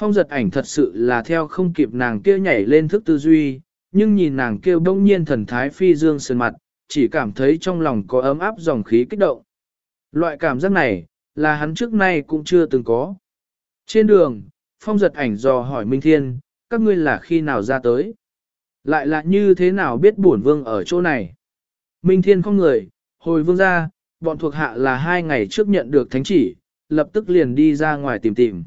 Phong giật ảnh thật sự là theo không kịp nàng kia nhảy lên thức tư duy, nhưng nhìn nàng kia bỗng nhiên thần thái phi dương sơn mặt, chỉ cảm thấy trong lòng có ấm áp dòng khí kích động. Loại cảm giác này, là hắn trước nay cũng chưa từng có. Trên đường, Phong giật ảnh dò hỏi Minh Thiên, các ngươi là khi nào ra tới? Lại là như thế nào biết bổn vương ở chỗ này? Minh Thiên không người, hồi vương ra, bọn thuộc hạ là hai ngày trước nhận được thánh chỉ, lập tức liền đi ra ngoài tìm tìm.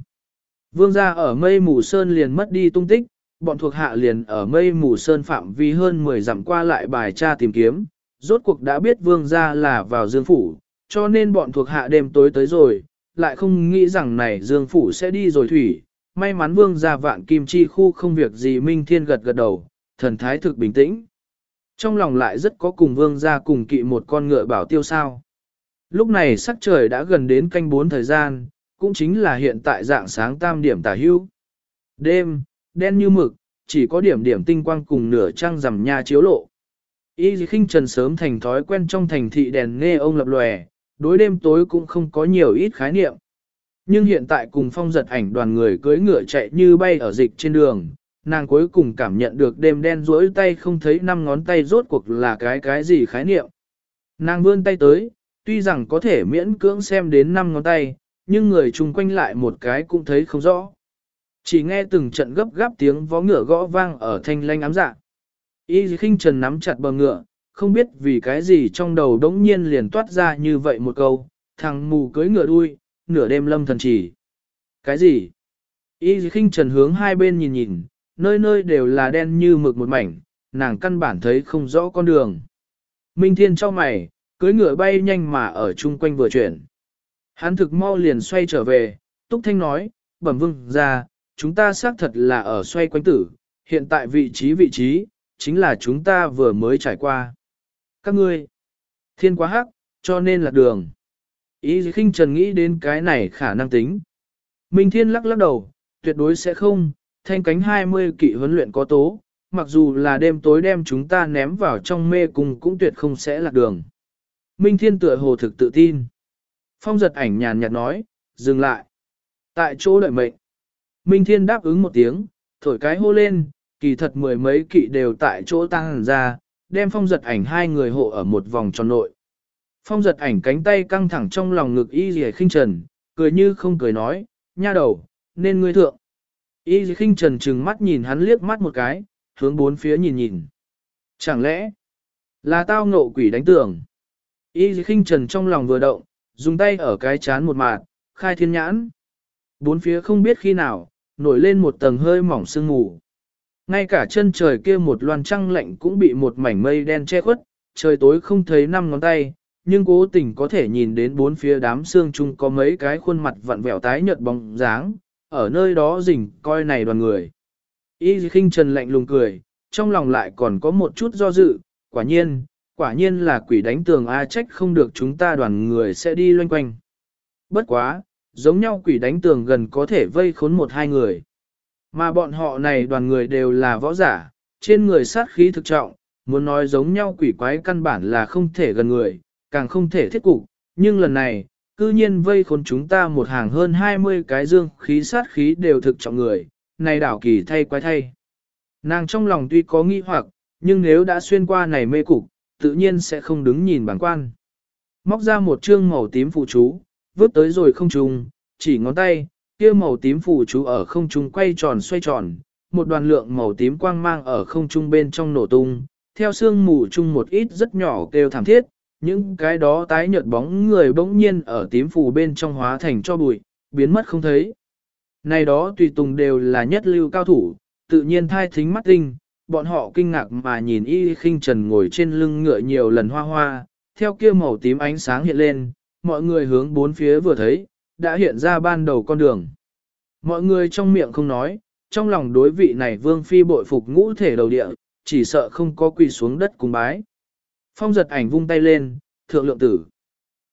Vương gia ở mây mù sơn liền mất đi tung tích, bọn thuộc hạ liền ở mây mù sơn phạm vi hơn 10 dặm qua lại bài tra tìm kiếm, rốt cuộc đã biết vương gia là vào dương phủ, cho nên bọn thuộc hạ đêm tối tới rồi, lại không nghĩ rằng này dương phủ sẽ đi rồi thủy. May mắn vương gia vạn kim chi khu không việc gì minh thiên gật gật đầu, thần thái thực bình tĩnh. Trong lòng lại rất có cùng vương gia cùng kỵ một con ngựa bảo tiêu sao. Lúc này sắc trời đã gần đến canh bốn thời gian, cũng chính là hiện tại dạng sáng tam điểm tả hưu. Đêm, đen như mực, chỉ có điểm điểm tinh quang cùng nửa trăng rằm nha chiếu lộ. Y khinh trần sớm thành thói quen trong thành thị đèn nghe ông lập lòe, đối đêm tối cũng không có nhiều ít khái niệm. Nhưng hiện tại cùng phong giật ảnh đoàn người cưỡi ngựa chạy như bay ở dịch trên đường, nàng cuối cùng cảm nhận được đêm đen rỗi tay không thấy năm ngón tay rốt cuộc là cái cái gì khái niệm. Nàng vươn tay tới, tuy rằng có thể miễn cưỡng xem đến năm ngón tay, nhưng người chung quanh lại một cái cũng thấy không rõ. Chỉ nghe từng trận gấp gáp tiếng vó ngựa gõ vang ở thanh lanh ám dạ. Y khinh trần nắm chặt bờ ngựa, không biết vì cái gì trong đầu đống nhiên liền toát ra như vậy một câu, thằng mù cưới ngựa đuôi, nửa đêm lâm thần chỉ. Cái gì? Y khinh trần hướng hai bên nhìn nhìn, nơi nơi đều là đen như mực một mảnh, nàng căn bản thấy không rõ con đường. Minh Thiên cho mày, cưới ngựa bay nhanh mà ở chung quanh vừa chuyển. Hắn thực mau liền xoay trở về, Túc Thanh nói, bẩm vương ra, chúng ta xác thật là ở xoay quanh tử, hiện tại vị trí vị trí, chính là chúng ta vừa mới trải qua. Các ngươi, thiên quá hắc, cho nên là đường. Ý khinh trần nghĩ đến cái này khả năng tính. Minh thiên lắc lắc đầu, tuyệt đối sẽ không, thanh cánh 20 kỵ huấn luyện có tố, mặc dù là đêm tối đem chúng ta ném vào trong mê cung cũng tuyệt không sẽ lạc đường. Minh thiên tựa hồ thực tự tin. Phong giật ảnh nhàn nhạt nói, dừng lại. Tại chỗ đợi mệnh. Minh Thiên đáp ứng một tiếng, thổi cái hô lên, kỳ thật mười mấy kỵ đều tại chỗ tăng ra, đem phong giật ảnh hai người hộ ở một vòng tròn nội. Phong giật ảnh cánh tay căng thẳng trong lòng ngực y dì khinh trần, cười như không cười nói, nha đầu, nên ngươi thượng. Y dì khinh trần trừng mắt nhìn hắn liếc mắt một cái, hướng bốn phía nhìn nhìn. Chẳng lẽ, là tao ngộ quỷ đánh tưởng. Y dì khinh trần trong lòng vừa động, dùng tay ở cái chán một mạt, khai thiên nhãn. Bốn phía không biết khi nào, nổi lên một tầng hơi mỏng sương mù. Ngay cả chân trời kia một loan trăng lạnh cũng bị một mảnh mây đen che khuất, trời tối không thấy năm ngón tay, nhưng cố tình có thể nhìn đến bốn phía đám xương chung có mấy cái khuôn mặt vặn vẹo tái nhợt bóng dáng, ở nơi đó rình coi này đoàn người. Y khinh trần lạnh lùng cười, trong lòng lại còn có một chút do dự, quả nhiên, quả nhiên là quỷ đánh tường A trách không được chúng ta đoàn người sẽ đi loanh quanh. Bất quá, giống nhau quỷ đánh tường gần có thể vây khốn một hai người. Mà bọn họ này đoàn người đều là võ giả, trên người sát khí thực trọng, muốn nói giống nhau quỷ quái căn bản là không thể gần người, càng không thể thiết cục, nhưng lần này, cư nhiên vây khốn chúng ta một hàng hơn 20 cái dương khí sát khí đều thực trọng người, này đảo kỳ thay quái thay. Nàng trong lòng tuy có nghi hoặc, nhưng nếu đã xuyên qua này mê cục, tự nhiên sẽ không đứng nhìn bản quan. Móc ra một chương màu tím phụ chú, vứt tới rồi không trùng, chỉ ngón tay, kia màu tím phụ chú ở không trung quay tròn xoay tròn, một đoàn lượng màu tím quang mang ở không trung bên trong nổ tung, theo xương mù chung một ít rất nhỏ kêu thảm thiết, những cái đó tái nhợt bóng người bỗng nhiên ở tím phù bên trong hóa thành cho bụi, biến mất không thấy. Này đó tùy tùng đều là nhất lưu cao thủ, tự nhiên thai thính mắt tinh, bọn họ kinh ngạc mà nhìn y khinh trần ngồi trên lưng ngựa nhiều lần hoa hoa, theo kia màu tím ánh sáng hiện lên, mọi người hướng bốn phía vừa thấy, đã hiện ra ban đầu con đường. Mọi người trong miệng không nói, trong lòng đối vị này vương phi bội phục ngũ thể đầu địa, chỉ sợ không có quỳ xuống đất cùng bái. Phong giật ảnh vung tay lên, thượng lượng tử.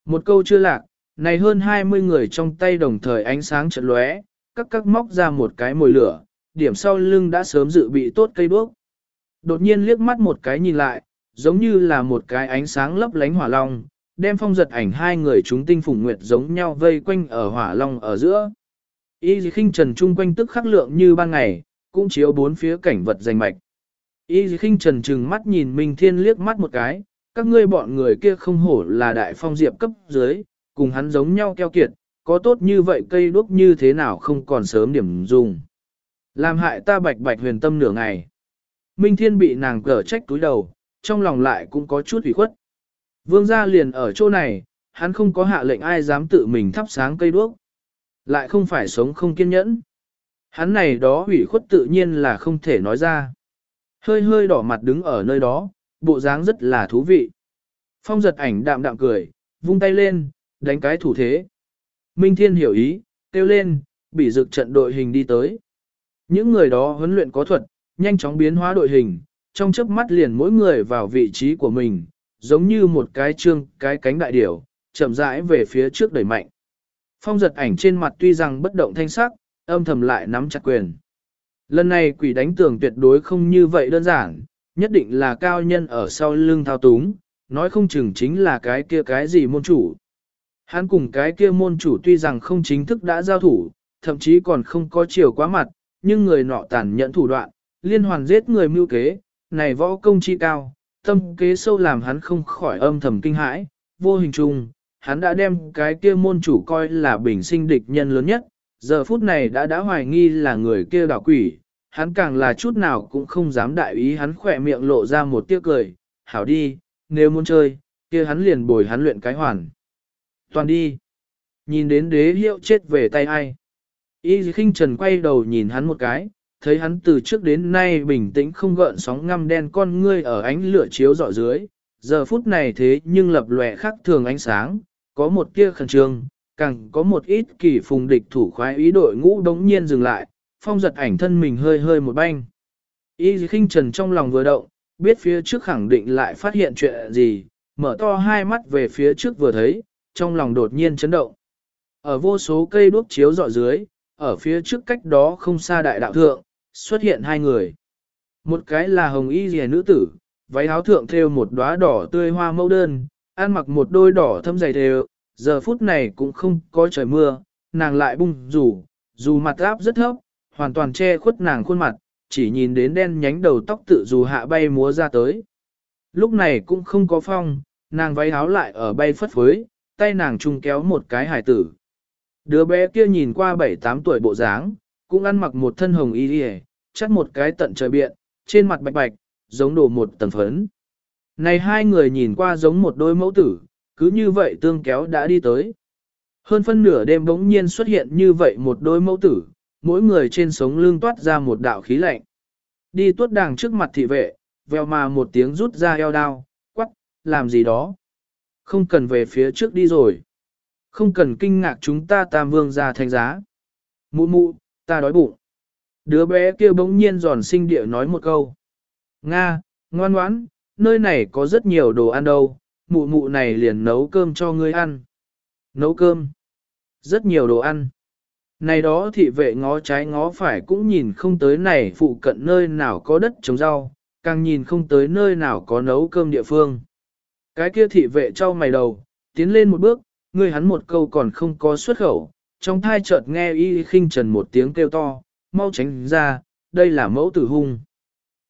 Một câu chưa lạc, này hơn 20 người trong tay đồng thời ánh sáng trận lóe, các các móc ra một cái mồi lửa, điểm sau lưng đã sớm dự bị tốt cây đuốc. Đột nhiên liếc mắt một cái nhìn lại, giống như là một cái ánh sáng lấp lánh hỏa long, đem phong giật ảnh hai người chúng tinh phùng nguyệt giống nhau vây quanh ở hỏa long ở giữa. Y khinh trần chung quanh tức khắc lượng như ban ngày, cũng chiếu bốn phía cảnh vật danh mạch. Y khinh trần trừng mắt nhìn Minh Thiên liếc mắt một cái, các ngươi bọn người kia không hổ là đại phong diệp cấp dưới, cùng hắn giống nhau keo kiệt, có tốt như vậy cây đuốc như thế nào không còn sớm điểm dùng. Làm hại ta bạch bạch huyền tâm nửa ngày. Minh Thiên bị nàng cở trách túi đầu, trong lòng lại cũng có chút ủy khuất. Vương gia liền ở chỗ này, hắn không có hạ lệnh ai dám tự mình thắp sáng cây đuốc. Lại không phải sống không kiên nhẫn. Hắn này đó ủy khuất tự nhiên là không thể nói ra. Hơi hơi đỏ mặt đứng ở nơi đó, bộ dáng rất là thú vị. Phong giật ảnh đạm đạm cười, vung tay lên, đánh cái thủ thế. Minh Thiên hiểu ý, kêu lên, bị dực trận đội hình đi tới. Những người đó huấn luyện có thuật, nhanh chóng biến hóa đội hình, trong chớp mắt liền mỗi người vào vị trí của mình, giống như một cái trương, cái cánh đại điểu, chậm rãi về phía trước đẩy mạnh. Phong giật ảnh trên mặt tuy rằng bất động thanh sắc, âm thầm lại nắm chặt quyền. Lần này quỷ đánh tường tuyệt đối không như vậy đơn giản, nhất định là cao nhân ở sau lưng thao túng, nói không chừng chính là cái kia cái gì môn chủ. Hắn cùng cái kia môn chủ tuy rằng không chính thức đã giao thủ, thậm chí còn không có chiều quá mặt, nhưng người nọ tàn nhẫn thủ đoạn, liên hoàn giết người mưu kế, này võ công chi cao, tâm kế sâu làm hắn không khỏi âm thầm kinh hãi, vô hình chung, hắn đã đem cái kia môn chủ coi là bình sinh địch nhân lớn nhất, giờ phút này đã đã hoài nghi là người kia đảo quỷ, hắn càng là chút nào cũng không dám đại ý hắn khỏe miệng lộ ra một tiếc cười, hảo đi, nếu muốn chơi, kia hắn liền bồi hắn luyện cái hoàn. Toàn đi. Nhìn đến đế hiệu chết về tay ai. Y khinh trần quay đầu nhìn hắn một cái, thấy hắn từ trước đến nay bình tĩnh không gợn sóng ngăm đen con ngươi ở ánh lửa chiếu dọi dưới. Giờ phút này thế nhưng lập lòe khác thường ánh sáng, có một tia khẩn trương, càng có một ít kỳ phùng địch thủ khoái ý đội ngũ đống nhiên dừng lại, phong giật ảnh thân mình hơi hơi một banh. Y khinh trần trong lòng vừa động, biết phía trước khẳng định lại phát hiện chuyện gì, mở to hai mắt về phía trước vừa thấy, trong lòng đột nhiên chấn động. Ở vô số cây đuốc chiếu dọi dưới, ở phía trước cách đó không xa đại đạo thượng, xuất hiện hai người. Một cái là hồng y rìa nữ tử, váy áo thượng thêu một đóa đỏ tươi hoa mẫu đơn, ăn mặc một đôi đỏ thâm dày thêu, giờ phút này cũng không có trời mưa, nàng lại bung rủ, dù mặt áp rất thấp, hoàn toàn che khuất nàng khuôn mặt, chỉ nhìn đến đen nhánh đầu tóc tự dù hạ bay múa ra tới. Lúc này cũng không có phong, nàng váy áo lại ở bay phất phới, tay nàng chung kéo một cái hải tử. Đứa bé kia nhìn qua 7-8 tuổi bộ dáng, cũng ăn mặc một thân hồng y đi chắc một cái tận trời biện, trên mặt bạch bạch, giống đổ một tầng phấn. Này hai người nhìn qua giống một đôi mẫu tử, cứ như vậy tương kéo đã đi tới. Hơn phân nửa đêm bỗng nhiên xuất hiện như vậy một đôi mẫu tử, mỗi người trên sống lưng toát ra một đạo khí lạnh. Đi tuốt đàng trước mặt thị vệ, veo mà một tiếng rút ra eo đao, quắc, làm gì đó. Không cần về phía trước đi rồi. Không cần kinh ngạc chúng ta tam vương ra thành giá. Mụ mụ, ta đói bụng. Đứa bé kia bỗng nhiên giòn sinh địa nói một câu. Nga, ngoan ngoãn, nơi này có rất nhiều đồ ăn đâu, mụ mụ này liền nấu cơm cho ngươi ăn. Nấu cơm. Rất nhiều đồ ăn. Này đó thị vệ ngó trái ngó phải cũng nhìn không tới này phụ cận nơi nào có đất trồng rau, càng nhìn không tới nơi nào có nấu cơm địa phương. Cái kia thị vệ trao mày đầu, tiến lên một bước, người hắn một câu còn không có xuất khẩu, trong thai chợt nghe y khinh trần một tiếng kêu to, mau tránh ra, đây là mẫu tử hung.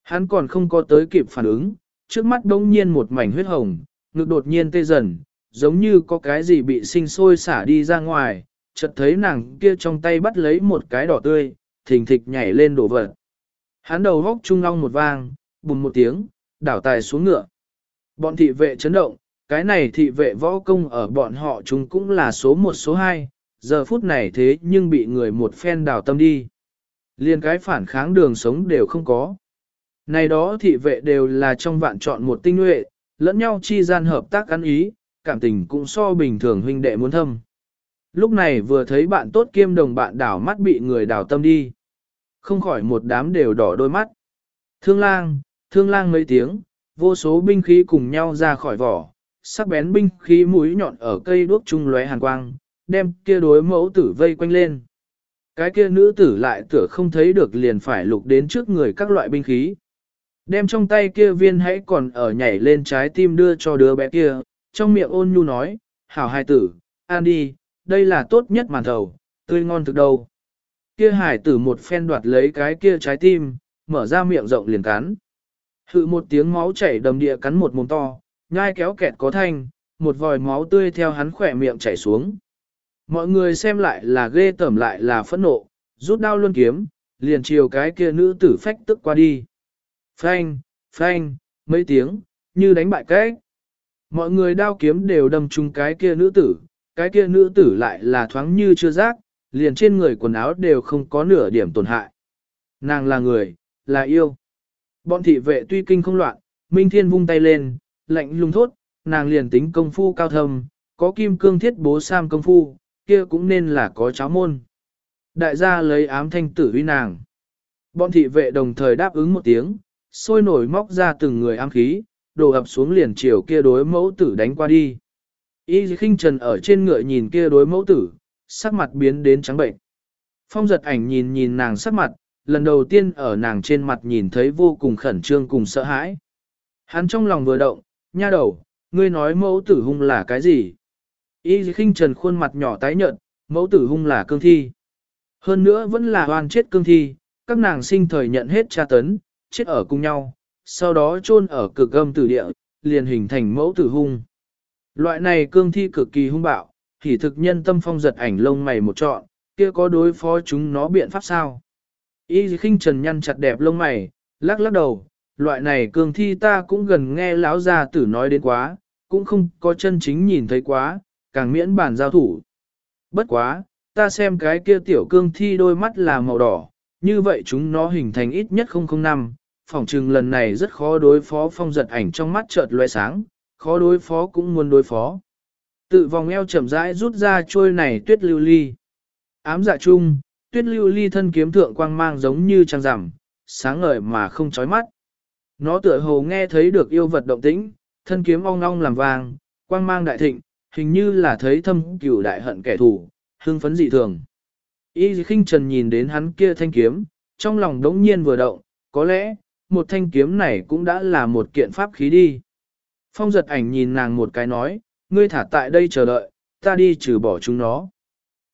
Hắn còn không có tới kịp phản ứng, trước mắt đông nhiên một mảnh huyết hồng, ngực đột nhiên tê dần, giống như có cái gì bị sinh sôi xả đi ra ngoài, chợt thấy nàng kia trong tay bắt lấy một cái đỏ tươi, thình thịch nhảy lên đổ vật. Hắn đầu góc trung long một vang, bùm một tiếng, đảo tài xuống ngựa. Bọn thị vệ chấn động, cái này thị vệ võ công ở bọn họ chúng cũng là số một số hai, giờ phút này thế nhưng bị người một phen đảo tâm đi. Liên cái phản kháng đường sống đều không có. Này đó thị vệ đều là trong vạn chọn một tinh nhuệ, lẫn nhau chi gian hợp tác ăn ý, cảm tình cũng so bình thường huynh đệ muốn thâm. Lúc này vừa thấy bạn tốt kiêm đồng bạn đảo mắt bị người đảo tâm đi. Không khỏi một đám đều đỏ đôi mắt. Thương lang, thương lang mấy tiếng, vô số binh khí cùng nhau ra khỏi vỏ, sắc bén binh khí mũi nhọn ở cây đuốc trung lóe hàn quang, đem kia đối mẫu tử vây quanh lên. Cái kia nữ tử lại tựa không thấy được liền phải lục đến trước người các loại binh khí. Đem trong tay kia viên hãy còn ở nhảy lên trái tim đưa cho đứa bé kia, trong miệng ôn nhu nói, hảo hai tử, an đi, đây là tốt nhất màn thầu, tươi ngon thực đâu. kia hải tử một phen đoạt lấy cái kia trái tim, mở ra miệng rộng liền cắn. Hự một tiếng máu chảy đầm địa cắn một mồm to, nhai kéo kẹt có thanh, một vòi máu tươi theo hắn khỏe miệng chảy xuống. Mọi người xem lại là ghê tởm lại là phẫn nộ, rút đao luân kiếm, liền chiều cái kia nữ tử phách tức qua đi. Phanh, phanh, mấy tiếng, như đánh bại cách. Mọi người đao kiếm đều đâm trúng cái kia nữ tử, cái kia nữ tử lại là thoáng như chưa giác, liền trên người quần áo đều không có nửa điểm tổn hại. Nàng là người, là yêu. Bọn thị vệ tuy kinh không loạn, Minh Thiên vung tay lên, lạnh lùng thốt, nàng liền tính công phu cao thâm, có kim cương thiết bố sam công phu, kia cũng nên là có cháo môn. Đại gia lấy ám thanh tử uy nàng. Bọn thị vệ đồng thời đáp ứng một tiếng, sôi nổi móc ra từng người ám khí, đổ ập xuống liền chiều kia đối mẫu tử đánh qua đi. Y khinh trần ở trên ngựa nhìn kia đối mẫu tử, sắc mặt biến đến trắng bệnh. Phong giật ảnh nhìn nhìn nàng sắc mặt, lần đầu tiên ở nàng trên mặt nhìn thấy vô cùng khẩn trương cùng sợ hãi. Hắn trong lòng vừa động, nha đầu, ngươi nói mẫu tử hung là cái gì? Y khinh trần khuôn mặt nhỏ tái nhợt, mẫu tử hung là cương thi. Hơn nữa vẫn là oan chết cương thi, các nàng sinh thời nhận hết tra tấn, chết ở cùng nhau, sau đó chôn ở cực âm tử địa, liền hình thành mẫu tử hung. Loại này cương thi cực kỳ hung bạo, thì thực nhân tâm phong giật ảnh lông mày một trọn, kia có đối phó chúng nó biện pháp sao? Y khinh trần nhăn chặt đẹp lông mày, lắc lắc đầu, loại này cương thi ta cũng gần nghe lão gia tử nói đến quá, cũng không có chân chính nhìn thấy quá, càng miễn bàn giao thủ. Bất quá, ta xem cái kia tiểu cương thi đôi mắt là màu đỏ, như vậy chúng nó hình thành ít nhất 005, phỏng chừng lần này rất khó đối phó phong giật ảnh trong mắt chợt loe sáng, khó đối phó cũng muốn đối phó. Tự vòng eo chậm rãi rút ra trôi này tuyết lưu ly. Ám dạ chung, tuyết lưu ly thân kiếm thượng quang mang giống như trăng rằm, sáng ngời mà không chói mắt. Nó tựa hồ nghe thấy được yêu vật động tĩnh, thân kiếm ong ong làm vàng, quang mang đại thịnh, hình như là thấy thâm cửu đại hận kẻ thù, hưng phấn dị thường. Y khinh trần nhìn đến hắn kia thanh kiếm, trong lòng đống nhiên vừa động, có lẽ, một thanh kiếm này cũng đã là một kiện pháp khí đi. Phong giật ảnh nhìn nàng một cái nói, ngươi thả tại đây chờ đợi, ta đi trừ bỏ chúng nó.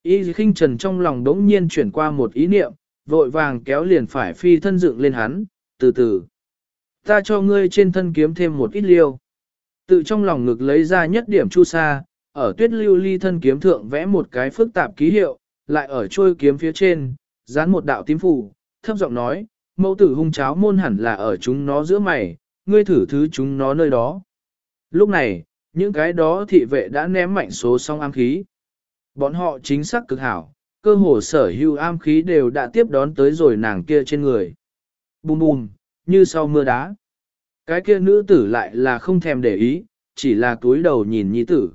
Y khinh trần trong lòng đống nhiên chuyển qua một ý niệm, vội vàng kéo liền phải phi thân dựng lên hắn, từ từ. Ta cho ngươi trên thân kiếm thêm một ít liêu. Tự trong lòng ngực lấy ra nhất điểm chu sa, ở tuyết lưu ly thân kiếm thượng vẽ một cái phức tạp ký hiệu, lại ở trôi kiếm phía trên, dán một đạo tím phủ, thấp giọng nói, mẫu tử hung cháo môn hẳn là ở chúng nó giữa mày, ngươi thử thứ chúng nó nơi đó. Lúc này, những cái đó thị vệ đã ném mạnh số song am khí. Bọn họ chính xác cực hảo, cơ hồ sở hữu am khí đều đã tiếp đón tới rồi nàng kia trên người. Bùm bùm, như sau mưa đá. Cái kia nữ tử lại là không thèm để ý, chỉ là túi đầu nhìn nhi tử.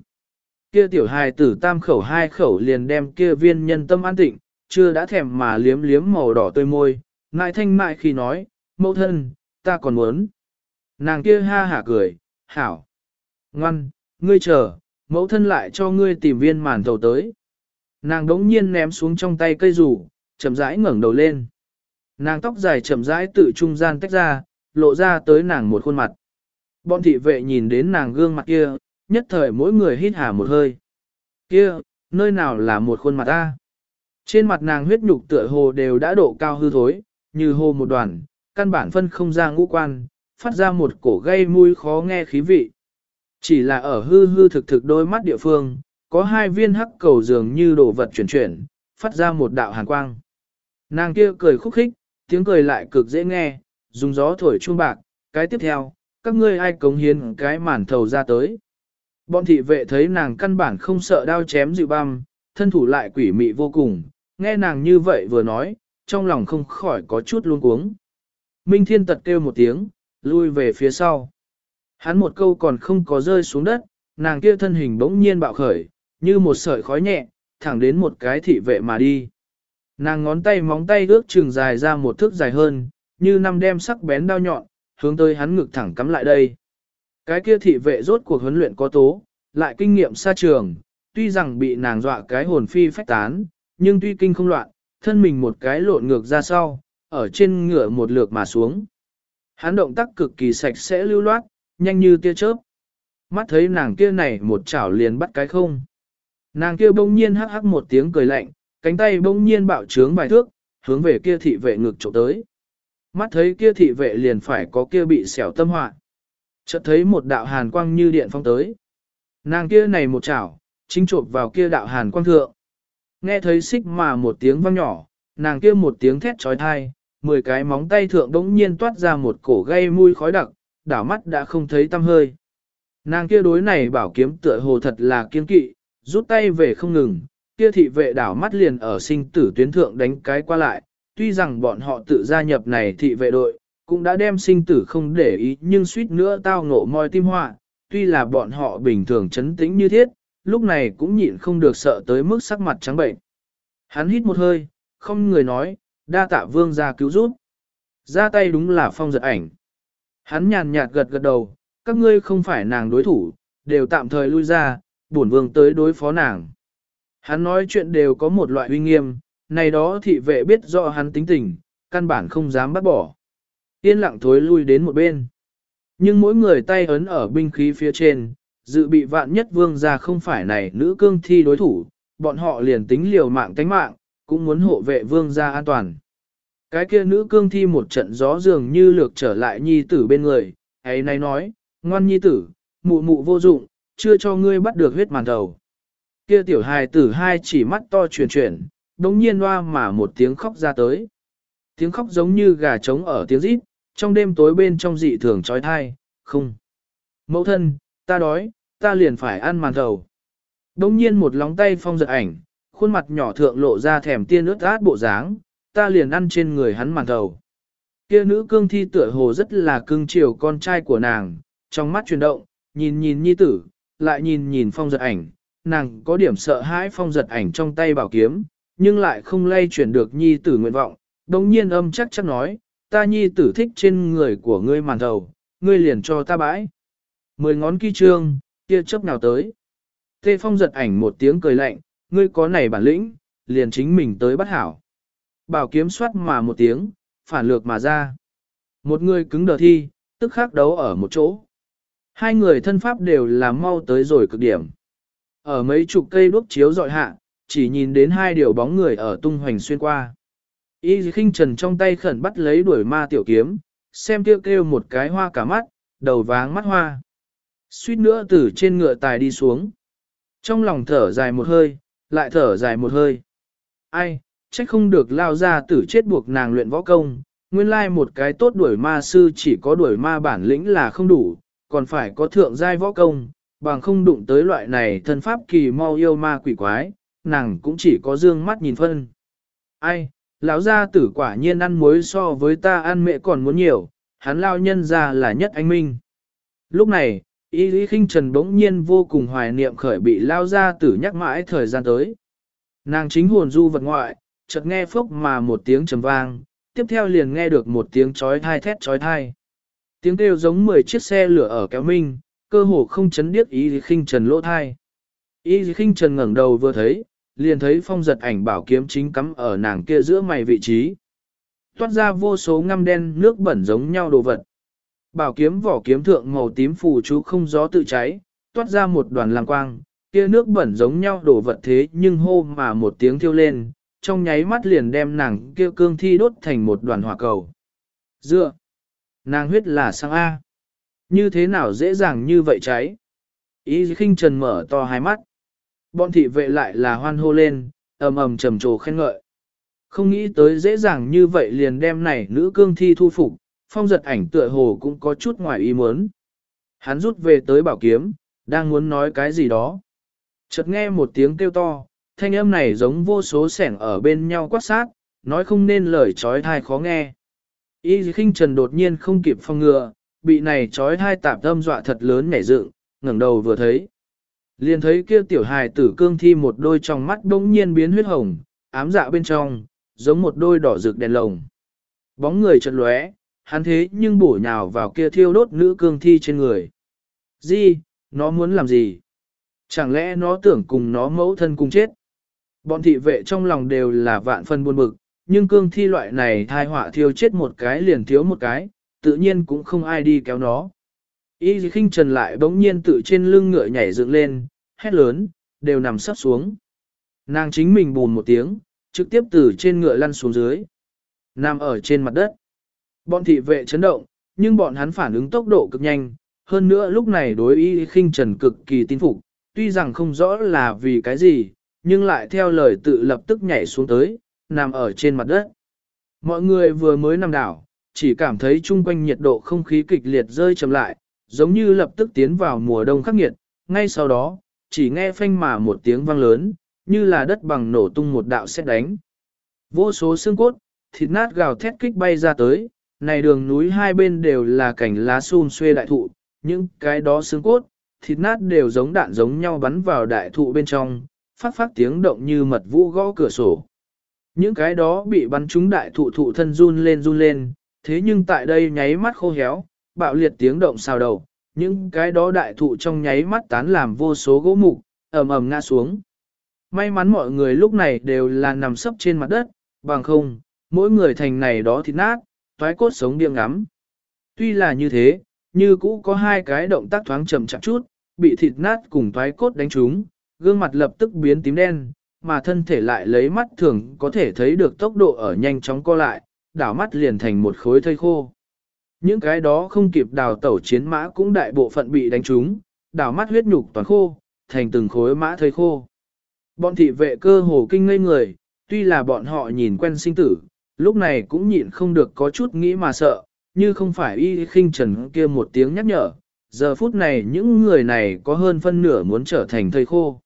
Kia tiểu hài tử tam khẩu hai khẩu liền đem kia viên nhân tâm an tịnh, chưa đã thèm mà liếm liếm màu đỏ tươi môi, ngại thanh mại khi nói, mẫu thân, ta còn muốn. Nàng kia ha hả cười, hảo. Ngoan, ngươi chờ, mẫu thân lại cho ngươi tìm viên màn thầu tới. Nàng đống nhiên ném xuống trong tay cây rủ, chậm rãi ngẩng đầu lên. Nàng tóc dài chậm rãi tự trung gian tách ra, lộ ra tới nàng một khuôn mặt. Bọn thị vệ nhìn đến nàng gương mặt kia, nhất thời mỗi người hít hà một hơi. Kia, nơi nào là một khuôn mặt ta? Trên mặt nàng huyết nhục tựa hồ đều đã độ cao hư thối, như hồ một đoàn, căn bản phân không ra ngũ quan, phát ra một cổ gây mùi khó nghe khí vị. Chỉ là ở hư hư thực thực đôi mắt địa phương, có hai viên hắc cầu dường như đồ vật chuyển chuyển, phát ra một đạo hàn quang. Nàng kia cười khúc khích, tiếng cười lại cực dễ nghe, dùng gió thổi chuông bạc, cái tiếp theo, các ngươi ai cống hiến cái màn thầu ra tới. Bọn thị vệ thấy nàng căn bản không sợ đao chém dịu băm, thân thủ lại quỷ mị vô cùng, nghe nàng như vậy vừa nói, trong lòng không khỏi có chút luống cuống. Minh Thiên tật kêu một tiếng, lui về phía sau. Hắn một câu còn không có rơi xuống đất, nàng kia thân hình bỗng nhiên bạo khởi, như một sợi khói nhẹ, thẳng đến một cái thị vệ mà đi. Nàng ngón tay móng tay ước chừng dài ra một thước dài hơn, như năm đem sắc bén đao nhọn, hướng tới hắn ngực thẳng cắm lại đây. Cái kia thị vệ rốt cuộc huấn luyện có tố, lại kinh nghiệm xa trường, tuy rằng bị nàng dọa cái hồn phi phách tán, nhưng tuy kinh không loạn, thân mình một cái lộn ngược ra sau, ở trên ngựa một lượt mà xuống. Hắn động tác cực kỳ sạch sẽ lưu loát, nhanh như tia chớp. Mắt thấy nàng kia này một chảo liền bắt cái không. Nàng kia bỗng nhiên hắc hắc một tiếng cười lạnh, cánh tay bỗng nhiên bạo trướng vài thước, hướng về kia thị vệ ngực trộm tới. Mắt thấy kia thị vệ liền phải có kia bị xẻo tâm họa. Chợt thấy một đạo hàn quang như điện phong tới. Nàng kia này một chảo, chính trộm vào kia đạo hàn quang thượng. Nghe thấy xích mà một tiếng vang nhỏ, nàng kia một tiếng thét trói thai, mười cái móng tay thượng đống nhiên toát ra một cổ gây mùi khói đặc, đảo mắt đã không thấy tăm hơi. Nàng kia đối này bảo kiếm tựa hồ thật là kiên kỵ, rút tay về không ngừng, kia thị vệ đảo mắt liền ở sinh tử tuyến thượng đánh cái qua lại, tuy rằng bọn họ tự gia nhập này thị vệ đội, cũng đã đem sinh tử không để ý nhưng suýt nữa tao ngộ moi tim họa, tuy là bọn họ bình thường chấn tĩnh như thiết, lúc này cũng nhịn không được sợ tới mức sắc mặt trắng bệnh. Hắn hít một hơi, không người nói, đa tạ vương ra cứu giúp. Ra tay đúng là phong giật ảnh. Hắn nhàn nhạt gật gật đầu, các ngươi không phải nàng đối thủ, đều tạm thời lui ra, bổn vương tới đối phó nàng. Hắn nói chuyện đều có một loại uy nghiêm, này đó thị vệ biết rõ hắn tính tình, căn bản không dám bắt bỏ. Yên lặng thối lui đến một bên. Nhưng mỗi người tay ấn ở binh khí phía trên, dự bị vạn nhất vương ra không phải này nữ cương thi đối thủ, bọn họ liền tính liều mạng tánh mạng, cũng muốn hộ vệ vương ra an toàn. Cái kia nữ cương thi một trận gió dường như lược trở lại nhi tử bên người, ấy này nói, ngoan nhi tử, mụ mụ vô dụng, chưa cho ngươi bắt được huyết màn đầu. Kia tiểu hài tử hai chỉ mắt to chuyển chuyển, đống nhiên loa mà một tiếng khóc ra tới. Tiếng khóc giống như gà trống ở tiếng rít, trong đêm tối bên trong dị thường trói thai, không. Mẫu thân, ta đói, ta liền phải ăn màn thầu. Đống nhiên một lóng tay phong giật ảnh, khuôn mặt nhỏ thượng lộ ra thèm tiên ướt át bộ dáng, ta liền ăn trên người hắn màn thầu. Kia nữ cương thi tựa hồ rất là cưng chiều con trai của nàng, trong mắt chuyển động, nhìn nhìn nhi tử, lại nhìn nhìn phong giật ảnh, nàng có điểm sợ hãi phong giật ảnh trong tay bảo kiếm, nhưng lại không lay chuyển được nhi tử nguyện vọng, đồng nhiên âm chắc chắc nói, ta nhi tử thích trên người của ngươi màn đầu, ngươi liền cho ta bãi. Mười ngón kỳ trương, kia chớp nào tới. Tê phong giật ảnh một tiếng cười lạnh, ngươi có này bản lĩnh, liền chính mình tới bắt hảo. Bảo kiếm soát mà một tiếng, phản lược mà ra. Một người cứng đờ thi, tức khắc đấu ở một chỗ. Hai người thân pháp đều là mau tới rồi cực điểm. Ở mấy chục cây đuốc chiếu dọi hạ, chỉ nhìn đến hai điều bóng người ở tung hoành xuyên qua. Y khinh trần trong tay khẩn bắt lấy đuổi ma tiểu kiếm, xem kêu kêu một cái hoa cả mắt, đầu váng mắt hoa. Suýt nữa từ trên ngựa tài đi xuống. Trong lòng thở dài một hơi, lại thở dài một hơi. Ai, trách không được lao ra tử chết buộc nàng luyện võ công, nguyên lai một cái tốt đuổi ma sư chỉ có đuổi ma bản lĩnh là không đủ, còn phải có thượng giai võ công, bằng không đụng tới loại này thân pháp kỳ mau yêu ma quỷ quái, nàng cũng chỉ có dương mắt nhìn phân. Ai, lão gia tử quả nhiên ăn muối so với ta ăn mẹ còn muốn nhiều, hắn lao nhân ra là nhất anh minh. Lúc này, y lý khinh trần bỗng nhiên vô cùng hoài niệm khởi bị lao gia tử nhắc mãi thời gian tới. Nàng chính hồn du vật ngoại, chợt nghe phốc mà một tiếng trầm vang, tiếp theo liền nghe được một tiếng chói thai thét chói thai. Tiếng kêu giống 10 chiếc xe lửa ở kéo minh, cơ hồ không chấn điếc ý khinh trần lỗ thai. Ý khinh trần ngẩng đầu vừa thấy, liền thấy phong giật ảnh bảo kiếm chính cắm ở nàng kia giữa mày vị trí. Toát ra vô số ngăm đen nước bẩn giống nhau đồ vật. Bảo kiếm vỏ kiếm thượng màu tím phù chú không gió tự cháy, toát ra một đoàn lang quang, kia nước bẩn giống nhau đồ vật thế nhưng hô mà một tiếng thiêu lên, trong nháy mắt liền đem nàng kia cương thi đốt thành một đoàn hỏa cầu. Dựa! Nàng huyết là sang A. Như thế nào dễ dàng như vậy cháy? Ý khinh trần mở to hai mắt. Bọn thị vệ lại là hoan hô lên, ầm ầm trầm trồ khen ngợi. Không nghĩ tới dễ dàng như vậy liền đem này nữ cương thi thu phục, phong giật ảnh tựa hồ cũng có chút ngoài ý muốn. Hắn rút về tới bảo kiếm, đang muốn nói cái gì đó. Chợt nghe một tiếng kêu to, thanh âm này giống vô số sẻng ở bên nhau quát sát, nói không nên lời trói thai khó nghe. Y khinh trần đột nhiên không kịp phong ngừa, bị này trói thai tạp tâm dọa thật lớn nhảy dựng, ngẩng đầu vừa thấy. Liền thấy kia tiểu hài tử cương thi một đôi trong mắt đống nhiên biến huyết hồng, ám dạ bên trong, giống một đôi đỏ rực đèn lồng. Bóng người chật lóe, hắn thế nhưng bổ nhào vào kia thiêu đốt nữ cương thi trên người. Gì, nó muốn làm gì? Chẳng lẽ nó tưởng cùng nó mẫu thân cùng chết? Bọn thị vệ trong lòng đều là vạn phân buồn bực, nhưng cương thi loại này thai họa thiêu chết một cái liền thiếu một cái, tự nhiên cũng không ai đi kéo nó. Y khinh trần lại bỗng nhiên tự trên lưng ngựa nhảy dựng lên, hét lớn, đều nằm sắp xuống. Nàng chính mình bùn một tiếng, trực tiếp từ trên ngựa lăn xuống dưới. nằm ở trên mặt đất. Bọn thị vệ chấn động, nhưng bọn hắn phản ứng tốc độ cực nhanh, hơn nữa lúc này đối y khinh trần cực kỳ tin phục, tuy rằng không rõ là vì cái gì, nhưng lại theo lời tự lập tức nhảy xuống tới, nằm ở trên mặt đất. Mọi người vừa mới nằm đảo, chỉ cảm thấy chung quanh nhiệt độ không khí kịch liệt rơi chậm lại, giống như lập tức tiến vào mùa đông khắc nghiệt, ngay sau đó, chỉ nghe phanh mà một tiếng vang lớn, như là đất bằng nổ tung một đạo xét đánh. Vô số xương cốt, thịt nát gào thét kích bay ra tới, này đường núi hai bên đều là cảnh lá xun xuê đại thụ, những cái đó xương cốt, thịt nát đều giống đạn giống nhau bắn vào đại thụ bên trong, phát phát tiếng động như mật vũ gõ cửa sổ. Những cái đó bị bắn trúng đại thụ thụ thân run lên run lên, thế nhưng tại đây nháy mắt khô héo, bạo liệt tiếng động xào đầu, những cái đó đại thụ trong nháy mắt tán làm vô số gỗ mục, ầm ầm ngã xuống. May mắn mọi người lúc này đều là nằm sấp trên mặt đất, bằng không, mỗi người thành này đó thì nát, toái cốt sống điên ngắm. Tuy là như thế, như cũ có hai cái động tác thoáng chậm chạp chút, bị thịt nát cùng toái cốt đánh trúng, gương mặt lập tức biến tím đen, mà thân thể lại lấy mắt thường có thể thấy được tốc độ ở nhanh chóng co lại, đảo mắt liền thành một khối thây khô. Những cái đó không kịp đào tẩu chiến mã cũng đại bộ phận bị đánh trúng, đảo mắt huyết nhục toàn khô, thành từng khối mã thây khô. Bọn thị vệ cơ hồ kinh ngây người, tuy là bọn họ nhìn quen sinh tử, lúc này cũng nhịn không được có chút nghĩ mà sợ, như không phải y khinh trần kia một tiếng nhắc nhở, giờ phút này những người này có hơn phân nửa muốn trở thành thây khô.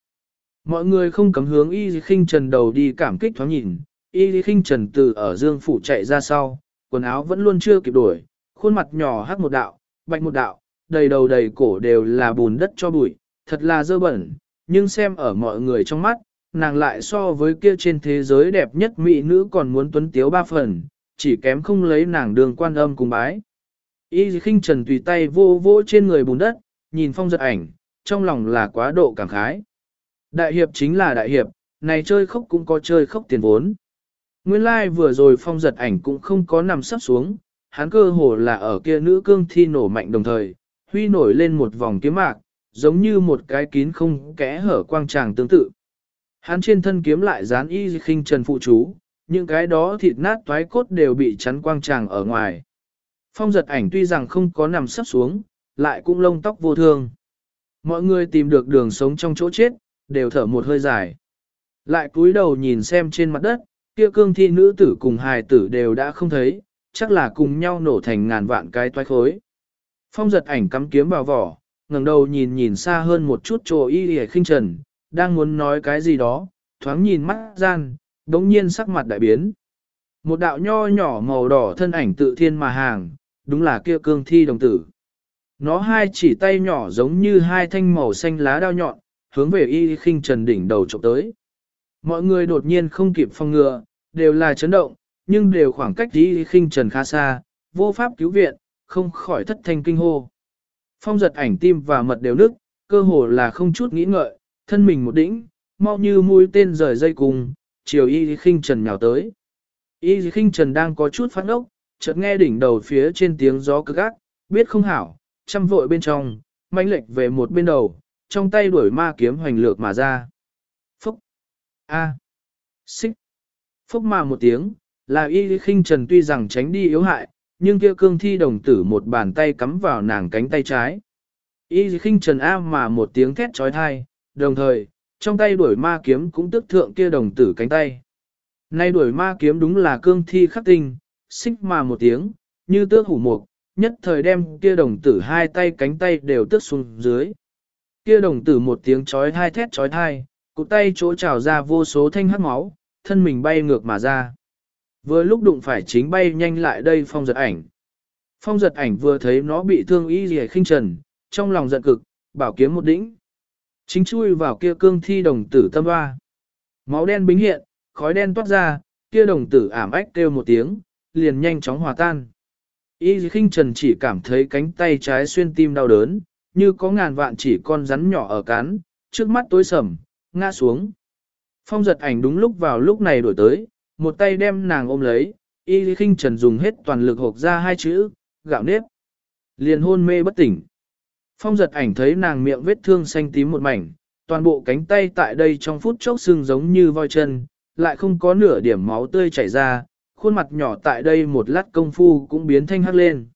Mọi người không cấm hướng y khinh trần đầu đi cảm kích thoáng nhìn, y khinh trần từ ở dương phủ chạy ra sau, quần áo vẫn luôn chưa kịp đổi, khuôn mặt nhỏ hắc một đạo, bạch một đạo, đầy đầu đầy cổ đều là bùn đất cho bụi, thật là dơ bẩn, nhưng xem ở mọi người trong mắt, nàng lại so với kia trên thế giới đẹp nhất mỹ nữ còn muốn tuấn tiếu ba phần, chỉ kém không lấy nàng đường quan âm cùng bái. Y khinh trần tùy tay vô vô trên người bùn đất, nhìn phong giật ảnh, trong lòng là quá độ cảm khái. Đại hiệp chính là đại hiệp, này chơi khóc cũng có chơi khóc tiền vốn. Nguyên lai like vừa rồi phong giật ảnh cũng không có nằm sắp xuống, hắn cơ hồ là ở kia nữ cương thi nổ mạnh đồng thời, huy nổi lên một vòng kiếm mạc, giống như một cái kín không kẽ hở quang tràng tương tự. Hắn trên thân kiếm lại dán y khinh trần phụ chú, những cái đó thịt nát toái cốt đều bị chắn quang tràng ở ngoài. Phong giật ảnh tuy rằng không có nằm sắp xuống, lại cũng lông tóc vô thương. Mọi người tìm được đường sống trong chỗ chết, đều thở một hơi dài. Lại cúi đầu nhìn xem trên mặt đất, kia cương thi nữ tử cùng hài tử đều đã không thấy, chắc là cùng nhau nổ thành ngàn vạn cái toái khối. Phong giật ảnh cắm kiếm vào vỏ, ngẩng đầu nhìn nhìn xa hơn một chút trồ y y khinh trần, đang muốn nói cái gì đó, thoáng nhìn mắt gian, đống nhiên sắc mặt đại biến. Một đạo nho nhỏ màu đỏ thân ảnh tự thiên mà hàng, đúng là kia cương thi đồng tử. Nó hai chỉ tay nhỏ giống như hai thanh màu xanh lá đao nhọn, hướng về y khinh trần đỉnh đầu trộm tới. Mọi người đột nhiên không kịp phòng ngừa, đều là chấn động, nhưng đều khoảng cách đi khinh trần khá xa, vô pháp cứu viện, không khỏi thất thanh kinh hô. Phong giật ảnh tim và mật đều nức, cơ hồ là không chút nghĩ ngợi, thân mình một đỉnh, mau như mũi tên rời dây cùng, chiều y khinh trần nhào tới. Y khinh trần đang có chút phát ốc, chợt nghe đỉnh đầu phía trên tiếng gió cực ác, biết không hảo, chăm vội bên trong, mãnh lệch về một bên đầu, trong tay đuổi ma kiếm hoành lược mà ra. Phúc! A! Xích! Phúc mà một tiếng, là y khinh trần tuy rằng tránh đi yếu hại, nhưng kia cương thi đồng tử một bàn tay cắm vào nàng cánh tay trái. Y khinh trần A mà một tiếng thét trói thai, đồng thời, trong tay đuổi ma kiếm cũng tức thượng kia đồng tử cánh tay. Nay đuổi ma kiếm đúng là cương thi khắc tinh, xích mà một tiếng, như tước hủ mục, nhất thời đem kia đồng tử hai tay cánh tay đều tước xuống dưới. Kia đồng tử một tiếng chói thai thét chói thai, cụ tay chỗ trào ra vô số thanh hắc máu, thân mình bay ngược mà ra. Vừa lúc đụng phải chính bay nhanh lại đây phong giật ảnh. Phong giật ảnh vừa thấy nó bị thương y rìa khinh trần, trong lòng giận cực, bảo kiếm một đỉnh. Chính chui vào kia cương thi đồng tử tâm hoa. Máu đen bính hiện, khói đen toát ra, kia đồng tử ảm ách kêu một tiếng, liền nhanh chóng hòa tan. Y khinh trần chỉ cảm thấy cánh tay trái xuyên tim đau đớn, như có ngàn vạn chỉ con rắn nhỏ ở cán, trước mắt tối sầm, ngã xuống. Phong giật ảnh đúng lúc vào lúc này đổi tới, một tay đem nàng ôm lấy, y khinh trần dùng hết toàn lực hộp ra hai chữ, gạo nếp. Liền hôn mê bất tỉnh. Phong giật ảnh thấy nàng miệng vết thương xanh tím một mảnh, toàn bộ cánh tay tại đây trong phút chốc sưng giống như voi chân, lại không có nửa điểm máu tươi chảy ra, khuôn mặt nhỏ tại đây một lát công phu cũng biến thanh hắc lên.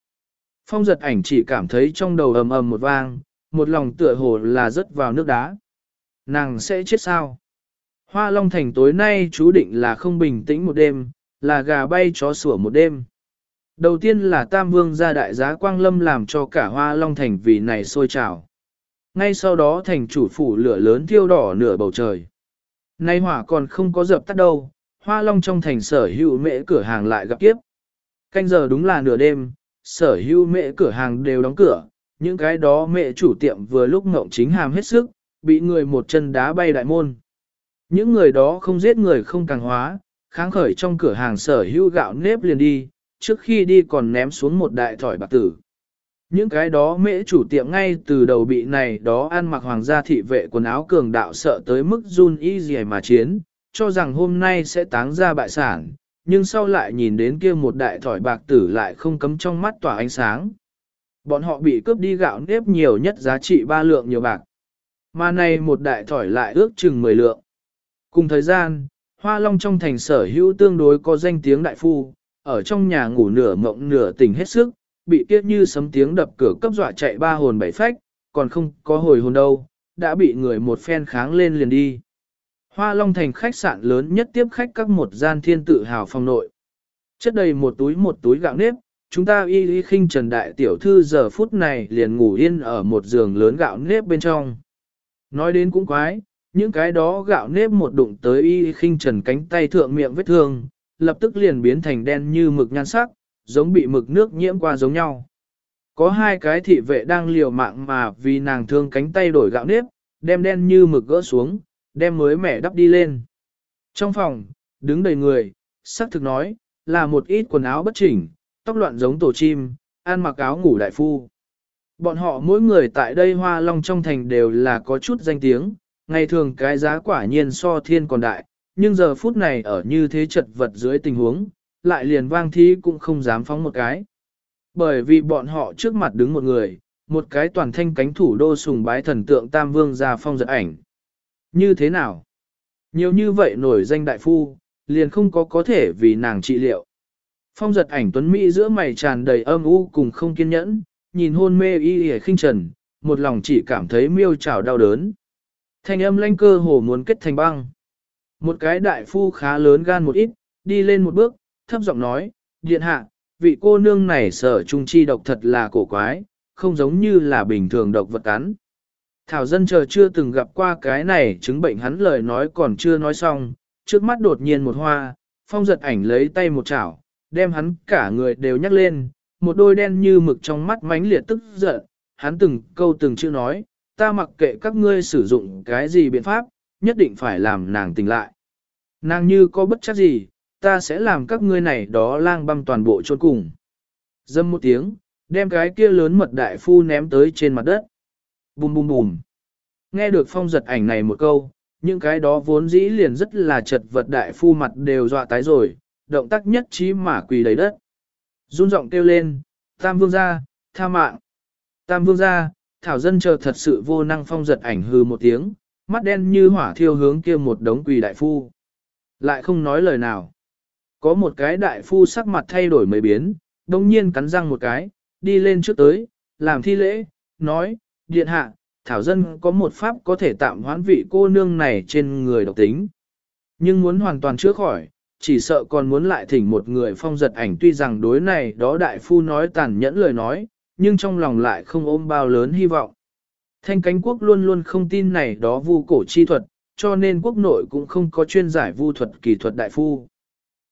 Phong giật ảnh chỉ cảm thấy trong đầu ầm ầm một vang, một lòng tựa hồ là rớt vào nước đá. Nàng sẽ chết sao? Hoa Long Thành tối nay chú định là không bình tĩnh một đêm, là gà bay chó sủa một đêm. Đầu tiên là Tam Vương ra đại giá Quang Lâm làm cho cả Hoa Long Thành vì này sôi trào. Ngay sau đó thành chủ phủ lửa lớn thiêu đỏ nửa bầu trời. Nay hỏa còn không có dập tắt đâu, Hoa Long trong thành sở hữu mễ cửa hàng lại gặp kiếp. Canh giờ đúng là nửa đêm, sở hữu mễ cửa hàng đều đóng cửa, những cái đó mẹ chủ tiệm vừa lúc ngộng chính hàm hết sức, bị người một chân đá bay đại môn. Những người đó không giết người không càng hóa, kháng khởi trong cửa hàng sở hữu gạo nếp liền đi, trước khi đi còn ném xuống một đại thỏi bạc tử. Những cái đó mễ chủ tiệm ngay từ đầu bị này đó ăn mặc hoàng gia thị vệ quần áo cường đạo sợ tới mức run y gì mà chiến, cho rằng hôm nay sẽ táng ra bại sản, nhưng sau lại nhìn đến kia một đại thỏi bạc tử lại không cấm trong mắt tỏa ánh sáng. Bọn họ bị cướp đi gạo nếp nhiều nhất giá trị ba lượng nhiều bạc. Mà này một đại thỏi lại ước chừng 10 lượng. Cùng thời gian, Hoa Long trong thành sở hữu tương đối có danh tiếng đại phu, ở trong nhà ngủ nửa mộng nửa tỉnh hết sức, bị kiếp như sấm tiếng đập cửa cấp dọa chạy ba hồn bảy phách, còn không có hồi hồn đâu, đã bị người một phen kháng lên liền đi. Hoa Long thành khách sạn lớn nhất tiếp khách các một gian thiên tự hào phòng nội. Chất đầy một túi một túi gạo nếp, chúng ta y y khinh trần đại tiểu thư giờ phút này liền ngủ yên ở một giường lớn gạo nếp bên trong. Nói đến cũng quái, những cái đó gạo nếp một đụng tới y khinh trần cánh tay thượng miệng vết thương, lập tức liền biến thành đen như mực nhan sắc, giống bị mực nước nhiễm qua giống nhau. Có hai cái thị vệ đang liều mạng mà vì nàng thương cánh tay đổi gạo nếp, đem đen như mực gỡ xuống, đem mới mẻ đắp đi lên. Trong phòng, đứng đầy người, sắc thực nói, là một ít quần áo bất chỉnh, tóc loạn giống tổ chim, ăn mặc áo ngủ đại phu. Bọn họ mỗi người tại đây hoa long trong thành đều là có chút danh tiếng, ngày thường cái giá quả nhiên so thiên còn đại, nhưng giờ phút này ở như thế chật vật dưới tình huống, lại liền vang thí cũng không dám phóng một cái. Bởi vì bọn họ trước mặt đứng một người, một cái toàn thanh cánh thủ đô sùng bái thần tượng Tam Vương ra phong giật ảnh. Như thế nào? Nhiều như vậy nổi danh đại phu, liền không có có thể vì nàng trị liệu. Phong giật ảnh tuấn Mỹ giữa mày tràn đầy âm u cùng không kiên nhẫn, nhìn hôn mê y y khinh trần, một lòng chỉ cảm thấy miêu trào đau đớn. Thanh âm lanh cơ hồ muốn kết thành băng. Một cái đại phu khá lớn gan một ít, đi lên một bước, thấp giọng nói, điện hạ, vị cô nương này sở trung chi độc thật là cổ quái, không giống như là bình thường độc vật cắn. Thảo dân chờ chưa từng gặp qua cái này chứng bệnh hắn lời nói còn chưa nói xong, trước mắt đột nhiên một hoa, phong giật ảnh lấy tay một chảo, đem hắn cả người đều nhắc lên, một đôi đen như mực trong mắt mánh liệt tức giận, hắn từng câu từng chữ nói, ta mặc kệ các ngươi sử dụng cái gì biện pháp, nhất định phải làm nàng tỉnh lại. Nàng như có bất chắc gì, ta sẽ làm các ngươi này đó lang băm toàn bộ trôn cùng. Dâm một tiếng, đem cái kia lớn mật đại phu ném tới trên mặt đất. Bùm bùm bùm. Nghe được phong giật ảnh này một câu, những cái đó vốn dĩ liền rất là chật vật đại phu mặt đều dọa tái rồi, động tác nhất trí mà quỳ đầy đất. Run giọng kêu lên, tam vương gia, tha mạng. Tam vương gia, thảo dân chờ thật sự vô năng phong giật ảnh hư một tiếng, mắt đen như hỏa thiêu hướng kia một đống quỳ đại phu. Lại không nói lời nào. Có một cái đại phu sắc mặt thay đổi mấy biến, đồng nhiên cắn răng một cái, đi lên trước tới, làm thi lễ, nói, điện hạ, thảo dân có một pháp có thể tạm hoãn vị cô nương này trên người độc tính. Nhưng muốn hoàn toàn chữa khỏi, chỉ sợ còn muốn lại thỉnh một người phong giật ảnh tuy rằng đối này đó đại phu nói tàn nhẫn lời nói, nhưng trong lòng lại không ôm bao lớn hy vọng. Thanh cánh quốc luôn luôn không tin này đó vu cổ chi thuật, cho nên quốc nội cũng không có chuyên giải vu thuật kỳ thuật đại phu.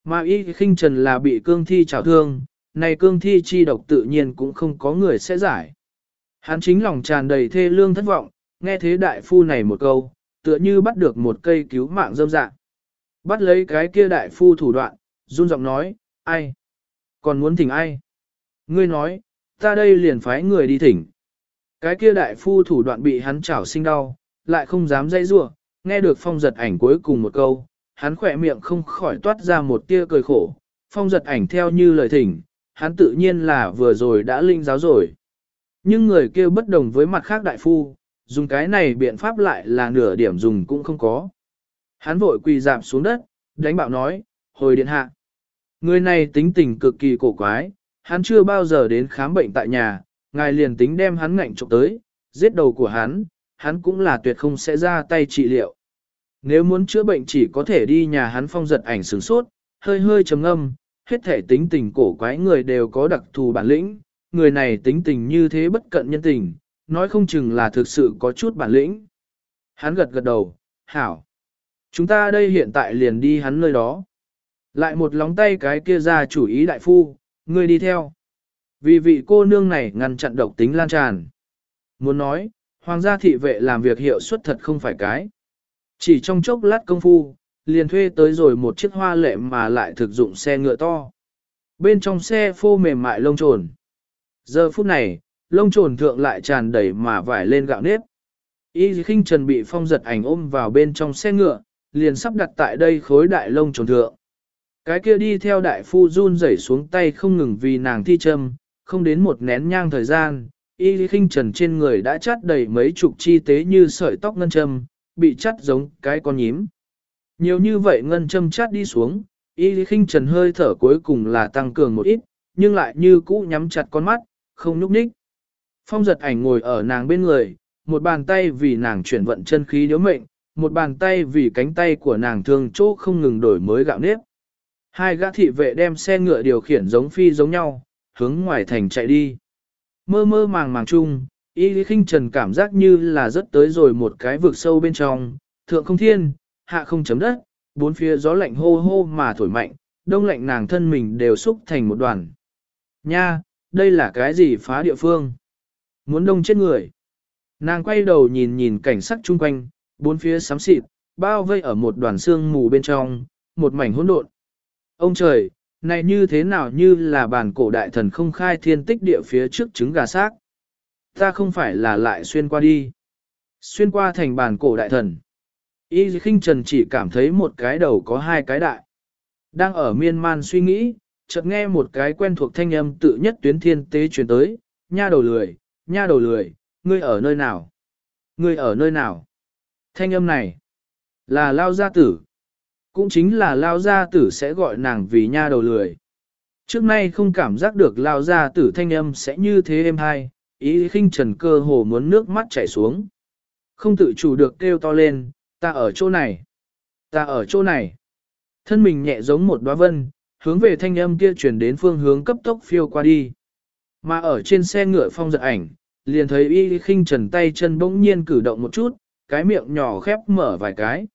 Mà y khinh trần là bị cương thi trào thương, này cương thi chi độc tự nhiên cũng không có người sẽ giải. Hắn chính lòng tràn đầy thê lương thất vọng, nghe thế đại phu này một câu, tựa như bắt được một cây cứu mạng dâm dạng. Bắt lấy cái kia đại phu thủ đoạn, run giọng nói, ai? Còn muốn thỉnh ai? Ngươi nói, ta đây liền phái người đi thỉnh. Cái kia đại phu thủ đoạn bị hắn chảo sinh đau, lại không dám dây rua, nghe được phong giật ảnh cuối cùng một câu, hắn khỏe miệng không khỏi toát ra một tia cười khổ, phong giật ảnh theo như lời thỉnh, hắn tự nhiên là vừa rồi đã linh giáo rồi. Nhưng người kia bất đồng với mặt khác đại phu, dùng cái này biện pháp lại là nửa điểm dùng cũng không có. Hắn vội quỳ dạp xuống đất, đánh bạo nói, hồi điện hạ. Người này tính tình cực kỳ cổ quái, hắn chưa bao giờ đến khám bệnh tại nhà, ngài liền tính đem hắn ngạnh trộm tới, giết đầu của hắn, hắn cũng là tuyệt không sẽ ra tay trị liệu. Nếu muốn chữa bệnh chỉ có thể đi nhà hắn phong giật ảnh sướng sốt, hơi hơi trầm ngâm, hết thể tính tình cổ quái người đều có đặc thù bản lĩnh, người này tính tình như thế bất cận nhân tình, nói không chừng là thực sự có chút bản lĩnh. Hắn gật gật đầu, hảo. Chúng ta đây hiện tại liền đi hắn nơi đó. Lại một lóng tay cái kia ra chủ ý đại phu, ngươi đi theo. Vì vị cô nương này ngăn chặn độc tính lan tràn. Muốn nói, hoàng gia thị vệ làm việc hiệu suất thật không phải cái. Chỉ trong chốc lát công phu, liền thuê tới rồi một chiếc hoa lệ mà lại thực dụng xe ngựa to. Bên trong xe phô mềm mại lông trồn. Giờ phút này, lông trồn thượng lại tràn đầy mà vải lên gạo nếp. Y khinh trần bị phong giật ảnh ôm vào bên trong xe ngựa, liền sắp đặt tại đây khối đại lông trồn thượng. Cái kia đi theo đại phu run rẩy xuống tay không ngừng vì nàng thi châm, không đến một nén nhang thời gian, y khinh trần trên người đã chát đầy mấy chục chi tế như sợi tóc ngân châm, bị chắt giống cái con nhím. Nhiều như vậy ngân châm chát đi xuống, y khinh trần hơi thở cuối cùng là tăng cường một ít, nhưng lại như cũ nhắm chặt con mắt, không nhúc nhích. Phong giật ảnh ngồi ở nàng bên người, một bàn tay vì nàng chuyển vận chân khí điếu mệnh, một bàn tay vì cánh tay của nàng thương chỗ không ngừng đổi mới gạo nếp. Hai gã thị vệ đem xe ngựa điều khiển giống phi giống nhau, hướng ngoài thành chạy đi. Mơ mơ màng màng chung, y lý khinh trần cảm giác như là rất tới rồi một cái vực sâu bên trong, thượng không thiên, hạ không chấm đất, bốn phía gió lạnh hô hô mà thổi mạnh, đông lạnh nàng thân mình đều xúc thành một đoàn. Nha, đây là cái gì phá địa phương? Muốn đông chết người. Nàng quay đầu nhìn nhìn cảnh sắc chung quanh, bốn phía xám xịt, bao vây ở một đoàn xương mù bên trong, một mảnh hỗn độn. Ông trời, này như thế nào như là bản cổ đại thần không khai thiên tích địa phía trước trứng gà xác. Ta không phải là lại xuyên qua đi. Xuyên qua thành bản cổ đại thần. Y khinh trần chỉ cảm thấy một cái đầu có hai cái đại. Đang ở miên man suy nghĩ, chợt nghe một cái quen thuộc thanh âm tự nhất tuyến thiên tế truyền tới, nha đầu lười, nha đầu lười, ngươi ở nơi nào? Ngươi ở nơi nào? Thanh âm này, là lao gia tử. Cũng chính là lao gia tử sẽ gọi nàng vì nha đầu lười. Trước nay không cảm giác được lao gia tử thanh âm sẽ như thế êm hay, ý khinh trần cơ hồ muốn nước mắt chảy xuống. Không tự chủ được kêu to lên, ta ở chỗ này, ta ở chỗ này. Thân mình nhẹ giống một đóa vân, hướng về thanh âm kia chuyển đến phương hướng cấp tốc phiêu qua đi. Mà ở trên xe ngựa phong giật ảnh, liền thấy y khinh trần tay chân bỗng nhiên cử động một chút, cái miệng nhỏ khép mở vài cái.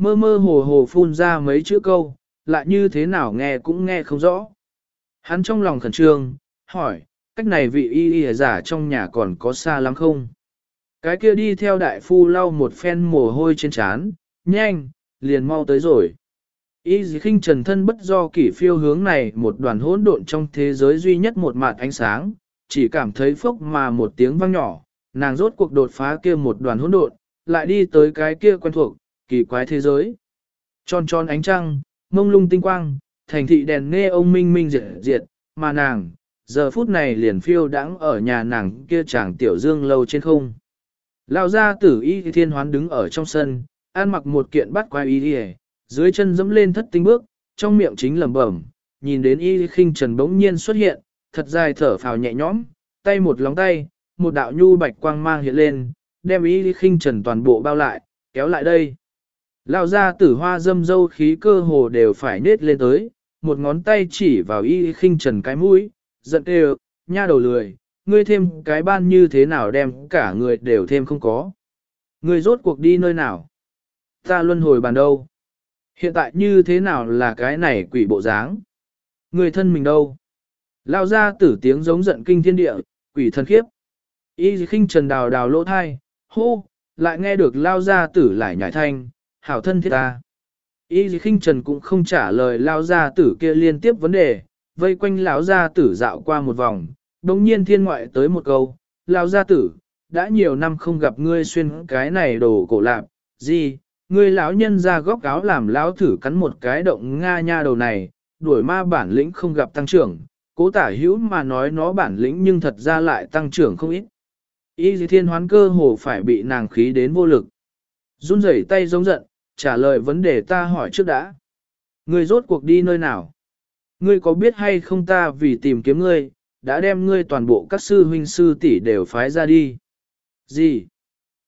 Mơ mơ hồ hồ phun ra mấy chữ câu, lại như thế nào nghe cũng nghe không rõ. Hắn trong lòng khẩn trương, hỏi, cách này vị y y giả trong nhà còn có xa lắm không? Cái kia đi theo đại phu lau một phen mồ hôi trên trán, nhanh, liền mau tới rồi. Y dì khinh trần thân bất do kỷ phiêu hướng này một đoàn hỗn độn trong thế giới duy nhất một mạt ánh sáng, chỉ cảm thấy phốc mà một tiếng vang nhỏ, nàng rốt cuộc đột phá kia một đoàn hỗn độn, lại đi tới cái kia quen thuộc, kỳ quái thế giới. Tròn tròn ánh trăng, mông lung tinh quang, thành thị đèn nghe ông minh minh diệt diệt, mà nàng, giờ phút này liền phiêu đãng ở nhà nàng kia chàng tiểu dương lâu trên không. Lão gia tử y thiên hoán đứng ở trong sân, ăn mặc một kiện bắt quái y hề, dưới chân dẫm lên thất tinh bước, trong miệng chính lẩm bẩm, nhìn đến y khinh trần bỗng nhiên xuất hiện, thật dài thở phào nhẹ nhõm, tay một lóng tay, một đạo nhu bạch quang mang hiện lên, đem y khinh trần toàn bộ bao lại, kéo lại đây. Lão gia tử hoa dâm dâu khí cơ hồ đều phải nết lên tới, một ngón tay chỉ vào y khinh trần cái mũi, giận đều, nha đầu lười, ngươi thêm cái ban như thế nào đem cả người đều thêm không có. Ngươi rốt cuộc đi nơi nào? Ta luân hồi bàn đâu? Hiện tại như thế nào là cái này quỷ bộ dáng? Người thân mình đâu? Lao ra tử tiếng giống giận kinh thiên địa, quỷ thân khiếp. Y khinh trần đào đào lỗ thai, hô, lại nghe được lao ra tử lại nhảy thanh, hảo thân thiết ta. Y khinh trần cũng không trả lời lao gia tử kia liên tiếp vấn đề, vây quanh lão gia tử dạo qua một vòng, đồng nhiên thiên ngoại tới một câu, lao gia tử, đã nhiều năm không gặp ngươi xuyên cái này đồ cổ lạc, gì, ngươi lão nhân ra góc áo làm lão thử cắn một cái động nga nha đầu này, đuổi ma bản lĩnh không gặp tăng trưởng, cố tả hữu mà nói nó bản lĩnh nhưng thật ra lại tăng trưởng không ít. Y dì thiên hoán cơ hồ phải bị nàng khí đến vô lực. run rẩy tay giống giận, trả lời vấn đề ta hỏi trước đã. Ngươi rốt cuộc đi nơi nào? Ngươi có biết hay không ta vì tìm kiếm ngươi, đã đem ngươi toàn bộ các sư huynh sư tỷ đều phái ra đi. Gì?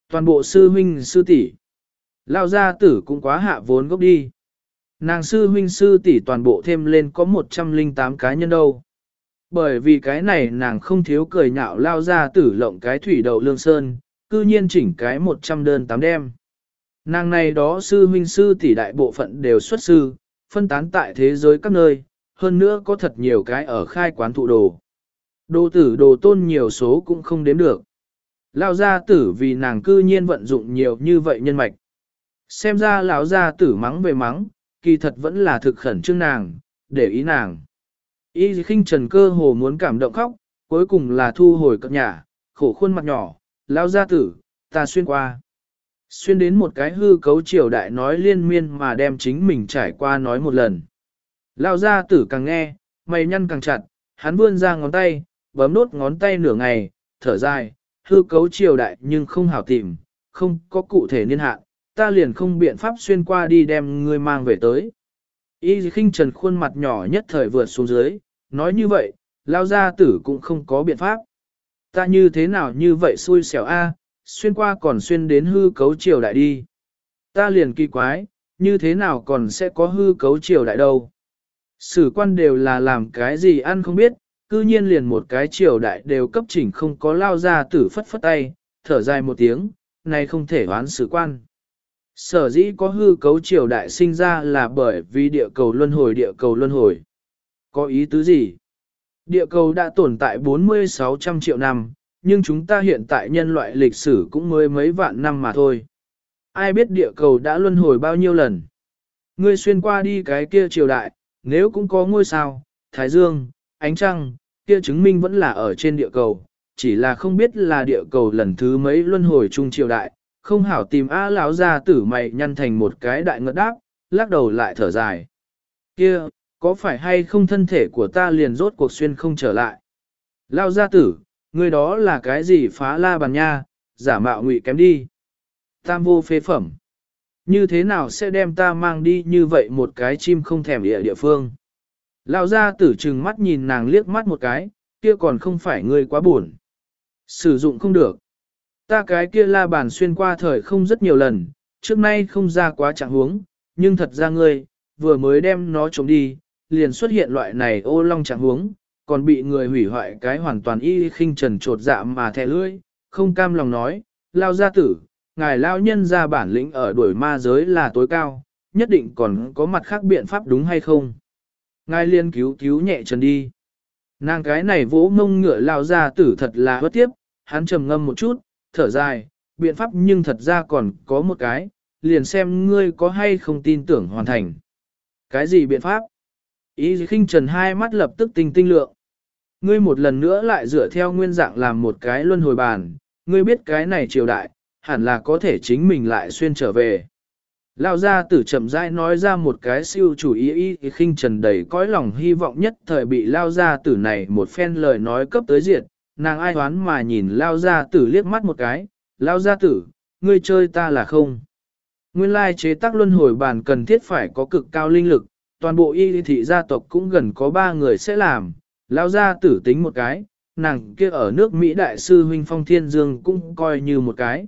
Toàn bộ sư huynh sư tỷ Lao gia tử cũng quá hạ vốn gốc đi. Nàng sư huynh sư tỷ toàn bộ thêm lên có 108 cá nhân đâu. Bởi vì cái này nàng không thiếu cười nhạo lao gia tử lộng cái thủy đậu lương sơn, cư nhiên chỉnh cái 100 đơn tám đem. Nàng này đó sư huynh sư tỷ đại bộ phận đều xuất sư, phân tán tại thế giới các nơi, hơn nữa có thật nhiều cái ở khai quán thụ đồ. Đồ tử đồ tôn nhiều số cũng không đếm được. lão gia tử vì nàng cư nhiên vận dụng nhiều như vậy nhân mạch. Xem ra lão gia tử mắng về mắng, kỳ thật vẫn là thực khẩn trương nàng, để ý nàng. Y khinh trần cơ hồ muốn cảm động khóc, cuối cùng là thu hồi cập nhà, khổ khuôn mặt nhỏ, lão gia tử, ta xuyên qua. Xuyên đến một cái hư cấu triều đại nói liên miên mà đem chính mình trải qua nói một lần. Lao gia tử càng nghe, mày nhăn càng chặt, hắn vươn ra ngón tay, bấm nốt ngón tay nửa ngày, thở dài, hư cấu triều đại nhưng không hảo tìm, không có cụ thể niên hạn, ta liền không biện pháp xuyên qua đi đem ngươi mang về tới. Y khinh trần khuôn mặt nhỏ nhất thời vượt xuống dưới, nói như vậy, lao gia tử cũng không có biện pháp. Ta như thế nào như vậy xui xẻo a, xuyên qua còn xuyên đến hư cấu triều đại đi. Ta liền kỳ quái, như thế nào còn sẽ có hư cấu triều đại đâu. Sử quan đều là làm cái gì ăn không biết, cư nhiên liền một cái triều đại đều cấp chỉnh không có lao ra tử phất phất tay, thở dài một tiếng, này không thể hoán sử quan. Sở dĩ có hư cấu triều đại sinh ra là bởi vì địa cầu luân hồi địa cầu luân hồi. Có ý tứ gì? Địa cầu đã tồn tại 40-600 triệu năm, nhưng chúng ta hiện tại nhân loại lịch sử cũng mới mấy vạn năm mà thôi. Ai biết địa cầu đã luân hồi bao nhiêu lần? Ngươi xuyên qua đi cái kia triều đại, nếu cũng có ngôi sao, thái dương, ánh trăng, kia chứng minh vẫn là ở trên địa cầu, chỉ là không biết là địa cầu lần thứ mấy luân hồi chung triều đại, không hảo tìm A lão gia tử mày nhăn thành một cái đại ngất đáp, lắc đầu lại thở dài. Kia, có phải hay không thân thể của ta liền rốt cuộc xuyên không trở lại? Lao gia tử, người đó là cái gì phá la bàn nha, giả mạo ngụy kém đi. Tam vô phế phẩm. Như thế nào sẽ đem ta mang đi như vậy một cái chim không thèm địa địa phương? Lao gia tử trừng mắt nhìn nàng liếc mắt một cái, kia còn không phải ngươi quá buồn. Sử dụng không được. Ta cái kia la bàn xuyên qua thời không rất nhiều lần, trước nay không ra quá trạng huống, nhưng thật ra ngươi, vừa mới đem nó trống đi, liền xuất hiện loại này ô long trạng huống, còn bị người hủy hoại cái hoàn toàn y khinh trần trột dạ mà thẻ lưỡi, không cam lòng nói, lao gia tử, ngài lao nhân ra bản lĩnh ở đuổi ma giới là tối cao, nhất định còn có mặt khác biện pháp đúng hay không. Ngài liên cứu cứu nhẹ trần đi. Nàng cái này vỗ mông ngựa lao gia tử thật là bất tiếp, hắn trầm ngâm một chút, thở dài, biện pháp nhưng thật ra còn có một cái, liền xem ngươi có hay không tin tưởng hoàn thành. Cái gì biện pháp? Ý khinh trần hai mắt lập tức tinh tinh lượng. Ngươi một lần nữa lại dựa theo nguyên dạng làm một cái luân hồi bàn, ngươi biết cái này triều đại, hẳn là có thể chính mình lại xuyên trở về. Lao ra tử chậm rãi nói ra một cái siêu chủ ý ý khinh trần đầy cõi lòng hy vọng nhất thời bị lao ra tử này một phen lời nói cấp tới diệt, nàng ai hoán mà nhìn lao ra tử liếc mắt một cái, lao ra tử, ngươi chơi ta là không. Nguyên lai chế tác luân hồi bàn cần thiết phải có cực cao linh lực, toàn bộ y thị gia tộc cũng gần có ba người sẽ làm, lao ra tử tính một cái, nàng kia ở nước Mỹ đại sư huynh phong thiên dương cũng coi như một cái.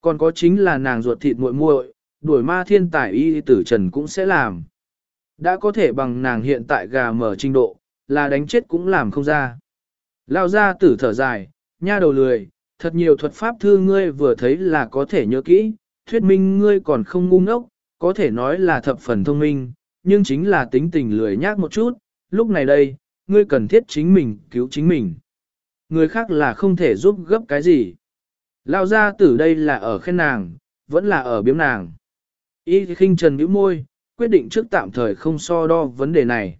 Còn có chính là nàng ruột thịt muội muội, đuổi ma thiên tài y tử trần cũng sẽ làm. Đã có thể bằng nàng hiện tại gà mở trình độ, là đánh chết cũng làm không ra. Lao ra tử thở dài, nha đầu lười, thật nhiều thuật pháp thư ngươi vừa thấy là có thể nhớ kỹ, thuyết minh ngươi còn không ngu ngốc, có thể nói là thập phần thông minh, nhưng chính là tính tình lười nhác một chút, lúc này đây, ngươi cần thiết chính mình cứu chính mình. Người khác là không thể giúp gấp cái gì. Lao ra tử đây là ở khen nàng, vẫn là ở biếm nàng. Y khinh trần bĩu môi, quyết định trước tạm thời không so đo vấn đề này.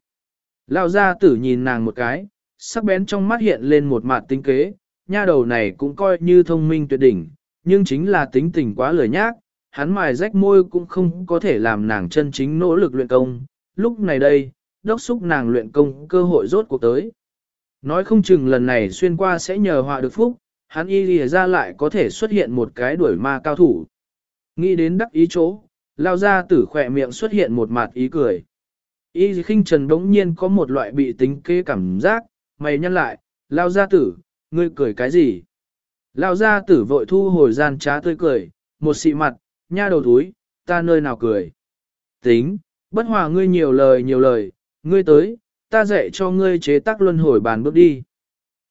Lao ra tử nhìn nàng một cái, sắc bén trong mắt hiện lên một mặt tinh kế, nha đầu này cũng coi như thông minh tuyệt đỉnh, nhưng chính là tính tình quá lười nhác, hắn mài rách môi cũng không có thể làm nàng chân chính nỗ lực luyện công. Lúc này đây, đốc xúc nàng luyện công cơ hội rốt cuộc tới. Nói không chừng lần này xuyên qua sẽ nhờ họa được phúc, hắn y lìa ra lại có thể xuất hiện một cái đuổi ma cao thủ. Nghĩ đến đắc ý chỗ, lao ra tử khỏe miệng xuất hiện một mặt ý cười. Y khinh trần đống nhiên có một loại bị tính kế cảm giác, mày nhăn lại, lao gia tử, ngươi cười cái gì? Lao gia tử vội thu hồi gian trá tươi cười, một xị mặt, nha đầu túi, ta nơi nào cười. Tính, bất hòa ngươi nhiều lời nhiều lời, ngươi tới, ta dạy cho ngươi chế tác luân hồi bàn bước đi.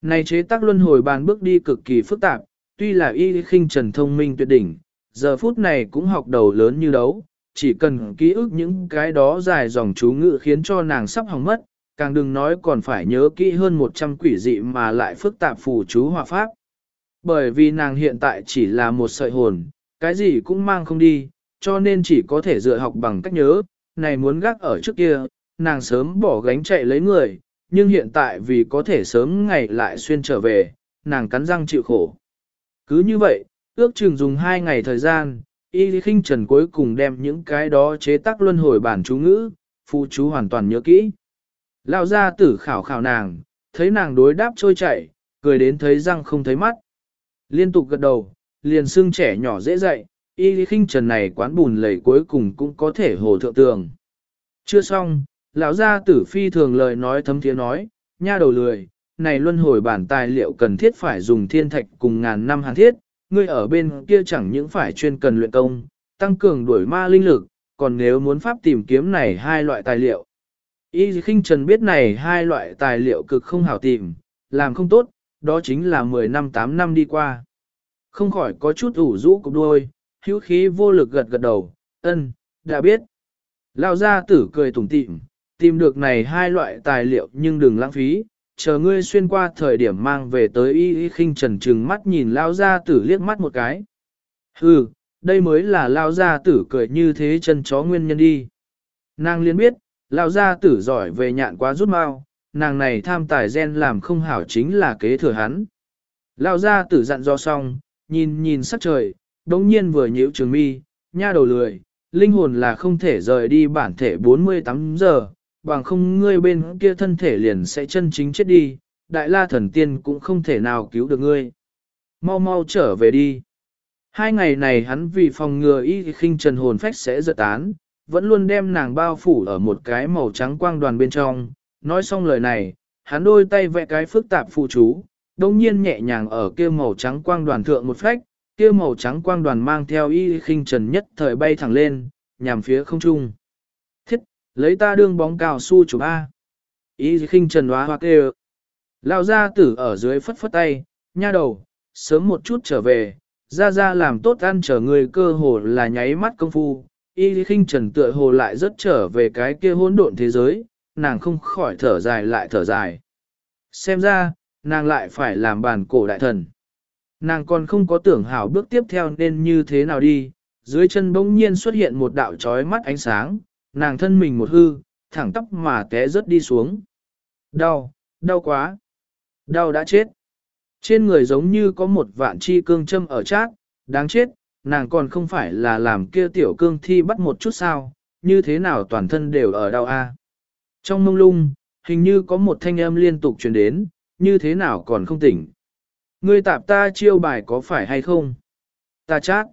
Này chế tác luân hồi bàn bước đi cực kỳ phức tạp, tuy là y khinh trần thông minh tuyệt đỉnh, giờ phút này cũng học đầu lớn như đấu, chỉ cần ký ức những cái đó dài dòng chú ngữ khiến cho nàng sắp hỏng mất, càng đừng nói còn phải nhớ kỹ hơn 100 quỷ dị mà lại phức tạp phù chú hòa pháp. Bởi vì nàng hiện tại chỉ là một sợi hồn, cái gì cũng mang không đi, cho nên chỉ có thể dựa học bằng cách nhớ, này muốn gác ở trước kia, nàng sớm bỏ gánh chạy lấy người, nhưng hiện tại vì có thể sớm ngày lại xuyên trở về, nàng cắn răng chịu khổ. Cứ như vậy, ước chừng dùng hai ngày thời gian, y khinh trần cuối cùng đem những cái đó chế tác luân hồi bản chú ngữ, phụ chú hoàn toàn nhớ kỹ. Lao ra tử khảo khảo nàng, thấy nàng đối đáp trôi chảy, cười đến thấy răng không thấy mắt. Liên tục gật đầu, liền xương trẻ nhỏ dễ dạy, y khinh trần này quán bùn lầy cuối cùng cũng có thể hồ thượng tường. Chưa xong, lão gia tử phi thường lời nói thấm thiế nói, nha đầu lười, này luân hồi bản tài liệu cần thiết phải dùng thiên thạch cùng ngàn năm hàn thiết, ngươi ở bên kia chẳng những phải chuyên cần luyện công, tăng cường đuổi ma linh lực, còn nếu muốn pháp tìm kiếm này hai loại tài liệu. Y khinh trần biết này hai loại tài liệu cực không hảo tìm, làm không tốt, đó chính là 10 năm 8 năm đi qua. Không khỏi có chút ủ rũ cục đuôi, hữu khí vô lực gật gật đầu, ân, đã biết. Lao ra tử cười tủm tỉm, tìm được này hai loại tài liệu nhưng đừng lãng phí, chờ ngươi xuyên qua thời điểm mang về tới y y khinh trần trừng mắt nhìn lao ra tử liếc mắt một cái. Hừ, đây mới là lao ra tử cười như thế chân chó nguyên nhân đi. Nàng liên biết, lao ra tử giỏi về nhạn quá rút mau, nàng này tham tài gen làm không hảo chính là kế thừa hắn. Lao ra tử dặn do xong, nhìn nhìn sắc trời, đống nhiên vừa nhíu trường mi, nha đầu lười, linh hồn là không thể rời đi bản thể 48 giờ, bằng không ngươi bên kia thân thể liền sẽ chân chính chết đi, đại la thần tiên cũng không thể nào cứu được ngươi. Mau mau trở về đi. Hai ngày này hắn vì phòng ngừa y khinh trần hồn phách sẽ giật tán, vẫn luôn đem nàng bao phủ ở một cái màu trắng quang đoàn bên trong. Nói xong lời này, hắn đôi tay vẽ cái phức tạp phụ chú, đông nhiên nhẹ nhàng ở kia màu trắng quang đoàn thượng một phách, kia màu trắng quang đoàn mang theo y khinh trần nhất thời bay thẳng lên, nhằm phía không trung. Thiết, lấy ta đương bóng cao su chụp A. Y khinh trần hóa hoa kêu. Lao ra tử ở dưới phất phất tay, nha đầu, sớm một chút trở về, ra ra làm tốt ăn trở người cơ hồ là nháy mắt công phu. Y khinh trần tựa hồ lại rất trở về cái kia hỗn độn thế giới, nàng không khỏi thở dài lại thở dài. Xem ra, nàng lại phải làm bàn cổ đại thần. Nàng còn không có tưởng hảo bước tiếp theo nên như thế nào đi, dưới chân bỗng nhiên xuất hiện một đạo trói mắt ánh sáng, nàng thân mình một hư, thẳng tóc mà té rớt đi xuống. Đau, đau quá. Đau đã chết. Trên người giống như có một vạn chi cương châm ở chát, đáng chết, nàng còn không phải là làm kia tiểu cương thi bắt một chút sao, như thế nào toàn thân đều ở đau a. Trong mông lung, hình như có một thanh âm liên tục truyền đến, như thế nào còn không tỉnh. Ngươi tạp ta chiêu bài có phải hay không? Ta chát.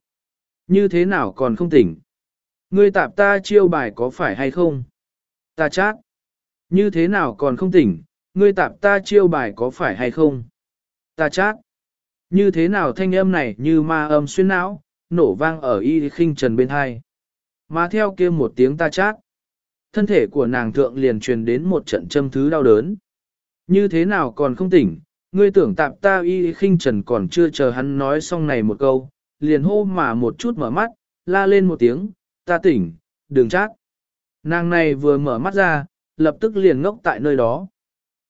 Như thế nào còn không tỉnh? Ngươi tạp ta chiêu bài có phải hay không? Ta chát. Như thế nào còn không tỉnh? Ngươi tạp ta chiêu bài có phải hay không? Ta chát. Như thế nào thanh âm này như ma âm xuyên não, nổ vang ở y khinh trần bên hai. Mà theo kia một tiếng ta chát. Thân thể của nàng thượng liền truyền đến một trận châm thứ đau đớn. Như thế nào còn không tỉnh, ngươi tưởng tạp ta y khinh trần còn chưa chờ hắn nói xong này một câu, liền hô mà một chút mở mắt, la lên một tiếng, ta tỉnh, đừng chát. Nàng này vừa mở mắt ra, lập tức liền ngốc tại nơi đó.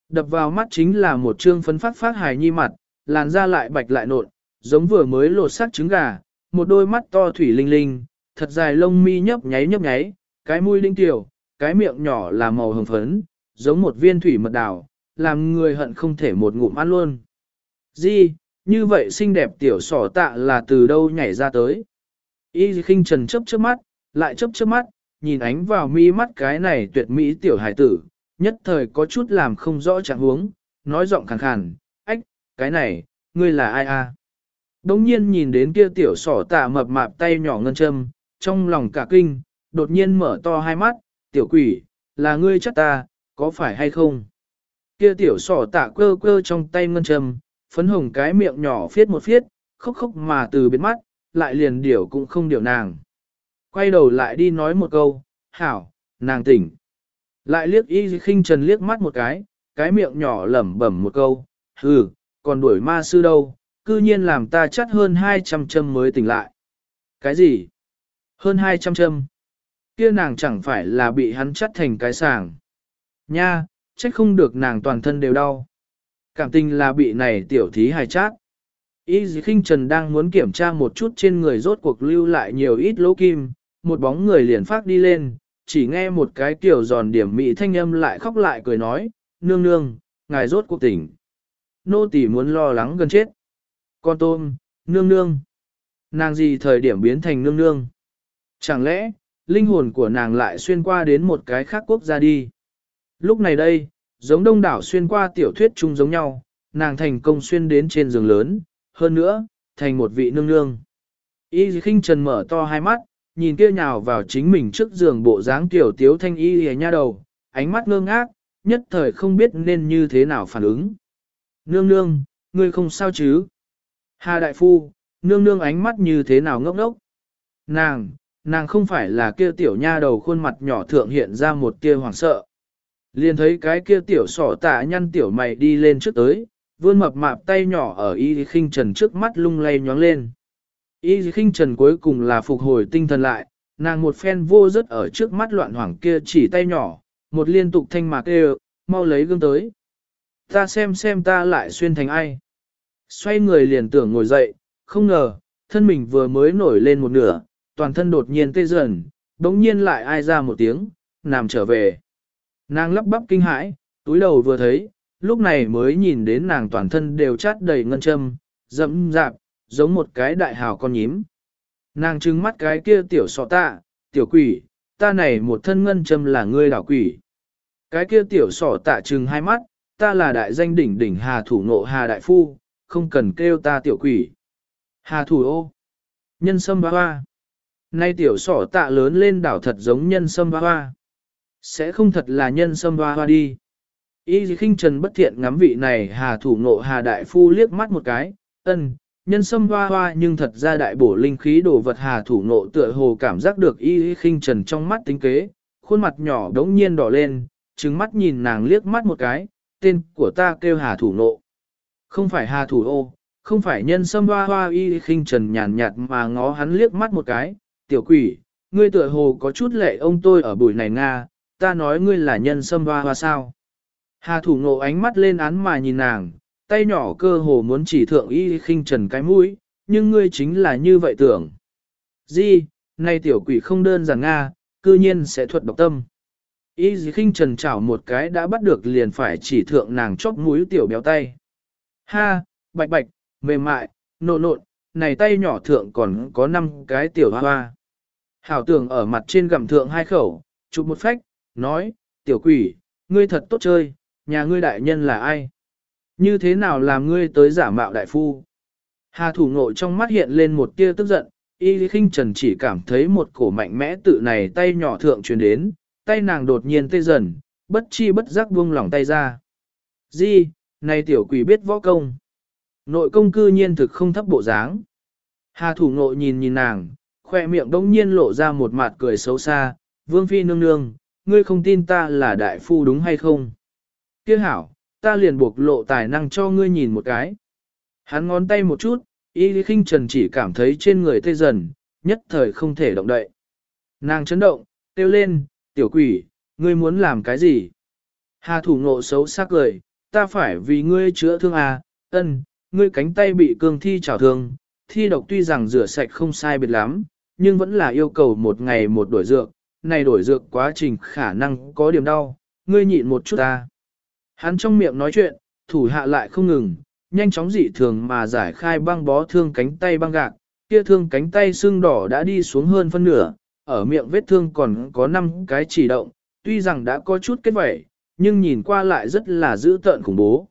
Đập vào mắt chính là một trương phấn phát phát hài nhi mặt, làn da lại bạch lại nộn, giống vừa mới lột xác trứng gà, một đôi mắt to thủy linh linh, thật dài lông mi nhấp nháy nhấp nháy, cái mũi linh tiểu, cái miệng nhỏ là màu hồng phấn, giống một viên thủy mật đào, làm người hận không thể một ngụm ăn luôn. Di, như vậy xinh đẹp tiểu sỏ tạ là từ đâu nhảy ra tới. Y khinh trần chấp trước mắt, lại chấp trước mắt, nhìn ánh vào mi mắt cái này tuyệt mỹ tiểu hải tử, nhất thời có chút làm không rõ trạng huống, nói giọng khàn khàn, ách, cái này, ngươi là ai a? À? Đống nhiên nhìn đến kia tiểu sỏ tạ mập mạp tay nhỏ ngân châm, trong lòng cả kinh, đột nhiên mở to hai mắt, tiểu quỷ, là ngươi chắc ta, có phải hay không? Kia tiểu sỏ tạ quơ quơ trong tay ngân châm, phấn hồng cái miệng nhỏ phiết một phiết, khóc khóc mà từ biến mắt, lại liền điểu cũng không điểu nàng. Quay đầu lại đi nói một câu, hảo, nàng tỉnh. Lại liếc y khinh trần liếc mắt một cái, cái miệng nhỏ lẩm bẩm một câu, hừ, còn đuổi ma sư đâu, cư nhiên làm ta chắt hơn 200 châm mới tỉnh lại. Cái gì? Hơn 200 châm. Kia nàng chẳng phải là bị hắn chắt thành cái sàng. Nha, trách không được nàng toàn thân đều đau. Cảm tình là bị này tiểu thí hài chát. Y dì khinh trần đang muốn kiểm tra một chút trên người rốt cuộc lưu lại nhiều ít lỗ kim, một bóng người liền phát đi lên, chỉ nghe một cái tiểu giòn điểm mị thanh âm lại khóc lại cười nói, nương nương, ngài rốt cuộc tỉnh. Nô tỳ muốn lo lắng gần chết. Con tôm, nương nương. Nàng gì thời điểm biến thành nương nương? Chẳng lẽ, linh hồn của nàng lại xuyên qua đến một cái khác quốc gia đi? Lúc này đây, giống đông đảo xuyên qua tiểu thuyết chung giống nhau, nàng thành công xuyên đến trên giường lớn, hơn nữa, thành một vị nương nương. Y khinh trần mở to hai mắt, nhìn kia nhào vào chính mình trước giường bộ dáng tiểu tiếu thanh y hề nha đầu, ánh mắt ngơ ngác, nhất thời không biết nên như thế nào phản ứng. Nương nương, ngươi không sao chứ? Hà đại phu, nương nương ánh mắt như thế nào ngốc ngốc? Nàng, nàng không phải là kia tiểu nha đầu khuôn mặt nhỏ thượng hiện ra một tia hoảng sợ. Liền thấy cái kia tiểu sỏ tạ nhăn tiểu mày đi lên trước tới, vươn mập mạp tay nhỏ ở y khinh trần trước mắt lung lay nhóng lên. Y khinh trần cuối cùng là phục hồi tinh thần lại, nàng một phen vô rất ở trước mắt loạn hoảng kia chỉ tay nhỏ, một liên tục thanh mạc kêu, mau lấy gương tới. Ta xem xem ta lại xuyên thành ai. Xoay người liền tưởng ngồi dậy, không ngờ, thân mình vừa mới nổi lên một nửa, toàn thân đột nhiên tê dần, đống nhiên lại ai ra một tiếng, nằm trở về. Nàng lắp bắp kinh hãi, túi đầu vừa thấy, lúc này mới nhìn đến nàng toàn thân đều chát đầy ngân châm, dẫm dạp, giống một cái đại hào con nhím. Nàng trừng mắt cái kia tiểu sọ tạ, tiểu quỷ, ta này một thân ngân châm là ngươi đảo quỷ. Cái kia tiểu sọ tạ trừng hai mắt, ta là đại danh đỉnh đỉnh hà thủ nộ hà đại phu, không cần kêu ta tiểu quỷ. Hà thủ ô, nhân sâm hoa hoa. Nay tiểu sọ tạ lớn lên đảo thật giống nhân sâm hoa hoa. Sẽ không thật là nhân sâm hoa hoa đi. Y khinh trần bất thiện ngắm vị này hà thủ nộ hà đại phu liếc mắt một cái, ân, nhân sâm hoa hoa nhưng thật ra đại bổ linh khí đồ vật hà thủ nộ tựa hồ cảm giác được y khinh trần trong mắt tính kế, khuôn mặt nhỏ đống nhiên đỏ lên, trừng mắt nhìn nàng liếc mắt một cái, tên của ta kêu hà thủ nộ. Không phải hà thủ ô, không phải nhân sâm hoa hoa y khinh trần nhàn nhạt mà ngó hắn liếc mắt một cái, tiểu quỷ, ngươi tựa hồ có chút lệ ông tôi ở buổi này Nga, ta nói ngươi là nhân sâm hoa hoa sao. Hà thủ nộ ánh mắt lên án mà nhìn nàng, tay nhỏ cơ hồ muốn chỉ thượng y khinh trần cái mũi, nhưng ngươi chính là như vậy tưởng. Di, nay tiểu quỷ không đơn giản Nga, cư nhiên sẽ thuật độc tâm. Y khinh trần chảo một cái đã bắt được liền phải chỉ thượng nàng chóp mũi tiểu béo tay. Ha, bạch bạch, mềm mại, nộn nộn, này tay nhỏ thượng còn có 5 cái tiểu hoa hoa. Hảo tưởng ở mặt trên gặm thượng hai khẩu, chụp một phách, nói, tiểu quỷ, ngươi thật tốt chơi, nhà ngươi đại nhân là ai? Như thế nào làm ngươi tới giả mạo đại phu? Hà thủ ngộ trong mắt hiện lên một tia tức giận, y khinh trần chỉ cảm thấy một cổ mạnh mẽ tự này tay nhỏ thượng truyền đến, tay nàng đột nhiên tê dần, bất chi bất giác buông lỏng tay ra. Di, này tiểu quỷ biết võ công. Nội công cư nhiên thực không thấp bộ dáng. Hà thủ ngộ nhìn nhìn nàng, khoe miệng đông nhiên lộ ra một mặt cười xấu xa, vương phi nương nương, ngươi không tin ta là đại phu đúng hay không? Kia hảo, ta liền buộc lộ tài năng cho ngươi nhìn một cái. Hắn ngón tay một chút, y khinh trần chỉ cảm thấy trên người tê dần, nhất thời không thể động đậy. Nàng chấn động, kêu lên, tiểu quỷ, ngươi muốn làm cái gì? Hà thủ ngộ xấu sắc lời, ta phải vì ngươi chữa thương à, ân, ngươi cánh tay bị cương thi trào thương, thi độc tuy rằng rửa sạch không sai biệt lắm, nhưng vẫn là yêu cầu một ngày một đổi dược, này đổi dược quá trình khả năng có điểm đau, ngươi nhịn một chút ta. Hắn trong miệng nói chuyện, thủ hạ lại không ngừng, nhanh chóng dị thường mà giải khai băng bó thương cánh tay băng gạc, kia thương cánh tay xương đỏ đã đi xuống hơn phân nửa, ở miệng vết thương còn có 5 cái chỉ động, tuy rằng đã có chút kết vẩy, nhưng nhìn qua lại rất là dữ tợn khủng bố.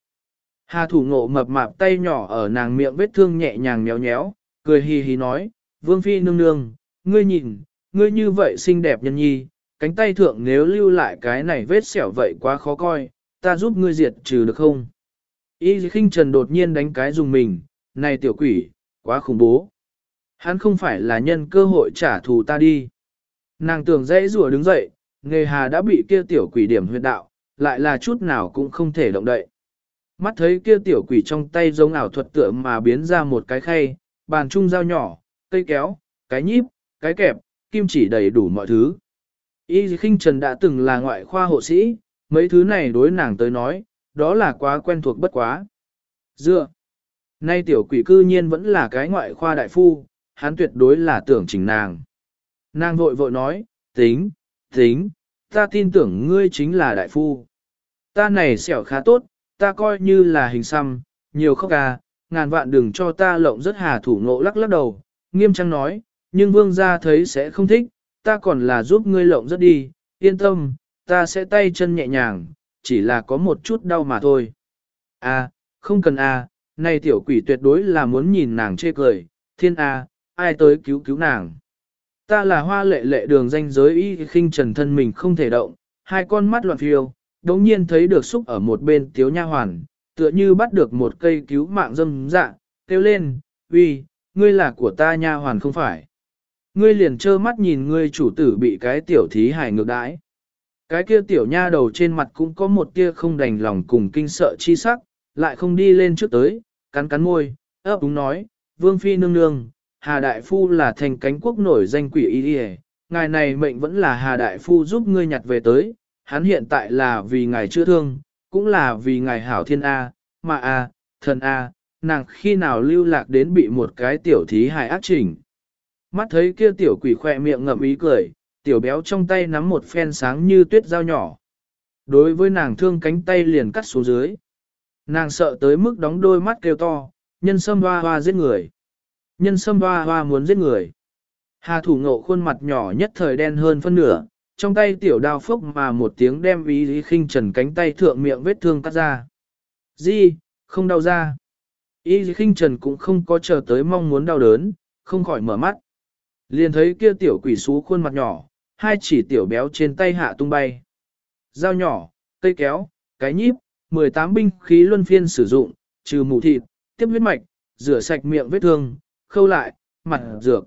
Hà thủ ngộ mập mạp tay nhỏ ở nàng miệng vết thương nhẹ nhàng nhéo nhéo, cười hì hì nói, Vương Phi nương nương, ngươi nhìn, ngươi như vậy xinh đẹp nhân nhi, cánh tay thượng nếu lưu lại cái này vết sẹo vậy quá khó coi, ta giúp ngươi diệt trừ được không? Y khinh trần đột nhiên đánh cái dùng mình, này tiểu quỷ, quá khủng bố. Hắn không phải là nhân cơ hội trả thù ta đi. Nàng tưởng dễ rùa đứng dậy, nghề hà đã bị kia tiểu quỷ điểm huyệt đạo, lại là chút nào cũng không thể động đậy. Mắt thấy kia tiểu quỷ trong tay giống ảo thuật tựa mà biến ra một cái khay, bàn trung dao nhỏ, cây kéo, cái nhíp, cái kẹp, kim chỉ đầy đủ mọi thứ. Y khinh trần đã từng là ngoại khoa hộ sĩ, mấy thứ này đối nàng tới nói, đó là quá quen thuộc bất quá. Dựa, nay tiểu quỷ cư nhiên vẫn là cái ngoại khoa đại phu, hắn tuyệt đối là tưởng chỉnh nàng. Nàng vội vội nói, tính, tính, ta tin tưởng ngươi chính là đại phu. Ta này xẻo khá tốt, ta coi như là hình xăm, nhiều khóc à, ngàn vạn đừng cho ta lộng rất hà thủ ngộ lắc lắc đầu, nghiêm trang nói, nhưng vương gia thấy sẽ không thích, ta còn là giúp ngươi lộng rất đi, yên tâm, ta sẽ tay chân nhẹ nhàng, chỉ là có một chút đau mà thôi. À, không cần à, này tiểu quỷ tuyệt đối là muốn nhìn nàng chê cười, thiên à, ai tới cứu cứu nàng. Ta là hoa lệ lệ đường danh giới y khinh trần thân mình không thể động, hai con mắt loạn phiêu, đống nhiên thấy được xúc ở một bên tiếu nha hoàn, tựa như bắt được một cây cứu mạng dâm dạ, kêu lên, uy, ngươi là của ta nha hoàn không phải. Ngươi liền trơ mắt nhìn ngươi chủ tử bị cái tiểu thí hải ngược đãi. Cái kia tiểu nha đầu trên mặt cũng có một tia không đành lòng cùng kinh sợ chi sắc, lại không đi lên trước tới, cắn cắn môi, ấp đúng nói, vương phi nương nương, Hà Đại Phu là thành cánh quốc nổi danh quỷ y đi ngài này mệnh vẫn là Hà Đại Phu giúp ngươi nhặt về tới, hắn hiện tại là vì ngài chữa thương, cũng là vì ngài hảo thiên A, mà A, thần A, nàng khi nào lưu lạc đến bị một cái tiểu thí hài ác chỉnh. Mắt thấy kia tiểu quỷ khỏe miệng ngậm ý cười, tiểu béo trong tay nắm một phen sáng như tuyết dao nhỏ. Đối với nàng thương cánh tay liền cắt xuống dưới. Nàng sợ tới mức đóng đôi mắt kêu to, nhân sâm hoa hoa giết người. Nhân sâm hoa hoa muốn giết người. Hà thủ ngộ khuôn mặt nhỏ nhất thời đen hơn phân nửa, trong tay tiểu đao phốc mà một tiếng đem ý lý khinh trần cánh tay thượng miệng vết thương cắt ra. Di, không đau ra. Ý lý khinh trần cũng không có chờ tới mong muốn đau đớn, không khỏi mở mắt. Liền thấy kia tiểu quỷ xú khuôn mặt nhỏ, hai chỉ tiểu béo trên tay hạ tung bay. Dao nhỏ, cây kéo, cái nhíp, 18 binh khí luân phiên sử dụng, trừ mù thịt, tiếp huyết mạch, rửa sạch miệng vết thương, khâu lại, mặt dược.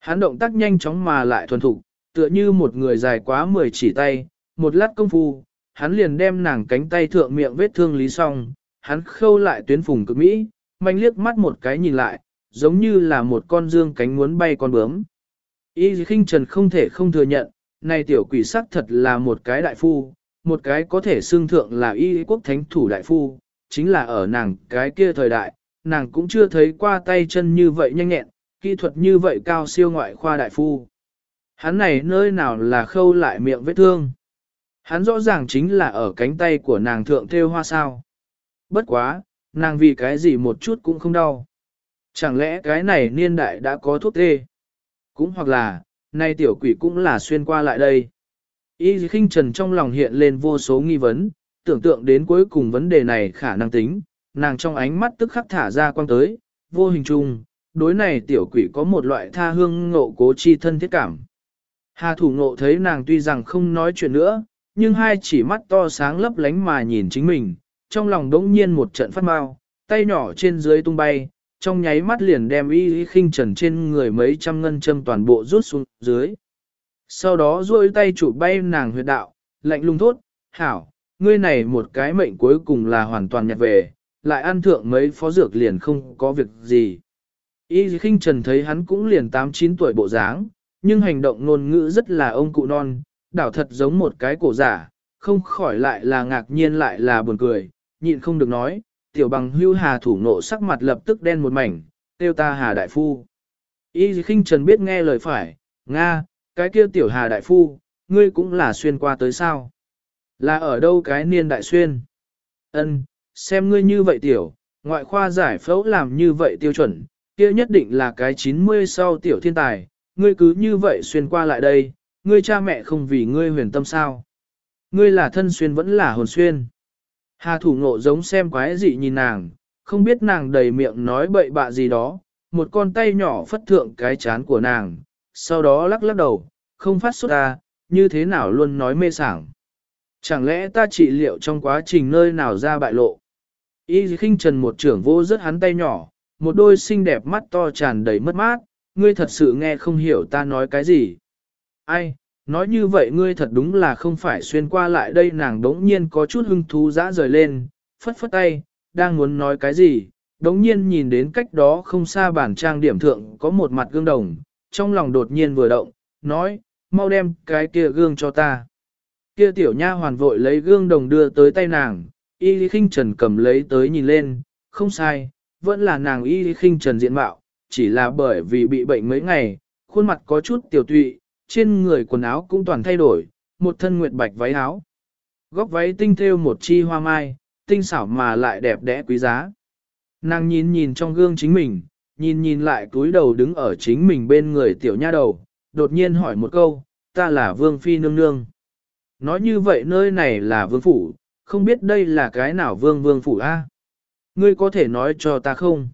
Hắn động tác nhanh chóng mà lại thuần thục, tựa như một người dài quá 10 chỉ tay, một lát công phu, hắn liền đem nàng cánh tay thượng miệng vết thương lý xong, hắn khâu lại tuyến phùng cực mỹ, manh liếc mắt một cái nhìn lại, giống như là một con dương cánh muốn bay con bướm. Y khinh trần không thể không thừa nhận, này tiểu quỷ sắc thật là một cái đại phu, một cái có thể xương thượng là y quốc thánh thủ đại phu, chính là ở nàng cái kia thời đại, nàng cũng chưa thấy qua tay chân như vậy nhanh nhẹn, kỹ thuật như vậy cao siêu ngoại khoa đại phu. Hắn này nơi nào là khâu lại miệng vết thương. Hắn rõ ràng chính là ở cánh tay của nàng thượng theo hoa sao. Bất quá, nàng vì cái gì một chút cũng không đau. Chẳng lẽ cái này niên đại đã có thuốc tê? Cũng hoặc là, nay tiểu quỷ cũng là xuyên qua lại đây. Y khinh trần trong lòng hiện lên vô số nghi vấn, tưởng tượng đến cuối cùng vấn đề này khả năng tính, nàng trong ánh mắt tức khắc thả ra quang tới, vô hình chung, đối này tiểu quỷ có một loại tha hương ngộ cố chi thân thiết cảm. Hà thủ ngộ thấy nàng tuy rằng không nói chuyện nữa, nhưng hai chỉ mắt to sáng lấp lánh mà nhìn chính mình, trong lòng đống nhiên một trận phát mau, tay nhỏ trên dưới tung bay, trong nháy mắt liền đem y y khinh trần trên người mấy trăm ngân châm toàn bộ rút xuống dưới. Sau đó duỗi tay chụp bay nàng huyệt đạo, lạnh lùng thốt, hảo, ngươi này một cái mệnh cuối cùng là hoàn toàn nhặt về, lại ăn thượng mấy phó dược liền không có việc gì. Y khinh trần thấy hắn cũng liền 8-9 tuổi bộ dáng, nhưng hành động ngôn ngữ rất là ông cụ non, đảo thật giống một cái cổ giả, không khỏi lại là ngạc nhiên lại là buồn cười, nhịn không được nói, tiểu bằng hưu hà thủ nộ sắc mặt lập tức đen một mảnh, tiêu ta hà đại phu. Y khinh trần biết nghe lời phải, Nga, cái kia tiểu hà đại phu, ngươi cũng là xuyên qua tới sao? Là ở đâu cái niên đại xuyên? Ân, xem ngươi như vậy tiểu, ngoại khoa giải phẫu làm như vậy tiêu chuẩn, kia nhất định là cái 90 sau tiểu thiên tài, ngươi cứ như vậy xuyên qua lại đây, ngươi cha mẹ không vì ngươi huyền tâm sao. Ngươi là thân xuyên vẫn là hồn xuyên. Hà thủ ngộ giống xem quái dị nhìn nàng, không biết nàng đầy miệng nói bậy bạ gì đó, một con tay nhỏ phất thượng cái chán của nàng, sau đó lắc lắc đầu, không phát xuất ra, như thế nào luôn nói mê sảng. Chẳng lẽ ta trị liệu trong quá trình nơi nào ra bại lộ? Y khinh trần một trưởng vô rất hắn tay nhỏ, một đôi xinh đẹp mắt to tràn đầy mất mát, ngươi thật sự nghe không hiểu ta nói cái gì. Ai, nói như vậy ngươi thật đúng là không phải xuyên qua lại đây nàng đống nhiên có chút hưng thú dã rời lên, phất phất tay, đang muốn nói cái gì, đống nhiên nhìn đến cách đó không xa bản trang điểm thượng có một mặt gương đồng, trong lòng đột nhiên vừa động, nói, mau đem cái kia gương cho ta. Kia tiểu nha hoàn vội lấy gương đồng đưa tới tay nàng, y lý khinh trần cầm lấy tới nhìn lên, không sai, vẫn là nàng y lý khinh trần diện mạo, chỉ là bởi vì bị bệnh mấy ngày, khuôn mặt có chút tiểu tụy, trên người quần áo cũng toàn thay đổi, một thân nguyệt bạch váy áo. Góc váy tinh thêu một chi hoa mai, tinh xảo mà lại đẹp đẽ quý giá. Nàng nhìn nhìn trong gương chính mình, nhìn nhìn lại túi đầu đứng ở chính mình bên người tiểu nha đầu, đột nhiên hỏi một câu, ta là vương phi nương nương. Nói như vậy nơi này là vương phủ, không biết đây là cái nào vương vương phủ a? Ngươi có thể nói cho ta không?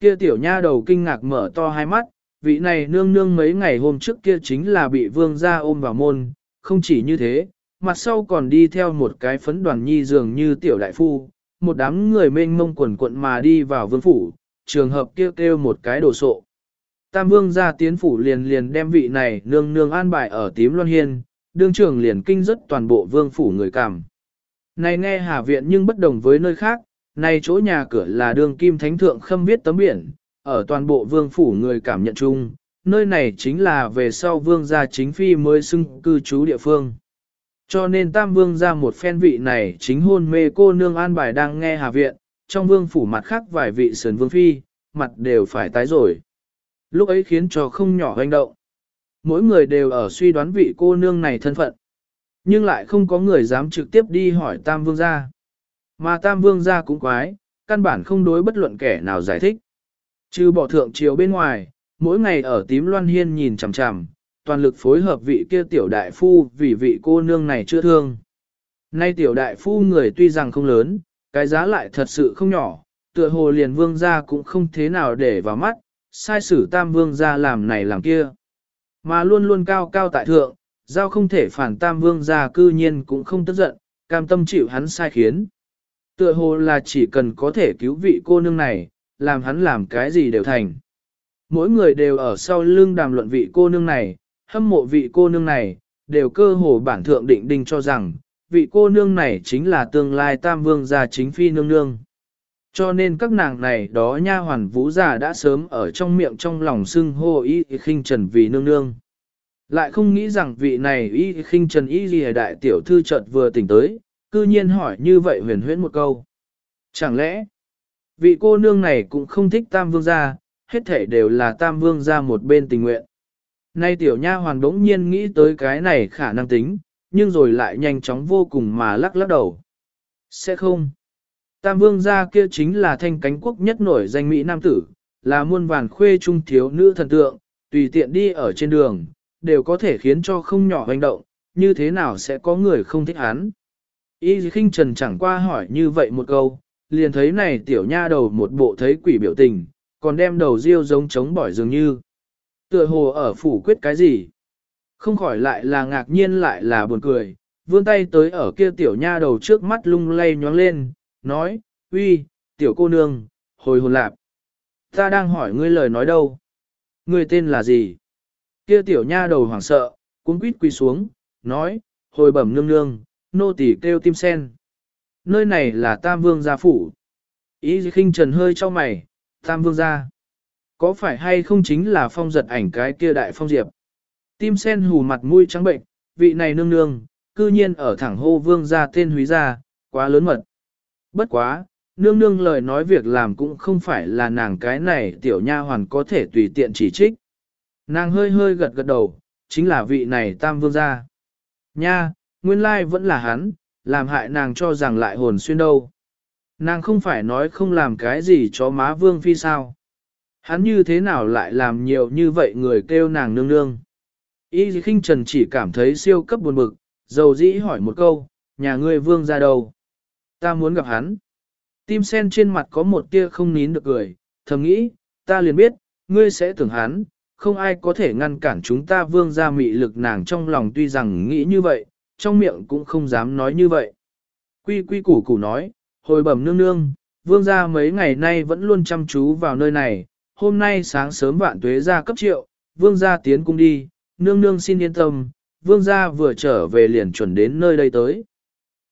Kia tiểu nha đầu kinh ngạc mở to hai mắt, vị này nương nương mấy ngày hôm trước kia chính là bị vương gia ôm vào môn, không chỉ như thế, mặt sau còn đi theo một cái phấn đoàn nhi dường như tiểu đại phu, một đám người mênh mông quần quận mà đi vào vương phủ, trường hợp kêu kêu một cái đồ sộ. Tam vương gia tiến phủ liền liền đem vị này nương nương an bài ở tím loan hiên, đương trưởng liền kinh rất toàn bộ vương phủ người cảm. Này nghe hà viện nhưng bất đồng với nơi khác, này chỗ nhà cửa là đường kim thánh thượng khâm viết tấm biển, ở toàn bộ vương phủ người cảm nhận chung, nơi này chính là về sau vương gia chính phi mới xưng cư trú địa phương. Cho nên tam vương gia một phen vị này chính hôn mê cô nương an bài đang nghe hà viện, trong vương phủ mặt khác vài vị sườn vương phi, mặt đều phải tái rồi. Lúc ấy khiến cho không nhỏ hoành động. Mỗi người đều ở suy đoán vị cô nương này thân phận. Nhưng lại không có người dám trực tiếp đi hỏi tam vương gia. Mà tam vương gia cũng quái, căn bản không đối bất luận kẻ nào giải thích. Trừ bỏ thượng chiều bên ngoài, mỗi ngày ở tím loan hiên nhìn chằm chằm, toàn lực phối hợp vị kia tiểu đại phu vì vị cô nương này chưa thương. Nay tiểu đại phu người tuy rằng không lớn, cái giá lại thật sự không nhỏ, tựa hồ liền vương gia cũng không thế nào để vào mắt, sai sử tam vương gia làm này làm kia. Mà luôn luôn cao cao tại thượng, giao không thể phản tam vương gia cư nhiên cũng không tức giận, cam tâm chịu hắn sai khiến. Tựa hồ là chỉ cần có thể cứu vị cô nương này, làm hắn làm cái gì đều thành. Mỗi người đều ở sau lưng đàm luận vị cô nương này, hâm mộ vị cô nương này, đều cơ hồ bản thượng định đinh cho rằng, vị cô nương này chính là tương lai tam vương gia chính phi nương nương. Cho nên các nàng này đó nha hoàn vũ già đã sớm ở trong miệng trong lòng xưng hô y khinh trần vì nương nương. Lại không nghĩ rằng vị này y khinh trần y gì đại tiểu thư chợt vừa tỉnh tới, cư nhiên hỏi như vậy huyền huyễn một câu. Chẳng lẽ, vị cô nương này cũng không thích tam vương gia, hết thể đều là tam vương gia một bên tình nguyện. Nay tiểu nha hoàn đống nhiên nghĩ tới cái này khả năng tính, nhưng rồi lại nhanh chóng vô cùng mà lắc lắc đầu. Sẽ không. Tam vương gia kia chính là thanh cánh quốc nhất nổi danh Mỹ Nam tử, là muôn vàn khuê trung thiếu nữ thần tượng, tùy tiện đi ở trên đường, đều có thể khiến cho không nhỏ hành động, như thế nào sẽ có người không thích hắn. Y khinh trần chẳng qua hỏi như vậy một câu, liền thấy này tiểu nha đầu một bộ thấy quỷ biểu tình, còn đem đầu riêu giống trống bỏi dường như. Tựa hồ ở phủ quyết cái gì? Không khỏi lại là ngạc nhiên lại là buồn cười, vươn tay tới ở kia tiểu nha đầu trước mắt lung lay nhoáng lên, nói, uy, tiểu cô nương, hồi hồn lạp. Ta đang hỏi ngươi lời nói đâu? Ngươi tên là gì? Kia tiểu nha đầu hoảng sợ, cuống quýt quỳ xuống, nói, hồi bẩm nương nương, nô tỳ kêu tim sen. Nơi này là Tam Vương gia phủ. Ý khinh trần hơi cho mày, Tam Vương gia. Có phải hay không chính là phong giật ảnh cái kia đại phong diệp? Tim sen hù mặt mũi trắng bệnh, vị này nương nương, cư nhiên ở thẳng hô vương gia tên húy gia quá lớn mật. Bất quá, nương nương lời nói việc làm cũng không phải là nàng cái này tiểu nha hoàn có thể tùy tiện chỉ trích. Nàng hơi hơi gật gật đầu, chính là vị này tam vương gia. Nha, nguyên lai vẫn là hắn, làm hại nàng cho rằng lại hồn xuyên đâu. Nàng không phải nói không làm cái gì cho má vương phi sao. Hắn như thế nào lại làm nhiều như vậy người kêu nàng nương nương. Y khinh trần chỉ cảm thấy siêu cấp buồn bực, dầu dĩ hỏi một câu, nhà ngươi vương ra đâu? Ta muốn gặp hắn. Tim sen trên mặt có một tia không nín được cười, thầm nghĩ, ta liền biết, ngươi sẽ tưởng hắn, không ai có thể ngăn cản chúng ta vương ra mị lực nàng trong lòng tuy rằng nghĩ như vậy, trong miệng cũng không dám nói như vậy. Quy quy củ củ nói, hồi bẩm nương nương, vương gia mấy ngày nay vẫn luôn chăm chú vào nơi này, hôm nay sáng sớm vạn tuế ra cấp triệu, vương gia tiến cung đi, nương nương xin yên tâm, vương gia vừa trở về liền chuẩn đến nơi đây tới.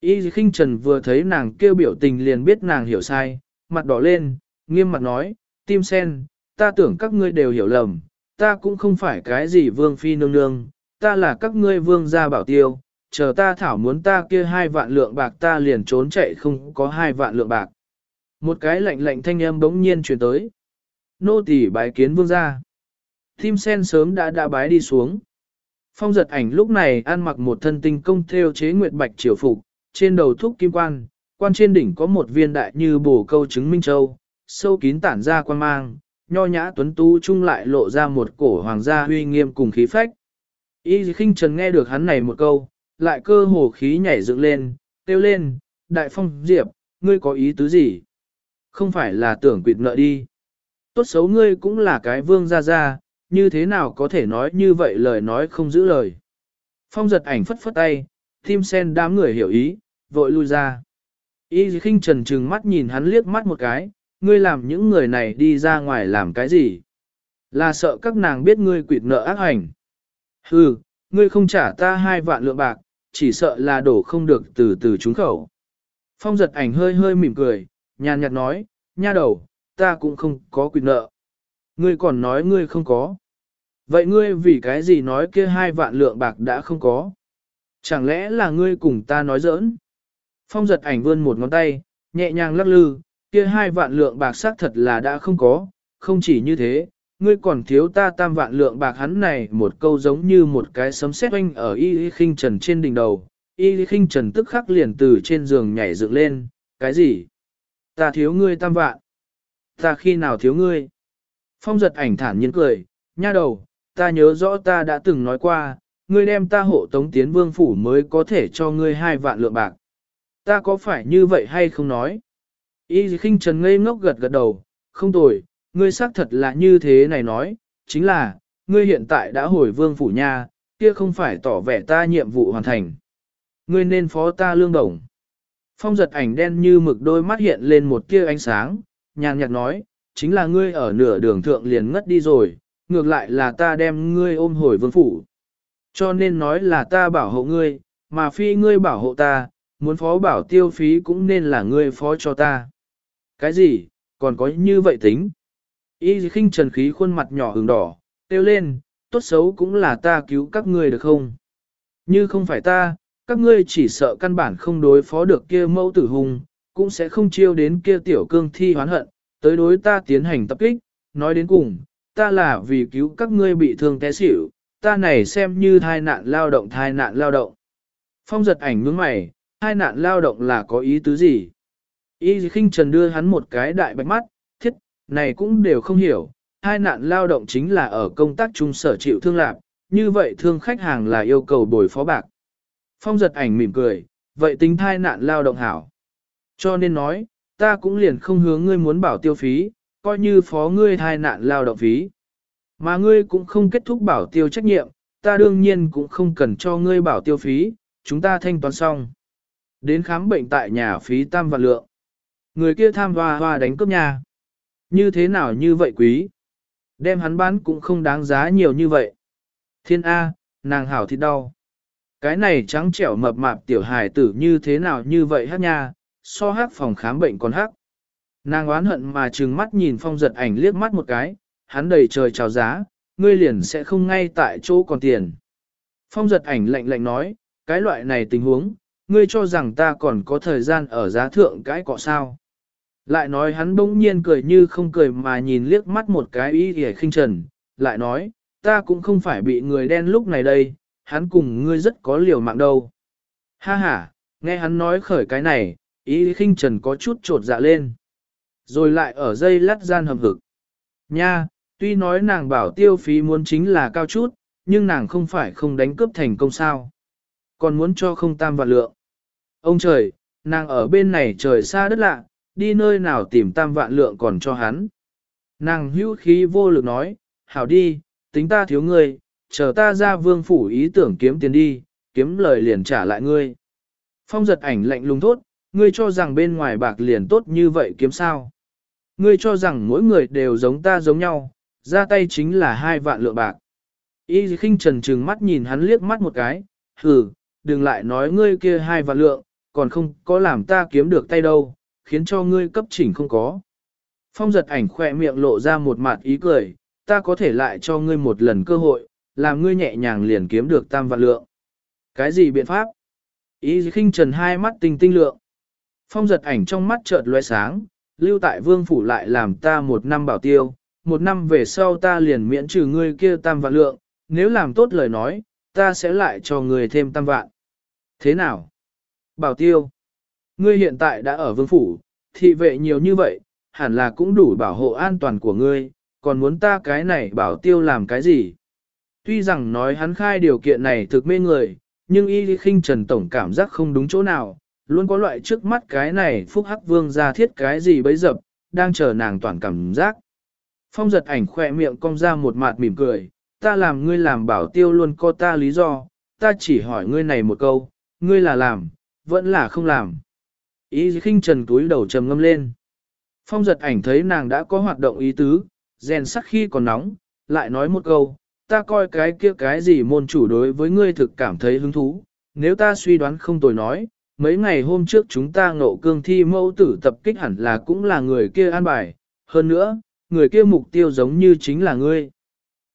Y khinh trần vừa thấy nàng kêu biểu tình liền biết nàng hiểu sai, mặt đỏ lên, nghiêm mặt nói, tim sen, ta tưởng các ngươi đều hiểu lầm, ta cũng không phải cái gì vương phi nương nương, ta là các ngươi vương gia bảo tiêu, chờ ta thảo muốn ta kia hai vạn lượng bạc ta liền trốn chạy không có hai vạn lượng bạc. Một cái lạnh lạnh thanh âm bỗng nhiên truyền tới. Nô tỳ bái kiến vương gia. Tim sen sớm đã đã bái đi xuống. Phong giật ảnh lúc này ăn mặc một thân tinh công theo chế nguyệt bạch triều phục, trên đầu thúc kim quan, quan trên đỉnh có một viên đại như bổ câu chứng minh châu, sâu kín tản ra quan mang, nho nhã tuấn tú chung lại lộ ra một cổ hoàng gia huy nghiêm cùng khí phách. Y khinh trần nghe được hắn này một câu, lại cơ hồ khí nhảy dựng lên, kêu lên, đại phong diệp, ngươi có ý tứ gì? Không phải là tưởng quỵt nợ đi. Tốt xấu ngươi cũng là cái vương gia gia, như thế nào có thể nói như vậy lời nói không giữ lời. Phong giật ảnh phất phất tay, tim sen đám người hiểu ý, vội lui ra. Y khinh trần trừng mắt nhìn hắn liếc mắt một cái, ngươi làm những người này đi ra ngoài làm cái gì? Là sợ các nàng biết ngươi quỵt nợ ác hành. Hừ, ngươi không trả ta hai vạn lượng bạc, chỉ sợ là đổ không được từ từ trúng khẩu. Phong giật ảnh hơi hơi mỉm cười, nhàn nhạt nói, nha đầu, ta cũng không có quyền nợ. Ngươi còn nói ngươi không có. Vậy ngươi vì cái gì nói kia hai vạn lượng bạc đã không có? Chẳng lẽ là ngươi cùng ta nói giỡn? Phong giật ảnh vươn một ngón tay, nhẹ nhàng lắc lư, kia hai vạn lượng bạc xác thật là đã không có, không chỉ như thế, ngươi còn thiếu ta tam vạn lượng bạc hắn này một câu giống như một cái sấm sét oanh ở y y khinh trần trên đỉnh đầu, y y khinh trần tức khắc liền từ trên giường nhảy dựng lên, cái gì? Ta thiếu ngươi tam vạn. Ta khi nào thiếu ngươi? Phong giật ảnh thản nhiên cười, nha đầu, ta nhớ rõ ta đã từng nói qua, ngươi đem ta hộ tống tiến vương phủ mới có thể cho ngươi hai vạn lượng bạc. Ta có phải như vậy hay không nói? Y khinh trần ngây ngốc gật gật đầu, không tồi, ngươi xác thật là như thế này nói, chính là, ngươi hiện tại đã hồi vương phủ nha, kia không phải tỏ vẻ ta nhiệm vụ hoàn thành. Ngươi nên phó ta lương đồng. Phong giật ảnh đen như mực đôi mắt hiện lên một tia ánh sáng, nhàn nhạt nói, chính là ngươi ở nửa đường thượng liền ngất đi rồi, ngược lại là ta đem ngươi ôm hồi vương phủ. Cho nên nói là ta bảo hộ ngươi, mà phi ngươi bảo hộ ta, muốn phó bảo tiêu phí cũng nên là ngươi phó cho ta. Cái gì, còn có như vậy tính? Y khinh trần khí khuôn mặt nhỏ hừng đỏ, tiêu lên, tốt xấu cũng là ta cứu các ngươi được không? Như không phải ta, các ngươi chỉ sợ căn bản không đối phó được kia mẫu tử hùng, cũng sẽ không chiêu đến kia tiểu cương thi hoán hận, tới đối ta tiến hành tập kích, nói đến cùng, ta là vì cứu các ngươi bị thương té xỉu, ta này xem như thai nạn lao động thai nạn lao động. Phong giật ảnh nhướng mày, thai nạn lao động là có ý tứ gì? Y khinh trần đưa hắn một cái đại bạch mắt, này cũng đều không hiểu, hai nạn lao động chính là ở công tác chung sở chịu thương lạc, như vậy thương khách hàng là yêu cầu bồi phó bạc. Phong giật ảnh mỉm cười, vậy tính thai nạn lao động hảo. Cho nên nói, ta cũng liền không hướng ngươi muốn bảo tiêu phí, coi như phó ngươi thai nạn lao động phí. Mà ngươi cũng không kết thúc bảo tiêu trách nhiệm, ta đương nhiên cũng không cần cho ngươi bảo tiêu phí, chúng ta thanh toán xong. Đến khám bệnh tại nhà phí tam vạn lượng. Người kia tham hoa hoa đánh cướp nhà. Như thế nào như vậy quý? Đem hắn bán cũng không đáng giá nhiều như vậy. Thiên A, nàng hảo thịt đau. Cái này trắng trẻo mập mạp tiểu hài tử như thế nào như vậy hát nha, so hát phòng khám bệnh còn hát. Nàng oán hận mà trừng mắt nhìn phong giật ảnh liếc mắt một cái, hắn đầy trời chào giá, ngươi liền sẽ không ngay tại chỗ còn tiền. Phong giật ảnh lạnh lạnh nói, cái loại này tình huống, ngươi cho rằng ta còn có thời gian ở giá thượng cái cọ sao. Lại nói hắn bỗng nhiên cười như không cười mà nhìn liếc mắt một cái ý hề khinh trần, lại nói, ta cũng không phải bị người đen lúc này đây, hắn cùng ngươi rất có liều mạng đâu. Ha ha, nghe hắn nói khởi cái này, ý khinh trần có chút trột dạ lên. Rồi lại ở dây lắt gian hầm hực. Nha, tuy nói nàng bảo tiêu phí muốn chính là cao chút, nhưng nàng không phải không đánh cướp thành công sao. Còn muốn cho không tam vạn lượng. Ông trời, nàng ở bên này trời xa đất lạ, đi nơi nào tìm tam vạn lượng còn cho hắn. Nàng hữu khí vô lực nói, hảo đi, tính ta thiếu ngươi, chờ ta ra vương phủ ý tưởng kiếm tiền đi, kiếm lời liền trả lại ngươi. Phong giật ảnh lạnh lùng thốt, ngươi cho rằng bên ngoài bạc liền tốt như vậy kiếm sao. Ngươi cho rằng mỗi người đều giống ta giống nhau, ra tay chính là hai vạn lượng bạc. Y khinh trần trừng mắt nhìn hắn liếc mắt một cái, hừ, đừng lại nói ngươi kia hai vạn lượng, còn không có làm ta kiếm được tay đâu, khiến cho ngươi cấp chỉnh không có. Phong giật ảnh khỏe miệng lộ ra một mặt ý cười, ta có thể lại cho ngươi một lần cơ hội, làm ngươi nhẹ nhàng liền kiếm được tam vạn lượng. Cái gì biện pháp? Ý khinh trần hai mắt tinh tinh lượng. Phong giật ảnh trong mắt chợt lóe sáng, lưu tại vương phủ lại làm ta một năm bảo tiêu, một năm về sau ta liền miễn trừ ngươi kia tam vạn lượng, nếu làm tốt lời nói, ta sẽ lại cho ngươi thêm tam vạn. Thế nào? Bảo tiêu. Ngươi hiện tại đã ở vương phủ, thị vệ nhiều như vậy, hẳn là cũng đủ bảo hộ an toàn của ngươi, còn muốn ta cái này bảo tiêu làm cái gì? Tuy rằng nói hắn khai điều kiện này thực mê người, nhưng y khinh trần tổng cảm giác không đúng chỗ nào, luôn có loại trước mắt cái này phúc hắc vương ra thiết cái gì bấy dập, đang chờ nàng toàn cảm giác. Phong giật ảnh khỏe miệng cong ra một mặt mỉm cười, ta làm ngươi làm bảo tiêu luôn có ta lý do, ta chỉ hỏi ngươi này một câu, ngươi là làm, vẫn là không làm. Ý khinh trần túi đầu trầm ngâm lên. Phong giật ảnh thấy nàng đã có hoạt động ý tứ, rèn sắc khi còn nóng, lại nói một câu, ta coi cái kia cái gì môn chủ đối với ngươi thực cảm thấy hứng thú, nếu ta suy đoán không tồi nói, mấy ngày hôm trước chúng ta ngộ cương thi mẫu tử tập kích hẳn là cũng là người kia an bài, hơn nữa, người kia mục tiêu giống như chính là ngươi.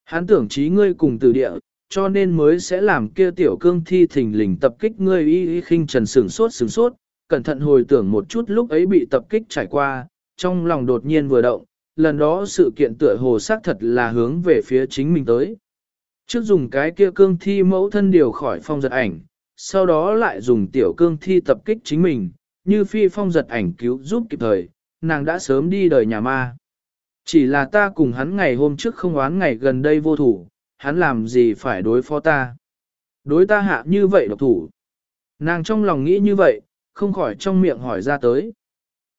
Hắn tưởng trí ngươi cùng tử địa, cho nên mới sẽ làm kia tiểu cương thi thình lình tập kích ngươi y y khinh trần sửng sốt sửng sốt, cẩn thận hồi tưởng một chút lúc ấy bị tập kích trải qua, trong lòng đột nhiên vừa động, lần đó sự kiện tựa hồ xác thật là hướng về phía chính mình tới. Trước dùng cái kia cương thi mẫu thân điều khỏi phong giật ảnh, sau đó lại dùng tiểu cương thi tập kích chính mình, như phi phong giật ảnh cứu giúp kịp thời, nàng đã sớm đi đời nhà ma. Chỉ là ta cùng hắn ngày hôm trước không oán ngày gần đây vô thủ, hắn làm gì phải đối phó ta. Đối ta hạ như vậy độc thủ. Nàng trong lòng nghĩ như vậy, không khỏi trong miệng hỏi ra tới.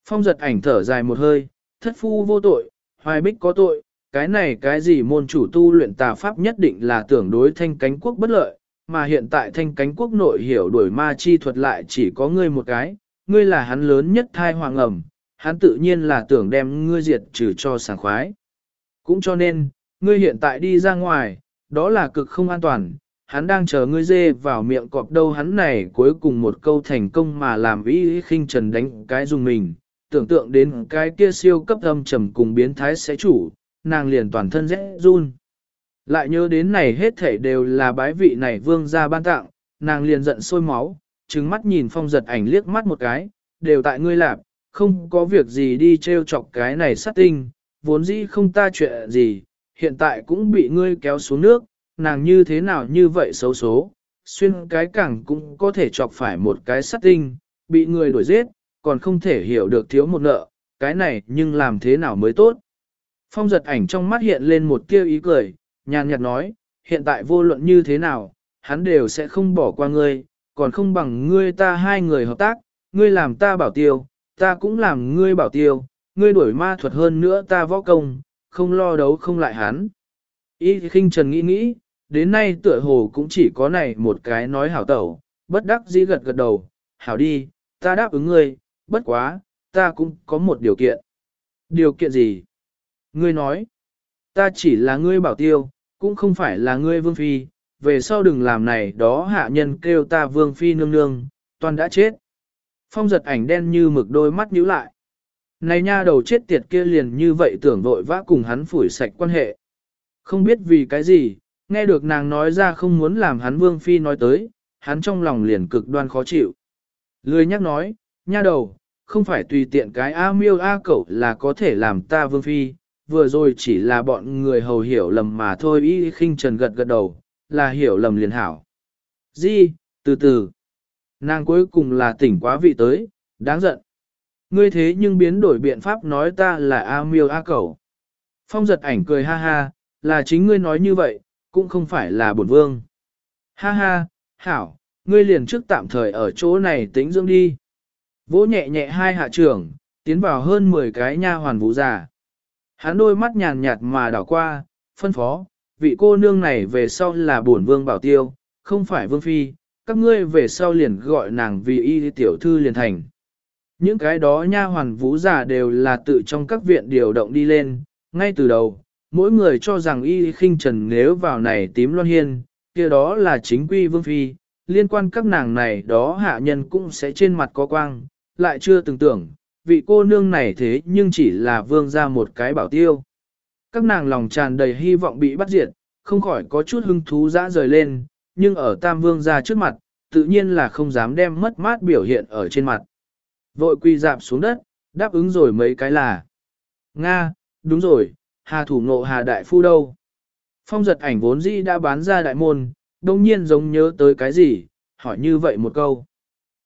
Phong giật ảnh thở dài một hơi, thất phu vô tội, hoài bích có tội, cái này cái gì môn chủ tu luyện tà pháp nhất định là tưởng đối thanh cánh quốc bất lợi, mà hiện tại thanh cánh quốc nội hiểu đuổi ma chi thuật lại chỉ có ngươi một cái, ngươi là hắn lớn nhất thai hoàng ẩm, hắn tự nhiên là tưởng đem ngươi diệt trừ cho sảng khoái. Cũng cho nên, ngươi hiện tại đi ra ngoài, đó là cực không an toàn, hắn đang chờ ngươi dê vào miệng cọp đâu hắn này cuối cùng một câu thành công mà làm ý khinh trần đánh cái dùng mình, tưởng tượng đến cái kia siêu cấp âm trầm cùng biến thái sẽ chủ, nàng liền toàn thân rẽ run. Lại nhớ đến này hết thể đều là bái vị này vương gia ban tặng, nàng liền giận sôi máu, trừng mắt nhìn phong giật ảnh liếc mắt một cái, đều tại ngươi lạp, không có việc gì đi treo chọc cái này sát tinh, vốn dĩ không ta chuyện gì, hiện tại cũng bị ngươi kéo xuống nước, nàng như thế nào như vậy xấu số, xuyên cái cẳng cũng có thể chọc phải một cái sát tinh, bị người đuổi giết, còn không thể hiểu được thiếu một nợ, cái này nhưng làm thế nào mới tốt. Phong giật ảnh trong mắt hiện lên một tia ý cười, nhàn nhạt nói, hiện tại vô luận như thế nào, hắn đều sẽ không bỏ qua ngươi, còn không bằng ngươi ta hai người hợp tác, ngươi làm ta bảo tiêu, ta cũng làm ngươi bảo tiêu, ngươi đuổi ma thuật hơn nữa ta võ công, không lo đấu không lại hắn. Y khinh trần nghĩ nghĩ, đến nay tựa hồ cũng chỉ có này một cái nói hảo tẩu, bất đắc dĩ gật gật đầu, hảo đi, ta đáp ứng ngươi, bất quá, ta cũng có một điều kiện. Điều kiện gì? Ngươi nói, ta chỉ là ngươi bảo tiêu, cũng không phải là ngươi vương phi, về sau đừng làm này đó hạ nhân kêu ta vương phi nương nương, toàn đã chết. Phong giật ảnh đen như mực đôi mắt nhíu lại. Này nha đầu chết tiệt kia liền như vậy tưởng vội vã cùng hắn phủi sạch quan hệ. Không biết vì cái gì, nghe được nàng nói ra không muốn làm hắn vương phi nói tới, hắn trong lòng liền cực đoan khó chịu. Lười nhắc nói, nha đầu, không phải tùy tiện cái A miêu A cẩu là có thể làm ta vương phi, vừa rồi chỉ là bọn người hầu hiểu lầm mà thôi y khinh trần gật gật đầu, là hiểu lầm liền hảo. Di, từ từ. Nàng cuối cùng là tỉnh quá vị tới, đáng giận. Ngươi thế nhưng biến đổi biện pháp nói ta là A miêu A cẩu. Phong giật ảnh cười ha ha, là chính ngươi nói như vậy, cũng không phải là bổn vương. Ha ha, hảo, ngươi liền trước tạm thời ở chỗ này tính dưỡng đi. Vỗ nhẹ nhẹ hai hạ trưởng, tiến vào hơn 10 cái nha hoàn vũ già. Hắn đôi mắt nhàn nhạt mà đảo qua, phân phó, vị cô nương này về sau là bổn vương bảo tiêu, không phải vương phi, các ngươi về sau liền gọi nàng vì y tiểu thư liền thành. Những cái đó nha hoàn vũ giả đều là tự trong các viện điều động đi lên, ngay từ đầu, mỗi người cho rằng y khinh trần nếu vào này tím loan hiên, kia đó là chính quy vương phi, liên quan các nàng này đó hạ nhân cũng sẽ trên mặt có quang, lại chưa từng tưởng, vị cô nương này thế nhưng chỉ là vương ra một cái bảo tiêu. Các nàng lòng tràn đầy hy vọng bị bắt diệt, không khỏi có chút hưng thú dã rời lên, nhưng ở tam vương ra trước mặt, tự nhiên là không dám đem mất mát biểu hiện ở trên mặt. Vội quy dạp xuống đất, đáp ứng rồi mấy cái là. Nga, đúng rồi, hà thủ ngộ hà đại phu đâu? Phong giật ảnh vốn dĩ đã bán ra đại môn, đông nhiên giống nhớ tới cái gì, hỏi như vậy một câu.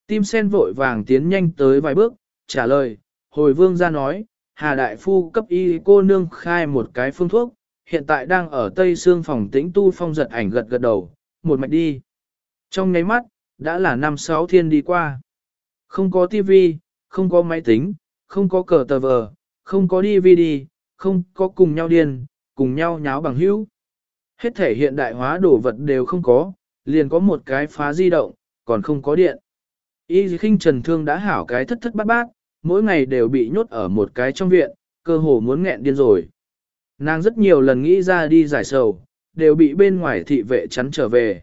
Tim sen vội vàng tiến nhanh tới vài bước, trả lời, hồi vương ra nói, Hà Đại Phu cấp y cô nương khai một cái phương thuốc, hiện tại đang ở Tây xương phòng tĩnh tu phong giật ảnh gật gật đầu, một mạch đi. Trong ngáy mắt, đã là năm sáu thiên đi qua. Không có tivi, không có máy tính, không có cờ tờ vờ, không có DVD, không có cùng nhau điên, cùng nhau nháo bằng hữu. Hết thể hiện đại hóa đồ vật đều không có, liền có một cái phá di động, còn không có điện. Y khinh trần thương đã hảo cái thất thất bát bát, mỗi ngày đều bị nhốt ở một cái trong viện, cơ hồ muốn nghẹn điên rồi. Nàng rất nhiều lần nghĩ ra đi giải sầu, đều bị bên ngoài thị vệ chắn trở về.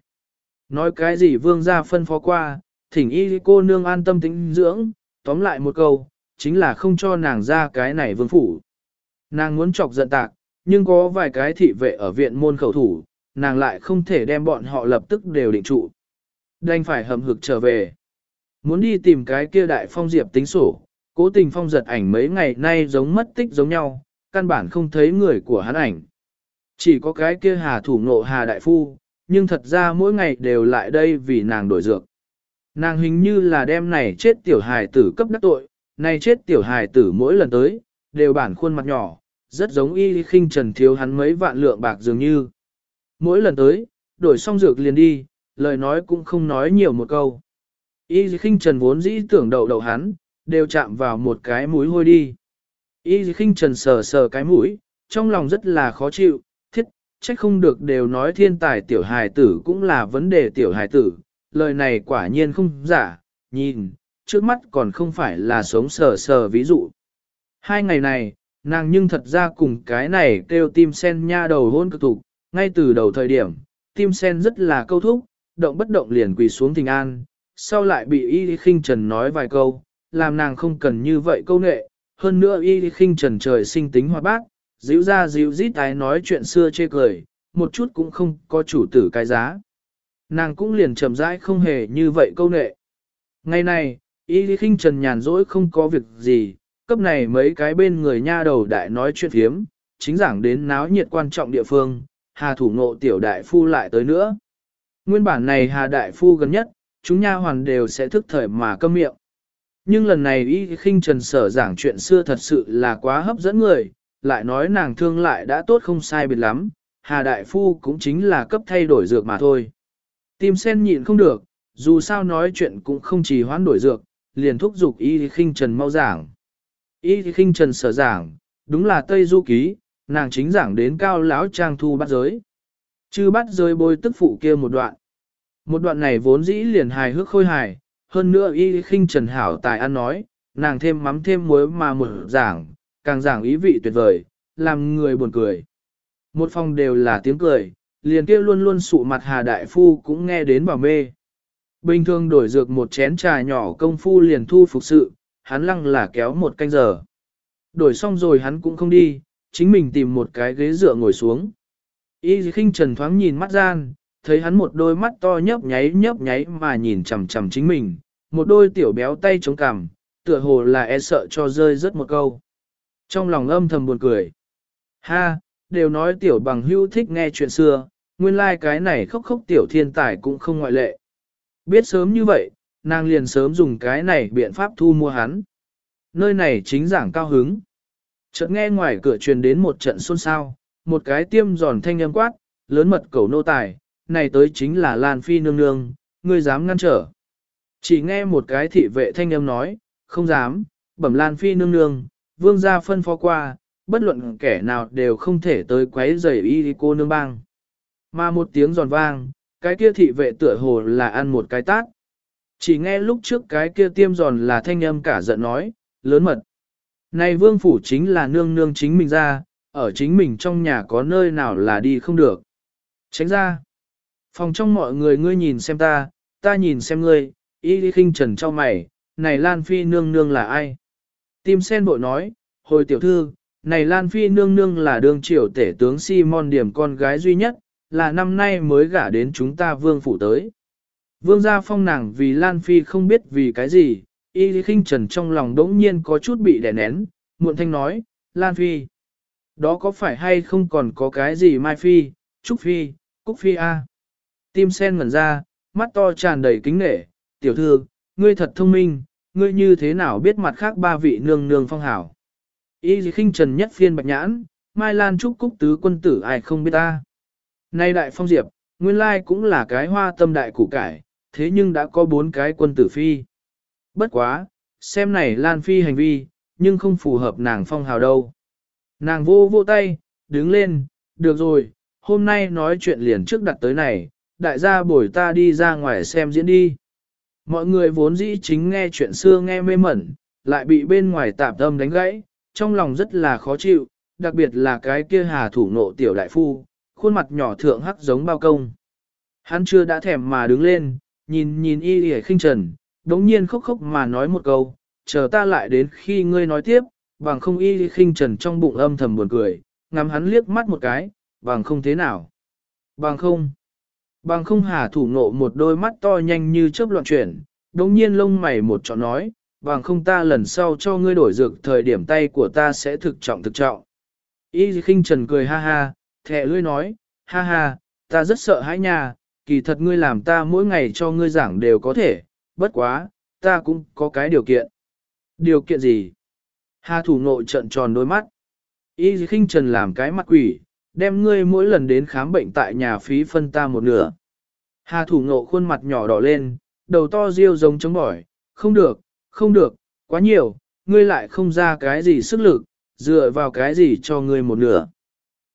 Nói cái gì vương gia phân phó qua, thỉnh y cô nương an tâm tính dưỡng, tóm lại một câu, chính là không cho nàng ra cái này vương phủ. Nàng muốn chọc giận tạc, nhưng có vài cái thị vệ ở viện môn khẩu thủ, nàng lại không thể đem bọn họ lập tức đều định trụ. Đành phải hầm hực trở về. Muốn đi tìm cái kia đại phong diệp tính sổ, cố tình phong giật ảnh mấy ngày nay giống mất tích giống nhau, căn bản không thấy người của hắn ảnh. Chỉ có cái kia hà thủ nộ hà đại phu, nhưng thật ra mỗi ngày đều lại đây vì nàng đổi dược. Nàng hình như là đem này chết tiểu hài tử cấp đắc tội, này chết tiểu hài tử mỗi lần tới, đều bản khuôn mặt nhỏ, rất giống y khinh trần thiếu hắn mấy vạn lượng bạc dường như. Mỗi lần tới, đổi xong dược liền đi, lời nói cũng không nói nhiều một câu. Y khinh trần vốn dĩ tưởng đậu đậu hắn, đều chạm vào một cái mũi hôi đi. Y khinh trần sờ sờ cái mũi, trong lòng rất là khó chịu, thiết, trách không được đều nói thiên tài tiểu hài tử cũng là vấn đề tiểu hài tử, lời này quả nhiên không giả, nhìn, trước mắt còn không phải là sống sờ sờ ví dụ. Hai ngày này, nàng nhưng thật ra cùng cái này kêu tim sen nha đầu hôn cực tục, ngay từ đầu thời điểm, tim sen rất là câu thúc, động bất động liền quỳ xuống thình an, sau lại bị y khinh trần nói vài câu, làm nàng không cần như vậy câu nệ, hơn nữa y khinh trần trời sinh tính hoạt bác, dịu ra dịu rít tái nói chuyện xưa chê cười, một chút cũng không có chủ tử cái giá. Nàng cũng liền chậm rãi không hề như vậy câu nệ. Ngày này, y khinh trần nhàn rỗi không có việc gì, cấp này mấy cái bên người nha đầu đại nói chuyện hiếm, chính giảng đến náo nhiệt quan trọng địa phương, hà thủ ngộ tiểu đại phu lại tới nữa. Nguyên bản này hà đại phu gần nhất, chúng nha hoàn đều sẽ thức thời mà câm miệng. Nhưng lần này y khinh trần sở giảng chuyện xưa thật sự là quá hấp dẫn người, lại nói nàng thương lại đã tốt không sai biệt lắm, Hà Đại Phu cũng chính là cấp thay đổi dược mà thôi. Tim sen nhịn không được, dù sao nói chuyện cũng không chỉ hoán đổi dược, liền thúc giục y khinh trần mau giảng. Y khinh trần sở giảng, đúng là Tây Du Ký, nàng chính giảng đến cao lão trang thu bắt giới. Chư bắt giới bôi tức phụ kia một đoạn. Một đoạn này vốn dĩ liền hài hước khôi hài, hơn nữa y khinh trần hảo tài ăn nói, nàng thêm mắm thêm muối mà một giảng, càng giảng ý vị tuyệt vời, làm người buồn cười. Một phòng đều là tiếng cười, liền kia luôn luôn sụ mặt Hà Đại Phu cũng nghe đến bảo mê. Bình thường đổi dược một chén trà nhỏ công phu liền thu phục sự, hắn lăng là kéo một canh giờ. Đổi xong rồi hắn cũng không đi, chính mình tìm một cái ghế dựa ngồi xuống. Y khinh trần thoáng nhìn mắt gian, thấy hắn một đôi mắt to nhấp nháy nhấp nháy mà nhìn chằm chằm chính mình, một đôi tiểu béo tay chống cằm, tựa hồ là e sợ cho rơi rất một câu. Trong lòng âm thầm buồn cười. Ha, đều nói tiểu bằng hưu thích nghe chuyện xưa, nguyên lai like cái này khóc khóc tiểu thiên tài cũng không ngoại lệ. Biết sớm như vậy, nàng liền sớm dùng cái này biện pháp thu mua hắn. Nơi này chính giảng cao hứng. Chợt nghe ngoài cửa truyền đến một trận xôn xao, một cái tiêm giòn thanh âm quát, lớn mật cầu nô tài, này tới chính là Lan Phi nương nương, ngươi dám ngăn trở. Chỉ nghe một cái thị vệ thanh âm nói, không dám, bẩm Lan Phi nương nương, vương gia phân phó qua, bất luận kẻ nào đều không thể tới quấy rầy y cô nương bang. Mà một tiếng giòn vang, cái kia thị vệ tựa hồ là ăn một cái tát. Chỉ nghe lúc trước cái kia tiêm giòn là thanh âm cả giận nói, lớn mật. Này vương phủ chính là nương nương chính mình ra, ở chính mình trong nhà có nơi nào là đi không được. Tránh ra. Phòng trong mọi người ngươi nhìn xem ta, ta nhìn xem ngươi, y đi khinh trần cho mày, này Lan Phi nương nương là ai? Tim sen bội nói, hồi tiểu thư, này Lan Phi nương nương là đương triều tể tướng Simon Điểm con gái duy nhất, là năm nay mới gả đến chúng ta vương phủ tới. Vương gia phong nàng vì Lan Phi không biết vì cái gì, y lý khinh trần trong lòng đỗng nhiên có chút bị đè nén, muộn thanh nói, Lan Phi. Đó có phải hay không còn có cái gì Mai Phi, Trúc Phi, Cúc Phi a? Tim sen ngẩn ra, mắt to tràn đầy kính nể, tiểu thư, ngươi thật thông minh, ngươi như thế nào biết mặt khác ba vị nương nương phong hảo. Y lý khinh trần nhất phiên bạch nhãn, Mai Lan Trúc Cúc Tứ quân tử ai không biết ta. Nay đại phong diệp, nguyên lai cũng là cái hoa tâm đại củ cải, thế nhưng đã có bốn cái quân tử phi. Bất quá, xem này Lan Phi hành vi, nhưng không phù hợp nàng phong hào đâu. Nàng vô vô tay, đứng lên, được rồi, hôm nay nói chuyện liền trước đặt tới này, đại gia bổi ta đi ra ngoài xem diễn đi. Mọi người vốn dĩ chính nghe chuyện xưa nghe mê mẩn, lại bị bên ngoài tạp tâm đánh gãy, trong lòng rất là khó chịu, đặc biệt là cái kia hà thủ nộ tiểu đại phu, khuôn mặt nhỏ thượng hắc giống bao công. Hắn chưa đã thèm mà đứng lên, nhìn nhìn y hề khinh trần, đống nhiên khóc khóc mà nói một câu, chờ ta lại đến khi ngươi nói tiếp, bằng không y khinh trần trong bụng âm thầm buồn cười, ngắm hắn liếc mắt một cái, bằng không thế nào. Bằng không. Bằng không hà thủ nộ một đôi mắt to nhanh như chớp loạn chuyển, đống nhiên lông mày một chọn nói, bằng không ta lần sau cho ngươi đổi dược thời điểm tay của ta sẽ thực trọng thực trọng. Y khinh trần cười ha ha, thẻ lươi nói, ha ha, ta rất sợ hãi nhà kỳ thật ngươi làm ta mỗi ngày cho ngươi giảng đều có thể, bất quá, ta cũng có cái điều kiện. Điều kiện gì? Hà thủ nộ trận tròn đôi mắt. Y khinh trần làm cái mặt quỷ, đem ngươi mỗi lần đến khám bệnh tại nhà phí phân ta một nửa. Hà thủ nộ khuôn mặt nhỏ đỏ lên, đầu to riêu giống chống bỏi, không được, không được, quá nhiều, ngươi lại không ra cái gì sức lực, dựa vào cái gì cho ngươi một nửa.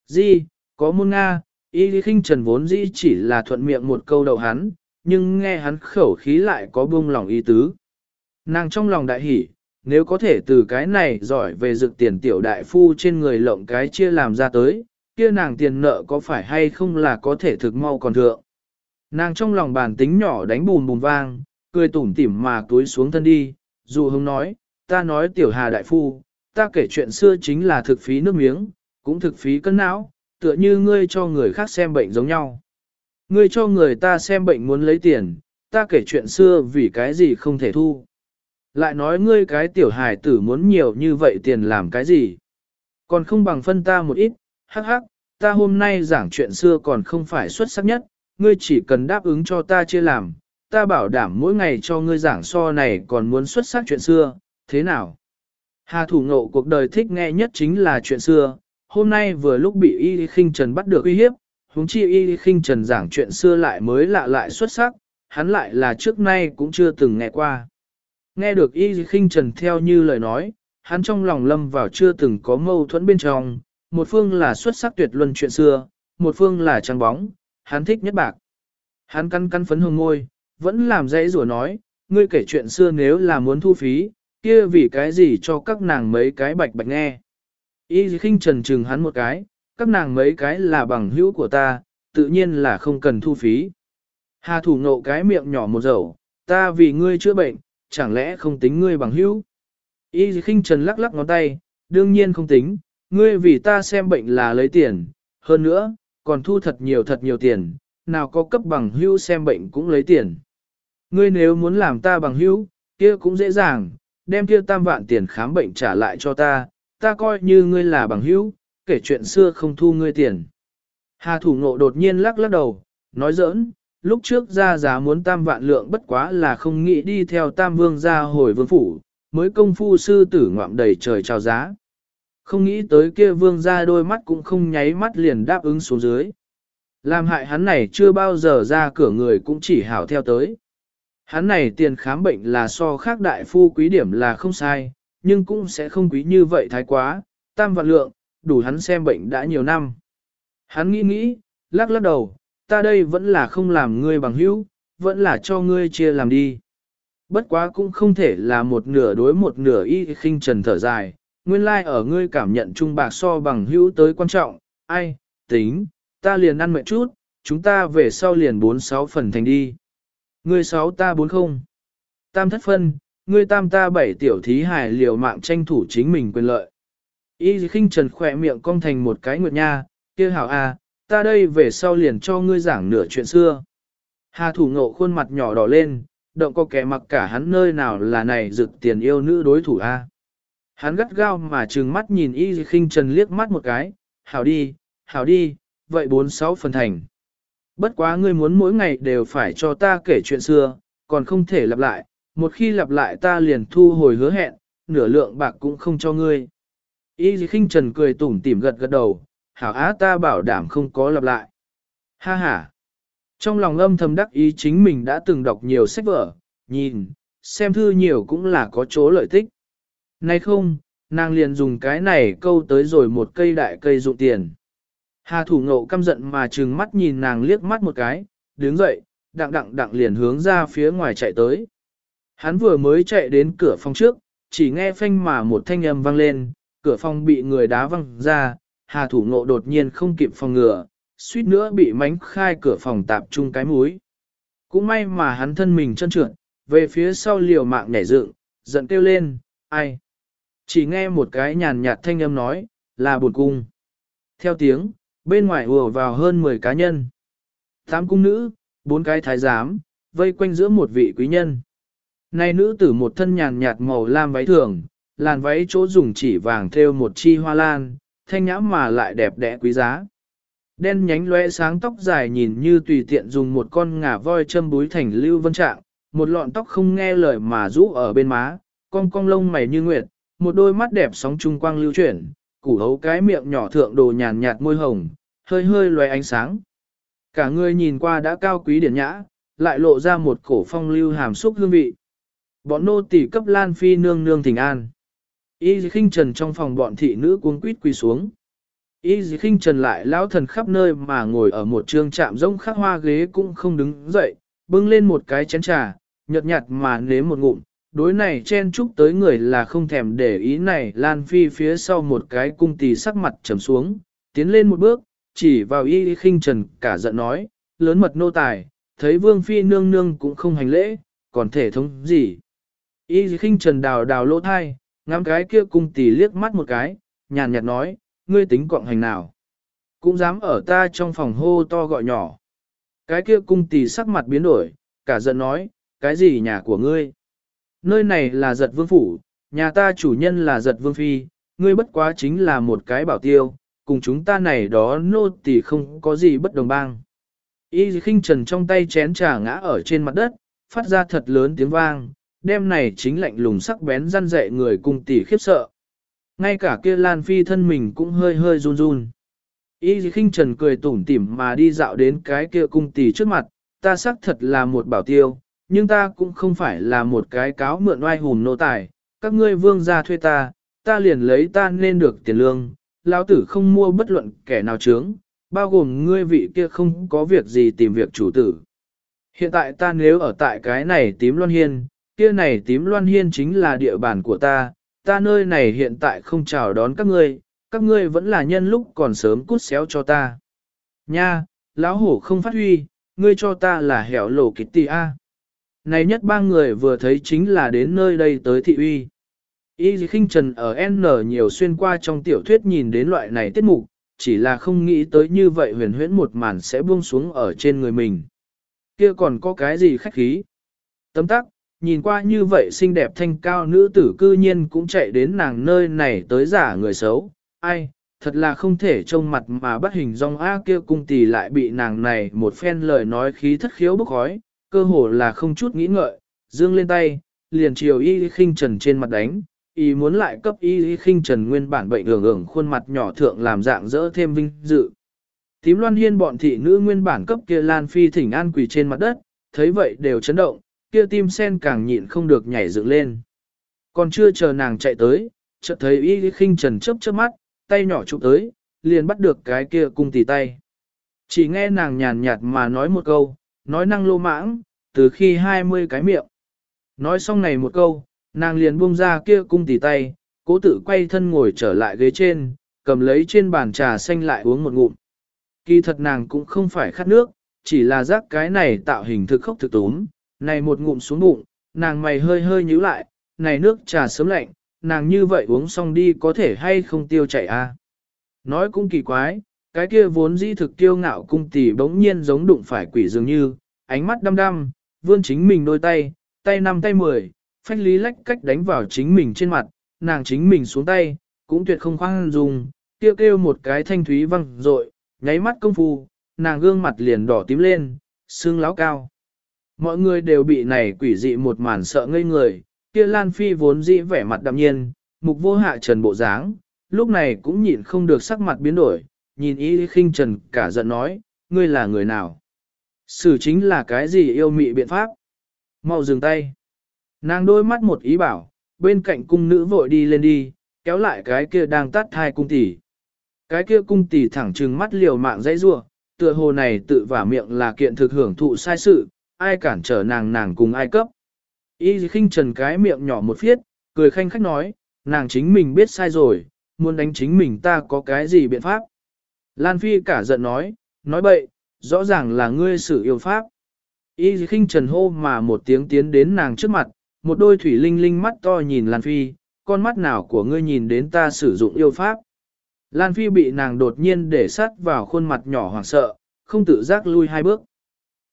Di, có môn Nga, y lý khinh trần vốn dĩ chỉ là thuận miệng một câu đầu hắn, nhưng nghe hắn khẩu khí lại có buông lòng ý tứ. Nàng trong lòng đại hỉ, nếu có thể từ cái này giỏi về dược tiền tiểu đại phu trên người lộng cái chia làm ra tới, kia nàng tiền nợ có phải hay không là có thể thực mau còn thượng. Nàng trong lòng bàn tính nhỏ đánh bùn bùn vang, cười tủm tỉm mà túi xuống thân đi, dù hông nói, ta nói tiểu hà đại phu, ta kể chuyện xưa chính là thực phí nước miếng, cũng thực phí cân não, tựa như ngươi cho người khác xem bệnh giống nhau. Ngươi cho người ta xem bệnh muốn lấy tiền, ta kể chuyện xưa vì cái gì không thể thu. Lại nói ngươi cái tiểu hài tử muốn nhiều như vậy tiền làm cái gì. Còn không bằng phân ta một ít, hắc hắc, ta hôm nay giảng chuyện xưa còn không phải xuất sắc nhất, ngươi chỉ cần đáp ứng cho ta chia làm, ta bảo đảm mỗi ngày cho ngươi giảng so này còn muốn xuất sắc chuyện xưa, thế nào? Hà thủ ngộ cuộc đời thích nghe nhất chính là chuyện xưa, hôm nay vừa lúc bị Y khinh trần bắt được uy hiếp, huống chi Y khinh trần giảng chuyện xưa lại mới lạ lại xuất sắc, hắn lại là trước nay cũng chưa từng nghe qua. Nghe được Y khinh trần theo như lời nói, hắn trong lòng lâm vào chưa từng có mâu thuẫn bên trong, một phương là xuất sắc tuyệt luân chuyện xưa, một phương là trắng bóng, hắn thích nhất bạc. Hắn căn căn phấn hương ngôi, vẫn làm dãy rủa nói, ngươi kể chuyện xưa nếu là muốn thu phí, kia vì cái gì cho các nàng mấy cái bạch bạch nghe. Y khinh trần trừng hắn một cái, các nàng mấy cái là bằng hữu của ta, tự nhiên là không cần thu phí. Hà thủ nộ cái miệng nhỏ một dầu, ta vì ngươi chữa bệnh, chẳng lẽ không tính ngươi bằng hữu? Y khinh trần lắc lắc ngón tay, đương nhiên không tính, ngươi vì ta xem bệnh là lấy tiền, hơn nữa, còn thu thật nhiều thật nhiều tiền, nào có cấp bằng hữu xem bệnh cũng lấy tiền. Ngươi nếu muốn làm ta bằng hữu, kia cũng dễ dàng, đem kia tam vạn tiền khám bệnh trả lại cho ta, ta coi như ngươi là bằng hữu, kể chuyện xưa không thu ngươi tiền. Hà thủ ngộ đột nhiên lắc lắc đầu, nói giỡn, lúc trước ra giá muốn tam vạn lượng bất quá là không nghĩ đi theo tam vương ra hồi vương phủ, mới công phu sư tử ngoạm đầy trời chào giá. Không nghĩ tới kia vương ra đôi mắt cũng không nháy mắt liền đáp ứng xuống dưới. Làm hại hắn này chưa bao giờ ra cửa người cũng chỉ hảo theo tới. Hắn này tiền khám bệnh là so khác đại phu quý điểm là không sai, nhưng cũng sẽ không quý như vậy thái quá, tam vạn lượng, đủ hắn xem bệnh đã nhiều năm. Hắn nghĩ nghĩ, lắc lắc đầu, ta đây vẫn là không làm ngươi bằng hữu, vẫn là cho ngươi chia làm đi. Bất quá cũng không thể là một nửa đối một nửa y khinh trần thở dài, nguyên lai like ở ngươi cảm nhận trung bạc so bằng hữu tới quan trọng, ai, tính, ta liền ăn mệt chút, chúng ta về sau liền bốn sáu phần thành đi. Ngươi sáu ta bốn không. Tam thất phân, ngươi tam ta bảy tiểu thí hài liều mạng tranh thủ chính mình quyền lợi. Y khinh trần khỏe miệng cong thành một cái nguyệt nha, kia hảo a, à, ta đây về sau liền cho ngươi giảng nửa chuyện xưa. Hà thủ ngộ khuôn mặt nhỏ đỏ lên, động có kẻ mặc cả hắn nơi nào là này rực tiền yêu nữ đối thủ a. Hắn gắt gao mà trừng mắt nhìn y khinh trần liếc mắt một cái, hảo đi, hảo đi, vậy bốn sáu phần thành. Bất quá ngươi muốn mỗi ngày đều phải cho ta kể chuyện xưa, còn không thể lặp lại, một khi lặp lại ta liền thu hồi hứa hẹn, nửa lượng bạc cũng không cho ngươi. Y khinh trần cười tủm tỉm gật gật đầu, hảo á ta bảo đảm không có lặp lại. Ha ha. Trong lòng âm thầm đắc ý chính mình đã từng đọc nhiều sách vở, nhìn, xem thư nhiều cũng là có chỗ lợi tích. Nay không, nàng liền dùng cái này câu tới rồi một cây đại cây dụng tiền. Hà thủ ngộ căm giận mà trừng mắt nhìn nàng liếc mắt một cái, đứng dậy, đặng đặng đặng liền hướng ra phía ngoài chạy tới. Hắn vừa mới chạy đến cửa phòng trước, chỉ nghe phanh mà một thanh âm vang lên, cửa phòng bị người đá văng ra, hà thủ ngộ đột nhiên không kịp phòng ngừa, suýt nữa bị mánh khai cửa phòng tạp chung cái múi. Cũng may mà hắn thân mình chân trượt, về phía sau liều mạng nhảy dựng, giận kêu lên, ai? Chỉ nghe một cái nhàn nhạt thanh âm nói, là buồn cung. Theo tiếng, bên ngoài ùa vào hơn 10 cá nhân. Tám cung nữ, bốn cái thái giám, vây quanh giữa một vị quý nhân. Này nữ tử một thân nhàn nhạt màu lam váy thường, làn váy chỗ dùng chỉ vàng thêu một chi hoa lan, thanh nhã mà lại đẹp đẽ quý giá. Đen nhánh lóe sáng tóc dài nhìn như tùy tiện dùng một con ngà voi châm búi thành lưu vân trạng, một lọn tóc không nghe lời mà rũ ở bên má, cong cong lông mày như nguyệt, một đôi mắt đẹp sóng trung quang lưu chuyển, củ hấu cái miệng nhỏ thượng đồ nhàn nhạt môi hồng, hơi hơi lóe ánh sáng. Cả người nhìn qua đã cao quý điển nhã, lại lộ ra một cổ phong lưu hàm xúc hương vị. Bọn nô tỳ cấp Lan Phi nương nương thỉnh an. Y khinh trần trong phòng bọn thị nữ cuống quýt quỳ xuống. Y khinh trần lại lão thần khắp nơi mà ngồi ở một trường trạm rông khắc hoa ghế cũng không đứng dậy, bưng lên một cái chén trà, nhợt nhạt mà nếm một ngụm. Đối này chen chúc tới người là không thèm để ý này Lan Phi phía sau một cái cung tỳ sắc mặt trầm xuống, tiến lên một bước, chỉ vào y khinh trần cả giận nói, lớn mật nô tài, thấy vương phi nương nương cũng không hành lễ, còn thể thống gì. Y khinh trần đào đào lỗ thai, ngắm cái kia cung tỷ liếc mắt một cái, nhàn nhạt nói, ngươi tính quọng hành nào. Cũng dám ở ta trong phòng hô to gọi nhỏ. Cái kia cung tỷ sắc mặt biến đổi, cả giận nói, cái gì nhà của ngươi? Nơi này là giật vương phủ, nhà ta chủ nhân là giật vương phi, ngươi bất quá chính là một cái bảo tiêu, cùng chúng ta này đó nô tỳ không có gì bất đồng bang. Y khinh trần trong tay chén trà ngã ở trên mặt đất, phát ra thật lớn tiếng vang, đêm này chính lạnh lùng sắc bén răn dạy người cung tỷ khiếp sợ. Ngay cả kia Lan Phi thân mình cũng hơi hơi run run. Y khinh trần cười tủm tỉm mà đi dạo đến cái kia cung tỷ trước mặt, ta xác thật là một bảo tiêu, nhưng ta cũng không phải là một cái cáo mượn oai hùng nô tài, các ngươi vương gia thuê ta, ta liền lấy ta nên được tiền lương, lão tử không mua bất luận kẻ nào chướng, bao gồm ngươi vị kia không có việc gì tìm việc chủ tử. Hiện tại ta nếu ở tại cái này tím loan hiên, kia này tím loan hiên chính là địa bàn của ta, ta nơi này hiện tại không chào đón các ngươi, các ngươi vẫn là nhân lúc còn sớm cút xéo cho ta. Nha, lão hổ không phát huy, ngươi cho ta là hẻo lộ kịch tì a. Này nhất ba người vừa thấy chính là đến nơi đây tới thị uy. Y khinh trần ở N nhiều xuyên qua trong tiểu thuyết nhìn đến loại này tiết mục, chỉ là không nghĩ tới như vậy huyền huyễn một màn sẽ buông xuống ở trên người mình. Kia còn có cái gì khách khí? Tấm tắc, nhìn qua như vậy xinh đẹp thanh cao nữ tử cư nhiên cũng chạy đến nàng nơi này tới giả người xấu. Ai, thật là không thể trông mặt mà bắt hình dong A kia cung tỷ lại bị nàng này một phen lời nói khí thất khiếu bức khói, cơ hồ là không chút nghĩ ngợi, dương lên tay, liền chiều y khinh trần trên mặt đánh, y muốn lại cấp y khinh trần nguyên bản bệnh ưởng ưởng khuôn mặt nhỏ thượng làm dạng dỡ thêm vinh dự. Tím loan hiên bọn thị nữ nguyên bản cấp kia lan phi thỉnh an quỳ trên mặt đất, thấy vậy đều chấn động, kia tim sen càng nhịn không được nhảy dựng lên. Còn chưa chờ nàng chạy tới, chợt thấy y khinh trần chớp chớp mắt, tay nhỏ chụp tới, liền bắt được cái kia cung tỉ tay. Chỉ nghe nàng nhàn nhạt mà nói một câu, nói năng lô mãng, từ khi 20 cái miệng. Nói xong này một câu, nàng liền buông ra kia cung tỉ tay, cố tự quay thân ngồi trở lại ghế trên, cầm lấy trên bàn trà xanh lại uống một ngụm. Kỳ thật nàng cũng không phải khát nước, chỉ là giác cái này tạo hình thực khốc thực túm, này một ngụm xuống bụng, nàng mày hơi hơi nhíu lại, này nước trà sớm lạnh, nàng như vậy uống xong đi có thể hay không tiêu chảy a? À? Nói cũng kỳ quái, cái kia vốn dĩ thực tiêu ngạo cung tỷ bỗng nhiên giống đụng phải quỷ dường như, ánh mắt đăm đăm, vươn chính mình đôi tay, tay năm tay mười, phách lý lách cách đánh vào chính mình trên mặt, nàng chính mình xuống tay, cũng tuyệt không khoan dùng, kêu kêu một cái thanh thúy văng rội, nháy mắt công phu, nàng gương mặt liền đỏ tím lên, xương láo cao. Mọi người đều bị này quỷ dị một màn sợ ngây người, kia Lan Phi vốn dĩ vẻ mặt đạm nhiên, mục vô hạ trần bộ dáng, lúc này cũng nhịn không được sắc mặt biến đổi, nhìn ý khinh trần cả giận nói, ngươi là người nào? Xử chính là cái gì yêu mị biện pháp? Mau dừng tay. Nàng đôi mắt một ý bảo, bên cạnh cung nữ vội đi lên đi, kéo lại cái kia đang tắt thai cung tỷ. Cái kia cung tỷ thẳng trừng mắt liều mạng dãy rua, tựa hồ này tự vả miệng là kiện thực hưởng thụ sai sự, ai cản trở nàng nàng cùng ai cấp. Y khinh trần cái miệng nhỏ một phiết, cười khanh khách nói, nàng chính mình biết sai rồi, muốn đánh chính mình ta có cái gì biện pháp. Lan Phi cả giận nói, nói bậy, rõ ràng là ngươi sử yêu pháp. Y khinh trần hô mà một tiếng tiến đến nàng trước mặt, một đôi thủy linh linh mắt to nhìn Lan Phi, con mắt nào của ngươi nhìn đến ta sử dụng yêu pháp. Lan Phi bị nàng đột nhiên để sát vào khuôn mặt nhỏ hoảng sợ, không tự giác lui hai bước.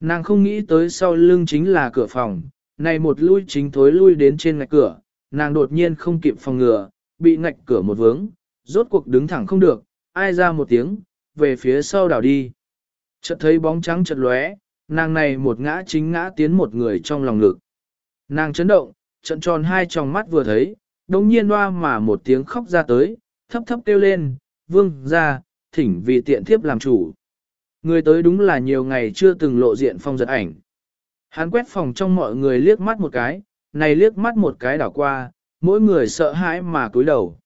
Nàng không nghĩ tới sau lưng chính là cửa phòng, này một lui chính thối lui đến trên ngạch cửa, nàng đột nhiên không kịp phòng ngừa, bị ngạch cửa một vướng, rốt cuộc đứng thẳng không được, ai ra một tiếng, về phía sau đảo đi. Chợt thấy bóng trắng chợt lóe, nàng này một ngã chính ngã tiến một người trong lòng ngực. Nàng chấn động, trận tròn hai tròng mắt vừa thấy, đồng nhiên loa mà một tiếng khóc ra tới, thấp thấp kêu lên, vương ra, thỉnh vì tiện thiếp làm chủ. Người tới đúng là nhiều ngày chưa từng lộ diện phong giật ảnh. Hắn quét phòng trong mọi người liếc mắt một cái, này liếc mắt một cái đảo qua, mỗi người sợ hãi mà cúi đầu.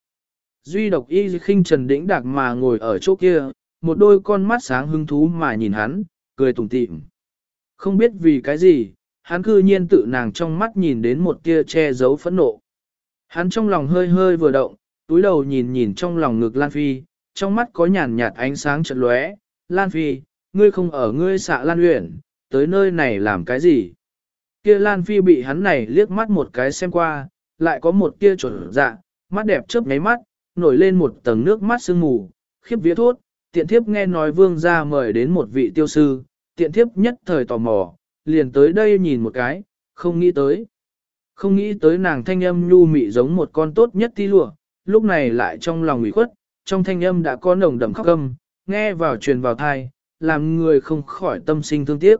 Duy độc y khinh trần đĩnh đạc mà ngồi ở chỗ kia, một đôi con mắt sáng hứng thú mà nhìn hắn, cười tủm tỉm. Không biết vì cái gì, hắn cư nhiên tự nàng trong mắt nhìn đến một tia che giấu phẫn nộ. Hắn trong lòng hơi hơi vừa động, túi đầu nhìn nhìn trong lòng ngực Lan Phi, trong mắt có nhàn nhạt ánh sáng chợt lóe. Lan Phi, ngươi không ở ngươi xạ Lan huyện, tới nơi này làm cái gì? Kia Lan Phi bị hắn này liếc mắt một cái xem qua, lại có một tia chuẩn dạ, mắt đẹp chớp nháy mắt, nổi lên một tầng nước mắt sương mù, khiếp vía thốt, tiện thiếp nghe nói vương gia mời đến một vị tiêu sư, tiện thiếp nhất thời tò mò, liền tới đây nhìn một cái, không nghĩ tới. Không nghĩ tới nàng thanh âm nhu mị giống một con tốt nhất ti lụa, lúc này lại trong lòng ủy khuất, trong thanh âm đã có nồng đậm khóc âm, nghe vào truyền vào thai, làm người không khỏi tâm sinh thương tiếc.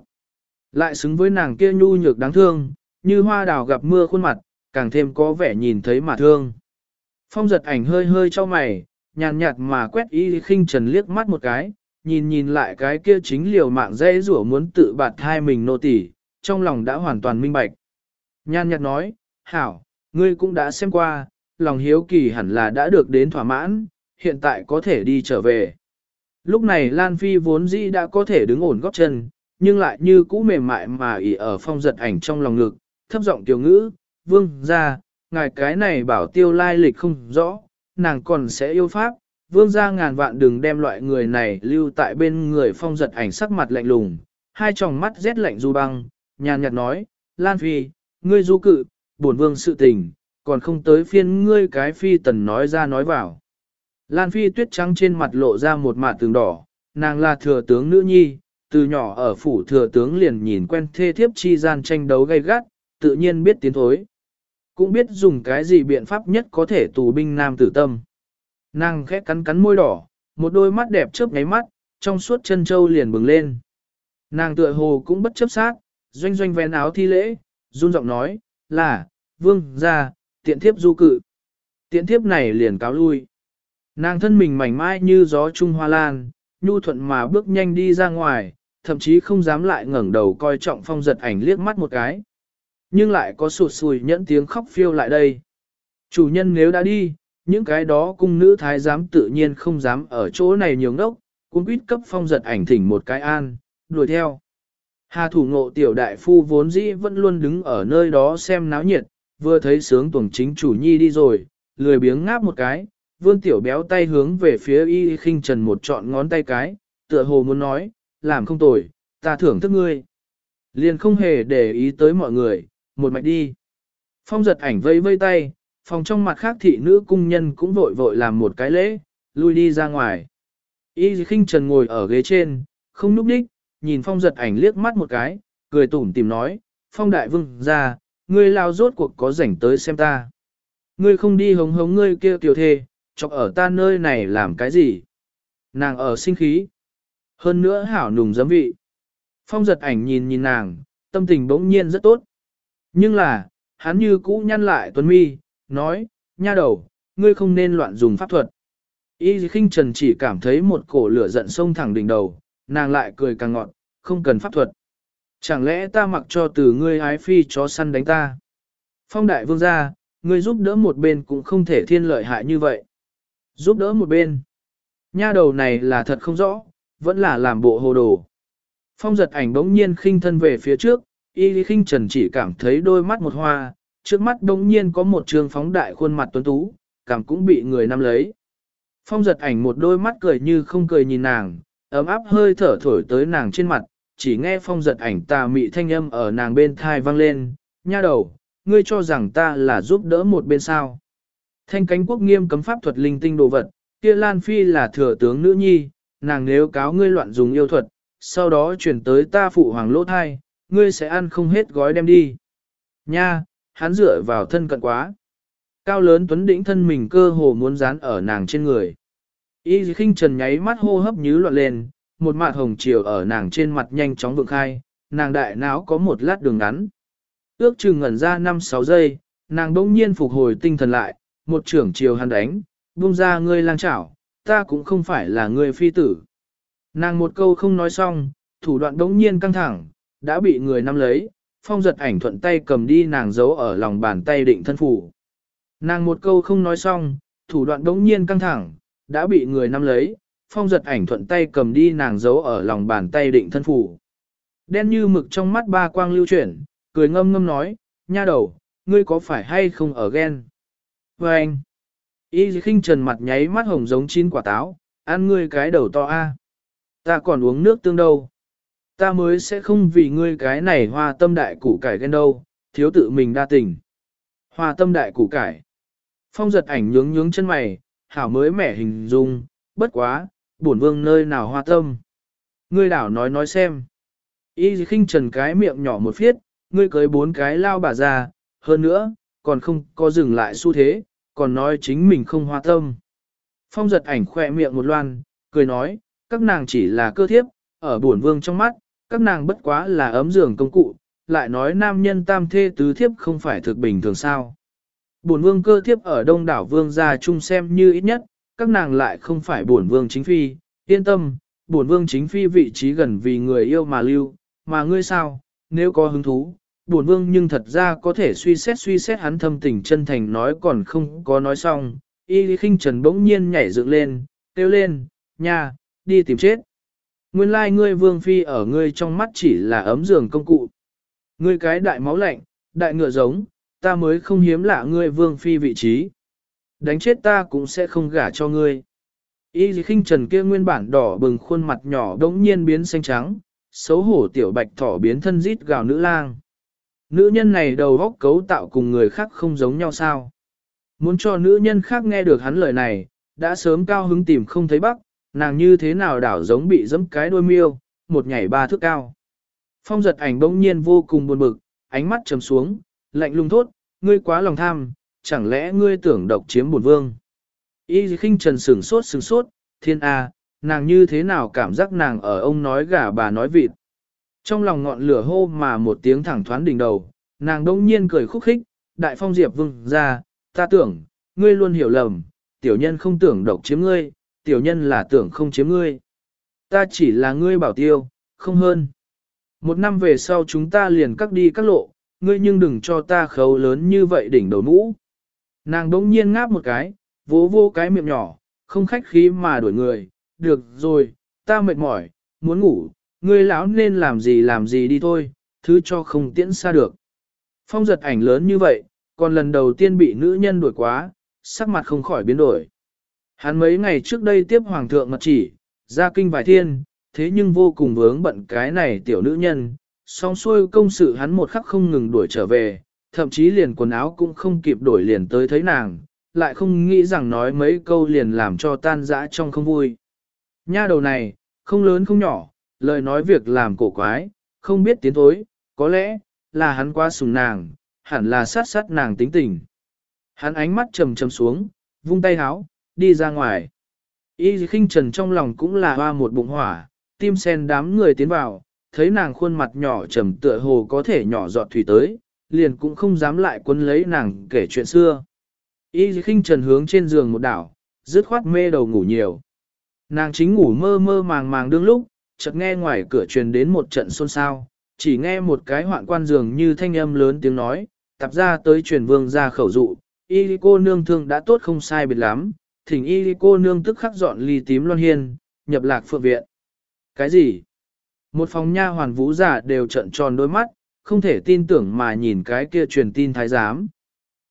Lại xứng với nàng kia nhu nhược đáng thương, như hoa đào gặp mưa khuôn mặt, càng thêm có vẻ nhìn thấy mà thương. Phong giật ảnh hơi hơi cho mày, nhàn nhạt mà quét y khinh trần liếc mắt một cái, nhìn nhìn lại cái kia chính liều mạng dây rủa muốn tự bạt hai mình nô tỳ, trong lòng đã hoàn toàn minh bạch. Nhàn nhạt nói, hảo, ngươi cũng đã xem qua, lòng hiếu kỳ hẳn là đã được đến thỏa mãn, hiện tại có thể đi trở về. Lúc này Lan Phi vốn dĩ đã có thể đứng ổn góp chân, nhưng lại như cũ mềm mại mà ỉ ở phong giật ảnh trong lòng ngực, thấp giọng tiểu ngữ, vương ra, ngài cái này bảo tiêu lai lịch không rõ, nàng còn sẽ yêu pháp, vương ra ngàn vạn đừng đem loại người này lưu tại bên người phong giật ảnh sắc mặt lạnh lùng, hai tròng mắt rét lạnh du băng, nhàn nhạt nói, Lan Phi, ngươi du cự, bổn vương sự tình, còn không tới phiên ngươi cái phi tần nói ra nói vào. Lan Phi tuyết trắng trên mặt lộ ra một mạ tường đỏ, nàng là thừa tướng nữ nhi, từ nhỏ ở phủ thừa tướng liền nhìn quen thê thiếp chi gian tranh đấu gay gắt, tự nhiên biết tiến thối. Cũng biết dùng cái gì biện pháp nhất có thể tù binh nam tử tâm. Nàng khẽ cắn cắn môi đỏ, một đôi mắt đẹp chớp nháy mắt, trong suốt chân châu liền bừng lên. Nàng tựa hồ cũng bất chấp sát, doanh doanh vén áo thi lễ, run giọng nói, là, vương, ra, tiện thiếp du cự. Tiện thiếp này liền cáo lui. Nàng thân mình mảnh mai như gió trung hoa lan, nhu thuận mà bước nhanh đi ra ngoài, thậm chí không dám lại ngẩng đầu coi trọng phong giật ảnh liếc mắt một cái. Nhưng lại có sụt sùi nhẫn tiếng khóc phiêu lại đây. Chủ nhân nếu đã đi, những cái đó cung nữ thái giám tự nhiên không dám ở chỗ này nhiều ngốc, cũng quýt cấp phong giật ảnh thỉnh một cái an, đuổi theo. Hà thủ ngộ tiểu đại phu vốn dĩ vẫn luôn đứng ở nơi đó xem náo nhiệt, vừa thấy sướng tuồng chính chủ nhi đi rồi, lười biếng ngáp một cái, vươn tiểu béo tay hướng về phía y khinh trần một trọn ngón tay cái, tựa hồ muốn nói, làm không tồi, ta thưởng thức ngươi. Liền không hề để ý tới mọi người, một mạch đi. Phong giật ảnh vây vây tay, phòng trong mặt khác thị nữ cung nhân cũng vội vội làm một cái lễ, lui đi ra ngoài. Y khinh trần ngồi ở ghế trên, không núp đích, nhìn phong giật ảnh liếc mắt một cái, cười tủm tìm nói, phong đại vương ra, ngươi lao rốt cuộc có rảnh tới xem ta. Ngươi không đi hống hống ngươi kia tiểu thê, chọc ở ta nơi này làm cái gì? Nàng ở sinh khí. Hơn nữa hảo nùng giấm vị. Phong giật ảnh nhìn nhìn nàng, tâm tình bỗng nhiên rất tốt. Nhưng là, hắn như cũ nhăn lại tuấn mi, nói, nha đầu, ngươi không nên loạn dùng pháp thuật. Y khinh trần chỉ cảm thấy một cổ lửa giận sông thẳng đỉnh đầu, nàng lại cười càng ngọn, không cần pháp thuật. Chẳng lẽ ta mặc cho từ ngươi ái phi chó săn đánh ta? Phong đại vương gia, ngươi giúp đỡ một bên cũng không thể thiên lợi hại như vậy. Giúp đỡ một bên. Nha đầu này là thật không rõ, vẫn là làm bộ hồ đồ. Phong giật ảnh bỗng nhiên khinh thân về phía trước, y khinh trần chỉ cảm thấy đôi mắt một hoa, trước mắt bỗng nhiên có một trường phóng đại khuôn mặt tuấn tú, cảm cũng bị người nắm lấy. Phong giật ảnh một đôi mắt cười như không cười nhìn nàng, ấm áp hơi thở thổi tới nàng trên mặt, chỉ nghe phong giật ảnh tà mị thanh âm ở nàng bên thai vang lên, nha đầu, ngươi cho rằng ta là giúp đỡ một bên sao. Thanh cánh quốc nghiêm cấm pháp thuật linh tinh đồ vật, kia Lan Phi là thừa tướng nữ nhi, nàng nếu cáo ngươi loạn dùng yêu thuật, sau đó chuyển tới ta phụ hoàng lỗ thai, ngươi sẽ ăn không hết gói đem đi. Nha, hắn dựa vào thân cận quá. Cao lớn tuấn đỉnh thân mình cơ hồ muốn dán ở nàng trên người. Y khinh trần nháy mắt hô hấp nhứ loạn lên, một mạt hồng chiều ở nàng trên mặt nhanh chóng vượng khai, nàng đại não có một lát đường ngắn. Ước chừng ngẩn ra 5-6 giây, nàng đông nhiên phục hồi tinh thần lại, một trưởng chiều hắn đánh, buông ra ngươi lang chảo, ta cũng không phải là ngươi phi tử. Nàng một câu không nói xong, thủ đoạn đống nhiên căng thẳng, đã bị người nắm lấy, phong giật ảnh thuận tay cầm đi nàng giấu ở lòng bàn tay định thân phủ. Nàng một câu không nói xong, thủ đoạn đống nhiên căng thẳng, đã bị người nắm lấy, phong giật ảnh thuận tay cầm đi nàng giấu ở lòng bàn tay định thân phủ. Đen như mực trong mắt ba quang lưu chuyển, cười ngâm ngâm nói, nha đầu, ngươi có phải hay không ở ghen? Và anh, y khinh trần mặt nháy mắt hồng giống chín quả táo, ăn ngươi cái đầu to a. Ta còn uống nước tương đâu. Ta mới sẽ không vì ngươi cái này hoa tâm đại củ cải ghen đâu, thiếu tự mình đa tình. Hoa tâm đại củ cải. Phong giật ảnh nhướng nhướng chân mày, hảo mới mẻ hình dung, bất quá, bổn vương nơi nào hoa tâm. Ngươi đảo nói nói xem. Y khinh trần cái miệng nhỏ một phiết, ngươi cưới bốn cái lao bà già hơn nữa, còn không có dừng lại xu thế, còn nói chính mình không hoa tâm. Phong giật ảnh khỏe miệng một loan, cười nói, các nàng chỉ là cơ thiếp, ở buồn vương trong mắt, các nàng bất quá là ấm giường công cụ, lại nói nam nhân tam thê tứ thiếp không phải thực bình thường sao. Bổn vương cơ thiếp ở đông đảo vương gia chung xem như ít nhất, các nàng lại không phải bổn vương chính phi, yên tâm, bổn vương chính phi vị trí gần vì người yêu mà lưu, mà ngươi sao, nếu có hứng thú, bổn vương nhưng thật ra có thể suy xét suy xét hắn thâm tình chân thành nói còn không có nói xong, y lý khinh trần bỗng nhiên nhảy dựng lên, kêu lên, nha, đi tìm chết. Nguyên lai like ngươi vương phi ở ngươi trong mắt chỉ là ấm giường công cụ. Ngươi cái đại máu lạnh, đại ngựa giống, ta mới không hiếm lạ ngươi vương phi vị trí. Đánh chết ta cũng sẽ không gả cho ngươi. Y khinh trần kia nguyên bản đỏ bừng khuôn mặt nhỏ đống nhiên biến xanh trắng, xấu hổ tiểu bạch thỏ biến thân rít gào nữ lang. Nữ nhân này đầu góc cấu tạo cùng người khác không giống nhau sao. Muốn cho nữ nhân khác nghe được hắn lời này, đã sớm cao hứng tìm không thấy bắc, nàng như thế nào đảo giống bị dẫm cái đôi miêu, một nhảy ba thước cao. Phong giật ảnh bỗng nhiên vô cùng buồn bực, ánh mắt trầm xuống, lạnh lùng thốt, ngươi quá lòng tham, chẳng lẽ ngươi tưởng độc chiếm bổn vương. Y khinh trần sửng sốt sửng sốt, thiên A, nàng như thế nào cảm giác nàng ở ông nói gà bà nói vịt. Trong lòng ngọn lửa hô mà một tiếng thẳng thoáng đỉnh đầu, nàng đông nhiên cười khúc khích, đại phong diệp vương ra, ta tưởng, ngươi luôn hiểu lầm, tiểu nhân không tưởng độc chiếm ngươi, tiểu nhân là tưởng không chiếm ngươi. Ta chỉ là ngươi bảo tiêu, không hơn. Một năm về sau chúng ta liền cắt đi các lộ, ngươi nhưng đừng cho ta khấu lớn như vậy đỉnh đầu mũ. Nàng đống nhiên ngáp một cái, vỗ vô cái miệng nhỏ, không khách khí mà đuổi người, được rồi, ta mệt mỏi, muốn ngủ, ngươi lão nên làm gì làm gì đi thôi, thứ cho không tiễn xa được. Phong giật ảnh lớn như vậy, còn lần đầu tiên bị nữ nhân đuổi quá, sắc mặt không khỏi biến đổi. Hắn mấy ngày trước đây tiếp hoàng thượng mật chỉ, ra kinh vài thiên, thế nhưng vô cùng vướng bận cái này tiểu nữ nhân, song xuôi công sự hắn một khắc không ngừng đuổi trở về, thậm chí liền quần áo cũng không kịp đổi liền tới thấy nàng, lại không nghĩ rằng nói mấy câu liền làm cho tan dã trong không vui. Nha đầu này, không lớn không nhỏ, lời nói việc làm cổ quái, không biết tiến thối, có lẽ, là hắn quá sùng nàng, hẳn là sát sát nàng tính tình. Hắn ánh mắt trầm trầm xuống, vung tay háo, đi ra ngoài. Y khinh trần trong lòng cũng là hoa một bụng hỏa, tim sen đám người tiến vào, thấy nàng khuôn mặt nhỏ trầm tựa hồ có thể nhỏ giọt thủy tới, liền cũng không dám lại quân lấy nàng kể chuyện xưa. Y khinh trần hướng trên giường một đảo, dứt khoát mê đầu ngủ nhiều. Nàng chính ngủ mơ mơ màng màng đương lúc, chợt nghe ngoài cửa truyền đến một trận xôn xao, chỉ nghe một cái hoạn quan giường như thanh âm lớn tiếng nói, tập ra tới truyền vương ra khẩu dụ, y cô nương thương đã tốt không sai biệt lắm, thỉnh y cô nương tức khắc dọn ly tím loan hiên, nhập lạc phượng viện. Cái gì? Một phòng nha hoàn vũ giả đều trận tròn đôi mắt, không thể tin tưởng mà nhìn cái kia truyền tin thái giám.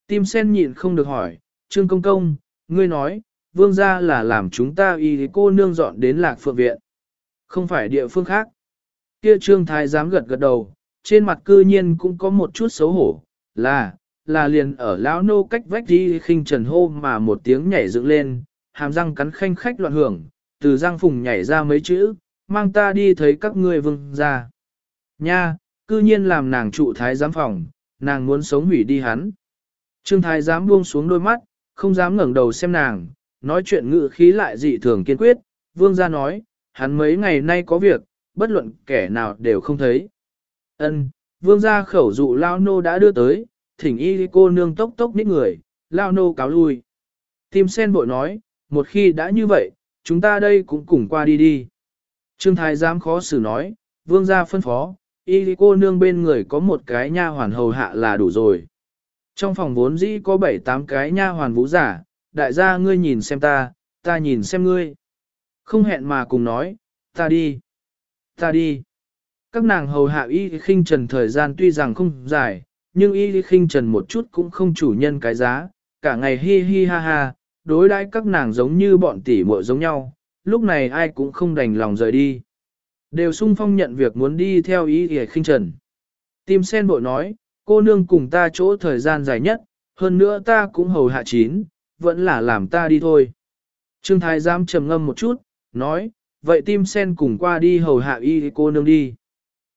Tim sen nhịn không được hỏi, Trương Công Công, ngươi nói, vương gia là làm chúng ta y cô nương dọn đến lạc phượng viện. Không phải địa phương khác. Kia Trương Thái giám gật gật đầu, trên mặt cư nhiên cũng có một chút xấu hổ, là, là liền ở lão nô cách vách đi khinh trần hô mà một tiếng nhảy dựng lên, hàm răng cắn khanh khách loạn hưởng, từ răng phùng nhảy ra mấy chữ, mang ta đi thấy các ngươi vương ra. Nha, cư nhiên làm nàng trụ thái giám phòng, nàng muốn sống hủy đi hắn. Trương thái giám buông xuống đôi mắt, không dám ngẩng đầu xem nàng, nói chuyện ngự khí lại dị thường kiên quyết, vương gia nói, hắn mấy ngày nay có việc, bất luận kẻ nào đều không thấy. Ân, vương gia khẩu dụ lao nô đã đưa tới, thỉnh y cô nương tốc tốc nít người, lao nô cáo lui. Tim sen bội nói, một khi đã như vậy, chúng ta đây cũng cùng qua đi đi. Trương Thái giám khó xử nói, vương gia phân phó, y cô nương bên người có một cái nha hoàn hầu hạ là đủ rồi. Trong phòng vốn dĩ có bảy tám cái nha hoàn vũ giả, đại gia ngươi nhìn xem ta, ta nhìn xem ngươi. Không hẹn mà cùng nói, ta đi, ta đi. Các nàng hầu hạ y khinh trần thời gian tuy rằng không dài, nhưng y khinh trần một chút cũng không chủ nhân cái giá, cả ngày hi hi ha ha, đối đãi các nàng giống như bọn tỷ muội giống nhau, lúc này ai cũng không đành lòng rời đi. Đều sung phong nhận việc muốn đi theo ý y khinh trần. Tim sen bội nói, cô nương cùng ta chỗ thời gian dài nhất, hơn nữa ta cũng hầu hạ chín, vẫn là làm ta đi thôi. Trương Thái giám trầm ngâm một chút, nói, vậy tim sen cùng qua đi hầu hạ y cô nương đi.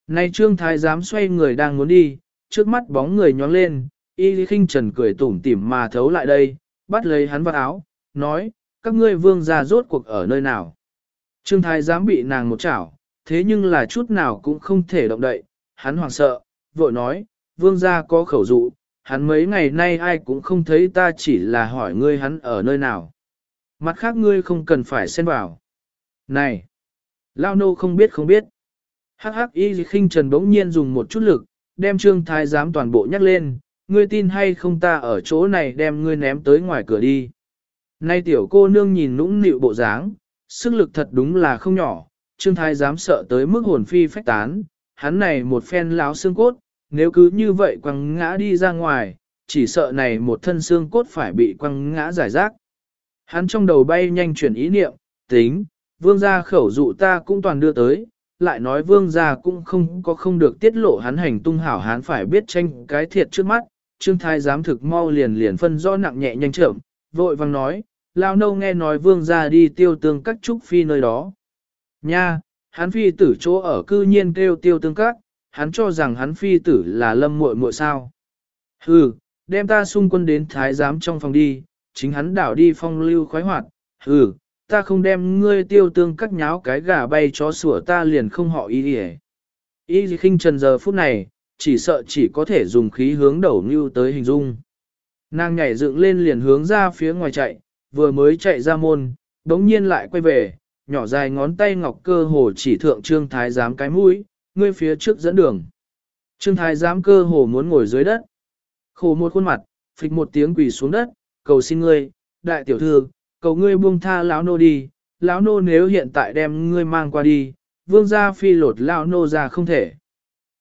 nay Trương Thái giám xoay người đang muốn đi, trước mắt bóng người nhóng lên, y khinh trần cười tủm tỉm mà thấu lại đây, bắt lấy hắn vào áo, nói, các ngươi vương gia rốt cuộc ở nơi nào. Trương Thái giám bị nàng một chảo, thế nhưng là chút nào cũng không thể động đậy, hắn hoảng sợ, vội nói, vương gia có khẩu dụ, hắn mấy ngày nay ai cũng không thấy ta chỉ là hỏi ngươi hắn ở nơi nào. Mặt khác ngươi không cần phải xen vào. Này! Lao nô không biết không biết. Hắc hắc y khinh trần bỗng nhiên dùng một chút lực, đem trương thái giám toàn bộ nhắc lên, ngươi tin hay không ta ở chỗ này đem ngươi ném tới ngoài cửa đi. Nay tiểu cô nương nhìn nũng nịu bộ dáng, sức lực thật đúng là không nhỏ, trương thái giám sợ tới mức hồn phi phách tán, hắn này một phen láo xương cốt, nếu cứ như vậy quăng ngã đi ra ngoài, chỉ sợ này một thân xương cốt phải bị quăng ngã giải rác. Hắn trong đầu bay nhanh chuyển ý niệm, tính, vương gia khẩu dụ ta cũng toàn đưa tới, lại nói vương gia cũng không có không được tiết lộ hắn hành tung hảo hắn phải biết tranh cái thiệt trước mắt, trương thái giám thực mau liền liền phân rõ nặng nhẹ nhanh chậm, vội vàng nói, lao nâu nghe nói vương gia đi tiêu tương các trúc phi nơi đó. Nha, hắn phi tử chỗ ở cư nhiên kêu tiêu tương các, hắn cho rằng hắn phi tử là lâm muội muội sao. Hừ, đem ta xung quân đến thái giám trong phòng đi, chính hắn đảo đi phong lưu khoái hoạt, hừ, ta không đem ngươi tiêu tương cắt nháo cái gà bay chó sủa ta liền không họ ý đi Ý khinh trần giờ phút này, chỉ sợ chỉ có thể dùng khí hướng đầu như tới hình dung. Nàng nhảy dựng lên liền hướng ra phía ngoài chạy, vừa mới chạy ra môn, đống nhiên lại quay về, nhỏ dài ngón tay ngọc cơ hồ chỉ thượng trương thái giám cái mũi, ngươi phía trước dẫn đường. Trương thái giám cơ hồ muốn ngồi dưới đất. Khổ một khuôn mặt, phịch một tiếng quỳ xuống đất, cầu xin ngươi, đại tiểu thư, cầu ngươi buông tha lão nô đi, lão nô nếu hiện tại đem ngươi mang qua đi, vương gia phi lột lão nô ra không thể.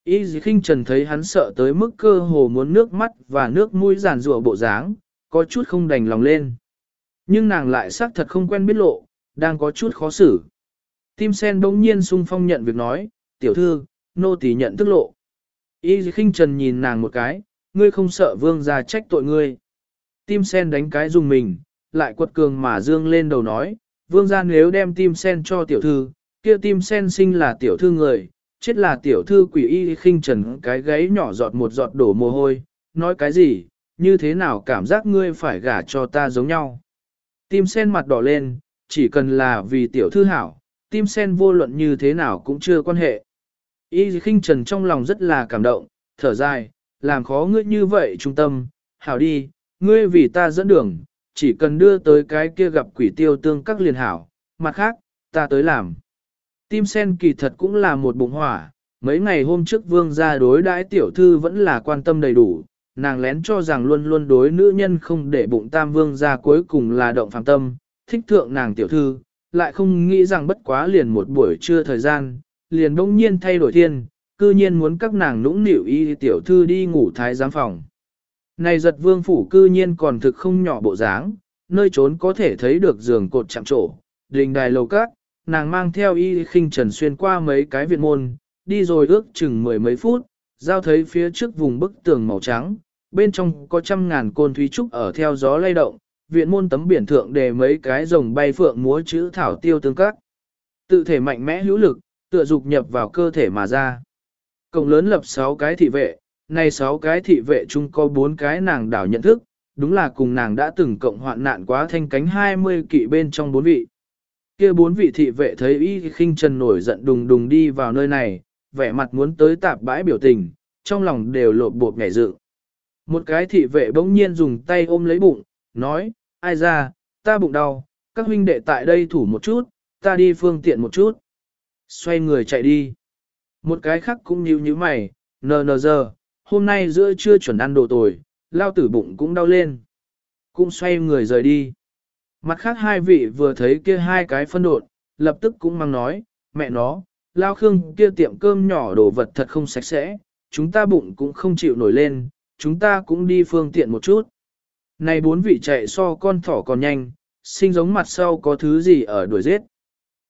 Y dì khinh trần thấy hắn sợ tới mức cơ hồ muốn nước mắt và nước mũi giàn rủa bộ dáng, có chút không đành lòng lên. Nhưng nàng lại xác thật không quen biết lộ, đang có chút khó xử. Tim sen bỗng nhiên sung phong nhận việc nói, tiểu thư, nô tỳ nhận thức lộ. Y dì khinh trần nhìn nàng một cái, ngươi không sợ vương gia trách tội ngươi. Tim sen đánh cái dùng mình, lại quật cường mà dương lên đầu nói, vương gia nếu đem tim sen cho tiểu thư, kia tim sen sinh là tiểu thư người, chết là tiểu thư quỷ y khinh trần cái gáy nhỏ giọt một giọt đổ mồ hôi, nói cái gì, như thế nào cảm giác ngươi phải gả cho ta giống nhau. Tim sen mặt đỏ lên, chỉ cần là vì tiểu thư hảo, tim sen vô luận như thế nào cũng chưa quan hệ. Y khinh trần trong lòng rất là cảm động, thở dài, làm khó ngươi như vậy trung tâm, hảo đi, ngươi vì ta dẫn đường, chỉ cần đưa tới cái kia gặp quỷ tiêu tương các liền hảo, mặt khác, ta tới làm. Tim sen kỳ thật cũng là một bụng hỏa, mấy ngày hôm trước vương gia đối đãi tiểu thư vẫn là quan tâm đầy đủ, nàng lén cho rằng luôn luôn đối nữ nhân không để bụng tam vương gia cuối cùng là động phàm tâm, thích thượng nàng tiểu thư, lại không nghĩ rằng bất quá liền một buổi trưa thời gian, liền bỗng nhiên thay đổi thiên, cư nhiên muốn các nàng nũng nịu y tiểu thư đi ngủ thái giám phòng. Này giật vương phủ cư nhiên còn thực không nhỏ bộ dáng, nơi trốn có thể thấy được giường cột chạm trổ, đình đài lầu cát, nàng mang theo y khinh trần xuyên qua mấy cái viện môn, đi rồi ước chừng mười mấy phút, giao thấy phía trước vùng bức tường màu trắng, bên trong có trăm ngàn côn thúy trúc ở theo gió lay động, viện môn tấm biển thượng đề mấy cái rồng bay phượng múa chữ thảo tiêu tương các. Tự thể mạnh mẽ hữu lực, tựa dục nhập vào cơ thể mà ra. Cổng lớn lập 6 cái thị vệ, này sáu cái thị vệ chung có bốn cái nàng đảo nhận thức, đúng là cùng nàng đã từng cộng hoạn nạn quá thanh cánh 20 kỵ bên trong bốn vị. kia bốn vị thị vệ thấy y khinh trần nổi giận đùng đùng đi vào nơi này, vẻ mặt muốn tới tạp bãi biểu tình, trong lòng đều lộn bột nhảy dự. Một cái thị vệ bỗng nhiên dùng tay ôm lấy bụng, nói, ai ra, ta bụng đau, các huynh đệ tại đây thủ một chút, ta đi phương tiện một chút. Xoay người chạy đi. Một cái khác cũng nhíu nhíu mày, nờ nờ giờ, hôm nay giữa trưa chuẩn ăn đồ tồi, lao tử bụng cũng đau lên. Cũng xoay người rời đi. Mặt khác hai vị vừa thấy kia hai cái phân đột, lập tức cũng mang nói, mẹ nó, lao khương kia tiệm cơm nhỏ đồ vật thật không sạch sẽ, chúng ta bụng cũng không chịu nổi lên, chúng ta cũng đi phương tiện một chút. Này bốn vị chạy so con thỏ còn nhanh, sinh giống mặt sau có thứ gì ở đuổi giết.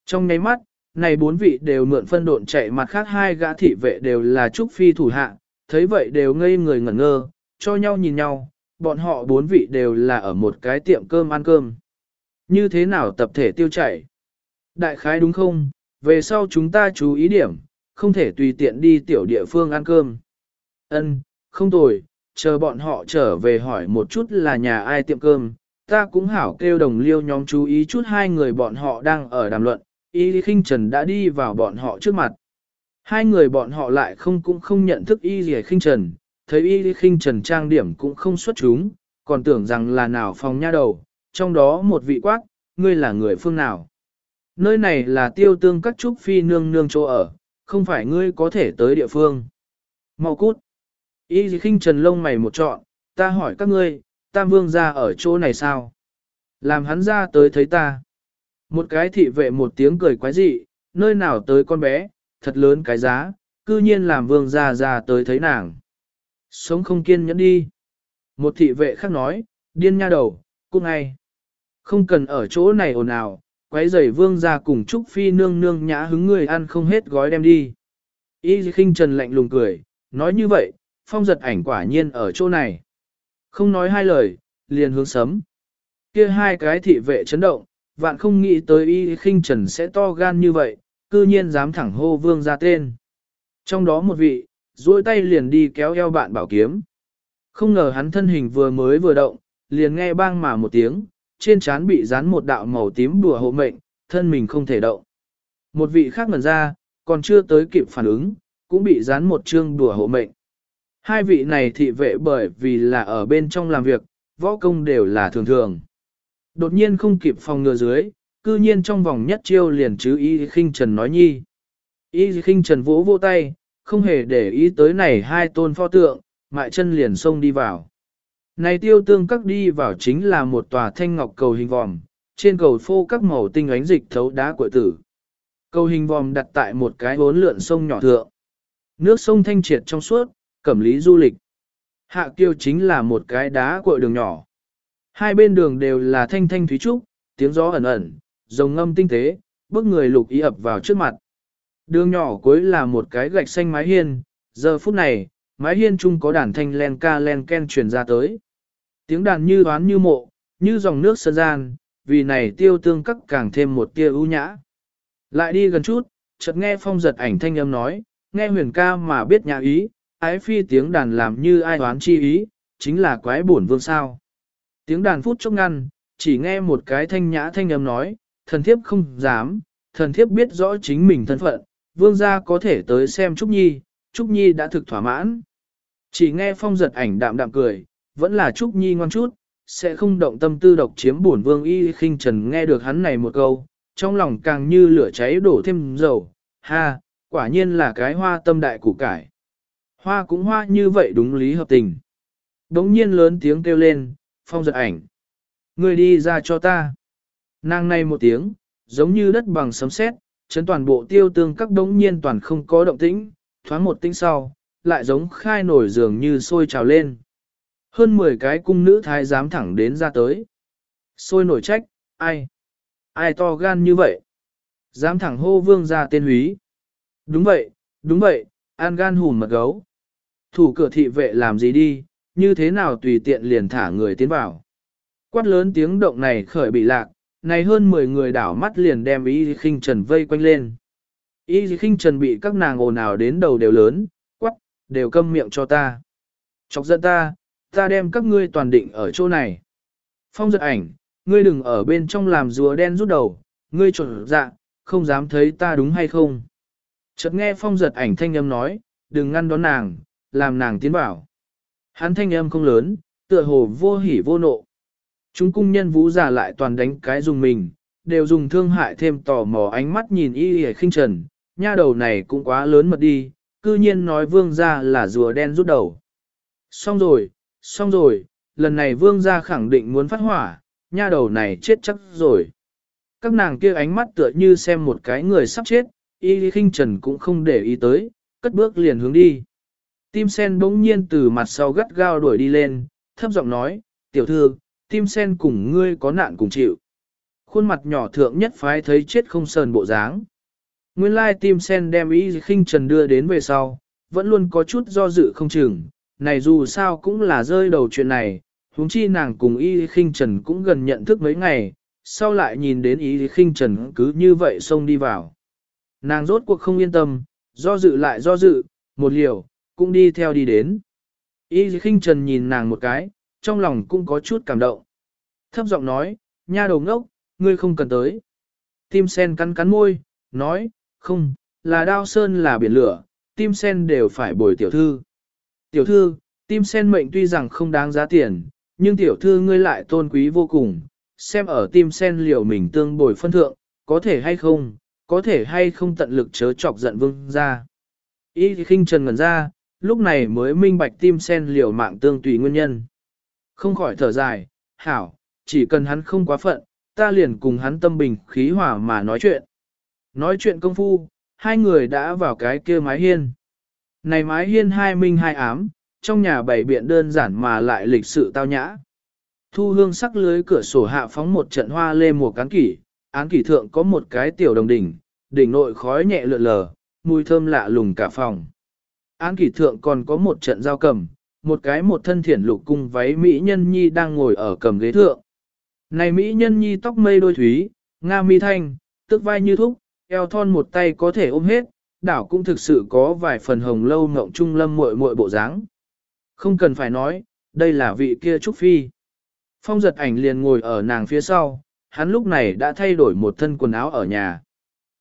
Trong nháy mắt, này bốn vị đều mượn phân độn chạy mặt khác hai gã thị vệ đều là trúc phi thủ hạ, thấy vậy đều ngây người ngẩn ngơ, cho nhau nhìn nhau, bọn họ bốn vị đều là ở một cái tiệm cơm ăn cơm. Như thế nào tập thể tiêu chảy? Đại khái đúng không? Về sau chúng ta chú ý điểm, không thể tùy tiện đi tiểu địa phương ăn cơm. Ân, không tồi, chờ bọn họ trở về hỏi một chút là nhà ai tiệm cơm, ta cũng hảo kêu đồng liêu nhóm chú ý chút hai người bọn họ đang ở đàm luận, Y Khinh Trần đã đi vào bọn họ trước mặt. Hai người bọn họ lại không cũng không nhận thức Y gì Khinh Trần, thấy Y Khinh Trần trang điểm cũng không xuất chúng, còn tưởng rằng là nào phòng nha đầu, trong đó một vị quát, ngươi là người phương nào. Nơi này là tiêu tương các trúc phi nương nương chỗ ở, không phải ngươi có thể tới địa phương. Mau cút. Y khinh trần lông mày một trọn, ta hỏi các ngươi, tam vương ra ở chỗ này sao? Làm hắn ra tới thấy ta. Một cái thị vệ một tiếng cười quái dị, nơi nào tới con bé, thật lớn cái giá, cư nhiên làm vương gia ra tới thấy nàng. Sống không kiên nhẫn đi. Một thị vệ khác nói, điên nha đầu, cô ngay. Không cần ở chỗ này ồn ào, quấy rầy vương gia cùng Trúc Phi nương nương nhã hứng người ăn không hết gói đem đi. Y khinh trần lạnh lùng cười, nói như vậy, phong giật ảnh quả nhiên ở chỗ này. Không nói hai lời, liền hướng sấm. Kia hai cái thị vệ chấn động, vạn không nghĩ tới y khinh trần sẽ to gan như vậy, cư nhiên dám thẳng hô vương ra tên. Trong đó một vị, duỗi tay liền đi kéo eo bạn bảo kiếm. Không ngờ hắn thân hình vừa mới vừa động, liền nghe bang mà một tiếng, trên trán bị dán một đạo màu tím đùa hộ mệnh, thân mình không thể động. Một vị khác ngần ra, còn chưa tới kịp phản ứng, cũng bị dán một chương đùa hộ mệnh. Hai vị này thị vệ bởi vì là ở bên trong làm việc, võ công đều là thường thường. Đột nhiên không kịp phòng ngừa dưới, cư nhiên trong vòng nhất chiêu liền chứ y khinh trần nói nhi. Y khinh trần vỗ vô tay, không hề để ý tới này hai tôn pho tượng, mại chân liền xông đi vào. Này tiêu tương các đi vào chính là một tòa thanh ngọc cầu hình vòm, trên cầu phô các màu tinh ánh dịch thấu đá của tử. Cầu hình vòm đặt tại một cái bốn lượn sông nhỏ thượng. Nước sông thanh triệt trong suốt, cẩm lý du lịch. Hạ kiêu chính là một cái đá cội đường nhỏ. Hai bên đường đều là thanh thanh thúy trúc, tiếng gió ẩn ẩn, rồng ngâm tinh tế, bước người lục ý ập vào trước mặt. Đường nhỏ cuối là một cái gạch xanh mái hiên, giờ phút này, mái hiên chung có đàn thanh len ca len ken truyền ra tới. Tiếng đàn như đoán như mộ, như dòng nước sơn gian, vì này tiêu tương cắt càng thêm một tia ưu nhã. Lại đi gần chút, chợt nghe phong giật ảnh thanh âm nói, nghe huyền ca mà biết nhà ý, ái phi tiếng đàn làm như ai đoán chi ý, chính là quái bổn vương sao. Tiếng đàn phút chốc ngăn, chỉ nghe một cái thanh nhã thanh âm nói, thần thiếp không dám, thần thiếp biết rõ chính mình thân phận, vương gia có thể tới xem Trúc Nhi, Trúc Nhi đã thực thỏa mãn. Chỉ nghe phong giật ảnh đạm đạm cười, vẫn là Trúc Nhi ngoan chút, sẽ không động tâm tư độc chiếm bổn vương y khinh trần nghe được hắn này một câu, trong lòng càng như lửa cháy đổ thêm dầu, ha, quả nhiên là cái hoa tâm đại củ cải. Hoa cũng hoa như vậy đúng lý hợp tình. Đống nhiên lớn tiếng kêu lên, phong giật ảnh. Người đi ra cho ta. Nàng này một tiếng, giống như đất bằng sấm sét, chấn toàn bộ tiêu tương các đống nhiên toàn không có động tĩnh, thoáng một tĩnh sau, lại giống khai nổi dường như sôi trào lên. Hơn 10 cái cung nữ thái giám thẳng đến ra tới. Sôi nổi trách, ai? Ai to gan như vậy? Dám thẳng hô vương ra tên húy. Đúng vậy, đúng vậy, an gan hùn mật gấu. Thủ cửa thị vệ làm gì đi, như thế nào tùy tiện liền thả người tiến vào. Quát lớn tiếng động này khởi bị lạc, này hơn 10 người đảo mắt liền đem Y Kinh trần vây quanh lên. Y Kinh trần bị các nàng ồn ào đến đầu đều lớn, quát, đều câm miệng cho ta. Chọc giận ta, ta đem các ngươi toàn định ở chỗ này. Phong giật ảnh, ngươi đừng ở bên trong làm rùa đen rút đầu, ngươi trộn dạ, không dám thấy ta đúng hay không. Chợt nghe phong giật ảnh thanh âm nói, đừng ngăn đón nàng, làm nàng tiến bảo. Hắn thanh âm không lớn, tựa hồ vô hỉ vô nộ. Chúng cung nhân vũ giả lại toàn đánh cái dùng mình, đều dùng thương hại thêm tò mò ánh mắt nhìn y hề khinh trần, nha đầu này cũng quá lớn mật đi, cư nhiên nói vương gia là rùa đen rút đầu. Xong rồi, xong rồi, lần này vương gia khẳng định muốn phát hỏa, nha đầu này chết chắc rồi. Các nàng kia ánh mắt tựa như xem một cái người sắp chết, y khinh trần cũng không để ý tới, cất bước liền hướng đi. Tim sen bỗng nhiên từ mặt sau gắt gao đuổi đi lên, thấp giọng nói, tiểu thư, tim sen cùng ngươi có nạn cùng chịu. Khuôn mặt nhỏ thượng nhất phái thấy chết không sờn bộ dáng. Nguyên lai tim sen đem ý khinh trần đưa đến về sau, vẫn luôn có chút do dự không chừng, này dù sao cũng là rơi đầu chuyện này, huống chi nàng cùng y khinh trần cũng gần nhận thức mấy ngày, sau lại nhìn đến y khinh trần cứ như vậy xông đi vào. Nàng rốt cuộc không yên tâm, do dự lại do dự, một liều, cũng đi theo đi đến. Y khinh trần nhìn nàng một cái, trong lòng cũng có chút cảm động. Thấp giọng nói, nha đầu ngốc, ngươi không cần tới. Tim sen cắn cắn môi, nói, không, là đao sơn là biển lửa, tim sen đều phải bồi tiểu thư. Tiểu thư, tim sen mệnh tuy rằng không đáng giá tiền, nhưng tiểu thư ngươi lại tôn quý vô cùng, xem ở tim sen liệu mình tương bồi phân thượng, có thể hay không, có thể hay không tận lực chớ chọc giận vương ra. Y thì khinh trần ngẩn ra, lúc này mới minh bạch tim sen liều mạng tương tùy nguyên nhân. Không khỏi thở dài, hảo, chỉ cần hắn không quá phận, ta liền cùng hắn tâm bình khí hòa mà nói chuyện. Nói chuyện công phu, hai người đã vào cái kia mái hiên. Này mái hiên hai minh hai ám, trong nhà bảy biện đơn giản mà lại lịch sự tao nhã. Thu hương sắc lưới cửa sổ hạ phóng một trận hoa lê mùa cán kỷ, án kỷ thượng có một cái tiểu đồng đỉnh, đỉnh nội khói nhẹ lượn lờ, mùi thơm lạ lùng cả phòng. Án kỷ thượng còn có một trận giao cầm, một cái một thân thiển lục cung váy Mỹ nhân nhi đang ngồi ở cầm ghế thượng. Này Mỹ nhân nhi tóc mây đôi thúy, nga mi thanh, tức vai như thúc, eo thon một tay có thể ôm hết, đảo cũng thực sự có vài phần hồng lâu ngộng trung lâm muội muội bộ dáng. Không cần phải nói, đây là vị kia Trúc Phi. Phong giật ảnh liền ngồi ở nàng phía sau, hắn lúc này đã thay đổi một thân quần áo ở nhà.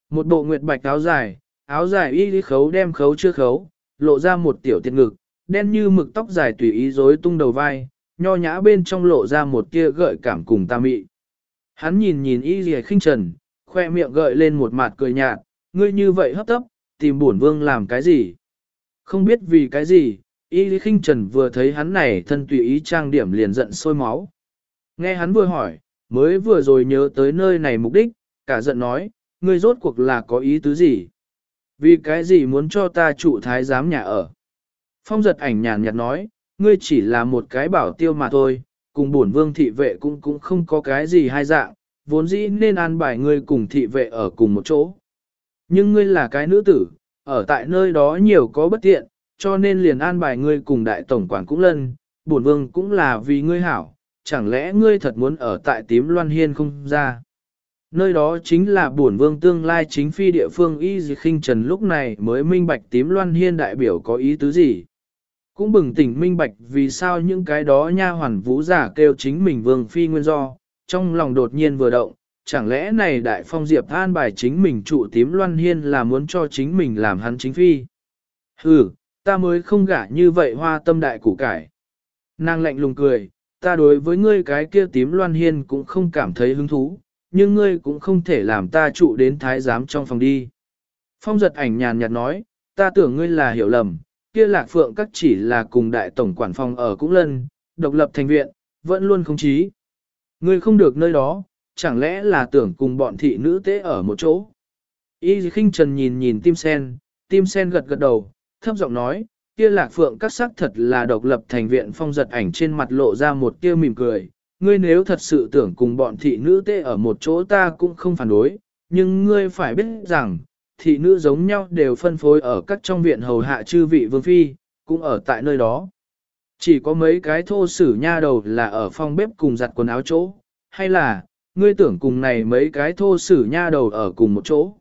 Một bộ nguyệt bạch áo dài, áo dài y lý khấu đem khấu chưa khấu, lộ ra một tiểu tiệt ngực, đen như mực tóc dài tùy ý rối tung đầu vai, nho nhã bên trong lộ ra một tia gợi cảm cùng ta mị. Hắn nhìn nhìn y rìa khinh trần, khoe miệng gợi lên một mặt cười nhạt, ngươi như vậy hấp tấp, tìm bổn vương làm cái gì? Không biết vì cái gì, y lý khinh trần vừa thấy hắn này thân tùy ý trang điểm liền giận sôi máu. Nghe hắn vừa hỏi, mới vừa rồi nhớ tới nơi này mục đích, cả giận nói, ngươi rốt cuộc là có ý tứ gì? Vì cái gì muốn cho ta trụ thái giám nhà ở? Phong giật ảnh nhàn nhạt nói, ngươi chỉ là một cái bảo tiêu mà thôi, cùng bổn vương thị vệ cũng cũng không có cái gì hai dạng, vốn dĩ nên an bài ngươi cùng thị vệ ở cùng một chỗ. Nhưng ngươi là cái nữ tử, ở tại nơi đó nhiều có bất tiện, cho nên liền an bài ngươi cùng đại tổng quản cũng lân, bổn vương cũng là vì ngươi hảo, chẳng lẽ ngươi thật muốn ở tại tím loan hiên không ra. Nơi đó chính là bổn vương tương lai chính phi địa phương y dì khinh trần lúc này mới minh bạch tím loan hiên đại biểu có ý tứ gì. Cũng bừng tỉnh minh bạch vì sao những cái đó nha hoàn vũ giả kêu chính mình vương phi nguyên do, trong lòng đột nhiên vừa động, chẳng lẽ này đại phong diệp an bài chính mình trụ tím loan hiên là muốn cho chính mình làm hắn chính phi. Ừ, ta mới không gả như vậy hoa tâm đại củ cải. Nàng lạnh lùng cười, ta đối với ngươi cái kia tím loan hiên cũng không cảm thấy hứng thú, nhưng ngươi cũng không thể làm ta trụ đến thái giám trong phòng đi. Phong giật ảnh nhàn nhạt nói, ta tưởng ngươi là hiểu lầm, kia lạc phượng các chỉ là cùng đại tổng quản phòng ở cũng lân, độc lập thành viện, vẫn luôn không chí. Ngươi không được nơi đó, chẳng lẽ là tưởng cùng bọn thị nữ tế ở một chỗ. Y khinh trần nhìn nhìn tim sen, tim sen gật gật đầu, thấp giọng nói, kia lạc phượng các sắc thật là độc lập thành viện phong giật ảnh trên mặt lộ ra một tia mỉm cười. Ngươi nếu thật sự tưởng cùng bọn thị nữ tê ở một chỗ ta cũng không phản đối, nhưng ngươi phải biết rằng, thị nữ giống nhau đều phân phối ở các trong viện hầu hạ chư vị vương phi, cũng ở tại nơi đó. Chỉ có mấy cái thô sử nha đầu là ở phòng bếp cùng giặt quần áo chỗ, hay là, ngươi tưởng cùng này mấy cái thô sử nha đầu ở cùng một chỗ.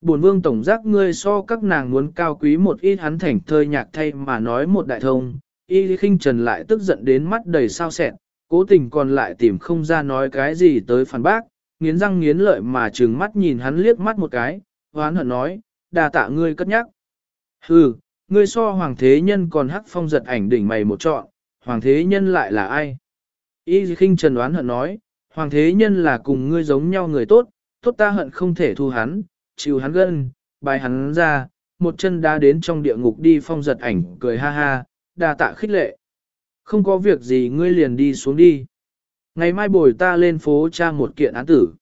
Bổn vương tổng giác ngươi so các nàng muốn cao quý một ít hắn thảnh thơi nhạc thay mà nói một đại thông, y khinh trần lại tức giận đến mắt đầy sao sẹn, cố tình còn lại tìm không ra nói cái gì tới phản bác, nghiến răng nghiến lợi mà trừng mắt nhìn hắn liếc mắt một cái, hoán hận nói, đà tạ ngươi cất nhắc. Hừ, ngươi so hoàng thế nhân còn hắc phong giật ảnh đỉnh mày một trọn, hoàng thế nhân lại là ai? Y khinh trần đoán hận nói, hoàng thế nhân là cùng ngươi giống nhau người tốt, tốt ta hận không thể thu hắn, chịu hắn gân, bài hắn ra, một chân đá đến trong địa ngục đi phong giật ảnh cười ha ha, đà tạ khích lệ. Không có việc gì ngươi liền đi xuống đi. Ngày mai bồi ta lên phố tra một kiện án tử.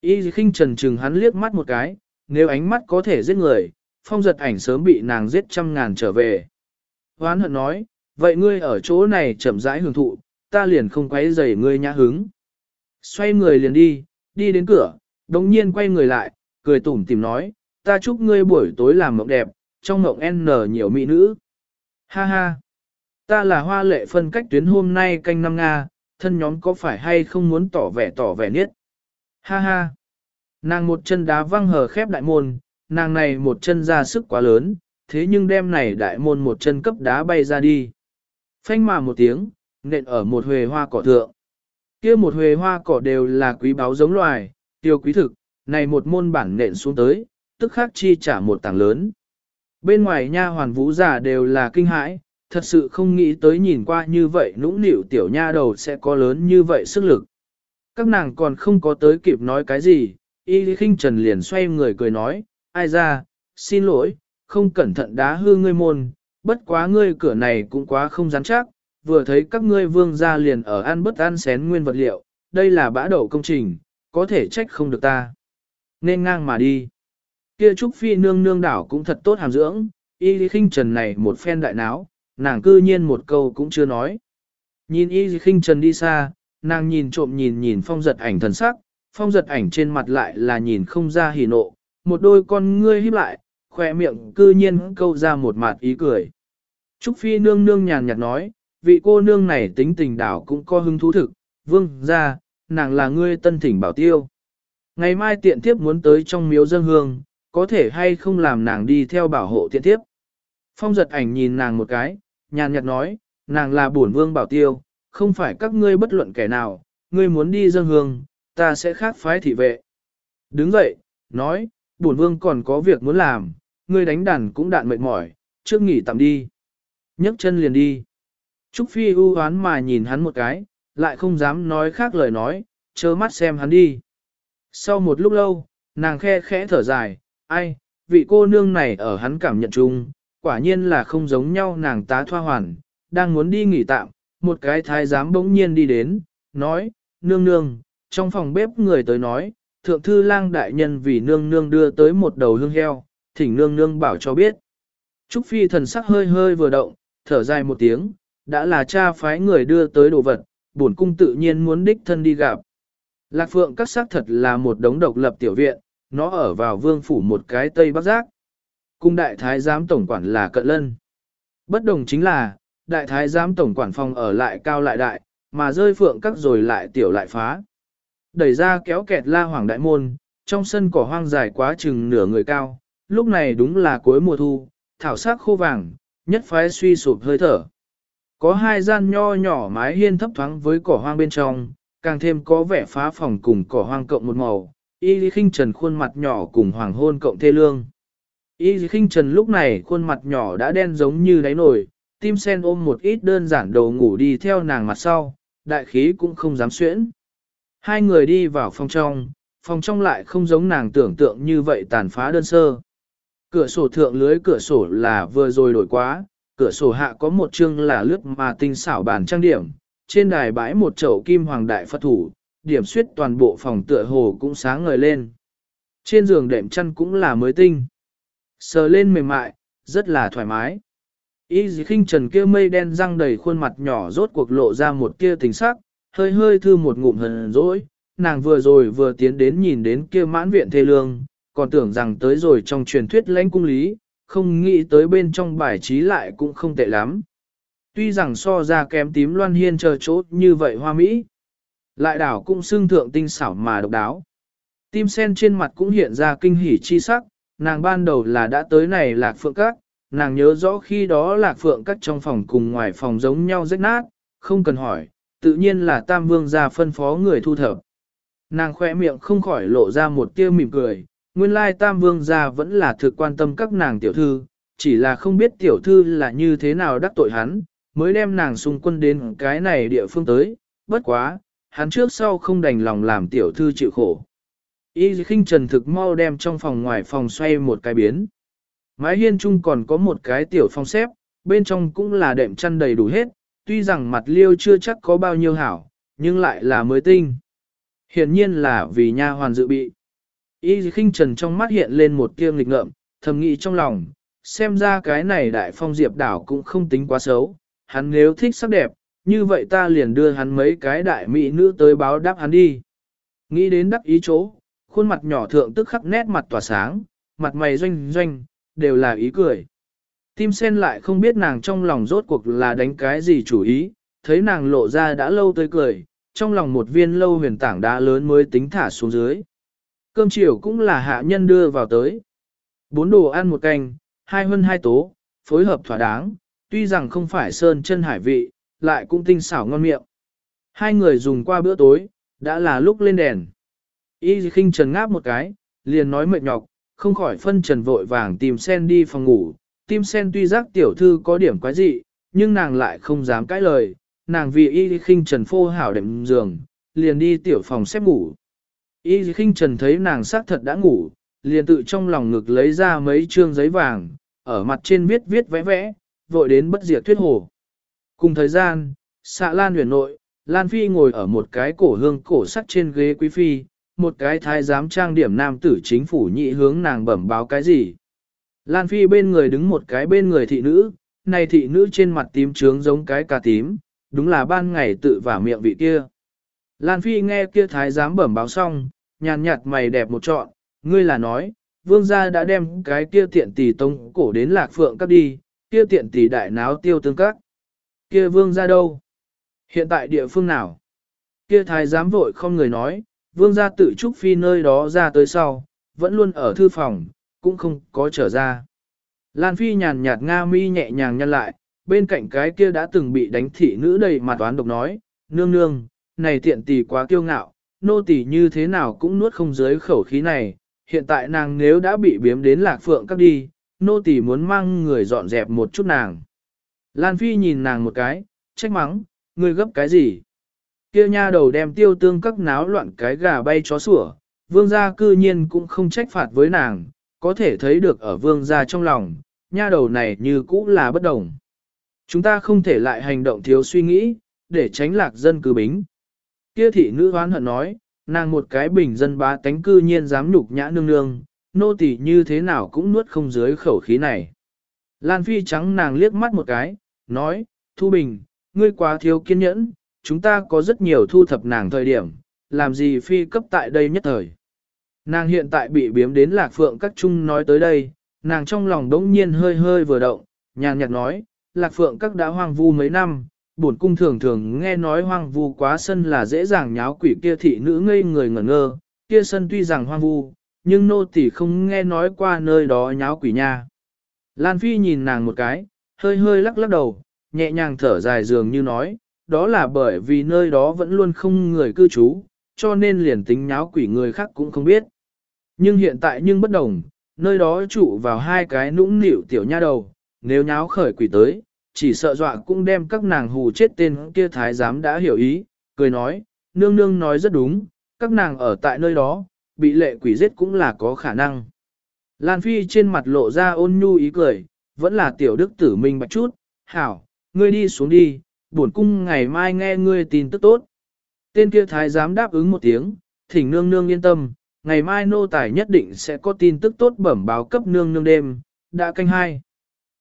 Y khinh trần Trừng hắn liếc mắt một cái, nếu ánh mắt có thể giết người, phong giật ảnh sớm bị nàng giết trăm ngàn trở về. Hoán hận nói, vậy ngươi ở chỗ này chậm rãi hưởng thụ, ta liền không quấy rầy ngươi nhã hứng. Xoay người liền đi, đi đến cửa, đồng nhiên quay người lại, cười tủm tìm nói, ta chúc ngươi buổi tối làm mộng đẹp, trong mộng N nhiều mỹ nữ. Ha ha, ta là hoa lệ phân cách tuyến hôm nay canh năm Nga, thân nhóm có phải hay không muốn tỏ vẻ tỏ vẻ niết. Ha ha, nàng một chân đá văng hờ khép đại môn, nàng này một chân ra sức quá lớn, thế nhưng đem này đại môn một chân cấp đá bay ra đi. Phanh mà một tiếng, nện ở một huề hoa cỏ thượng. kia một huề hoa cỏ đều là quý báu giống loài, tiêu quý thực, này một môn bản nện xuống tới, tức khắc chi trả một tảng lớn. Bên ngoài nha hoàn vũ giả đều là kinh hãi, thật sự không nghĩ tới nhìn qua như vậy nũng nịu tiểu nha đầu sẽ có lớn như vậy sức lực. Các nàng còn không có tới kịp nói cái gì, y khinh trần liền xoay người cười nói, ai ra, xin lỗi, không cẩn thận đá hư ngươi môn, bất quá ngươi cửa này cũng quá không rắn chắc, vừa thấy các ngươi vương gia liền ở ăn bất ăn xén nguyên vật liệu, đây là bã đậu công trình, có thể trách không được ta. Nên ngang mà đi. Kia Trúc Phi nương nương đảo cũng thật tốt hàm dưỡng, y lý khinh trần này một phen đại náo, nàng cư nhiên một câu cũng chưa nói. Nhìn y lý khinh trần đi xa, nàng nhìn trộm nhìn nhìn phong giật ảnh thần sắc, phong giật ảnh trên mặt lại là nhìn không ra hỉ nộ, một đôi con ngươi híp lại, khỏe miệng cư nhiên câu ra một mặt ý cười. Trúc Phi nương nương nhàn nhạt nói, vị cô nương này tính tình đảo cũng có hứng thú thực, vương ra, nàng là ngươi tân thỉnh bảo tiêu. Ngày mai tiện tiếp muốn tới trong miếu dân hương, có thể hay không làm nàng đi theo bảo hộ tiện tiếp. Phong giật ảnh nhìn nàng một cái, nhàn nhạt nói, nàng là bổn vương bảo tiêu, không phải các ngươi bất luận kẻ nào, ngươi muốn đi dân hương, ta sẽ khác phái thị vệ. Đứng dậy, nói, bổn vương còn có việc muốn làm, ngươi đánh đàn cũng đạn mệt mỏi, trước nghỉ tạm đi. nhấc chân liền đi. Trúc Phi ưu hoán mà nhìn hắn một cái, lại không dám nói khác lời nói, chớ mắt xem hắn đi. Sau một lúc lâu, nàng khe khẽ thở dài, ai, vị cô nương này ở hắn cảm nhận chung, quả nhiên là không giống nhau nàng tá thoa hoàn, đang muốn đi nghỉ tạm, một cái thái giám bỗng nhiên đi đến, nói, nương nương, trong phòng bếp người tới nói, thượng thư lang đại nhân vì nương nương đưa tới một đầu hương heo, thỉnh nương nương bảo cho biết. Trúc Phi thần sắc hơi hơi vừa động, thở dài một tiếng, đã là cha phái người đưa tới đồ vật, bổn cung tự nhiên muốn đích thân đi gặp. Lạc Phượng các xác thật là một đống độc lập tiểu viện, nó ở vào vương phủ một cái tây bắc giác. Cung đại thái giám tổng quản là cận lân. Bất đồng chính là, đại thái giám tổng quản phòng ở lại cao lại đại, mà rơi phượng các rồi lại tiểu lại phá. Đẩy ra kéo kẹt la hoàng đại môn, trong sân cỏ hoang dài quá chừng nửa người cao, lúc này đúng là cuối mùa thu, thảo sắc khô vàng, nhất phái suy sụp hơi thở. Có hai gian nho nhỏ mái hiên thấp thoáng với cỏ hoang bên trong, càng thêm có vẻ phá phòng cùng cỏ hoang cộng một màu, y lý khinh trần khuôn mặt nhỏ cùng hoàng hôn cộng thê lương. Y lý khinh trần lúc này khuôn mặt nhỏ đã đen giống như đáy nồi, tim sen ôm một ít đơn giản đồ ngủ đi theo nàng mặt sau, đại khí cũng không dám xuyễn. Hai người đi vào phòng trong, phòng trong lại không giống nàng tưởng tượng như vậy tàn phá đơn sơ. Cửa sổ thượng lưới cửa sổ là vừa rồi đổi quá, cửa sổ hạ có một chương là lướt mà tinh xảo bàn trang điểm, trên đài bãi một chậu kim hoàng đại Phật thủ, điểm suyết toàn bộ phòng tựa hồ cũng sáng ngời lên. Trên giường đệm chăn cũng là mới tinh. Sờ lên mềm mại, rất là thoải mái. Y dì khinh trần kia mây đen răng đầy khuôn mặt nhỏ rốt cuộc lộ ra một kia tình sắc, hơi hơi thư một ngụm hờn dỗi, nàng vừa rồi vừa tiến đến nhìn đến kia mãn viện thê lương, còn tưởng rằng tới rồi trong truyền thuyết lãnh cung lý, không nghĩ tới bên trong bài trí lại cũng không tệ lắm. Tuy rằng so ra kém tím loan hiên chờ chỗ như vậy hoa mỹ, lại đảo cũng xưng thượng tinh xảo mà độc đáo. Tim sen trên mặt cũng hiện ra kinh hỉ chi sắc, nàng ban đầu là đã tới này lạc phượng các, nàng nhớ rõ khi đó lạc phượng các trong phòng cùng ngoài phòng giống nhau rách nát, không cần hỏi, tự nhiên là tam vương gia phân phó người thu thập. Nàng khoe miệng không khỏi lộ ra một tia mỉm cười, nguyên lai tam vương gia vẫn là thực quan tâm các nàng tiểu thư, chỉ là không biết tiểu thư là như thế nào đắc tội hắn, mới đem nàng xung quân đến cái này địa phương tới, bất quá, hắn trước sau không đành lòng làm tiểu thư chịu khổ. Y khinh trần thực mau đem trong phòng ngoài phòng xoay một cái biến. Mái hiên chung còn có một cái tiểu phòng xếp, bên trong cũng là đệm chăn đầy đủ hết, tuy rằng mặt liêu chưa chắc có bao nhiêu hảo, nhưng lại là mới tinh. Hiển nhiên là vì nha hoàn dự bị. Y khinh trần trong mắt hiện lên một tia nghịch ngợm, thầm nghĩ trong lòng, xem ra cái này đại phong diệp đảo cũng không tính quá xấu, hắn nếu thích sắc đẹp, như vậy ta liền đưa hắn mấy cái đại mỹ nữ tới báo đáp hắn đi. Nghĩ đến đắc ý chỗ, khuôn mặt nhỏ thượng tức khắc nét mặt tỏa sáng, mặt mày doanh doanh, đều là ý cười. Tim sen lại không biết nàng trong lòng rốt cuộc là đánh cái gì chủ ý, thấy nàng lộ ra đã lâu tới cười, trong lòng một viên lâu huyền tảng đá lớn mới tính thả xuống dưới. Cơm chiều cũng là hạ nhân đưa vào tới. Bốn đồ ăn một canh, hai hơn hai tố, phối hợp thỏa đáng, tuy rằng không phải sơn chân hải vị, lại cũng tinh xảo ngon miệng. Hai người dùng qua bữa tối, đã là lúc lên đèn. Y khinh trần ngáp một cái, liền nói mệt nhọc, không khỏi phân trần vội vàng tìm sen đi phòng ngủ. Tim sen tuy giác tiểu thư có điểm quái dị, nhưng nàng lại không dám cãi lời, nàng vì y khinh trần phô hảo đệm giường, liền đi tiểu phòng xếp ngủ. Y khinh trần thấy nàng xác thật đã ngủ, liền tự trong lòng ngực lấy ra mấy trương giấy vàng, ở mặt trên viết viết vẽ vẽ, vội đến bất diệt thuyết hồ. Cùng thời gian, xạ lan huyền nội, Lan Phi ngồi ở một cái cổ hương cổ sắt trên ghế quý phi, một cái thái giám trang điểm nam tử chính phủ nhị hướng nàng bẩm báo cái gì. Lan Phi bên người đứng một cái bên người thị nữ, này thị nữ trên mặt tím trướng giống cái cà tím, đúng là ban ngày tự vả miệng vị kia. Lan Phi nghe kia thái giám bẩm báo xong, nhàn nhạt mày đẹp một trọn, ngươi là nói, vương gia đã đem cái kia tiện tỷ tông cổ đến lạc phượng cắt đi, kia tiện tỷ đại náo tiêu tương các. Kia vương gia đâu? Hiện tại địa phương nào? Kia thái giám vội không người nói, vương gia tự trúc phi nơi đó ra tới sau, vẫn luôn ở thư phòng, cũng không có trở ra. Lan phi nhàn nhạt nga mi nhẹ nhàng nhăn lại, bên cạnh cái kia đã từng bị đánh thị nữ đầy mặt toán độc nói, nương nương, này tiện tỷ quá kiêu ngạo, nô tỷ như thế nào cũng nuốt không dưới khẩu khí này, hiện tại nàng nếu đã bị biếm đến lạc phượng các đi, nô tỷ muốn mang người dọn dẹp một chút nàng. Lan Phi nhìn nàng một cái, trách mắng, ngươi gấp cái gì? Kia nha đầu đem tiêu tương các náo loạn cái gà bay chó sủa, vương gia cư nhiên cũng không trách phạt với nàng, có thể thấy được ở vương gia trong lòng, nha đầu này như cũ là bất đồng. Chúng ta không thể lại hành động thiếu suy nghĩ, để tránh lạc dân cư bính. Kia thị nữ hoán hận nói, nàng một cái bình dân bá tánh cư nhiên dám nhục nhã nương nương, nô tỳ như thế nào cũng nuốt không dưới khẩu khí này. Lan Phi trắng nàng liếc mắt một cái, nói, Thu Bình, ngươi quá thiếu kiên nhẫn, chúng ta có rất nhiều thu thập nàng thời điểm, làm gì Phi cấp tại đây nhất thời. Nàng hiện tại bị biếm đến lạc phượng các trung nói tới đây, nàng trong lòng đống nhiên hơi hơi vừa động, nhàn nhạt nói, lạc phượng các đã hoang vu mấy năm, bổn cung thường thường nghe nói hoang vu quá sân là dễ dàng nháo quỷ kia thị nữ ngây người ngẩn ngơ, kia sân tuy rằng hoang vu, nhưng nô tỳ không nghe nói qua nơi đó nháo quỷ nha. Lan Phi nhìn nàng một cái, hơi hơi lắc lắc đầu, nhẹ nhàng thở dài dường như nói, đó là bởi vì nơi đó vẫn luôn không người cư trú, cho nên liền tính nháo quỷ người khác cũng không biết. Nhưng hiện tại nhưng bất đồng, nơi đó trụ vào hai cái nũng nịu tiểu nha đầu, nếu nháo khởi quỷ tới, chỉ sợ dọa cũng đem các nàng hù chết tên kia thái giám đã hiểu ý, cười nói, nương nương nói rất đúng, các nàng ở tại nơi đó, bị lệ quỷ giết cũng là có khả năng. Lan Phi trên mặt lộ ra ôn nhu ý cười, vẫn là tiểu đức tử minh bạch chút, hảo, ngươi đi xuống đi, bổn cung ngày mai nghe ngươi tin tức tốt. Tên kia thái giám đáp ứng một tiếng, thỉnh nương nương yên tâm, ngày mai nô tài nhất định sẽ có tin tức tốt bẩm báo cấp nương nương đêm, đã canh hai.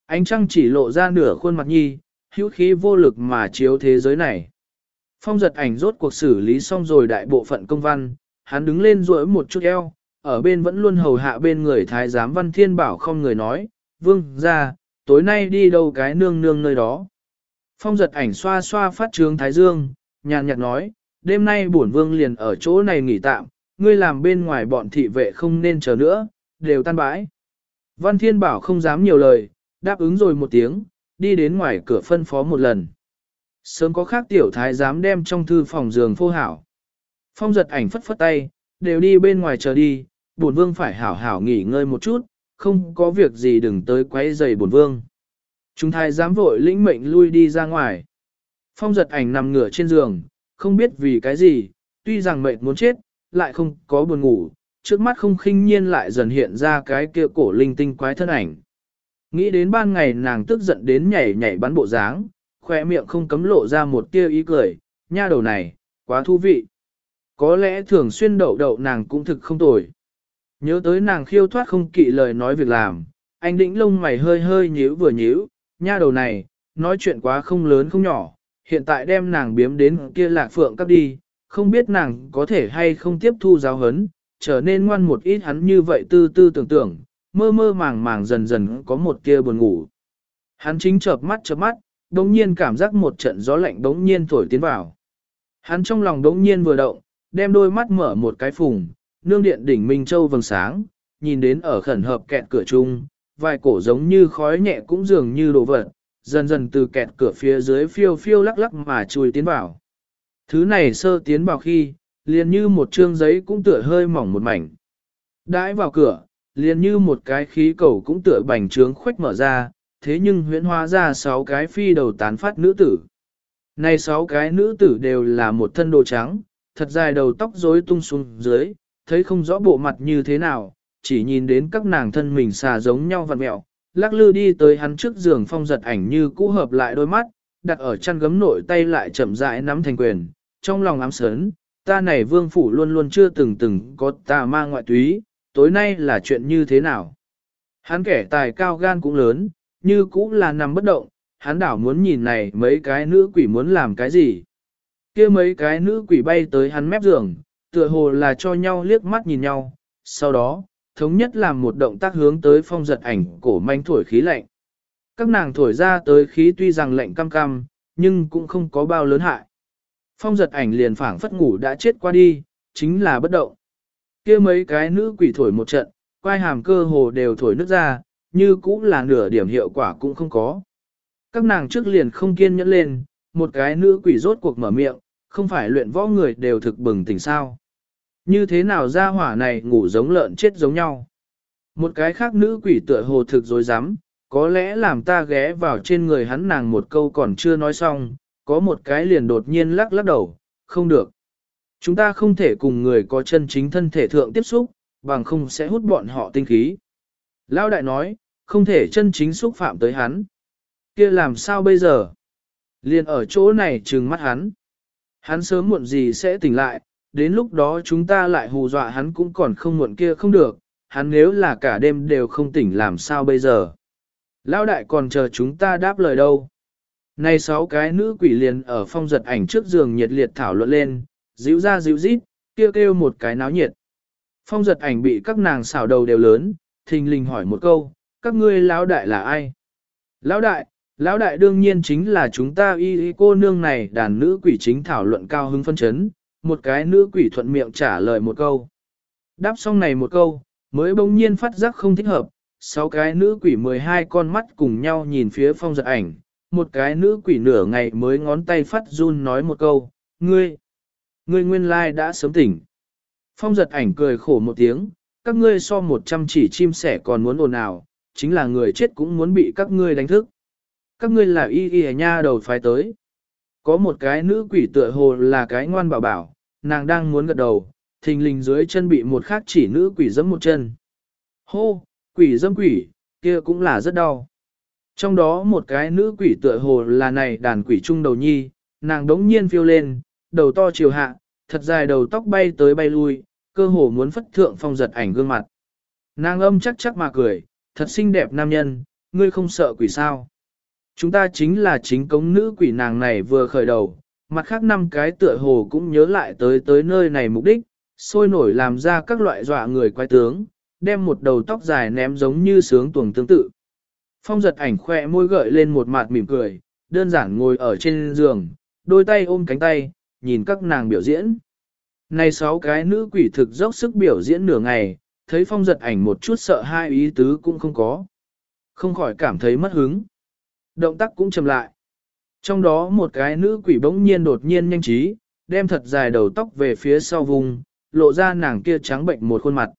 Ánh trăng chỉ lộ ra nửa khuôn mặt nhi, hữu khí vô lực mà chiếu thế giới này. Phong giật ảnh rốt cuộc xử lý xong rồi đại bộ phận công văn, hắn đứng lên duỗi một chút eo, ở bên vẫn luôn hầu hạ bên người thái giám văn thiên bảo không người nói, vương ra, tối nay đi đâu cái nương nương nơi đó. Phong giật ảnh xoa xoa phát trướng thái dương, nhàn nhạt nói, đêm nay bổn vương liền ở chỗ này nghỉ tạm, ngươi làm bên ngoài bọn thị vệ không nên chờ nữa, đều tan bãi. Văn thiên bảo không dám nhiều lời, đáp ứng rồi một tiếng, đi đến ngoài cửa phân phó một lần. Sớm có khác tiểu thái dám đem trong thư phòng giường phô hảo. Phong giật ảnh phất phất tay, đều đi bên ngoài chờ đi, bổn vương phải hảo hảo nghỉ ngơi một chút, không có việc gì đừng tới quấy rầy bổn vương. Chúng thái dám vội lĩnh mệnh lui đi ra ngoài. Phong giật ảnh nằm ngửa trên giường, không biết vì cái gì, tuy rằng mệt muốn chết, lại không có buồn ngủ, trước mắt không khinh nhiên lại dần hiện ra cái kia cổ linh tinh quái thân ảnh. Nghĩ đến ban ngày nàng tức giận đến nhảy nhảy bắn bộ dáng, khoe miệng không cấm lộ ra một tia ý cười, nha đầu này, quá thú vị. Có lẽ thường xuyên đậu đậu nàng cũng thực không tồi. Nhớ tới nàng khiêu thoát không kỵ lời nói việc làm, anh đĩnh lông mày hơi hơi nhíu vừa nhíu, nha đầu này, nói chuyện quá không lớn không nhỏ, hiện tại đem nàng biếm đến kia lạc phượng cắp đi, không biết nàng có thể hay không tiếp thu giáo hấn, trở nên ngoan một ít hắn như vậy tư tư tưởng tưởng, mơ mơ màng màng dần dần có một kia buồn ngủ. Hắn chính chợp mắt chợp mắt, đống nhiên cảm giác một trận gió lạnh đống nhiên thổi tiến vào. Hắn trong lòng đống nhiên vừa động, đem đôi mắt mở một cái phùng, nương điện đỉnh Minh Châu vầng sáng, nhìn đến ở khẩn hợp kẹt cửa chung, vài cổ giống như khói nhẹ cũng dường như đồ vật, dần dần từ kẹt cửa phía dưới phiêu phiêu lắc lắc mà chui tiến vào. Thứ này sơ tiến vào khi, liền như một trương giấy cũng tựa hơi mỏng một mảnh. Đãi vào cửa, liền như một cái khí cầu cũng tựa bành trướng khuếch mở ra, thế nhưng huyễn hóa ra sáu cái phi đầu tán phát nữ tử. Này sáu cái nữ tử đều là một thân đồ trắng, thật dài đầu tóc rối tung xuống dưới, thấy không rõ bộ mặt như thế nào, chỉ nhìn đến các nàng thân mình xà giống nhau vặn mẹo, lắc lư đi tới hắn trước giường phong giật ảnh như cũ hợp lại đôi mắt, đặt ở chăn gấm nội tay lại chậm rãi nắm thành quyền, trong lòng ám sớn, ta này vương phủ luôn luôn chưa từng từng có tà ma ngoại túy, tối nay là chuyện như thế nào? Hắn kẻ tài cao gan cũng lớn, như cũng là nằm bất động, hắn đảo muốn nhìn này mấy cái nữ quỷ muốn làm cái gì. kia mấy cái nữ quỷ bay tới hắn mép giường, tựa hồ là cho nhau liếc mắt nhìn nhau, sau đó, thống nhất làm một động tác hướng tới phong giật ảnh cổ manh thổi khí lạnh. Các nàng thổi ra tới khí tuy rằng lạnh cam cam, nhưng cũng không có bao lớn hại. Phong giật ảnh liền phảng phất ngủ đã chết qua đi, chính là bất động kia mấy cái nữ quỷ thổi một trận, quai hàm cơ hồ đều thổi nước ra, như cũng là nửa điểm hiệu quả cũng không có. Các nàng trước liền không kiên nhẫn lên, một cái nữ quỷ rốt cuộc mở miệng, không phải luyện võ người đều thực bừng tỉnh sao. Như thế nào ra hỏa này ngủ giống lợn chết giống nhau. Một cái khác nữ quỷ tựa hồ thực dối rắm có lẽ làm ta ghé vào trên người hắn nàng một câu còn chưa nói xong, có một cái liền đột nhiên lắc lắc đầu, không được. Chúng ta không thể cùng người có chân chính thân thể thượng tiếp xúc, bằng không sẽ hút bọn họ tinh khí. Lão đại nói, không thể chân chính xúc phạm tới hắn. kia làm sao bây giờ? Liền ở chỗ này trừng mắt hắn. Hắn sớm muộn gì sẽ tỉnh lại, đến lúc đó chúng ta lại hù dọa hắn cũng còn không muộn kia không được, hắn nếu là cả đêm đều không tỉnh làm sao bây giờ. Lão đại còn chờ chúng ta đáp lời đâu. Này sáu cái nữ quỷ liền ở phong giật ảnh trước giường nhiệt liệt thảo luận lên, dịu ra dịu rít, kêu kêu một cái náo nhiệt. Phong giật ảnh bị các nàng xảo đầu đều lớn, thình lình hỏi một câu, các ngươi lão đại là ai? Lão đại, lão đại đương nhiên chính là chúng ta y y cô nương này đàn nữ quỷ chính thảo luận cao hứng phân chấn, một cái nữ quỷ thuận miệng trả lời một câu. Đáp xong này một câu, mới bỗng nhiên phát giác không thích hợp, sáu cái nữ quỷ 12 con mắt cùng nhau nhìn phía phong giật ảnh, một cái nữ quỷ nửa ngày mới ngón tay phát run nói một câu, ngươi, ngươi nguyên lai đã sớm tỉnh. Phong giật ảnh cười khổ một tiếng, các ngươi so một trăm chỉ chim sẻ còn muốn ồn ào, chính là người chết cũng muốn bị các ngươi đánh thức. Các ngươi là y y nha đầu phái tới. Có một cái nữ quỷ tựa hồ là cái ngoan bảo bảo, nàng đang muốn gật đầu, thình lình dưới chân bị một khác chỉ nữ quỷ dẫm một chân. Hô, quỷ dâm quỷ, kia cũng là rất đau. Trong đó một cái nữ quỷ tựa hồ là này đàn quỷ trung đầu nhi, nàng đống nhiên phiêu lên, đầu to chiều hạ, thật dài đầu tóc bay tới bay lui, cơ hồ muốn phất thượng phong giật ảnh gương mặt. Nàng âm chắc chắc mà cười, thật xinh đẹp nam nhân, ngươi không sợ quỷ sao. Chúng ta chính là chính cống nữ quỷ nàng này vừa khởi đầu, mặt khác năm cái tựa hồ cũng nhớ lại tới tới nơi này mục đích, sôi nổi làm ra các loại dọa người quay tướng, đem một đầu tóc dài ném giống như sướng tuồng tương tự. Phong giật ảnh khoe môi gợi lên một mặt mỉm cười, đơn giản ngồi ở trên giường, đôi tay ôm cánh tay, nhìn các nàng biểu diễn. Này sáu cái nữ quỷ thực dốc sức biểu diễn nửa ngày, thấy phong giật ảnh một chút sợ hai ý tứ cũng không có. Không khỏi cảm thấy mất hứng. Động tác cũng chậm lại. Trong đó một cái nữ quỷ bỗng nhiên đột nhiên nhanh trí, đem thật dài đầu tóc về phía sau vùng, lộ ra nàng kia trắng bệnh một khuôn mặt.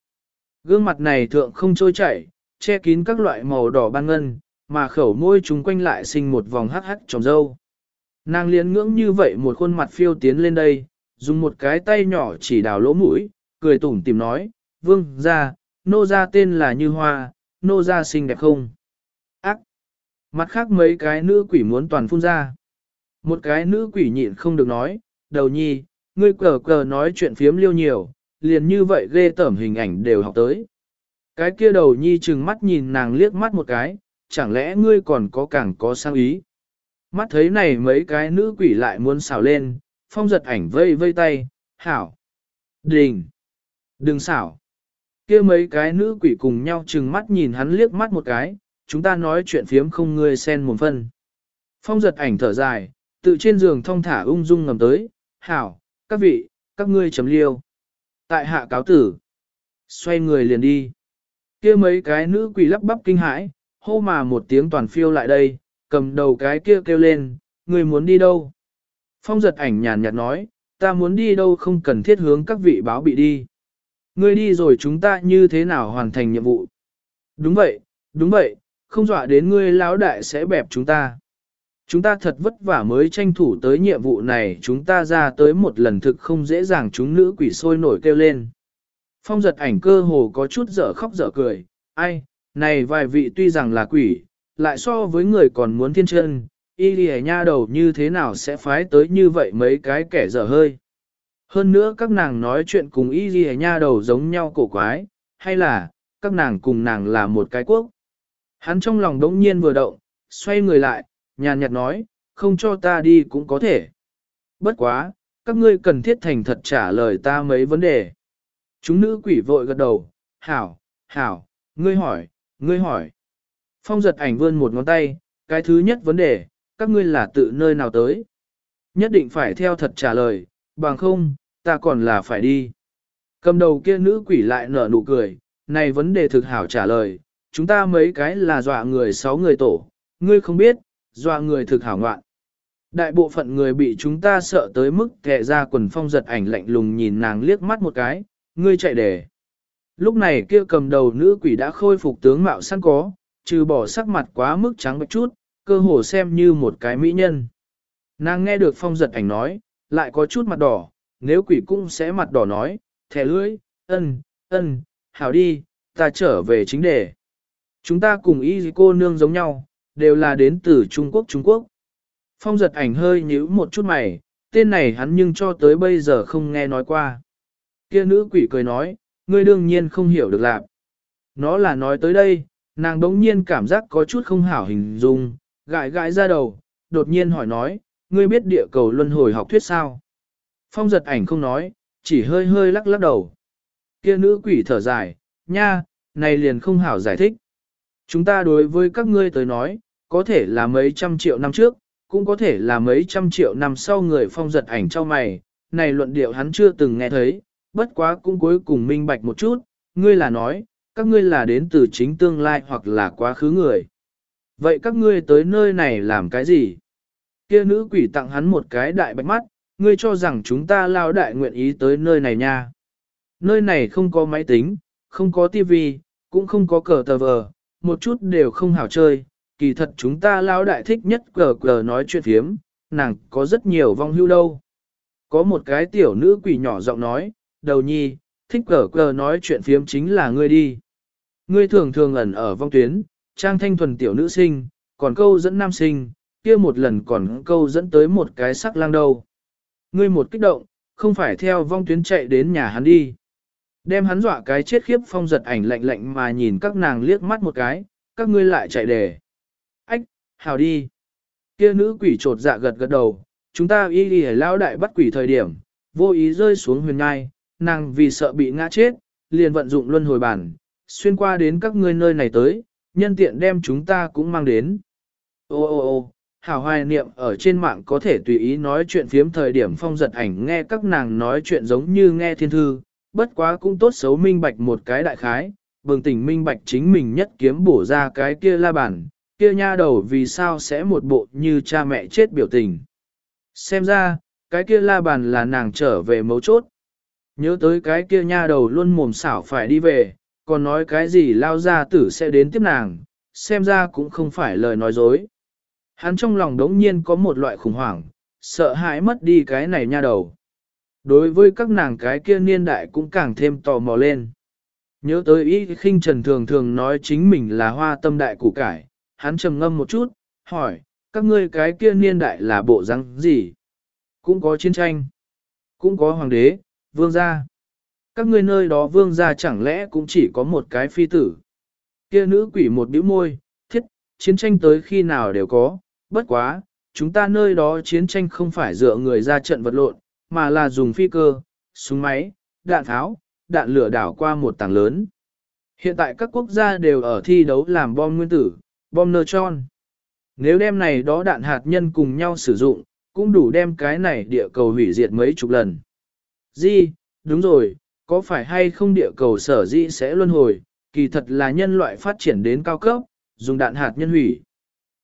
Gương mặt này thượng không trôi chảy, che kín các loại màu đỏ ban ngân, mà khẩu môi chúng quanh lại sinh một vòng hắc hắc trồng dâu. Nàng liến ngưỡng như vậy một khuôn mặt phiêu tiến lên đây, dùng một cái tay nhỏ chỉ đào lỗ mũi, cười tủm tìm nói, vương ra, nô ra tên là Như Hoa, nô ra xinh đẹp không? Ác! Mặt khác mấy cái nữ quỷ muốn toàn phun ra. Một cái nữ quỷ nhịn không được nói, đầu nhi, ngươi cờ cờ nói chuyện phiếm liêu nhiều, liền như vậy ghê tởm hình ảnh đều học tới. Cái kia đầu nhi chừng mắt nhìn nàng liếc mắt một cái, chẳng lẽ ngươi còn có càng có sang ý. Mắt thấy này mấy cái nữ quỷ lại muốn xào lên, phong giật ảnh vây vây tay, hảo, đình, đừng xảo. kia mấy cái nữ quỷ cùng nhau chừng mắt nhìn hắn liếc mắt một cái, chúng ta nói chuyện phiếm không ngươi sen một phân. Phong giật ảnh thở dài, tự trên giường thong thả ung dung ngầm tới, hảo, các vị, các ngươi chấm liêu. Tại hạ cáo tử, xoay người liền đi kia mấy cái nữ quỷ lắp bắp kinh hãi, hô mà một tiếng toàn phiêu lại đây, cầm đầu cái kia kêu lên, người muốn đi đâu? Phong giật ảnh nhàn nhạt nói, ta muốn đi đâu không cần thiết hướng các vị báo bị đi. Ngươi đi rồi chúng ta như thế nào hoàn thành nhiệm vụ? Đúng vậy, đúng vậy, không dọa đến ngươi lão đại sẽ bẹp chúng ta. Chúng ta thật vất vả mới tranh thủ tới nhiệm vụ này chúng ta ra tới một lần thực không dễ dàng chúng nữ quỷ sôi nổi kêu lên. Phong giật ảnh cơ hồ có chút dở khóc dở cười, ai, này vài vị tuy rằng là quỷ, lại so với người còn muốn thiên chân, y lì nha đầu như thế nào sẽ phái tới như vậy mấy cái kẻ dở hơi. Hơn nữa các nàng nói chuyện cùng y lì nha đầu giống nhau cổ quái, hay là, các nàng cùng nàng là một cái quốc. Hắn trong lòng đống nhiên vừa động, xoay người lại, nhàn nhạt nói, không cho ta đi cũng có thể. Bất quá, các ngươi cần thiết thành thật trả lời ta mấy vấn đề. Chúng nữ quỷ vội gật đầu, hảo, hảo, ngươi hỏi, ngươi hỏi. Phong giật ảnh vươn một ngón tay, cái thứ nhất vấn đề, các ngươi là tự nơi nào tới. Nhất định phải theo thật trả lời, bằng không, ta còn là phải đi. Cầm đầu kia nữ quỷ lại nở nụ cười, này vấn đề thực hảo trả lời, chúng ta mấy cái là dọa người sáu người tổ, ngươi không biết, dọa người thực hảo ngoạn. Đại bộ phận người bị chúng ta sợ tới mức kệ ra quần phong giật ảnh lạnh lùng nhìn nàng liếc mắt một cái, ngươi chạy để. Lúc này kia cầm đầu nữ quỷ đã khôi phục tướng mạo sẵn có, trừ bỏ sắc mặt quá mức trắng bạch chút, cơ hồ xem như một cái mỹ nhân. Nàng nghe được phong giật ảnh nói, lại có chút mặt đỏ, nếu quỷ cũng sẽ mặt đỏ nói, thẻ lưỡi, ân, ân, hảo đi, ta trở về chính đề. Chúng ta cùng y cô nương giống nhau, đều là đến từ Trung Quốc Trung Quốc. Phong giật ảnh hơi nhíu một chút mày, tên này hắn nhưng cho tới bây giờ không nghe nói qua. Kia nữ quỷ cười nói, ngươi đương nhiên không hiểu được lạc. Nó là nói tới đây, nàng đống nhiên cảm giác có chút không hảo hình dung, gãi gãi ra đầu, đột nhiên hỏi nói, ngươi biết địa cầu luân hồi học thuyết sao? Phong giật ảnh không nói, chỉ hơi hơi lắc lắc đầu. Kia nữ quỷ thở dài, nha, này liền không hảo giải thích. Chúng ta đối với các ngươi tới nói, có thể là mấy trăm triệu năm trước, cũng có thể là mấy trăm triệu năm sau người phong giật ảnh cho mày, này luận điệu hắn chưa từng nghe thấy, bất quá cũng cuối cùng minh bạch một chút, ngươi là nói, các ngươi là đến từ chính tương lai hoặc là quá khứ người. Vậy các ngươi tới nơi này làm cái gì? Kia nữ quỷ tặng hắn một cái đại bạch mắt, ngươi cho rằng chúng ta lao đại nguyện ý tới nơi này nha. Nơi này không có máy tính, không có tivi, cũng không có cờ tờ vờ, một chút đều không hảo chơi. Kỳ thật chúng ta lao đại thích nhất cờ cờ nói chuyện thiếm, nàng có rất nhiều vong hưu đâu. Có một cái tiểu nữ quỷ nhỏ giọng nói, đầu nhi, thích cờ cờ nói chuyện phiếm chính là ngươi đi. Ngươi thường thường ẩn ở vong tuyến, trang thanh thuần tiểu nữ sinh, còn câu dẫn nam sinh, kia một lần còn câu dẫn tới một cái sắc lang đầu Ngươi một kích động, không phải theo vong tuyến chạy đến nhà hắn đi. Đem hắn dọa cái chết khiếp phong giật ảnh lạnh lạnh mà nhìn các nàng liếc mắt một cái, các ngươi lại chạy đề. Ách, hào đi. Kia nữ quỷ trột dạ gật gật đầu, chúng ta y đi lao đại bắt quỷ thời điểm, vô ý rơi xuống huyền ngai, nàng vì sợ bị ngã chết, liền vận dụng luân hồi bản, xuyên qua đến các ngươi nơi này tới, nhân tiện đem chúng ta cũng mang đến. Ô ô ô, hảo hoài niệm ở trên mạng có thể tùy ý nói chuyện phiếm thời điểm phong giật ảnh nghe các nàng nói chuyện giống như nghe thiên thư, bất quá cũng tốt xấu minh bạch một cái đại khái, bừng tỉnh minh bạch chính mình nhất kiếm bổ ra cái kia la bản, kia nha đầu vì sao sẽ một bộ như cha mẹ chết biểu tình. Xem ra, cái kia la bàn là nàng trở về mấu chốt. Nhớ tới cái kia nha đầu luôn mồm xảo phải đi về, còn nói cái gì lao ra tử sẽ đến tiếp nàng, xem ra cũng không phải lời nói dối. Hắn trong lòng đống nhiên có một loại khủng hoảng, sợ hãi mất đi cái này nha đầu. Đối với các nàng cái kia niên đại cũng càng thêm tò mò lên. Nhớ tới ý khinh trần thường thường nói chính mình là hoa tâm đại củ cải, hắn trầm ngâm một chút, hỏi, các ngươi cái kia niên đại là bộ răng gì? Cũng có chiến tranh, cũng có hoàng đế, vương gia. Các ngươi nơi đó vương gia chẳng lẽ cũng chỉ có một cái phi tử? Kia nữ quỷ một bĩu môi, thiết, chiến tranh tới khi nào đều có, bất quá, chúng ta nơi đó chiến tranh không phải dựa người ra trận vật lộn, mà là dùng phi cơ, súng máy, đạn tháo, đạn lửa đảo qua một tảng lớn. Hiện tại các quốc gia đều ở thi đấu làm bom nguyên tử, bom neutron. Nếu đem này đó đạn hạt nhân cùng nhau sử dụng, cũng đủ đem cái này địa cầu hủy diệt mấy chục lần. Di, đúng rồi, có phải hay không địa cầu sở dĩ sẽ luân hồi, kỳ thật là nhân loại phát triển đến cao cấp, dùng đạn hạt nhân hủy.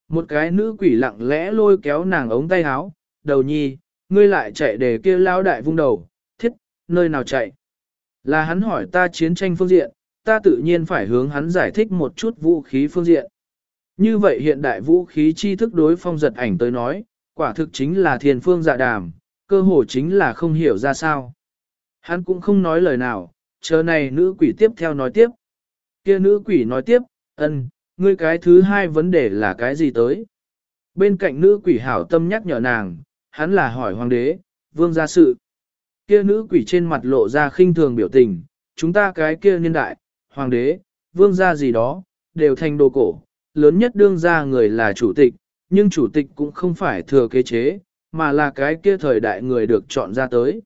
Một cái nữ quỷ lặng lẽ lôi kéo nàng ống tay áo, đầu nhi, ngươi lại chạy để kia lao đại vung đầu, thiết, nơi nào chạy. Là hắn hỏi ta chiến tranh phương diện, ta tự nhiên phải hướng hắn giải thích một chút vũ khí phương diện. Như vậy hiện đại vũ khí tri thức đối phong giật ảnh tới nói, quả thực chính là thiền phương dạ đàm, cơ hồ chính là không hiểu ra sao. Hắn cũng không nói lời nào, chờ này nữ quỷ tiếp theo nói tiếp. kia nữ quỷ nói tiếp, ân, ngươi cái thứ hai vấn đề là cái gì tới? Bên cạnh nữ quỷ hảo tâm nhắc nhở nàng, hắn là hỏi hoàng đế, vương gia sự. Kia nữ quỷ trên mặt lộ ra khinh thường biểu tình, chúng ta cái kia niên đại, hoàng đế, vương gia gì đó, đều thành đồ cổ, lớn nhất đương gia người là chủ tịch, nhưng chủ tịch cũng không phải thừa kế chế, mà là cái kia thời đại người được chọn ra tới.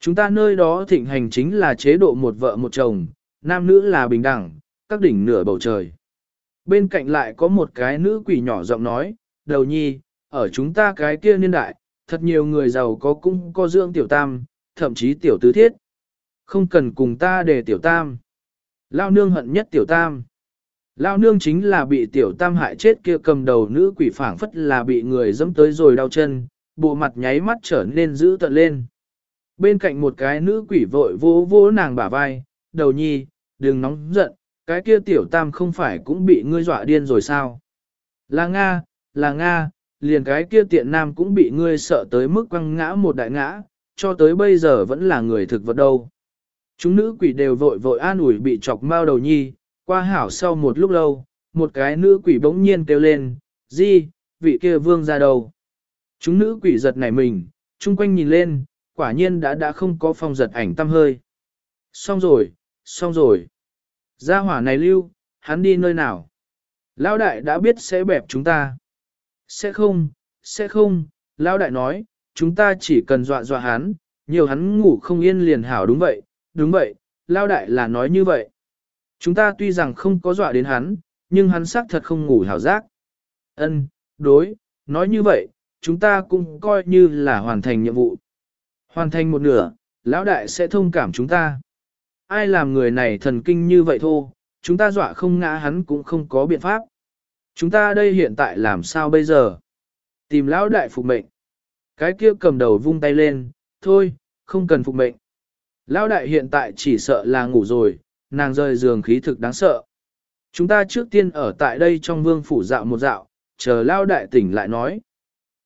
Chúng ta nơi đó thịnh hành chính là chế độ một vợ một chồng, nam nữ là bình đẳng, các đỉnh nửa bầu trời. Bên cạnh lại có một cái nữ quỷ nhỏ giọng nói, đầu nhi, ở chúng ta cái kia niên đại, thật nhiều người giàu có cũng có dưỡng tiểu tam, thậm chí tiểu tứ thiết. Không cần cùng ta để tiểu tam. Lao nương hận nhất tiểu tam. Lao nương chính là bị tiểu tam hại chết kia cầm đầu nữ quỷ phảng phất là bị người dẫm tới rồi đau chân, bộ mặt nháy mắt trở nên dữ tợn lên. Bên cạnh một cái nữ quỷ vội vỗ vỗ nàng bả vai, đầu nhi, đừng nóng giận, cái kia tiểu tam không phải cũng bị ngươi dọa điên rồi sao? Là Nga, là Nga, liền cái kia tiện nam cũng bị ngươi sợ tới mức quăng ngã một đại ngã, cho tới bây giờ vẫn là người thực vật đâu. Chúng nữ quỷ đều vội vội an ủi bị chọc mau đầu nhi, qua hảo sau một lúc lâu, một cái nữ quỷ bỗng nhiên kêu lên, di, vị kia vương ra đầu Chúng nữ quỷ giật nảy mình, chung quanh nhìn lên, quả nhiên đã đã không có phong giật ảnh tâm hơi. Xong rồi, xong rồi. Gia hỏa này lưu, hắn đi nơi nào? Lão đại đã biết sẽ bẹp chúng ta. Sẽ không, sẽ không, Lão đại nói, chúng ta chỉ cần dọa dọa hắn, nhiều hắn ngủ không yên liền hảo đúng vậy, đúng vậy, Lão đại là nói như vậy. Chúng ta tuy rằng không có dọa đến hắn, nhưng hắn xác thật không ngủ hảo giác. Ân, đối, nói như vậy, chúng ta cũng coi như là hoàn thành nhiệm vụ. Hoàn thành một nửa, lão đại sẽ thông cảm chúng ta. Ai làm người này thần kinh như vậy thô? chúng ta dọa không ngã hắn cũng không có biện pháp. Chúng ta đây hiện tại làm sao bây giờ? Tìm lão đại phục mệnh. Cái kia cầm đầu vung tay lên, thôi, không cần phục mệnh. Lão đại hiện tại chỉ sợ là ngủ rồi, nàng rời giường khí thực đáng sợ. Chúng ta trước tiên ở tại đây trong vương phủ dạo một dạo, chờ lão đại tỉnh lại nói.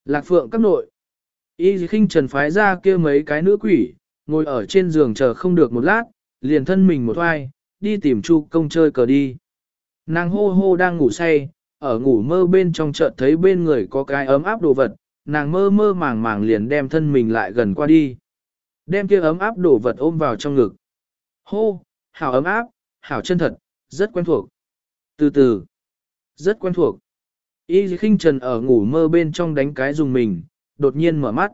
Lạc phượng các nội. Y khinh trần phái ra kia mấy cái nữ quỷ, ngồi ở trên giường chờ không được một lát, liền thân mình một oai, đi tìm chu công chơi cờ đi. Nàng hô hô đang ngủ say, ở ngủ mơ bên trong chợt thấy bên người có cái ấm áp đồ vật, nàng mơ mơ màng màng liền đem thân mình lại gần qua đi. Đem kia ấm áp đồ vật ôm vào trong ngực. Hô, hảo ấm áp, hảo chân thật, rất quen thuộc. Từ từ, rất quen thuộc. Y khinh trần ở ngủ mơ bên trong đánh cái dùng mình, đột nhiên mở mắt.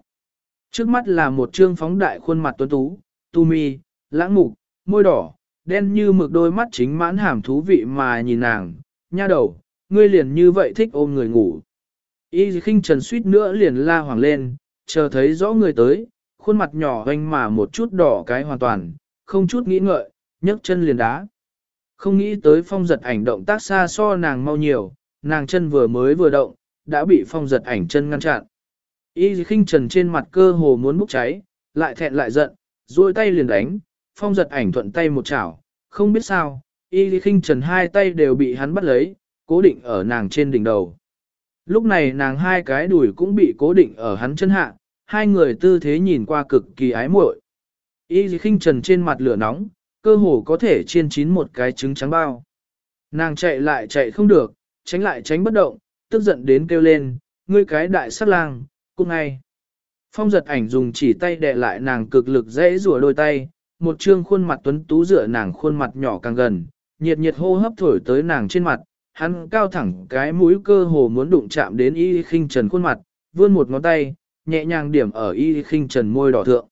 Trước mắt là một trương phóng đại khuôn mặt tuấn tú, tu mi, lãng mục, môi đỏ, đen như mực đôi mắt chính mãn hàm thú vị mà nhìn nàng, nha đầu, ngươi liền như vậy thích ôm người ngủ. Y khinh trần suýt nữa liền la hoàng lên, chờ thấy rõ người tới, khuôn mặt nhỏ hoanh mà một chút đỏ cái hoàn toàn, không chút nghĩ ngợi, nhấc chân liền đá. Không nghĩ tới phong giật ảnh động tác xa so nàng mau nhiều, nàng chân vừa mới vừa động, đã bị phong giật ảnh chân ngăn chặn. Y khinh trần trên mặt cơ hồ muốn bốc cháy, lại thẹn lại giận, duỗi tay liền đánh, phong giật ảnh thuận tay một chảo, không biết sao, y khinh trần hai tay đều bị hắn bắt lấy, cố định ở nàng trên đỉnh đầu. Lúc này nàng hai cái đùi cũng bị cố định ở hắn chân hạ, hai người tư thế nhìn qua cực kỳ ái muội. Y khinh trần trên mặt lửa nóng, cơ hồ có thể chiên chín một cái trứng trắng bao. Nàng chạy lại chạy không được, tránh lại tránh bất động, tức giận đến kêu lên, ngươi cái đại sát lang, cung ngay. Phong giật ảnh dùng chỉ tay đè lại nàng cực lực dễ rùa đôi tay, một trương khuôn mặt tuấn tú dựa nàng khuôn mặt nhỏ càng gần, nhiệt nhiệt hô hấp thổi tới nàng trên mặt, hắn cao thẳng cái mũi cơ hồ muốn đụng chạm đến y khinh trần khuôn mặt, vươn một ngón tay, nhẹ nhàng điểm ở y khinh trần môi đỏ thượng.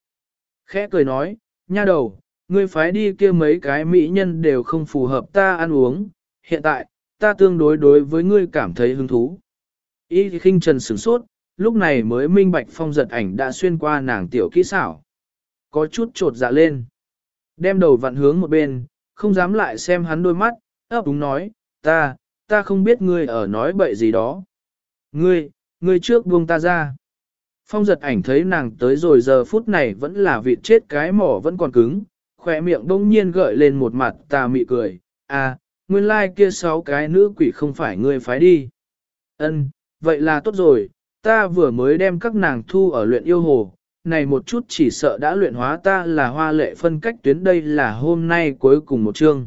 Khẽ cười nói, nha đầu, ngươi phái đi kia mấy cái mỹ nhân đều không phù hợp ta ăn uống, hiện tại, ta tương đối đối với ngươi cảm thấy hứng thú. Y khinh trần sửng sốt, lúc này mới minh bạch phong giật ảnh đã xuyên qua nàng tiểu kỹ xảo. Có chút trột dạ lên. Đem đầu vặn hướng một bên, không dám lại xem hắn đôi mắt, ấp đúng nói, ta, ta không biết ngươi ở nói bậy gì đó. Ngươi, ngươi trước buông ta ra. Phong giật ảnh thấy nàng tới rồi giờ phút này vẫn là vị chết cái mỏ vẫn còn cứng, khỏe miệng đông nhiên gợi lên một mặt tà mị cười, à, nguyên lai like kia sáu cái nữ quỷ không phải ngươi phái đi. Ân, vậy là tốt rồi, ta vừa mới đem các nàng thu ở luyện yêu hồ, này một chút chỉ sợ đã luyện hóa ta là hoa lệ phân cách tuyến đây là hôm nay cuối cùng một chương.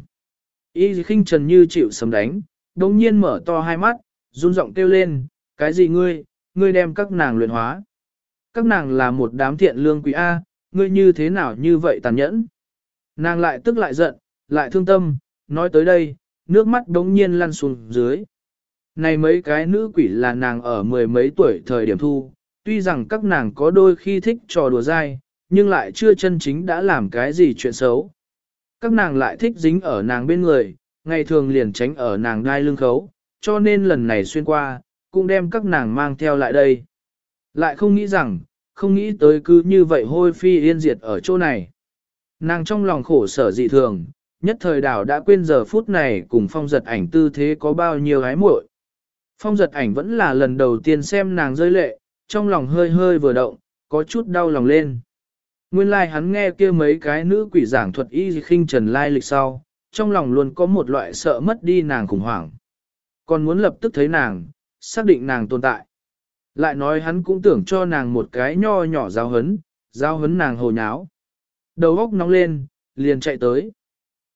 Y khinh trần như chịu sấm đánh, đồng nhiên mở to hai mắt, run giọng kêu lên, cái gì ngươi, ngươi đem các nàng luyện hóa. Các nàng là một đám thiện lương quý A, ngươi như thế nào như vậy tàn nhẫn. Nàng lại tức lại giận, lại thương tâm, nói tới đây, nước mắt đống nhiên lăn xuống dưới. Này mấy cái nữ quỷ là nàng ở mười mấy tuổi thời điểm thu, tuy rằng các nàng có đôi khi thích trò đùa dai, nhưng lại chưa chân chính đã làm cái gì chuyện xấu. Các nàng lại thích dính ở nàng bên người, ngày thường liền tránh ở nàng đai lưng khấu, cho nên lần này xuyên qua, cũng đem các nàng mang theo lại đây. Lại không nghĩ rằng, không nghĩ tới cứ như vậy hôi phi yên diệt ở chỗ này. Nàng trong lòng khổ sở dị thường, nhất thời đảo đã quên giờ phút này cùng phong giật ảnh tư thế có bao nhiêu hái muội. Phong giật ảnh vẫn là lần đầu tiên xem nàng rơi lệ, trong lòng hơi hơi vừa động, có chút đau lòng lên. Nguyên lai like hắn nghe kia mấy cái nữ quỷ giảng thuật y khinh trần lai lịch sau, trong lòng luôn có một loại sợ mất đi nàng khủng hoảng. Còn muốn lập tức thấy nàng, xác định nàng tồn tại. Lại nói hắn cũng tưởng cho nàng một cái nho nhỏ giáo hấn, giáo hấn nàng hồ nháo. Đầu óc nóng lên, liền chạy tới.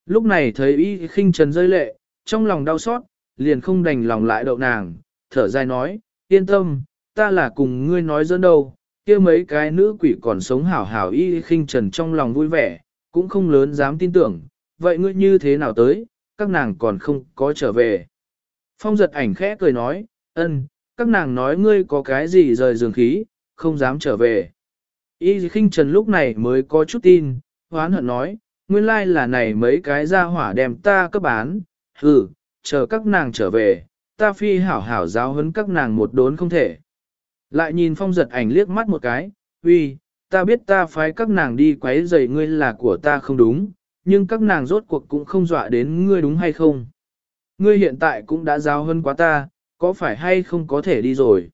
Lúc này thấy y khinh trần rơi lệ, trong lòng đau xót, liền không đành lòng lại đậu nàng, thở dài nói, yên tâm, ta là cùng ngươi nói dẫn đâu, kia mấy cái nữ quỷ còn sống hảo hảo y khinh trần trong lòng vui vẻ, cũng không lớn dám tin tưởng, vậy ngươi như thế nào tới, các nàng còn không có trở về. Phong giật ảnh khẽ cười nói, ân, các nàng nói ngươi có cái gì rời giường khí, không dám trở về. Y khinh trần lúc này mới có chút tin, hoán hận nói, nguyên lai là này mấy cái ra hỏa đem ta cấp bán, hừ, chờ các nàng trở về, ta phi hảo hảo giáo huấn các nàng một đốn không thể. Lại nhìn phong giật ảnh liếc mắt một cái, uy, ta biết ta phái các nàng đi quấy rầy ngươi là của ta không đúng, nhưng các nàng rốt cuộc cũng không dọa đến ngươi đúng hay không. Ngươi hiện tại cũng đã giáo hơn quá ta, có phải hay không có thể đi rồi.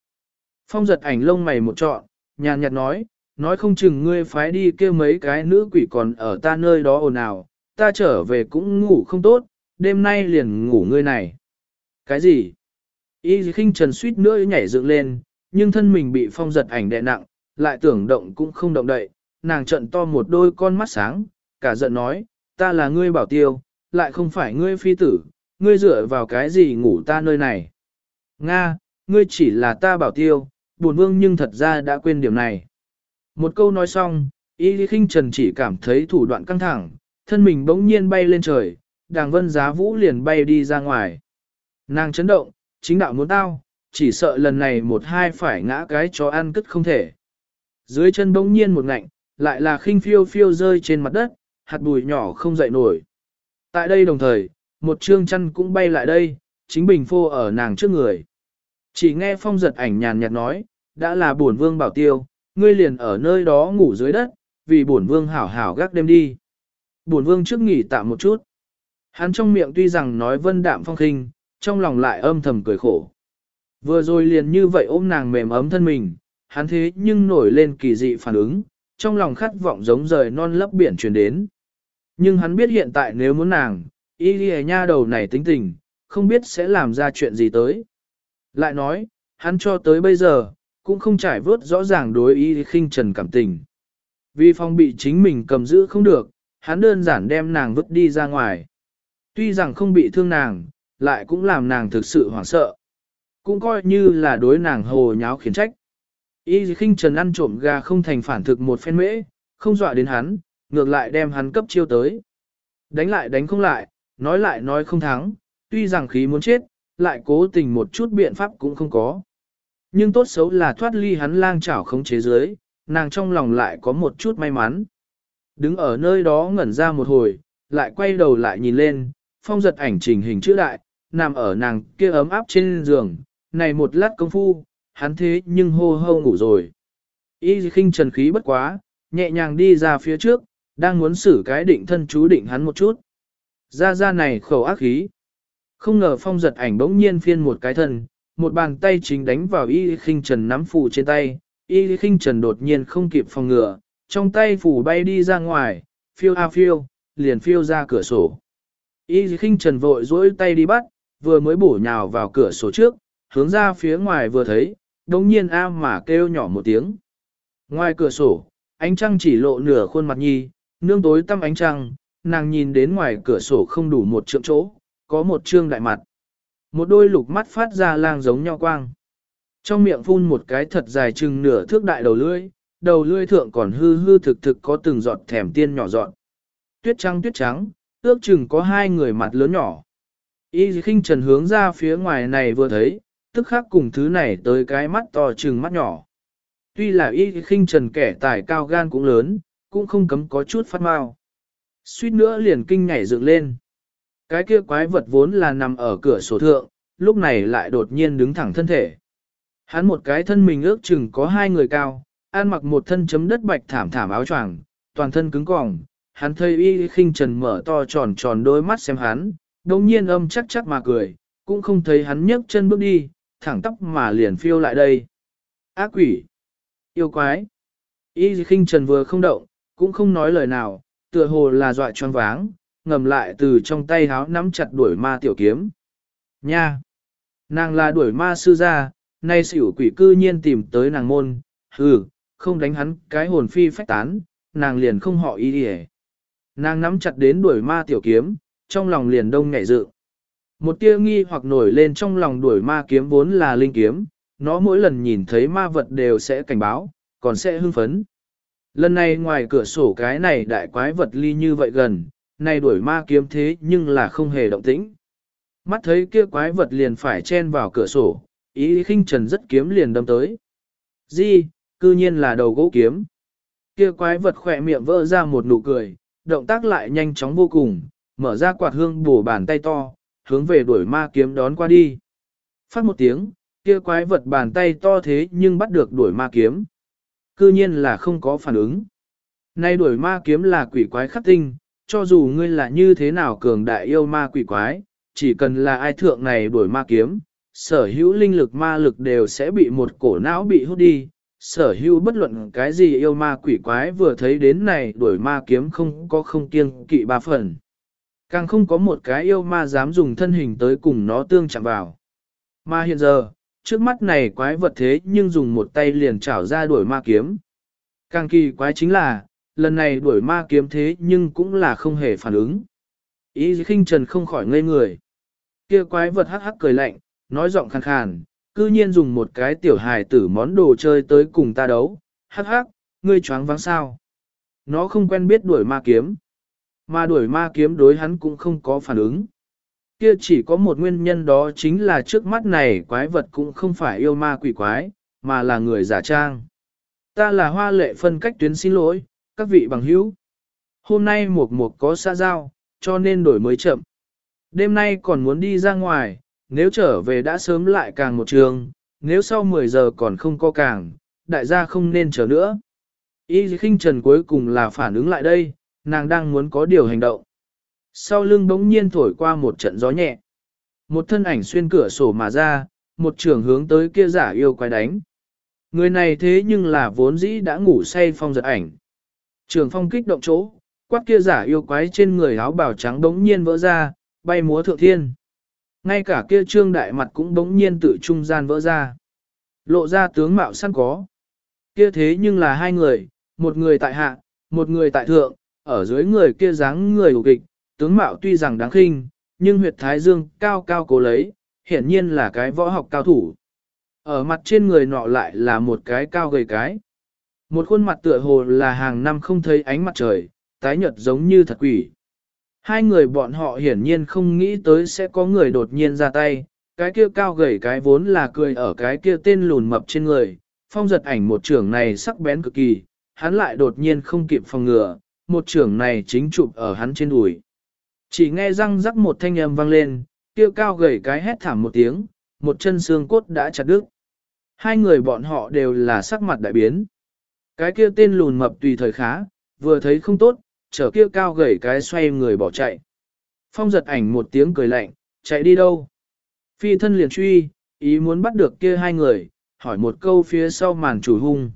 Phong giật ảnh lông mày một trọn, nhàn nhạt nói, nói không chừng ngươi phái đi kêu mấy cái nữ quỷ còn ở ta nơi đó ồn ào, ta trở về cũng ngủ không tốt, đêm nay liền ngủ ngươi này. Cái gì? Y khinh trần suýt nữa nhảy dựng lên, nhưng thân mình bị phong giật ảnh đè nặng, lại tưởng động cũng không động đậy, nàng trận to một đôi con mắt sáng, cả giận nói, ta là ngươi bảo tiêu, lại không phải ngươi phi tử, ngươi dựa vào cái gì ngủ ta nơi này. Nga, ngươi chỉ là ta bảo tiêu, buồn vương nhưng thật ra đã quên điểm này. Một câu nói xong, Y Kinh Trần chỉ cảm thấy thủ đoạn căng thẳng, thân mình bỗng nhiên bay lên trời, đàng vân giá vũ liền bay đi ra ngoài. Nàng chấn động, chính đạo muốn tao, chỉ sợ lần này một hai phải ngã cái chó ăn cất không thể. Dưới chân bỗng nhiên một ngạnh, lại là khinh phiêu phiêu rơi trên mặt đất, hạt bụi nhỏ không dậy nổi. Tại đây đồng thời, một trương chăn cũng bay lại đây, chính bình phô ở nàng trước người. Chỉ nghe phong giật ảnh nhàn nhạt nói, đã là bổn vương bảo tiêu, ngươi liền ở nơi đó ngủ dưới đất, vì bổn vương hảo hảo gác đêm đi. Bổn vương trước nghỉ tạm một chút. Hắn trong miệng tuy rằng nói vân đạm phong khinh, trong lòng lại âm thầm cười khổ. Vừa rồi liền như vậy ôm nàng mềm ấm thân mình, hắn thế nhưng nổi lên kỳ dị phản ứng, trong lòng khát vọng giống rời non lấp biển truyền đến. Nhưng hắn biết hiện tại nếu muốn nàng, y ghi nha đầu này tính tình, không biết sẽ làm ra chuyện gì tới. Lại nói, hắn cho tới bây giờ, cũng không trải vớt rõ ràng đối y khinh trần cảm tình. Vì phong bị chính mình cầm giữ không được, hắn đơn giản đem nàng vứt đi ra ngoài. Tuy rằng không bị thương nàng, lại cũng làm nàng thực sự hoảng sợ. Cũng coi như là đối nàng hồ nháo khiển trách. Y khinh trần ăn trộm gà không thành phản thực một phen mễ, không dọa đến hắn, ngược lại đem hắn cấp chiêu tới. Đánh lại đánh không lại, nói lại nói không thắng, tuy rằng khí muốn chết, lại cố tình một chút biện pháp cũng không có. Nhưng tốt xấu là thoát ly hắn lang chảo không chế giới, nàng trong lòng lại có một chút may mắn. Đứng ở nơi đó ngẩn ra một hồi, lại quay đầu lại nhìn lên, phong giật ảnh trình hình chữ đại, nằm ở nàng kia ấm áp trên giường, này một lát công phu, hắn thế nhưng hô hô ngủ rồi. Y khinh trần khí bất quá, nhẹ nhàng đi ra phía trước, đang muốn xử cái định thân chú định hắn một chút. Ra ra này khẩu ác khí. Không ngờ phong giật ảnh bỗng nhiên phiên một cái thân, một bàn tay chính đánh vào y khinh trần nắm phù trên tay, y khinh trần đột nhiên không kịp phòng ngừa, trong tay phù bay đi ra ngoài, phiêu a phiêu, liền phiêu ra cửa sổ. Y khinh trần vội dỗi tay đi bắt, vừa mới bổ nhào vào cửa sổ trước, hướng ra phía ngoài vừa thấy, đồng nhiên a mà kêu nhỏ một tiếng. Ngoài cửa sổ, ánh trăng chỉ lộ nửa khuôn mặt nhi, nương tối tăm ánh trăng, nàng nhìn đến ngoài cửa sổ không đủ một trượng chỗ, có một trương đại mặt. Một đôi lục mắt phát ra lang giống nhau quang. Trong miệng phun một cái thật dài chừng nửa thước đại đầu lưỡi, đầu lưỡi thượng còn hư hư thực thực có từng giọt thèm tiên nhỏ giọt. Tuyết trắng tuyết trắng, ước chừng có hai người mặt lớn nhỏ. Y khinh trần hướng ra phía ngoài này vừa thấy, tức khắc cùng thứ này tới cái mắt to chừng mắt nhỏ. Tuy là y khinh trần kẻ tài cao gan cũng lớn, cũng không cấm có chút phát mau. Suýt nữa liền kinh nhảy dựng lên. Cái kia quái vật vốn là nằm ở cửa sổ thượng, lúc này lại đột nhiên đứng thẳng thân thể. Hắn một cái thân mình ước chừng có hai người cao, ăn mặc một thân chấm đất bạch thảm thảm áo choàng, toàn thân cứng cỏng. Hắn thấy y khinh trần mở to tròn tròn đôi mắt xem hắn, đồng nhiên âm chắc chắc mà cười, cũng không thấy hắn nhấc chân bước đi, thẳng tóc mà liền phiêu lại đây. Ác quỷ! Yêu quái! Y khinh trần vừa không động, cũng không nói lời nào, tựa hồ là dọa choáng váng, ngầm lại từ trong tay háo nắm chặt đuổi ma tiểu kiếm. Nha! Nàng là đuổi ma sư gia, nay xỉu quỷ cư nhiên tìm tới nàng môn, hừ, không đánh hắn cái hồn phi phách tán, nàng liền không họ y đi Nàng nắm chặt đến đuổi ma tiểu kiếm, trong lòng liền đông nhảy dự. Một tia nghi hoặc nổi lên trong lòng đuổi ma kiếm vốn là linh kiếm, nó mỗi lần nhìn thấy ma vật đều sẽ cảnh báo, còn sẽ hưng phấn. Lần này ngoài cửa sổ cái này đại quái vật ly như vậy gần, này đuổi ma kiếm thế nhưng là không hề động tĩnh. Mắt thấy kia quái vật liền phải chen vào cửa sổ, ý khinh trần rất kiếm liền đâm tới. Di, cư nhiên là đầu gỗ kiếm. Kia quái vật khỏe miệng vỡ ra một nụ cười, động tác lại nhanh chóng vô cùng, mở ra quạt hương bổ bàn tay to, hướng về đuổi ma kiếm đón qua đi. Phát một tiếng, kia quái vật bàn tay to thế nhưng bắt được đuổi ma kiếm. Cư nhiên là không có phản ứng. Nay đuổi ma kiếm là quỷ quái khắc tinh, cho dù ngươi là như thế nào cường đại yêu ma quỷ quái, chỉ cần là ai thượng này đuổi ma kiếm, sở hữu linh lực ma lực đều sẽ bị một cổ não bị hút đi. Sở hữu bất luận cái gì yêu ma quỷ quái vừa thấy đến này đuổi ma kiếm không có không kiêng kỵ ba phần. Càng không có một cái yêu ma dám dùng thân hình tới cùng nó tương chạm vào. Mà hiện giờ, trước mắt này quái vật thế nhưng dùng một tay liền chảo ra đuổi ma kiếm. Càng kỳ quái chính là, lần này đuổi ma kiếm thế nhưng cũng là không hề phản ứng. Ý khinh trần không khỏi ngây người. Kia quái vật hắc hắc cười lạnh, nói giọng khàn khàn, cư nhiên dùng một cái tiểu hài tử món đồ chơi tới cùng ta đấu, hắc hắc, ngươi choáng váng sao. Nó không quen biết đuổi ma kiếm, mà đuổi ma kiếm đối hắn cũng không có phản ứng. Kia chỉ có một nguyên nhân đó chính là trước mắt này quái vật cũng không phải yêu ma quỷ quái, mà là người giả trang. Ta là hoa lệ phân cách tuyến xin lỗi, các vị bằng hữu. Hôm nay một một có xa giao, cho nên đổi mới chậm. Đêm nay còn muốn đi ra ngoài, nếu trở về đã sớm lại càng một trường, nếu sau 10 giờ còn không có càng, đại gia không nên chờ nữa. Y khinh trần cuối cùng là phản ứng lại đây, nàng đang muốn có điều hành động. Sau lưng bỗng nhiên thổi qua một trận gió nhẹ. Một thân ảnh xuyên cửa sổ mà ra, một trường hướng tới kia giả yêu quái đánh. Người này thế nhưng là vốn dĩ đã ngủ say phong giật ảnh. Trường phong kích động chỗ, quát kia giả yêu quái trên người áo bào trắng bỗng nhiên vỡ ra, bay múa thượng thiên. Ngay cả kia trương đại mặt cũng bỗng nhiên tự trung gian vỡ ra. Lộ ra tướng mạo săn có. Kia thế nhưng là hai người, một người tại hạ, một người tại thượng, ở dưới người kia dáng người hủ kịch, tướng mạo tuy rằng đáng khinh, nhưng huyệt thái dương cao cao cố lấy, hiển nhiên là cái võ học cao thủ. Ở mặt trên người nọ lại là một cái cao gầy cái. Một khuôn mặt tựa hồ là hàng năm không thấy ánh mặt trời, tái nhợt giống như thật quỷ. Hai người bọn họ hiển nhiên không nghĩ tới sẽ có người đột nhiên ra tay, cái kia cao gầy cái vốn là cười ở cái kia tên lùn mập trên người, phong giật ảnh một trưởng này sắc bén cực kỳ, hắn lại đột nhiên không kịp phòng ngừa, một trưởng này chính chụp ở hắn trên đùi. Chỉ nghe răng rắc một thanh âm vang lên, kia cao gầy cái hét thảm một tiếng, một chân xương cốt đã chặt đứt. Hai người bọn họ đều là sắc mặt đại biến. Cái kia tên lùn mập tùy thời khá, vừa thấy không tốt, chở kia cao gầy cái xoay người bỏ chạy. Phong giật ảnh một tiếng cười lạnh, chạy đi đâu? Phi thân liền truy, ý muốn bắt được kia hai người, hỏi một câu phía sau màn chủ hung.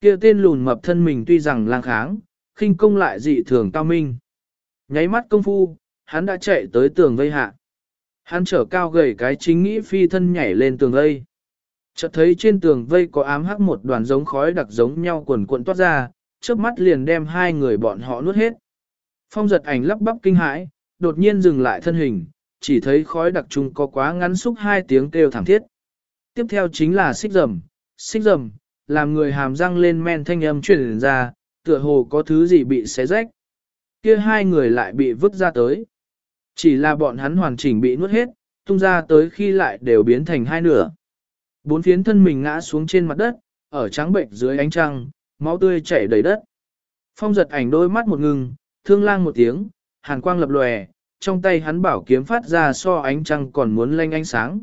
Kia tên lùn mập thân mình tuy rằng lang kháng, khinh công lại dị thường cao minh. Nháy mắt công phu, hắn đã chạy tới tường vây hạ. Hắn trở cao gầy cái chính nghĩ phi thân nhảy lên tường vây. Chợt thấy trên tường vây có ám hắc một đoàn giống khói đặc giống nhau quần cuộn toát ra, trước mắt liền đem hai người bọn họ nuốt hết. Phong giật ảnh lắp bắp kinh hãi, đột nhiên dừng lại thân hình, chỉ thấy khói đặc trùng có quá ngắn xúc hai tiếng kêu thảm thiết. Tiếp theo chính là xích rầm, xích rầm, làm người hàm răng lên men thanh âm truyền ra, tựa hồ có thứ gì bị xé rách. Kia hai người lại bị vứt ra tới. Chỉ là bọn hắn hoàn chỉnh bị nuốt hết, tung ra tới khi lại đều biến thành hai nửa. Bốn phiến thân mình ngã xuống trên mặt đất, ở trắng bệnh dưới ánh trăng, máu tươi chảy đầy đất. Phong giật ảnh đôi mắt một ngừng, thương lang một tiếng, hàn quang lập lòe, trong tay hắn bảo kiếm phát ra so ánh trăng còn muốn lanh ánh sáng.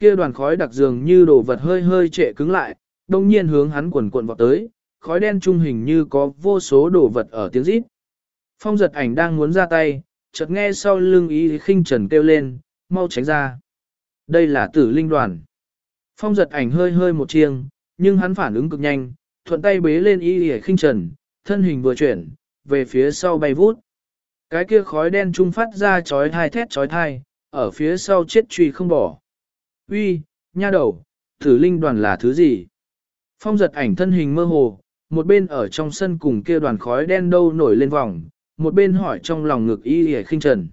Kia đoàn khói đặc dường như đồ vật hơi hơi trệ cứng lại, đồng nhiên hướng hắn quần cuộn vọt tới, khói đen trung hình như có vô số đồ vật ở tiếng rít. Phong giật ảnh đang muốn ra tay, chợt nghe sau lưng ý khinh trần kêu lên, mau tránh ra. Đây là tử linh đoàn. Phong giật ảnh hơi hơi một chiêng, nhưng hắn phản ứng cực nhanh, thuận tay bế lên y hề khinh trần, thân hình vừa chuyển, về phía sau bay vút. Cái kia khói đen trung phát ra chói thai thét chói thai, ở phía sau chết truy không bỏ. Uy, nha đầu, thử linh đoàn là thứ gì? Phong giật ảnh thân hình mơ hồ, một bên ở trong sân cùng kia đoàn khói đen đâu nổi lên vòng, một bên hỏi trong lòng ngực y hề khinh trần.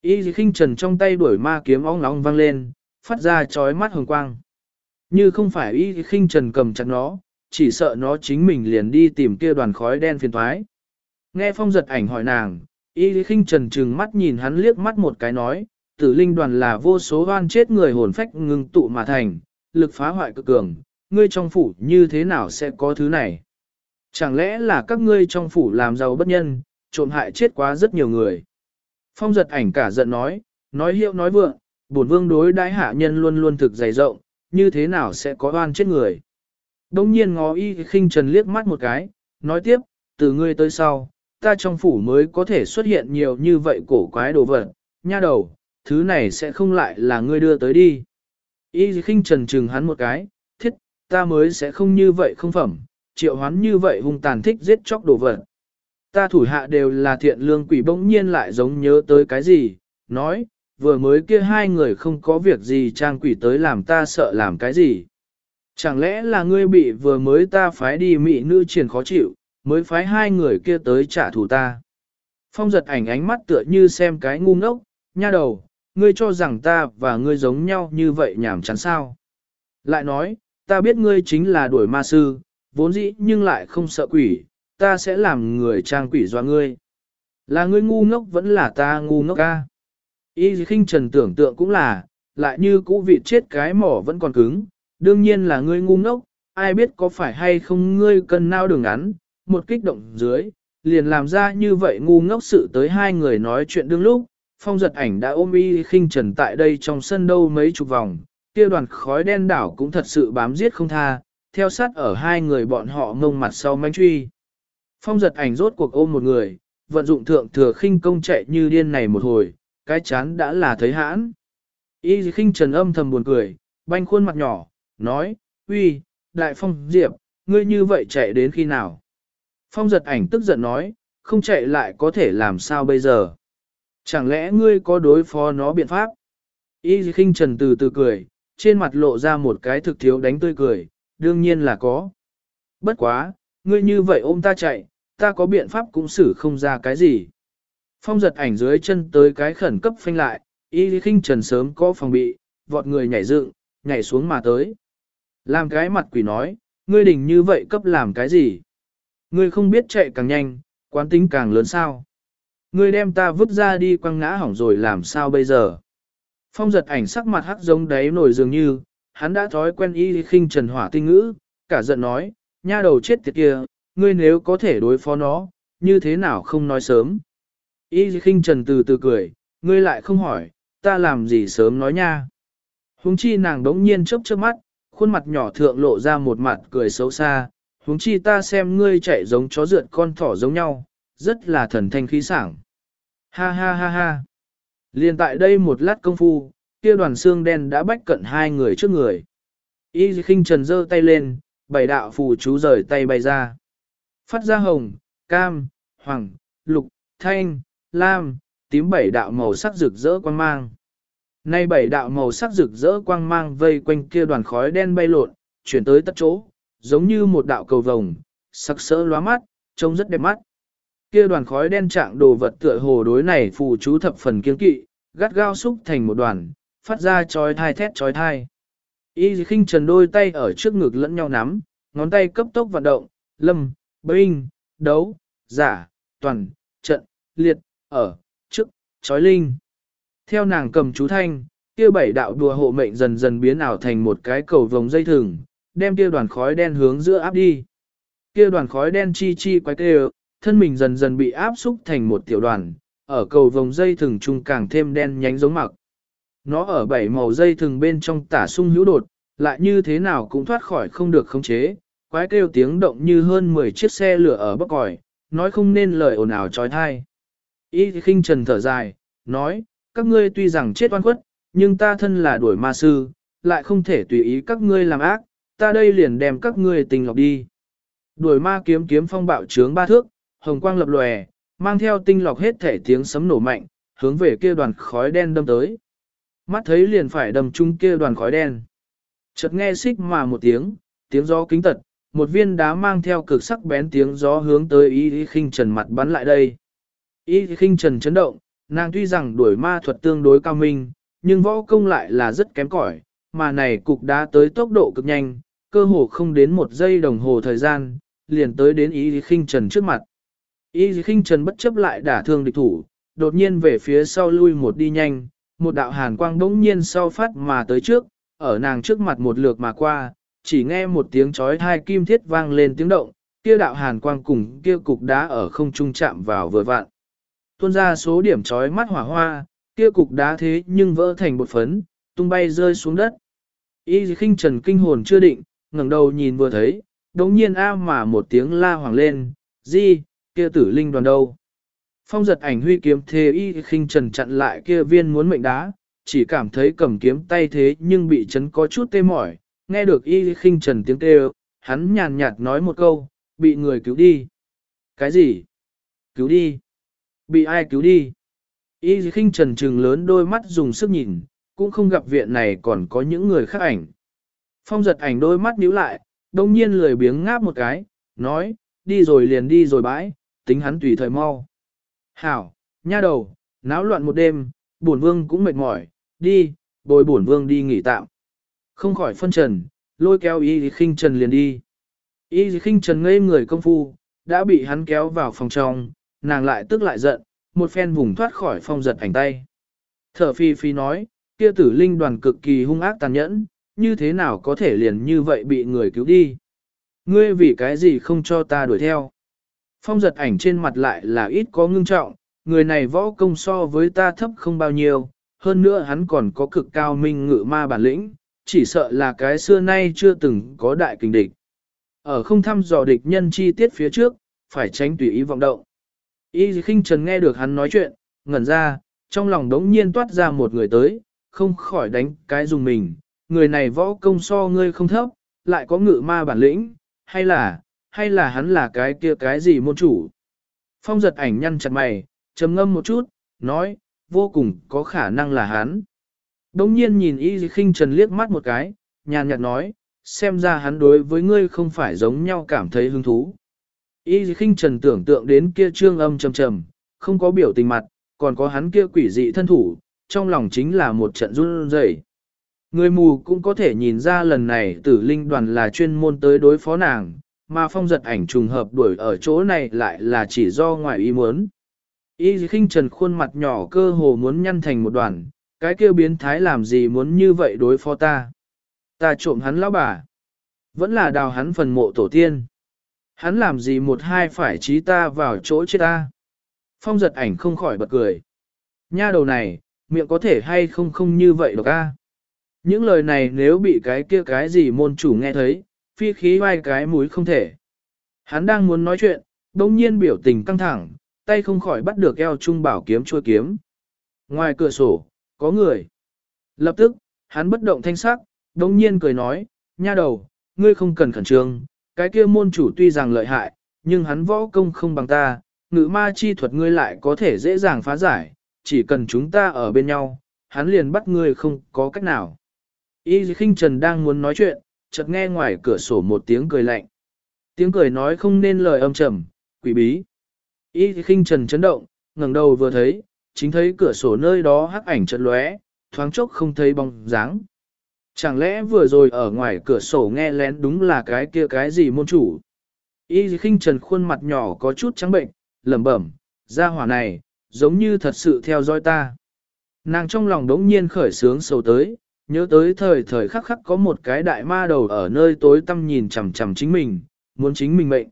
Y khinh trần trong tay đuổi ma kiếm ong ong vang lên, phát ra chói mắt hồng quang. Như không phải y khinh trần cầm chặt nó, chỉ sợ nó chính mình liền đi tìm kia đoàn khói đen phiền thoái. Nghe phong giật ảnh hỏi nàng, y khinh trần trừng mắt nhìn hắn liếc mắt một cái nói, tử linh đoàn là vô số hoan chết người hồn phách ngưng tụ mà thành, lực phá hoại cực cường, ngươi trong phủ như thế nào sẽ có thứ này? Chẳng lẽ là các ngươi trong phủ làm giàu bất nhân, trộm hại chết quá rất nhiều người? Phong giật ảnh cả giận nói, nói hiệu nói vượng, bổn vương đối đãi hạ nhân luôn luôn thực dày rộng, như thế nào sẽ có oan chết người? Đông nhiên ngó y khinh trần liếc mắt một cái, nói tiếp, từ ngươi tới sau, ta trong phủ mới có thể xuất hiện nhiều như vậy cổ quái đồ vật, nha đầu, thứ này sẽ không lại là ngươi đưa tới đi. Y khinh trần chừng hắn một cái, thiết, ta mới sẽ không như vậy không phẩm, triệu hoán như vậy hung tàn thích giết chóc đồ vật. Ta thủ hạ đều là thiện lương quỷ bỗng nhiên lại giống nhớ tới cái gì, nói, vừa mới kia hai người không có việc gì trang quỷ tới làm ta sợ làm cái gì. Chẳng lẽ là ngươi bị vừa mới ta phái đi mị nữ triển khó chịu, mới phái hai người kia tới trả thù ta. Phong giật ảnh ánh mắt tựa như xem cái ngu ngốc, nha đầu, ngươi cho rằng ta và ngươi giống nhau như vậy nhảm chán sao. Lại nói, ta biết ngươi chính là đuổi ma sư, vốn dĩ nhưng lại không sợ quỷ, ta sẽ làm người trang quỷ doa ngươi. Là ngươi ngu ngốc vẫn là ta ngu ngốc ca. Y khinh trần tưởng tượng cũng là, lại như cũ vị chết cái mỏ vẫn còn cứng, đương nhiên là ngươi ngu ngốc, ai biết có phải hay không ngươi cần nao đường ngắn, một kích động dưới, liền làm ra như vậy ngu ngốc sự tới hai người nói chuyện đương lúc, phong giật ảnh đã ôm y khinh trần tại đây trong sân đâu mấy chục vòng, kia đoàn khói đen đảo cũng thật sự bám giết không tha, theo sát ở hai người bọn họ ngông mặt sau manh truy. Phong giật ảnh rốt cuộc ôm một người, vận dụng thượng thừa khinh công chạy như điên này một hồi, cái chán đã là thấy hãn. Y khinh trần âm thầm buồn cười, banh khuôn mặt nhỏ, nói, uy, đại phong diệp, ngươi như vậy chạy đến khi nào? Phong giật ảnh tức giận nói, không chạy lại có thể làm sao bây giờ? Chẳng lẽ ngươi có đối phó nó biện pháp? Y khinh trần từ từ cười, trên mặt lộ ra một cái thực thiếu đánh tươi cười, đương nhiên là có. Bất quá, ngươi như vậy ôm ta chạy, ta có biện pháp cũng xử không ra cái gì. Phong giật ảnh dưới chân tới cái khẩn cấp phanh lại, y khinh trần sớm có phòng bị, vọt người nhảy dựng, nhảy xuống mà tới. Làm cái mặt quỷ nói, ngươi đỉnh như vậy cấp làm cái gì? Ngươi không biết chạy càng nhanh, quán tính càng lớn sao? Ngươi đem ta vứt ra đi quăng ngã hỏng rồi làm sao bây giờ? Phong giật ảnh sắc mặt hắc giống đáy nổi dường như, hắn đã thói quen y khinh trần hỏa tinh ngữ, cả giận nói, nha đầu chết tiệt kia, ngươi nếu có thể đối phó nó, như thế nào không nói sớm. Y khinh trần từ từ cười, ngươi lại không hỏi, ta làm gì sớm nói nha. Hùng chi nàng đống nhiên chớp chớp mắt, khuôn mặt nhỏ thượng lộ ra một mặt cười xấu xa, huống chi ta xem ngươi chạy giống chó rượt con thỏ giống nhau, rất là thần thanh khí sảng. Ha ha ha ha. Liên tại đây một lát công phu, kia đoàn xương đen đã bách cận hai người trước người. Y khinh trần giơ tay lên, bảy đạo phù chú rời tay bay ra. Phát ra hồng, cam, hoàng, lục, thanh, lam, tím bảy đạo màu sắc rực rỡ quan mang. Nay bảy đạo màu sắc rực rỡ quang mang vây quanh kia đoàn khói đen bay lộn, chuyển tới tất chỗ, giống như một đạo cầu vồng, sắc sỡ lóa mắt, trông rất đẹp mắt. Kia đoàn khói đen trạng đồ vật tựa hồ đối này phù chú thập phần kiên kỵ, gắt gao xúc thành một đoàn, phát ra chói thai thét chói thai. Y khinh trần đôi tay ở trước ngực lẫn nhau nắm, ngón tay cấp tốc vận động, lâm, binh, đấu, giả, toàn, trận, liệt, ở, trước, chói linh. Theo nàng cầm chú thanh, kia bảy đạo đùa hộ mệnh dần dần biến ảo thành một cái cầu vòng dây thừng, đem kia đoàn khói đen hướng giữa áp đi. Kia đoàn khói đen chi chi quái kêu, thân mình dần dần bị áp xúc thành một tiểu đoàn, ở cầu vòng dây thừng trung càng thêm đen nhánh giống mặc. Nó ở bảy màu dây thừng bên trong tả sung hữu đột, lại như thế nào cũng thoát khỏi không được khống chế, quái kêu tiếng động như hơn 10 chiếc xe lửa ở bắc còi, nói không nên lời ồn ào trói thai. Y khinh trần thở dài, nói, các ngươi tuy rằng chết oan khuất, nhưng ta thân là đuổi ma sư, lại không thể tùy ý các ngươi làm ác, ta đây liền đem các ngươi tình lọc đi. Đuổi ma kiếm kiếm phong bạo trướng ba thước, hồng quang lập lòe, mang theo tinh lọc hết thể tiếng sấm nổ mạnh, hướng về kia đoàn khói đen đâm tới. Mắt thấy liền phải đâm chung kia đoàn khói đen. Chợt nghe xích mà một tiếng, tiếng gió kính tật, một viên đá mang theo cực sắc bén tiếng gió hướng tới y khinh trần mặt bắn lại đây. Y khinh trần chấn động, nàng tuy rằng đuổi ma thuật tương đối cao minh, nhưng võ công lại là rất kém cỏi, mà này cục đá tới tốc độ cực nhanh, cơ hồ không đến một giây đồng hồ thời gian, liền tới đến Y khinh trần trước mặt. Y khinh trần bất chấp lại đả thương địch thủ, đột nhiên về phía sau lui một đi nhanh, một đạo hàn quang bỗng nhiên sau phát mà tới trước, ở nàng trước mặt một lượt mà qua, chỉ nghe một tiếng chói hai kim thiết vang lên tiếng động, kia đạo hàn quang cùng kia cục đá ở không trung chạm vào vừa vặn. Tuôn ra số điểm chói mắt hỏa hoa, kia cục đá thế nhưng vỡ thành bột phấn, tung bay rơi xuống đất. Y khinh trần kinh hồn chưa định, ngẩng đầu nhìn vừa thấy, đống nhiên a mà một tiếng la hoàng lên, di, kia tử linh đoàn đâu. Phong giật ảnh huy kiếm thế y khinh trần chặn lại kia viên muốn mệnh đá, chỉ cảm thấy cầm kiếm tay thế nhưng bị chấn có chút tê mỏi, nghe được y khinh trần tiếng kêu, hắn nhàn nhạt nói một câu, bị người cứu đi. Cái gì? Cứu đi? Bị ai cứu đi? Y khinh trần trừng lớn đôi mắt dùng sức nhìn, cũng không gặp viện này còn có những người khác ảnh. Phong giật ảnh đôi mắt nhíu lại, đông nhiên lười biếng ngáp một cái, nói, đi rồi liền đi rồi bãi, tính hắn tùy thời mau. Hảo, nha đầu, náo loạn một đêm, bổn vương cũng mệt mỏi, đi, bồi bổn vương đi nghỉ tạm. Không khỏi phân trần, lôi kéo y khinh trần liền đi. Y khinh trần ngây người công phu, đã bị hắn kéo vào phòng trong, nàng lại tức lại giận, một phen vùng thoát khỏi phong giật ảnh tay. Thở phi phi nói, kia tử linh đoàn cực kỳ hung ác tàn nhẫn, như thế nào có thể liền như vậy bị người cứu đi. Ngươi vì cái gì không cho ta đuổi theo. Phong giật ảnh trên mặt lại là ít có ngưng trọng, người này võ công so với ta thấp không bao nhiêu, hơn nữa hắn còn có cực cao minh ngự ma bản lĩnh, chỉ sợ là cái xưa nay chưa từng có đại kình địch. Ở không thăm dò địch nhân chi tiết phía trước, phải tránh tùy ý vọng động. Y khinh trần nghe được hắn nói chuyện, ngẩn ra, trong lòng đống nhiên toát ra một người tới, không khỏi đánh cái dùng mình, người này võ công so ngươi không thấp, lại có ngự ma bản lĩnh, hay là, hay là hắn là cái kia cái gì môn chủ. Phong giật ảnh nhăn chặt mày, trầm ngâm một chút, nói, vô cùng có khả năng là hắn. Đống nhiên nhìn y khinh trần liếc mắt một cái, nhàn nhạt nói, xem ra hắn đối với ngươi không phải giống nhau cảm thấy hứng thú. Y khinh trần tưởng tượng đến kia trương âm trầm trầm, không có biểu tình mặt, còn có hắn kia quỷ dị thân thủ, trong lòng chính là một trận run rẩy. Người mù cũng có thể nhìn ra lần này tử linh đoàn là chuyên môn tới đối phó nàng, mà phong giật ảnh trùng hợp đuổi ở chỗ này lại là chỉ do ngoại ý muốn. Y khinh trần khuôn mặt nhỏ cơ hồ muốn nhăn thành một đoàn, cái kêu biến thái làm gì muốn như vậy đối phó ta. Ta trộm hắn lão bà. Vẫn là đào hắn phần mộ tổ tiên. Hắn làm gì một hai phải trí ta vào chỗ chết ta. Phong giật ảnh không khỏi bật cười. Nha đầu này, miệng có thể hay không không như vậy được a. Những lời này nếu bị cái kia cái gì môn chủ nghe thấy, phi khí vai cái mũi không thể. Hắn đang muốn nói chuyện, đông nhiên biểu tình căng thẳng, tay không khỏi bắt được eo trung bảo kiếm chua kiếm. Ngoài cửa sổ, có người. Lập tức, hắn bất động thanh sắc, đông nhiên cười nói, nha đầu, ngươi không cần khẩn trương, cái kia môn chủ tuy rằng lợi hại, nhưng hắn võ công không bằng ta, ngự ma chi thuật ngươi lại có thể dễ dàng phá giải, chỉ cần chúng ta ở bên nhau, hắn liền bắt ngươi không có cách nào. Y khinh trần đang muốn nói chuyện, chợt nghe ngoài cửa sổ một tiếng cười lạnh. Tiếng cười nói không nên lời âm trầm, quỷ bí. Y khinh trần chấn động, ngẩng đầu vừa thấy, chính thấy cửa sổ nơi đó hắc ảnh chợt lóe, thoáng chốc không thấy bóng dáng. Chẳng lẽ vừa rồi ở ngoài cửa sổ nghe lén đúng là cái kia cái gì môn chủ? Y khinh trần khuôn mặt nhỏ có chút trắng bệnh, lẩm bẩm, ra hỏa này, giống như thật sự theo dõi ta. Nàng trong lòng đống nhiên khởi sướng sầu tới, nhớ tới thời thời khắc khắc có một cái đại ma đầu ở nơi tối tăm nhìn chằm chằm chính mình, muốn chính mình mệnh.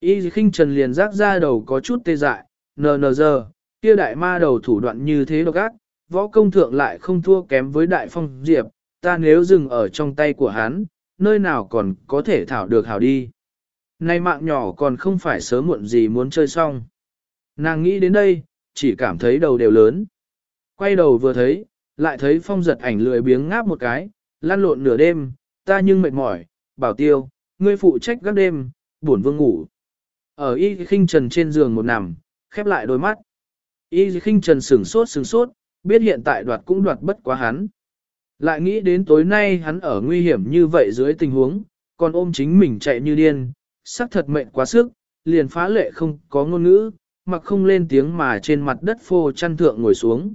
Y khinh trần liền rác ra đầu có chút tê dại, nờ nờ giờ, kia đại ma đầu thủ đoạn như thế độc ác, võ công thượng lại không thua kém với đại phong diệp, ta nếu dừng ở trong tay của hắn, nơi nào còn có thể thảo được hảo đi. Nay mạng nhỏ còn không phải sớm muộn gì muốn chơi xong. Nàng nghĩ đến đây, chỉ cảm thấy đầu đều lớn. Quay đầu vừa thấy, lại thấy phong giật ảnh lười biếng ngáp một cái, lăn lộn nửa đêm, ta nhưng mệt mỏi, bảo tiêu, ngươi phụ trách các đêm, buồn vương ngủ. Ở y khinh trần trên giường một nằm, khép lại đôi mắt. Y khinh trần sửng sốt sửng sốt, biết hiện tại đoạt cũng đoạt bất quá hắn. Lại nghĩ đến tối nay hắn ở nguy hiểm như vậy dưới tình huống, còn ôm chính mình chạy như điên, sắc thật mệnh quá sức, liền phá lệ không có ngôn ngữ, mặc không lên tiếng mà trên mặt đất phô chăn thượng ngồi xuống.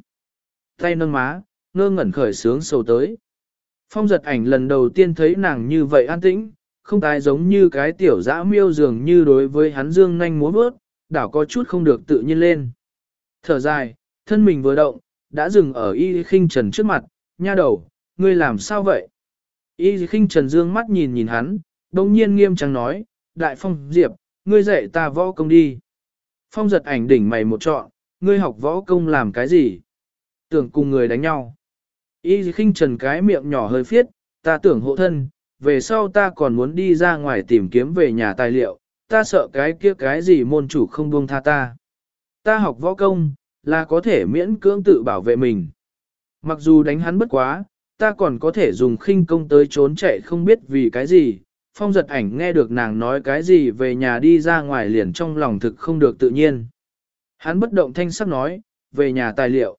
Tay nâng má, ngơ ngẩn khởi sướng sầu tới. Phong giật ảnh lần đầu tiên thấy nàng như vậy an tĩnh, không tái giống như cái tiểu dã miêu dường như đối với hắn dương nhanh múa vớt, đảo có chút không được tự nhiên lên. Thở dài, thân mình vừa động, đã dừng ở y khinh trần trước mặt, nha đầu, ngươi làm sao vậy? Y khinh trần dương mắt nhìn nhìn hắn, đồng nhiên nghiêm trang nói, đại phong diệp, ngươi dạy ta võ công đi. Phong giật ảnh đỉnh mày một trọn, ngươi học võ công làm cái gì? Tưởng cùng người đánh nhau. Y khinh trần cái miệng nhỏ hơi phiết, ta tưởng hộ thân, về sau ta còn muốn đi ra ngoài tìm kiếm về nhà tài liệu, ta sợ cái kia cái gì môn chủ không buông tha ta. Ta học võ công, là có thể miễn cưỡng tự bảo vệ mình. Mặc dù đánh hắn bất quá, ta còn có thể dùng khinh công tới trốn chạy không biết vì cái gì. Phong giật ảnh nghe được nàng nói cái gì về nhà đi ra ngoài liền trong lòng thực không được tự nhiên. Hắn bất động thanh sắc nói, về nhà tài liệu.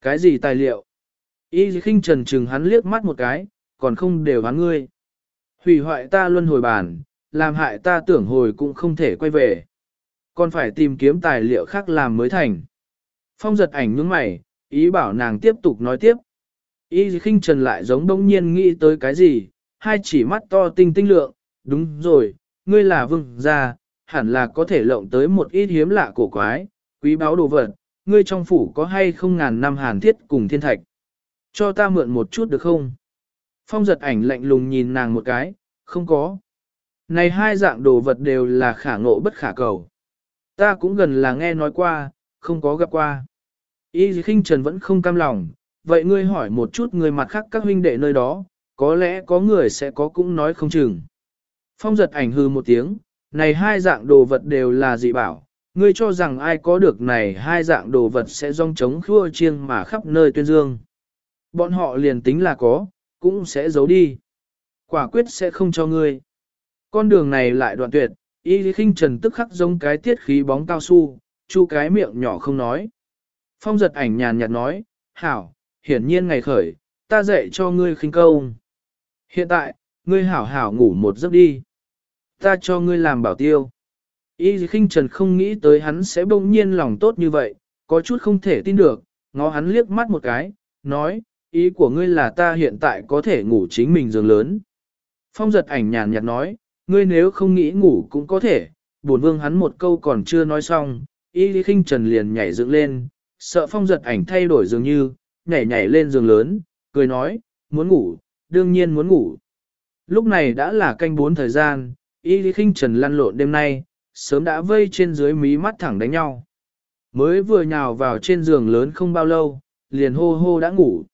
Cái gì tài liệu? Y khinh trần trừng hắn liếc mắt một cái, còn không đều hắn ngươi. Hủy hoại ta luân hồi bản, làm hại ta tưởng hồi cũng không thể quay về. Còn phải tìm kiếm tài liệu khác làm mới thành. Phong giật ảnh nhướng mày, ý bảo nàng tiếp tục nói tiếp. Y khinh trần lại giống đông nhiên nghĩ tới cái gì, hai chỉ mắt to tinh tinh lượng, đúng rồi, ngươi là vương gia, hẳn là có thể lộng tới một ít hiếm lạ cổ quái, quý báo đồ vật, ngươi trong phủ có hay không ngàn năm hàn thiết cùng thiên thạch. Cho ta mượn một chút được không? Phong giật ảnh lạnh lùng nhìn nàng một cái, không có. Này hai dạng đồ vật đều là khả ngộ bất khả cầu. Ta cũng gần là nghe nói qua, không có gặp qua. Y khinh trần vẫn không cam lòng, vậy ngươi hỏi một chút người mặt khác các huynh đệ nơi đó, có lẽ có người sẽ có cũng nói không chừng. Phong giật ảnh hư một tiếng, này hai dạng đồ vật đều là dị bảo, ngươi cho rằng ai có được này hai dạng đồ vật sẽ rong trống khua chiêng mà khắp nơi tuyên dương. Bọn họ liền tính là có, cũng sẽ giấu đi. Quả quyết sẽ không cho ngươi. Con đường này lại đoạn tuyệt, y khinh trần tức khắc giống cái tiết khí bóng cao su, chu cái miệng nhỏ không nói. Phong giật ảnh nhàn nhạt nói, hảo, hiển nhiên ngày khởi, ta dạy cho ngươi khinh câu. Hiện tại, ngươi hảo hảo ngủ một giấc đi. Ta cho ngươi làm bảo tiêu. Y khinh trần không nghĩ tới hắn sẽ bỗng nhiên lòng tốt như vậy, có chút không thể tin được, ngó hắn liếc mắt một cái, nói, ý của ngươi là ta hiện tại có thể ngủ chính mình giường lớn. Phong giật ảnh nhàn nhạt nói, ngươi nếu không nghĩ ngủ cũng có thể, buồn vương hắn một câu còn chưa nói xong, y lý khinh trần liền nhảy dựng lên, sợ phong giật ảnh thay đổi dường như, nhảy nhảy lên giường lớn, cười nói, muốn ngủ, đương nhiên muốn ngủ. Lúc này đã là canh bốn thời gian, y lý khinh trần lăn lộn đêm nay, sớm đã vây trên dưới mí mắt thẳng đánh nhau. Mới vừa nhào vào trên giường lớn không bao lâu, liền hô hô đã ngủ.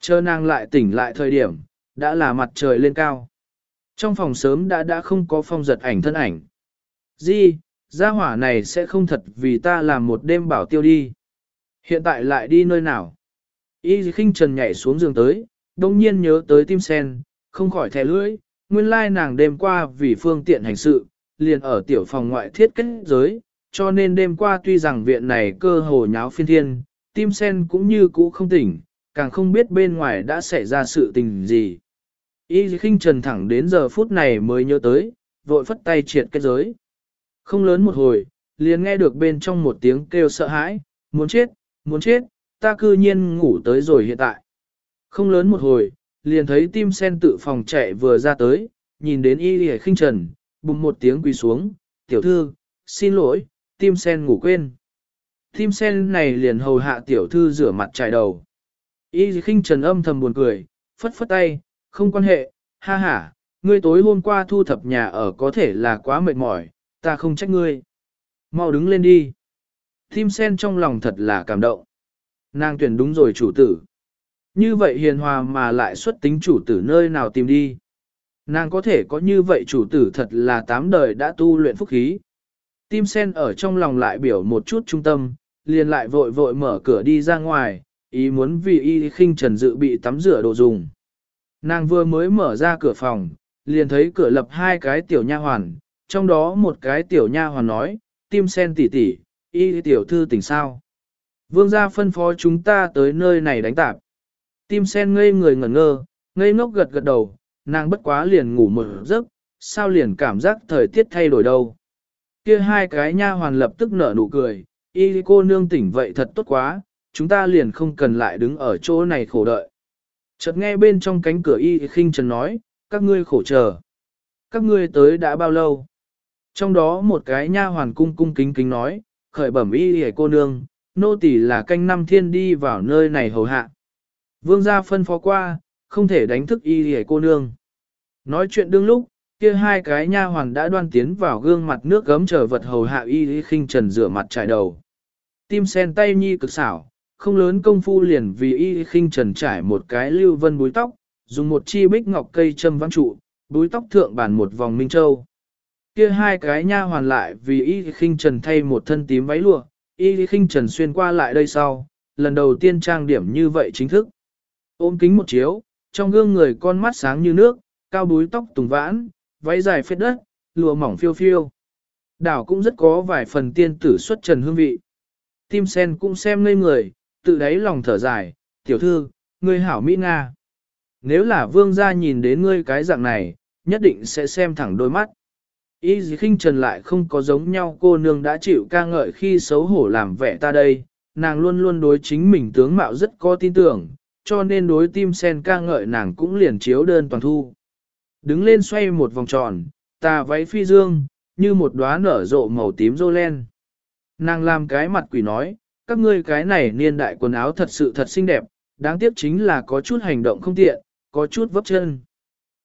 Chờ nàng lại tỉnh lại thời điểm, đã là mặt trời lên cao. Trong phòng sớm đã đã không có phong giật ảnh thân ảnh. Di, gia hỏa này sẽ không thật vì ta làm một đêm bảo tiêu đi. Hiện tại lại đi nơi nào? Y khinh trần nhảy xuống giường tới, đông nhiên nhớ tới tim sen, không khỏi thẻ lưỡi, nguyên lai nàng đêm qua vì phương tiện hành sự, liền ở tiểu phòng ngoại thiết kết giới, cho nên đêm qua tuy rằng viện này cơ hồ nháo phiên thiên, tim sen cũng như cũ không tỉnh, càng không biết bên ngoài đã xảy ra sự tình gì. Y khinh trần thẳng đến giờ phút này mới nhớ tới, vội phất tay triệt kết giới. Không lớn một hồi, liền nghe được bên trong một tiếng kêu sợ hãi, muốn chết, muốn chết, ta cư nhiên ngủ tới rồi hiện tại. Không lớn một hồi, liền thấy tim sen tự phòng chạy vừa ra tới, nhìn đến y lìa khinh trần, bùng một tiếng quỳ xuống, tiểu thư, xin lỗi, tim sen ngủ quên. Tim sen này liền hầu hạ tiểu thư rửa mặt trải đầu. Y khinh trần âm thầm buồn cười, phất phất tay, không quan hệ, ha ha, ngươi tối hôm qua thu thập nhà ở có thể là quá mệt mỏi, ta không trách ngươi. Mau đứng lên đi. Tim sen trong lòng thật là cảm động. Nàng tuyển đúng rồi chủ tử. Như vậy hiền hòa mà lại xuất tính chủ tử nơi nào tìm đi. Nàng có thể có như vậy chủ tử thật là tám đời đã tu luyện phúc khí. Tim sen ở trong lòng lại biểu một chút trung tâm, liền lại vội vội mở cửa đi ra ngoài, ý muốn vì y khinh trần dự bị tắm rửa đồ dùng. Nàng vừa mới mở ra cửa phòng, liền thấy cửa lập hai cái tiểu nha hoàn, trong đó một cái tiểu nha hoàn nói, tim sen tỉ tỉ, y tiểu thư tỉnh sao. Vương gia phân phó chúng ta tới nơi này đánh tạp. Tim sen ngây người ngẩn ngơ, ngây ngốc gật gật đầu, nàng bất quá liền ngủ một giấc, sao liền cảm giác thời tiết thay đổi đâu. Kia hai cái nha hoàn lập tức nở nụ cười, y cô nương tỉnh vậy thật tốt quá, chúng ta liền không cần lại đứng ở chỗ này khổ đợi. Chợt nghe bên trong cánh cửa y khinh trần nói, các ngươi khổ chờ. Các ngươi tới đã bao lâu? Trong đó một cái nha hoàn cung cung kính kính nói, khởi bẩm y hề cô nương, nô tỳ là canh năm thiên đi vào nơi này hầu hạ. Vương gia phân phó qua, không thể đánh thức y hề cô nương. Nói chuyện đương lúc, kia hai cái nha hoàn đã đoan tiến vào gương mặt nước gấm chờ vật hầu hạ y khinh trần rửa mặt trải đầu. Tim sen tay nhi cực xảo, không lớn công phu liền vì y khinh trần trải một cái lưu vân búi tóc, dùng một chi bích ngọc cây châm văn trụ, búi tóc thượng bàn một vòng minh châu. Kia hai cái nha hoàn lại vì y khinh trần thay một thân tím váy lụa, y khinh trần xuyên qua lại đây sau, lần đầu tiên trang điểm như vậy chính thức. Ôm kính một chiếu, trong gương người con mắt sáng như nước, cao búi tóc tùng vãn, váy dài phết đất, lụa mỏng phiêu phiêu. Đảo cũng rất có vài phần tiên tử xuất trần hương vị. Tim sen cũng xem ngây người, tự đáy lòng thở dài, tiểu thư, ngươi hảo Mỹ Nga. Nếu là vương gia nhìn đến ngươi cái dạng này, nhất định sẽ xem thẳng đôi mắt. Y dì khinh trần lại không có giống nhau cô nương đã chịu ca ngợi khi xấu hổ làm vẻ ta đây, nàng luôn luôn đối chính mình tướng mạo rất có tin tưởng, cho nên đối tim sen ca ngợi nàng cũng liền chiếu đơn toàn thu. Đứng lên xoay một vòng tròn, tà váy phi dương, như một đóa nở rộ màu tím rô len. Nàng làm cái mặt quỷ nói, các ngươi cái này niên đại quần áo thật sự thật xinh đẹp, đáng tiếc chính là có chút hành động không tiện, có chút vấp chân.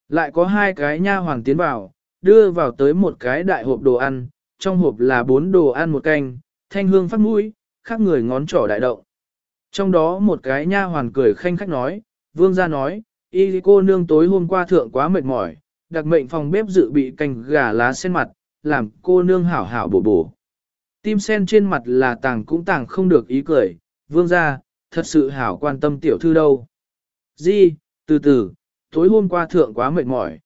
Lại có hai cái nha hoàng tiến vào, đưa vào tới một cái đại hộp đồ ăn, trong hộp là bốn đồ ăn một canh, thanh hương phát mũi, khác người ngón trỏ đại động. Trong đó một cái nha hoàn cười khanh khách nói, vương gia nói, y cô nương tối hôm qua thượng quá mệt mỏi, đặc mệnh phòng bếp dự bị canh gà lá sen mặt, làm cô nương hảo hảo bổ bổ. Tim sen trên mặt là tàng cũng tàng không được ý cười, vương gia, thật sự hảo quan tâm tiểu thư đâu. Di, từ từ, tối hôm qua thượng quá mệt mỏi.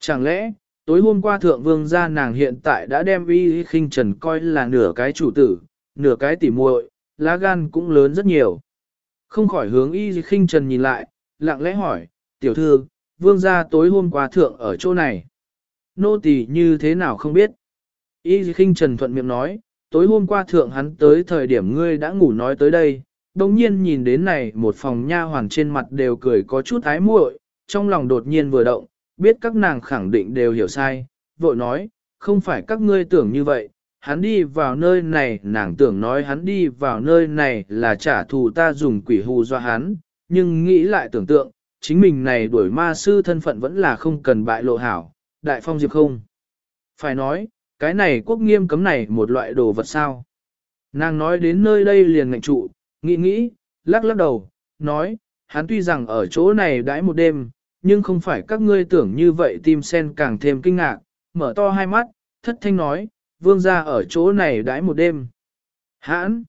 Chẳng lẽ, tối hôm qua thượng vương gia nàng hiện tại đã đem y khinh trần coi là nửa cái chủ tử, nửa cái tỉ muội, lá gan cũng lớn rất nhiều. Không khỏi hướng y khinh trần nhìn lại, lặng lẽ hỏi, tiểu thư, vương gia tối hôm qua thượng ở chỗ này. Nô tỳ như thế nào không biết. Y khinh trần thuận miệng nói, tối hôm qua thượng hắn tới thời điểm ngươi đã ngủ nói tới đây, đồng nhiên nhìn đến này một phòng nha hoàng trên mặt đều cười có chút ái muội, trong lòng đột nhiên vừa động, biết các nàng khẳng định đều hiểu sai, vội nói, không phải các ngươi tưởng như vậy, hắn đi vào nơi này nàng tưởng nói hắn đi vào nơi này là trả thù ta dùng quỷ hù do hắn, nhưng nghĩ lại tưởng tượng, chính mình này đuổi ma sư thân phận vẫn là không cần bại lộ hảo, đại phong diệp không. Phải nói, cái này quốc nghiêm cấm này một loại đồ vật sao. Nàng nói đến nơi đây liền ngạnh trụ, nghĩ nghĩ, lắc lắc đầu, nói, hắn tuy rằng ở chỗ này đãi một đêm, nhưng không phải các ngươi tưởng như vậy tim sen càng thêm kinh ngạc, mở to hai mắt, thất thanh nói, vương gia ở chỗ này đãi một đêm. Hãn!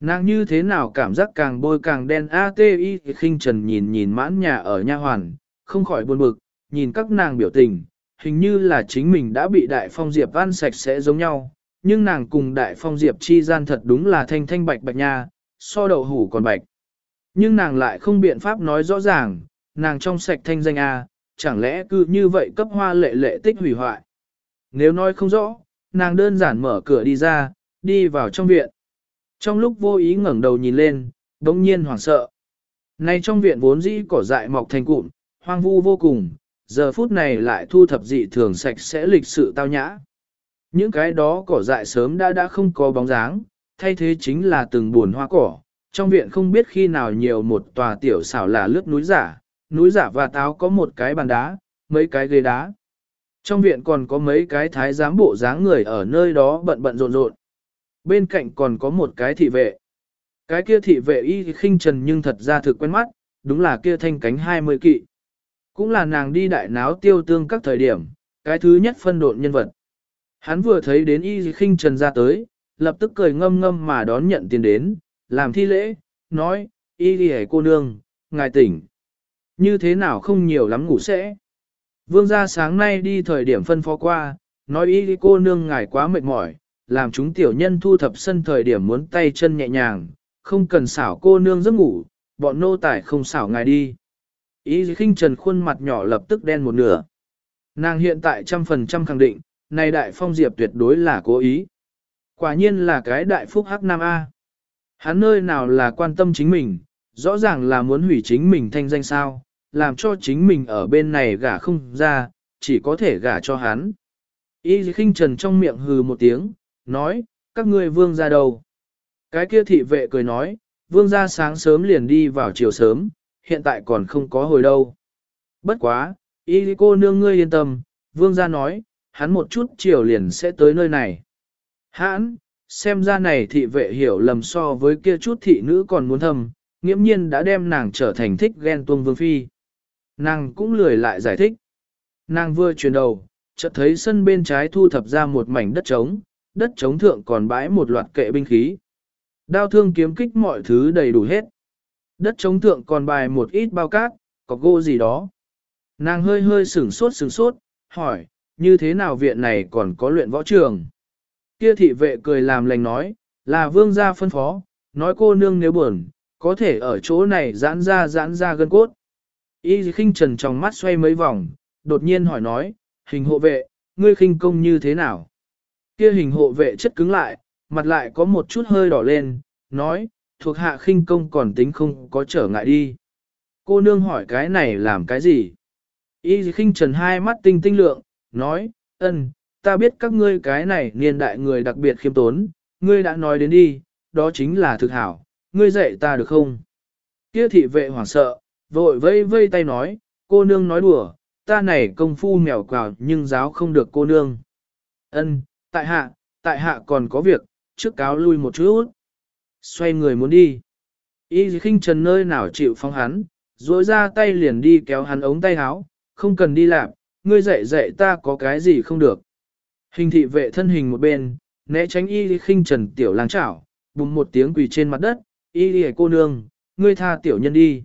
Nàng như thế nào cảm giác càng bôi càng đen A-T-I khinh trần nhìn nhìn mãn nhà ở nha hoàn, không khỏi buồn bực, nhìn các nàng biểu tình, hình như là chính mình đã bị đại phong diệp ăn sạch sẽ giống nhau, nhưng nàng cùng đại phong diệp chi gian thật đúng là thanh thanh bạch bạch nha, so đậu hủ còn bạch. Nhưng nàng lại không biện pháp nói rõ ràng, nàng trong sạch thanh danh A, chẳng lẽ cứ như vậy cấp hoa lệ lệ tích hủy hoại. Nếu nói không rõ, nàng đơn giản mở cửa đi ra, đi vào trong viện. Trong lúc vô ý ngẩng đầu nhìn lên, đống nhiên hoảng sợ. Nay trong viện vốn dĩ cỏ dại mọc thành cụm, hoang vu vô cùng, giờ phút này lại thu thập dị thường sạch sẽ lịch sự tao nhã. Những cái đó cỏ dại sớm đã đã không có bóng dáng, thay thế chính là từng buồn hoa cỏ. Trong viện không biết khi nào nhiều một tòa tiểu xảo là lướt núi giả, núi giả và táo có một cái bàn đá, mấy cái ghế đá. Trong viện còn có mấy cái thái giám bộ dáng người ở nơi đó bận bận rộn rộn. Bên cạnh còn có một cái thị vệ. Cái kia thị vệ y khinh trần nhưng thật ra thực quen mắt, đúng là kia thanh cánh 20 kỵ. Cũng là nàng đi đại náo tiêu tương các thời điểm, cái thứ nhất phân độn nhân vật. Hắn vừa thấy đến y khinh trần ra tới, lập tức cười ngâm ngâm mà đón nhận tiền đến, làm thi lễ, nói, y đi cô nương, ngài tỉnh. Như thế nào không nhiều lắm ngủ sẽ. Vương gia sáng nay đi thời điểm phân phó qua, nói ý cô nương ngài quá mệt mỏi, làm chúng tiểu nhân thu thập sân thời điểm muốn tay chân nhẹ nhàng, không cần xảo cô nương giấc ngủ, bọn nô tải không xảo ngài đi. Ý khinh trần khuôn mặt nhỏ lập tức đen một nửa. Nàng hiện tại trăm phần trăm khẳng định, này đại phong diệp tuyệt đối là cố ý. Quả nhiên là cái đại phúc hắc nam A. Hắn nơi nào là quan tâm chính mình, rõ ràng là muốn hủy chính mình thanh danh sao, làm cho chính mình ở bên này gả không ra, chỉ có thể gả cho hắn. Y khinh trần trong miệng hừ một tiếng, nói, các ngươi vương ra đâu? Cái kia thị vệ cười nói, vương ra sáng sớm liền đi vào chiều sớm, hiện tại còn không có hồi đâu. Bất quá, y cô nương ngươi yên tâm, vương ra nói, hắn một chút chiều liền sẽ tới nơi này. Hãn, xem ra này thị vệ hiểu lầm so với kia chút thị nữ còn muốn thầm, nghiễm nhiên đã đem nàng trở thành thích ghen tuông vương phi. Nàng cũng lười lại giải thích. Nàng vừa chuyển đầu, chợt thấy sân bên trái thu thập ra một mảnh đất trống, đất trống thượng còn bãi một loạt kệ binh khí. Đao thương kiếm kích mọi thứ đầy đủ hết. Đất trống thượng còn bài một ít bao cát, có gỗ gì đó. Nàng hơi hơi sửng sốt sửng sốt, hỏi, như thế nào viện này còn có luyện võ trường? Kia thị vệ cười làm lành nói, là vương gia phân phó, nói cô nương nếu buồn, có thể ở chỗ này giãn ra giãn ra gân cốt. Y khinh trần trong mắt xoay mấy vòng, đột nhiên hỏi nói, hình hộ vệ, ngươi khinh công như thế nào? Kia hình hộ vệ chất cứng lại, mặt lại có một chút hơi đỏ lên, nói, thuộc hạ khinh công còn tính không có trở ngại đi. Cô nương hỏi cái này làm cái gì? Y khinh trần hai mắt tinh tinh lượng, nói, ân, ta biết các ngươi cái này niên đại người đặc biệt khiêm tốn, ngươi đã nói đến đi, đó chính là thực hảo, ngươi dạy ta được không? Kia thị vệ hoảng sợ, vội vây vây tay nói, cô nương nói đùa, ta này công phu mèo quào nhưng giáo không được cô nương. Ân, tại hạ, tại hạ còn có việc, trước cáo lui một chút. Xoay người muốn đi. Y khinh trần nơi nào chịu phong hắn, dối ra tay liền đi kéo hắn ống tay áo, không cần đi làm, ngươi dạy dạy ta có cái gì không được. Hình thị vệ thân hình một bên, né tránh y khinh trần tiểu lang chảo, bùng một tiếng quỳ trên mặt đất, y cô nương, ngươi tha tiểu nhân đi.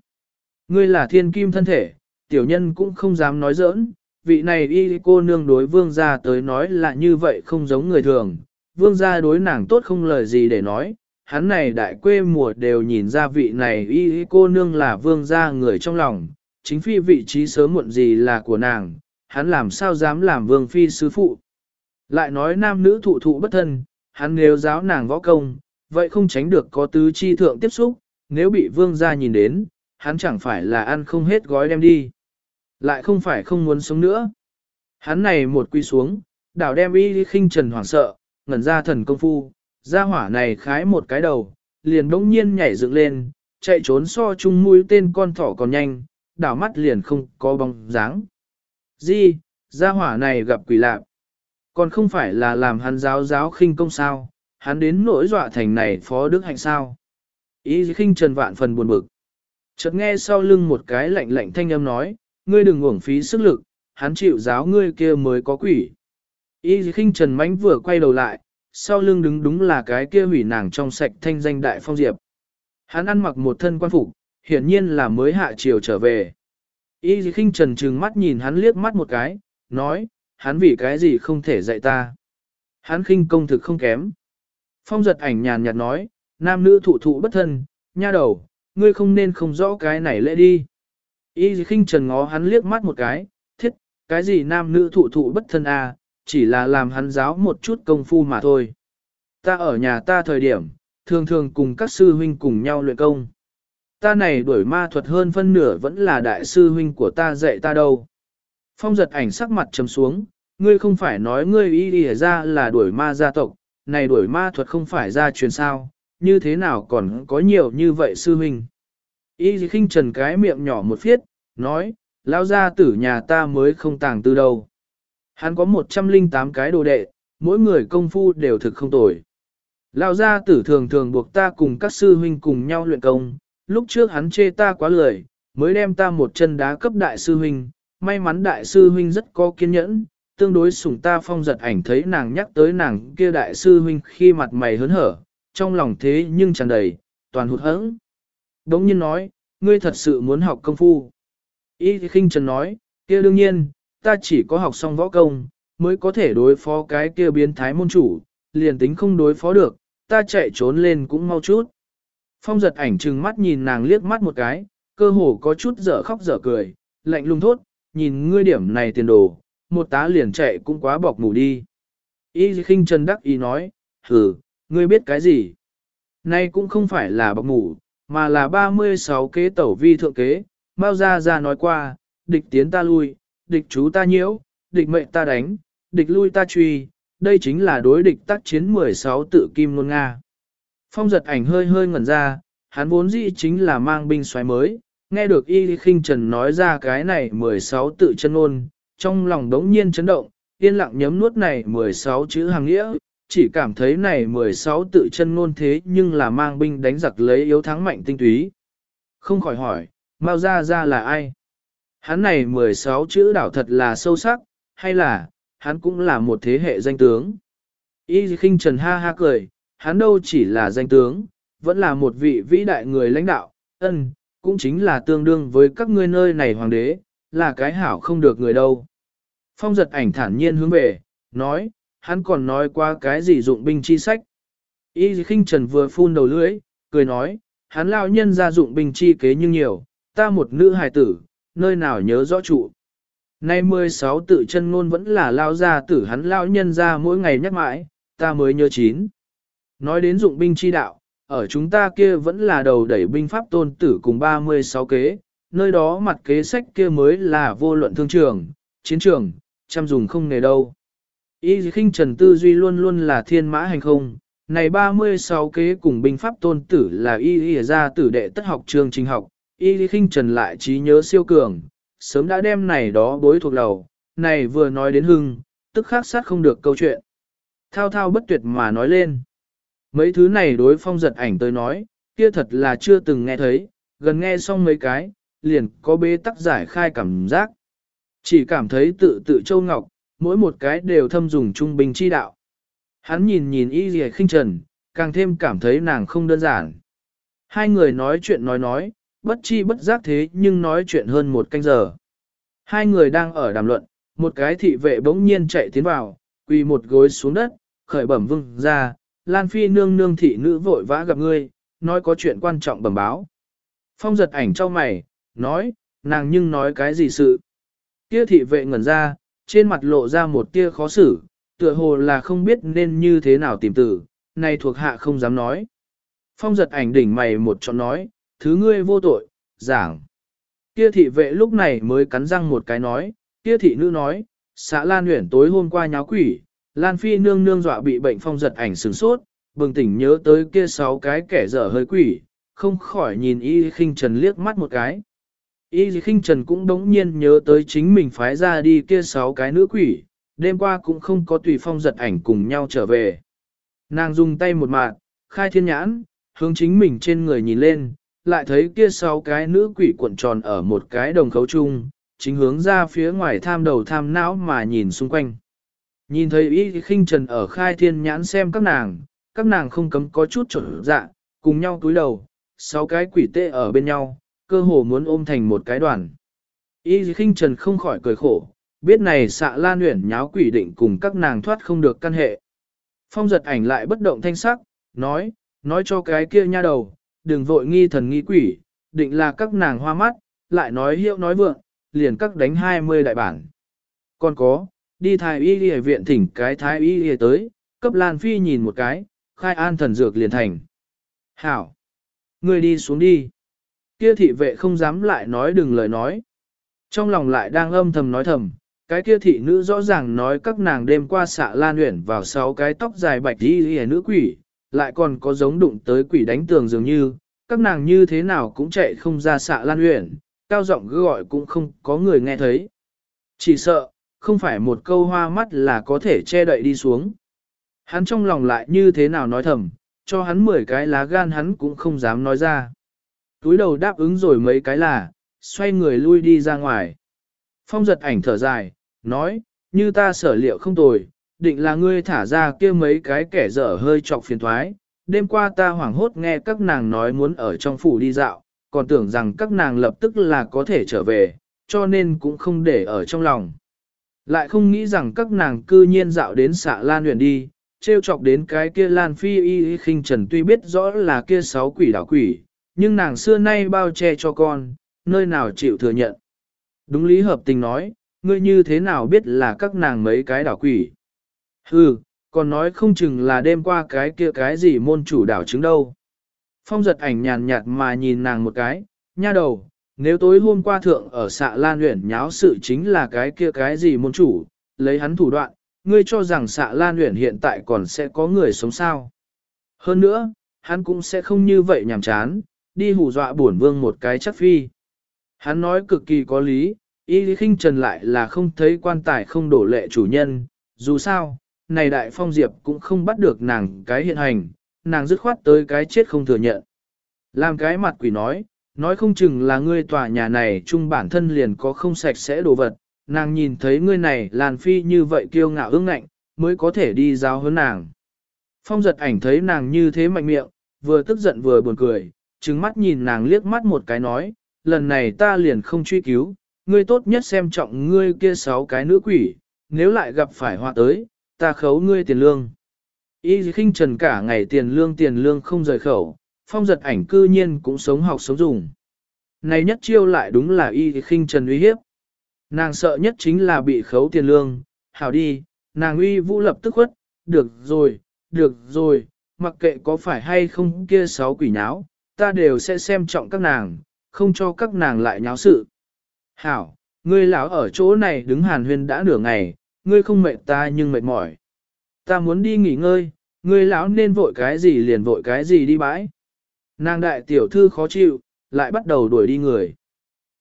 Ngươi là thiên kim thân thể, tiểu nhân cũng không dám nói giỡn, vị này y cô nương đối vương gia tới nói là như vậy không giống người thường, vương gia đối nàng tốt không lời gì để nói, hắn này đại quê mùa đều nhìn ra vị này y cô nương là vương gia người trong lòng, chính phi vị trí sớm muộn gì là của nàng, hắn làm sao dám làm vương phi sứ phụ. Lại nói nam nữ thụ thụ bất thân, hắn nếu giáo nàng võ công, vậy không tránh được có tứ chi thượng tiếp xúc, nếu bị vương gia nhìn đến, hắn chẳng phải là ăn không hết gói đem đi. Lại không phải không muốn sống nữa. Hắn này một quy xuống, đảo đem y khinh trần hoảng sợ, ngẩn ra thần công phu, ra hỏa này khái một cái đầu, liền đống nhiên nhảy dựng lên, chạy trốn so chung mũi tên con thỏ còn nhanh, đảo mắt liền không có bóng dáng. Di, ra hỏa này gặp quỷ lạc. Còn không phải là làm hắn giáo giáo khinh công sao, hắn đến nỗi dọa thành này phó đức hạnh sao. Ý khinh trần vạn phần buồn bực. Chợt nghe sau lưng một cái lạnh lạnh thanh âm nói, ngươi đừng uổng phí sức lực, hắn chịu giáo ngươi kia mới có quỷ. Y khinh trần mánh vừa quay đầu lại, sau lưng đứng đúng là cái kia hủy nàng trong sạch thanh danh đại phong diệp. Hắn ăn mặc một thân quan phục, hiển nhiên là mới hạ chiều trở về. Y khinh trần trừng mắt nhìn hắn liếc mắt một cái, nói, hắn vì cái gì không thể dạy ta. Hắn khinh công thực không kém. Phong giật ảnh nhàn nhạt nói, nam nữ thụ thụ bất thân, nha đầu, ngươi không nên không rõ cái này lễ đi. Y khinh trần ngó hắn liếc mắt một cái, thiết, cái gì nam nữ thụ thụ bất thân à, chỉ là làm hắn giáo một chút công phu mà thôi. Ta ở nhà ta thời điểm, thường thường cùng các sư huynh cùng nhau luyện công. Ta này đuổi ma thuật hơn phân nửa vẫn là đại sư huynh của ta dạy ta đâu. Phong giật ảnh sắc mặt trầm xuống, ngươi không phải nói ngươi y đi ra là đuổi ma gia tộc, này đuổi ma thuật không phải ra truyền sao, như thế nào còn có nhiều như vậy sư huynh. Y khinh trần cái miệng nhỏ một phiết, nói, lao ra tử nhà ta mới không tàng tư đâu. Hắn có 108 cái đồ đệ, mỗi người công phu đều thực không tồi. Lao gia tử thường thường buộc ta cùng các sư huynh cùng nhau luyện công, lúc trước hắn chê ta quá lười, mới đem ta một chân đá cấp đại sư huynh, may mắn đại sư huynh rất có kiên nhẫn, tương đối sủng ta phong giật ảnh thấy nàng nhắc tới nàng kia đại sư huynh khi mặt mày hớn hở, trong lòng thế nhưng tràn đầy, toàn hụt hẫng. Đống nhiên nói, ngươi thật sự muốn học công phu. Y khinh trần nói, kia đương nhiên, ta chỉ có học xong võ công, mới có thể đối phó cái kia biến thái môn chủ, liền tính không đối phó được, ta chạy trốn lên cũng mau chút. Phong giật ảnh trừng mắt nhìn nàng liếc mắt một cái, cơ hồ có chút dở khóc dở cười, lạnh lùng thốt, nhìn ngươi điểm này tiền đồ, một tá liền chạy cũng quá bọc ngủ đi. Y khinh trần đắc ý nói, hừ, ngươi biết cái gì? Nay cũng không phải là bọc ngủ, mà là 36 kế tẩu vi thượng kế, Mao Gia Gia nói qua, địch tiến ta lui, địch chú ta nhiễu, địch mệnh ta đánh, địch lui ta truy, đây chính là đối địch tác chiến 16 tự kim ngôn Nga. Phong giật ảnh hơi hơi ngẩn ra, hắn vốn dĩ chính là mang binh xoáy mới, nghe được y khinh trần nói ra cái này 16 tự chân ngôn, trong lòng đống nhiên chấn động, yên lặng nhấm nuốt này 16 chữ hàng nghĩa, chỉ cảm thấy này 16 tự chân ngôn thế nhưng là mang binh đánh giặc lấy yếu thắng mạnh tinh túy. Không khỏi hỏi, Mao Gia Gia là ai? Hắn này 16 chữ đảo thật là sâu sắc, hay là, hắn cũng là một thế hệ danh tướng? Y khinh trần ha ha cười, hắn đâu chỉ là danh tướng, vẫn là một vị vĩ đại người lãnh đạo, ân, cũng chính là tương đương với các ngươi nơi này hoàng đế, là cái hảo không được người đâu. Phong giật ảnh thản nhiên hướng về, nói, hắn còn nói qua cái gì dụng binh chi sách. Y khinh trần vừa phun đầu lưỡi, cười nói, hắn lao nhân ra dụng binh chi kế nhưng nhiều, ta một nữ hài tử, nơi nào nhớ rõ trụ. Nay 16 tự chân ngôn vẫn là lao ra tử hắn lao nhân ra mỗi ngày nhắc mãi, ta mới nhớ chín. Nói đến dụng binh chi đạo, ở chúng ta kia vẫn là đầu đẩy binh pháp tôn tử cùng 36 kế, nơi đó mặt kế sách kia mới là vô luận thương trường, chiến trường, chăm dùng không nghề đâu. Y khinh trần tư duy luôn luôn là thiên mã hành không, này 36 kế cùng binh pháp tôn tử là y y ra tử đệ tất học trường trình học, y khinh trần lại trí nhớ siêu cường, sớm đã đem này đó bối thuộc đầu. này vừa nói đến hưng, tức khắc sát không được câu chuyện. Thao thao bất tuyệt mà nói lên. Mấy thứ này đối phong giật ảnh tới nói, kia thật là chưa từng nghe thấy, gần nghe xong mấy cái, liền có bế tắc giải khai cảm giác. Chỉ cảm thấy tự tự châu ngọc, mỗi một cái đều thâm dùng trung bình chi đạo. Hắn nhìn nhìn y dì khinh trần, càng thêm cảm thấy nàng không đơn giản. Hai người nói chuyện nói nói, bất chi bất giác thế nhưng nói chuyện hơn một canh giờ. Hai người đang ở đàm luận, một cái thị vệ bỗng nhiên chạy tiến vào, quỳ một gối xuống đất, khởi bẩm vương ra, Lan Phi nương nương thị nữ vội vã gặp ngươi, nói có chuyện quan trọng bẩm báo. Phong giật ảnh cho mày, nói, nàng nhưng nói cái gì sự. Kia thị vệ ngẩn ra, trên mặt lộ ra một tia khó xử, tựa hồ là không biết nên như thế nào tìm tử, này thuộc hạ không dám nói. Phong giật ảnh đỉnh mày một chọn nói, thứ ngươi vô tội, giảng. Kia thị vệ lúc này mới cắn răng một cái nói, kia thị nữ nói, xã Lan Huyển tối hôm qua nháo quỷ, Lan Phi nương nương dọa bị bệnh phong giật ảnh sừng sốt, bừng tỉnh nhớ tới kia sáu cái kẻ dở hơi quỷ, không khỏi nhìn y khinh trần liếc mắt một cái. Y khinh trần cũng đống nhiên nhớ tới chính mình phái ra đi kia sáu cái nữ quỷ, đêm qua cũng không có tùy phong giật ảnh cùng nhau trở về. Nàng dùng tay một mạng, khai thiên nhãn, hướng chính mình trên người nhìn lên, lại thấy kia sáu cái nữ quỷ cuộn tròn ở một cái đồng khấu chung, chính hướng ra phía ngoài tham đầu tham não mà nhìn xung quanh. Nhìn thấy y khinh trần ở khai thiên nhãn xem các nàng, các nàng không cấm có chút trở dạ, cùng nhau túi đầu, sáu cái quỷ tê ở bên nhau, cơ hồ muốn ôm thành một cái đoàn. Y khinh trần không khỏi cười khổ, biết này xạ lan luyện nháo quỷ định cùng các nàng thoát không được căn hệ. Phong giật ảnh lại bất động thanh sắc, nói, nói cho cái kia nha đầu, đừng vội nghi thần nghi quỷ, định là các nàng hoa mắt, lại nói hiệu nói vượng, liền các đánh 20 đại bản. Còn có, đi thái y y viện thỉnh cái thái y y tới, cấp Lan Phi nhìn một cái, khai an thần dược liền thành. Hảo! Người đi xuống đi. Kia thị vệ không dám lại nói đừng lời nói. Trong lòng lại đang âm thầm nói thầm, cái kia thị nữ rõ ràng nói các nàng đêm qua xạ lan luyện vào sáu cái tóc dài bạch đi hề nữ quỷ, lại còn có giống đụng tới quỷ đánh tường dường như, các nàng như thế nào cũng chạy không ra xạ lan luyện, cao giọng gọi cũng không có người nghe thấy. Chỉ sợ, không phải một câu hoa mắt là có thể che đậy đi xuống. Hắn trong lòng lại như thế nào nói thầm, cho hắn 10 cái lá gan hắn cũng không dám nói ra. Túi đầu đáp ứng rồi mấy cái là, xoay người lui đi ra ngoài. Phong giật ảnh thở dài, nói, như ta sở liệu không tồi, định là ngươi thả ra kia mấy cái kẻ dở hơi trọc phiền thoái. Đêm qua ta hoảng hốt nghe các nàng nói muốn ở trong phủ đi dạo, còn tưởng rằng các nàng lập tức là có thể trở về, cho nên cũng không để ở trong lòng. Lại không nghĩ rằng các nàng cư nhiên dạo đến xạ lan huyền đi, trêu chọc đến cái kia lan phi y khinh trần tuy biết rõ là kia sáu quỷ đảo quỷ, nhưng nàng xưa nay bao che cho con, nơi nào chịu thừa nhận. Đúng lý hợp tình nói, ngươi như thế nào biết là các nàng mấy cái đảo quỷ. Hừ, còn nói không chừng là đêm qua cái kia cái gì môn chủ đảo chứng đâu. Phong giật ảnh nhàn nhạt mà nhìn nàng một cái, nha đầu, nếu tối hôm qua thượng ở xạ lan luyện nháo sự chính là cái kia cái gì môn chủ, lấy hắn thủ đoạn, ngươi cho rằng xạ lan luyện hiện tại còn sẽ có người sống sao. Hơn nữa, hắn cũng sẽ không như vậy nhảm chán, đi hù dọa bổn vương một cái chắc phi. Hắn nói cực kỳ có lý, y lý khinh trần lại là không thấy quan tài không đổ lệ chủ nhân, dù sao, này đại phong diệp cũng không bắt được nàng cái hiện hành, nàng dứt khoát tới cái chết không thừa nhận. Làm cái mặt quỷ nói, nói không chừng là ngươi tòa nhà này chung bản thân liền có không sạch sẽ đồ vật, nàng nhìn thấy ngươi này làn phi như vậy kiêu ngạo ương ngạnh, mới có thể đi giao hơn nàng. Phong giật ảnh thấy nàng như thế mạnh miệng, vừa tức giận vừa buồn cười, trừng mắt nhìn nàng liếc mắt một cái nói, lần này ta liền không truy cứu, ngươi tốt nhất xem trọng ngươi kia sáu cái nữ quỷ, nếu lại gặp phải họa tới, ta khấu ngươi tiền lương. Y khinh trần cả ngày tiền lương tiền lương không rời khẩu, phong giật ảnh cư nhiên cũng sống học sống dùng. Này nhất chiêu lại đúng là y khinh trần uy hiếp. Nàng sợ nhất chính là bị khấu tiền lương, hảo đi, nàng uy vũ lập tức khuất, được rồi, được rồi, mặc kệ có phải hay không kia sáu quỷ nháo, ta đều sẽ xem trọng các nàng, không cho các nàng lại nháo sự. Hảo, ngươi lão ở chỗ này đứng hàn huyên đã nửa ngày, ngươi không mệt ta nhưng mệt mỏi. Ta muốn đi nghỉ ngơi, ngươi lão nên vội cái gì liền vội cái gì đi bãi. Nàng đại tiểu thư khó chịu, lại bắt đầu đuổi đi người.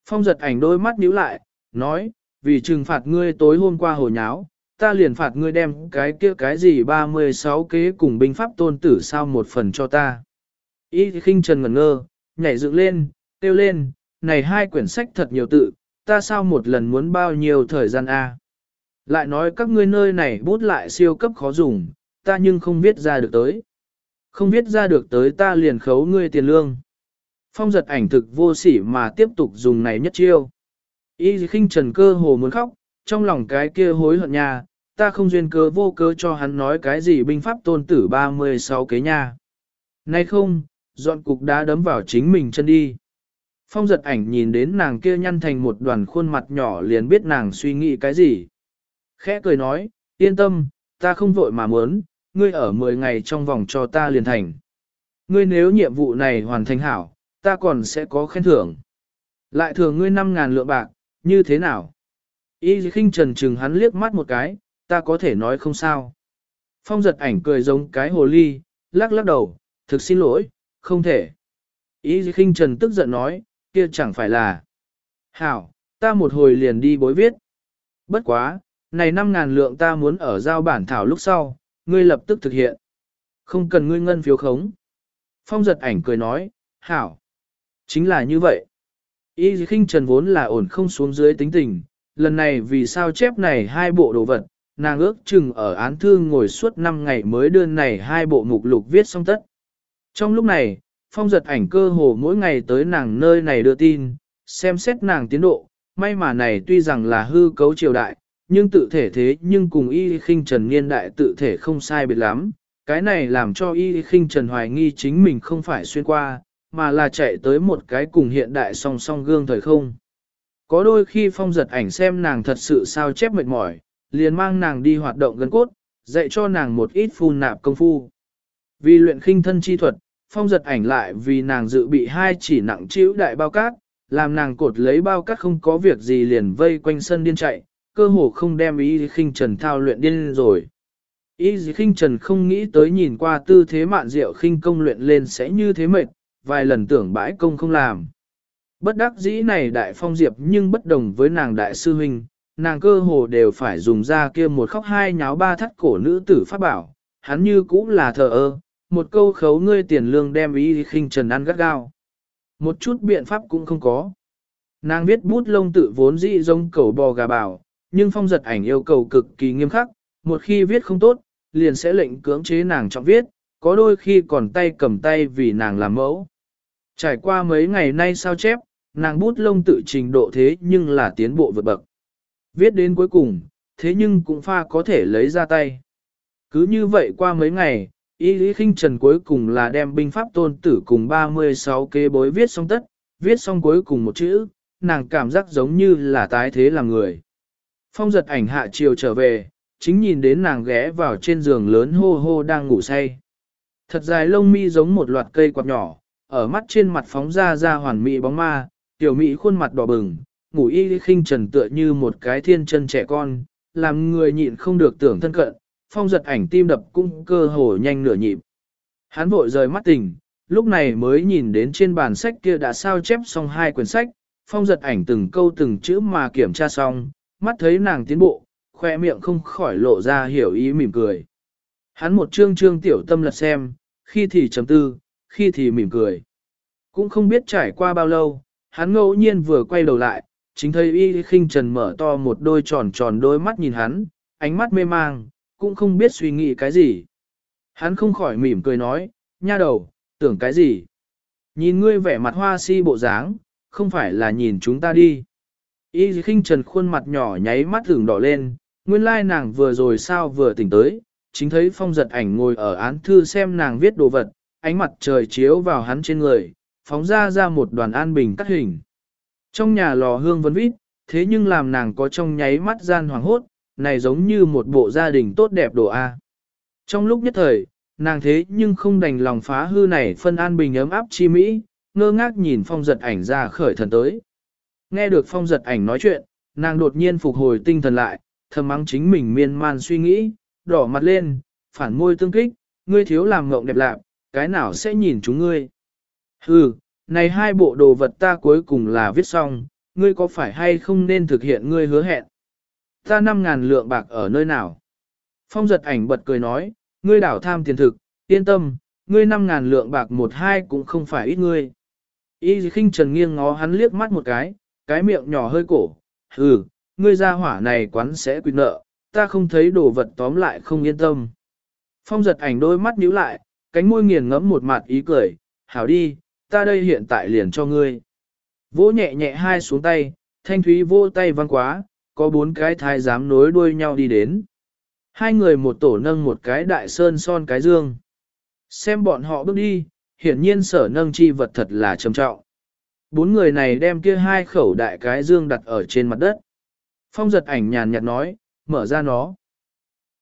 Phong giật ảnh đôi mắt nhíu lại, nói, vì trừng phạt ngươi tối hôm qua hồ nháo, ta liền phạt ngươi đem cái kia cái gì 36 kế cùng binh pháp tôn tử sao một phần cho ta. Y khinh trần ngẩn ngơ, nhảy dựng lên, tiêu lên, này hai quyển sách thật nhiều tự, ta sao một lần muốn bao nhiêu thời gian a? Lại nói các ngươi nơi này bút lại siêu cấp khó dùng, ta nhưng không viết ra được tới. Không viết ra được tới ta liền khấu ngươi tiền lương. Phong giật ảnh thực vô sỉ mà tiếp tục dùng này nhất chiêu. Y khinh trần cơ hồ muốn khóc, trong lòng cái kia hối hận nhà, ta không duyên cớ vô cớ cho hắn nói cái gì binh pháp tôn tử 36 kế nha. Nay không, dọn cục đá đấm vào chính mình chân đi. Phong giật ảnh nhìn đến nàng kia nhăn thành một đoàn khuôn mặt nhỏ liền biết nàng suy nghĩ cái gì. Khẽ cười nói, yên tâm, ta không vội mà muốn, ngươi ở 10 ngày trong vòng cho ta liền thành. Ngươi nếu nhiệm vụ này hoàn thành hảo, ta còn sẽ có khen thưởng. Lại thường ngươi 5.000 lượng bạc, như thế nào? Y khinh trần trừng hắn liếc mắt một cái, ta có thể nói không sao. Phong giật ảnh cười giống cái hồ ly, lắc lắc đầu, thực xin lỗi, không thể. Ý khinh trần tức giận nói, kia chẳng phải là. Hảo, ta một hồi liền đi bối viết. Bất quá, này 5.000 lượng ta muốn ở giao bản thảo lúc sau, ngươi lập tức thực hiện. Không cần ngươi ngân phiếu khống. Phong giật ảnh cười nói, hảo. Chính là như vậy. Y khinh trần vốn là ổn không xuống dưới tính tình, lần này vì sao chép này hai bộ đồ vật, nàng ước chừng ở án thư ngồi suốt 5 ngày mới đưa này hai bộ mục lục viết xong tất. Trong lúc này, phong giật ảnh cơ hồ mỗi ngày tới nàng nơi này đưa tin, xem xét nàng tiến độ, may mà này tuy rằng là hư cấu triều đại, nhưng tự thể thế nhưng cùng y khinh trần niên đại tự thể không sai biệt lắm. Cái này làm cho y khinh trần hoài nghi chính mình không phải xuyên qua, mà là chạy tới một cái cùng hiện đại song song gương thời không. Có đôi khi phong giật ảnh xem nàng thật sự sao chép mệt mỏi, liền mang nàng đi hoạt động gần cốt, dạy cho nàng một ít phun nạp công phu. Vì luyện khinh thân chi thuật, phong giật ảnh lại vì nàng dự bị hai chỉ nặng chịu đại bao cát, làm nàng cột lấy bao cát không có việc gì liền vây quanh sân điên chạy, cơ hồ không đem ý khinh trần thao luyện điên rồi. Ý khinh trần không nghĩ tới nhìn qua tư thế mạn diệu khinh công luyện lên sẽ như thế mệt, vài lần tưởng bãi công không làm. Bất đắc dĩ này đại phong diệp nhưng bất đồng với nàng đại sư huynh, nàng cơ hồ đều phải dùng ra kia một khóc hai nháo ba thắt cổ nữ tử pháp bảo, hắn như cũng là thờ ơ, một câu khấu ngươi tiền lương đem ý khinh trần ăn gắt gao. Một chút biện pháp cũng không có. Nàng viết bút lông tự vốn dị giống cầu bò gà bảo, nhưng phong giật ảnh yêu cầu cực kỳ nghiêm khắc, một khi viết không tốt, liền sẽ lệnh cưỡng chế nàng trọng viết, có đôi khi còn tay cầm tay vì nàng làm mẫu. Trải qua mấy ngày nay sao chép, nàng bút lông tự trình độ thế nhưng là tiến bộ vượt bậc. Viết đến cuối cùng, thế nhưng cũng pha có thể lấy ra tay. Cứ như vậy qua mấy ngày, Y Lý Kinh Trần cuối cùng là đem binh pháp tôn tử cùng 36 kế bối viết xong tất, viết xong cuối cùng một chữ, nàng cảm giác giống như là tái thế làm người. Phong giật ảnh hạ chiều trở về, chính nhìn đến nàng ghé vào trên giường lớn hô hô đang ngủ say. Thật dài lông mi giống một loạt cây quạt nhỏ, ở mắt trên mặt phóng ra ra hoàn mỹ bóng ma, tiểu mỹ khuôn mặt đỏ bừng, ngủ y khinh trần tựa như một cái thiên chân trẻ con, làm người nhịn không được tưởng thân cận, phong giật ảnh tim đập cũng cơ hồ nhanh nửa nhịp. Hắn vội rời mắt tỉnh, lúc này mới nhìn đến trên bàn sách kia đã sao chép xong hai quyển sách, phong giật ảnh từng câu từng chữ mà kiểm tra xong, mắt thấy nàng tiến bộ, khoe miệng không khỏi lộ ra hiểu ý mỉm cười. Hắn một chương chương tiểu tâm lật xem, khi thì chấm tư, khi thì mỉm cười. Cũng không biết trải qua bao lâu, hắn ngẫu nhiên vừa quay đầu lại, chính thấy y khinh trần mở to một đôi tròn tròn đôi mắt nhìn hắn, ánh mắt mê mang, cũng không biết suy nghĩ cái gì. Hắn không khỏi mỉm cười nói, nha đầu, tưởng cái gì? Nhìn ngươi vẻ mặt hoa si bộ dáng, không phải là nhìn chúng ta đi. Y khinh trần khuôn mặt nhỏ nháy mắt thường đỏ lên, nguyên lai nàng vừa rồi sao vừa tỉnh tới, chính thấy phong giật ảnh ngồi ở án thư xem nàng viết đồ vật, ánh mặt trời chiếu vào hắn trên người, phóng ra ra một đoàn an bình cắt hình. Trong nhà lò hương vẫn vít, thế nhưng làm nàng có trong nháy mắt gian hoàng hốt, này giống như một bộ gia đình tốt đẹp đồ A. Trong lúc nhất thời, nàng thế nhưng không đành lòng phá hư này phân an bình ấm áp chi mỹ, ngơ ngác nhìn phong giật ảnh ra khởi thần tới. Nghe được phong giật ảnh nói chuyện, nàng đột nhiên phục hồi tinh thần lại, thầm mắng chính mình miên man suy nghĩ, đỏ mặt lên, phản môi tương kích, ngươi thiếu làm ngộng đẹp lạc, cái nào sẽ nhìn chúng ngươi. Hừ, này hai bộ đồ vật ta cuối cùng là viết xong, ngươi có phải hay không nên thực hiện ngươi hứa hẹn? Ta năm ngàn lượng bạc ở nơi nào? Phong giật ảnh bật cười nói, ngươi đảo tham tiền thực, yên tâm, ngươi năm ngàn lượng bạc một hai cũng không phải ít ngươi. Y khinh trần nghiêng ngó hắn liếc mắt một cái, cái miệng nhỏ hơi cổ, hừ, ngươi ra hỏa này quán sẽ quy nợ, ta không thấy đồ vật tóm lại không yên tâm. Phong giật ảnh đôi mắt nhíu lại, cánh môi nghiền ngẫm một mặt ý cười, hảo đi, ta đây hiện tại liền cho ngươi. Vỗ nhẹ nhẹ hai xuống tay, thanh thúy vô tay văng quá, có bốn cái thái giám nối đuôi nhau đi đến. Hai người một tổ nâng một cái đại sơn son cái dương. Xem bọn họ bước đi, hiển nhiên sở nâng chi vật thật là trầm trọng. Bốn người này đem kia hai khẩu đại cái dương đặt ở trên mặt đất. Phong giật ảnh nhàn nhạt nói, mở ra nó.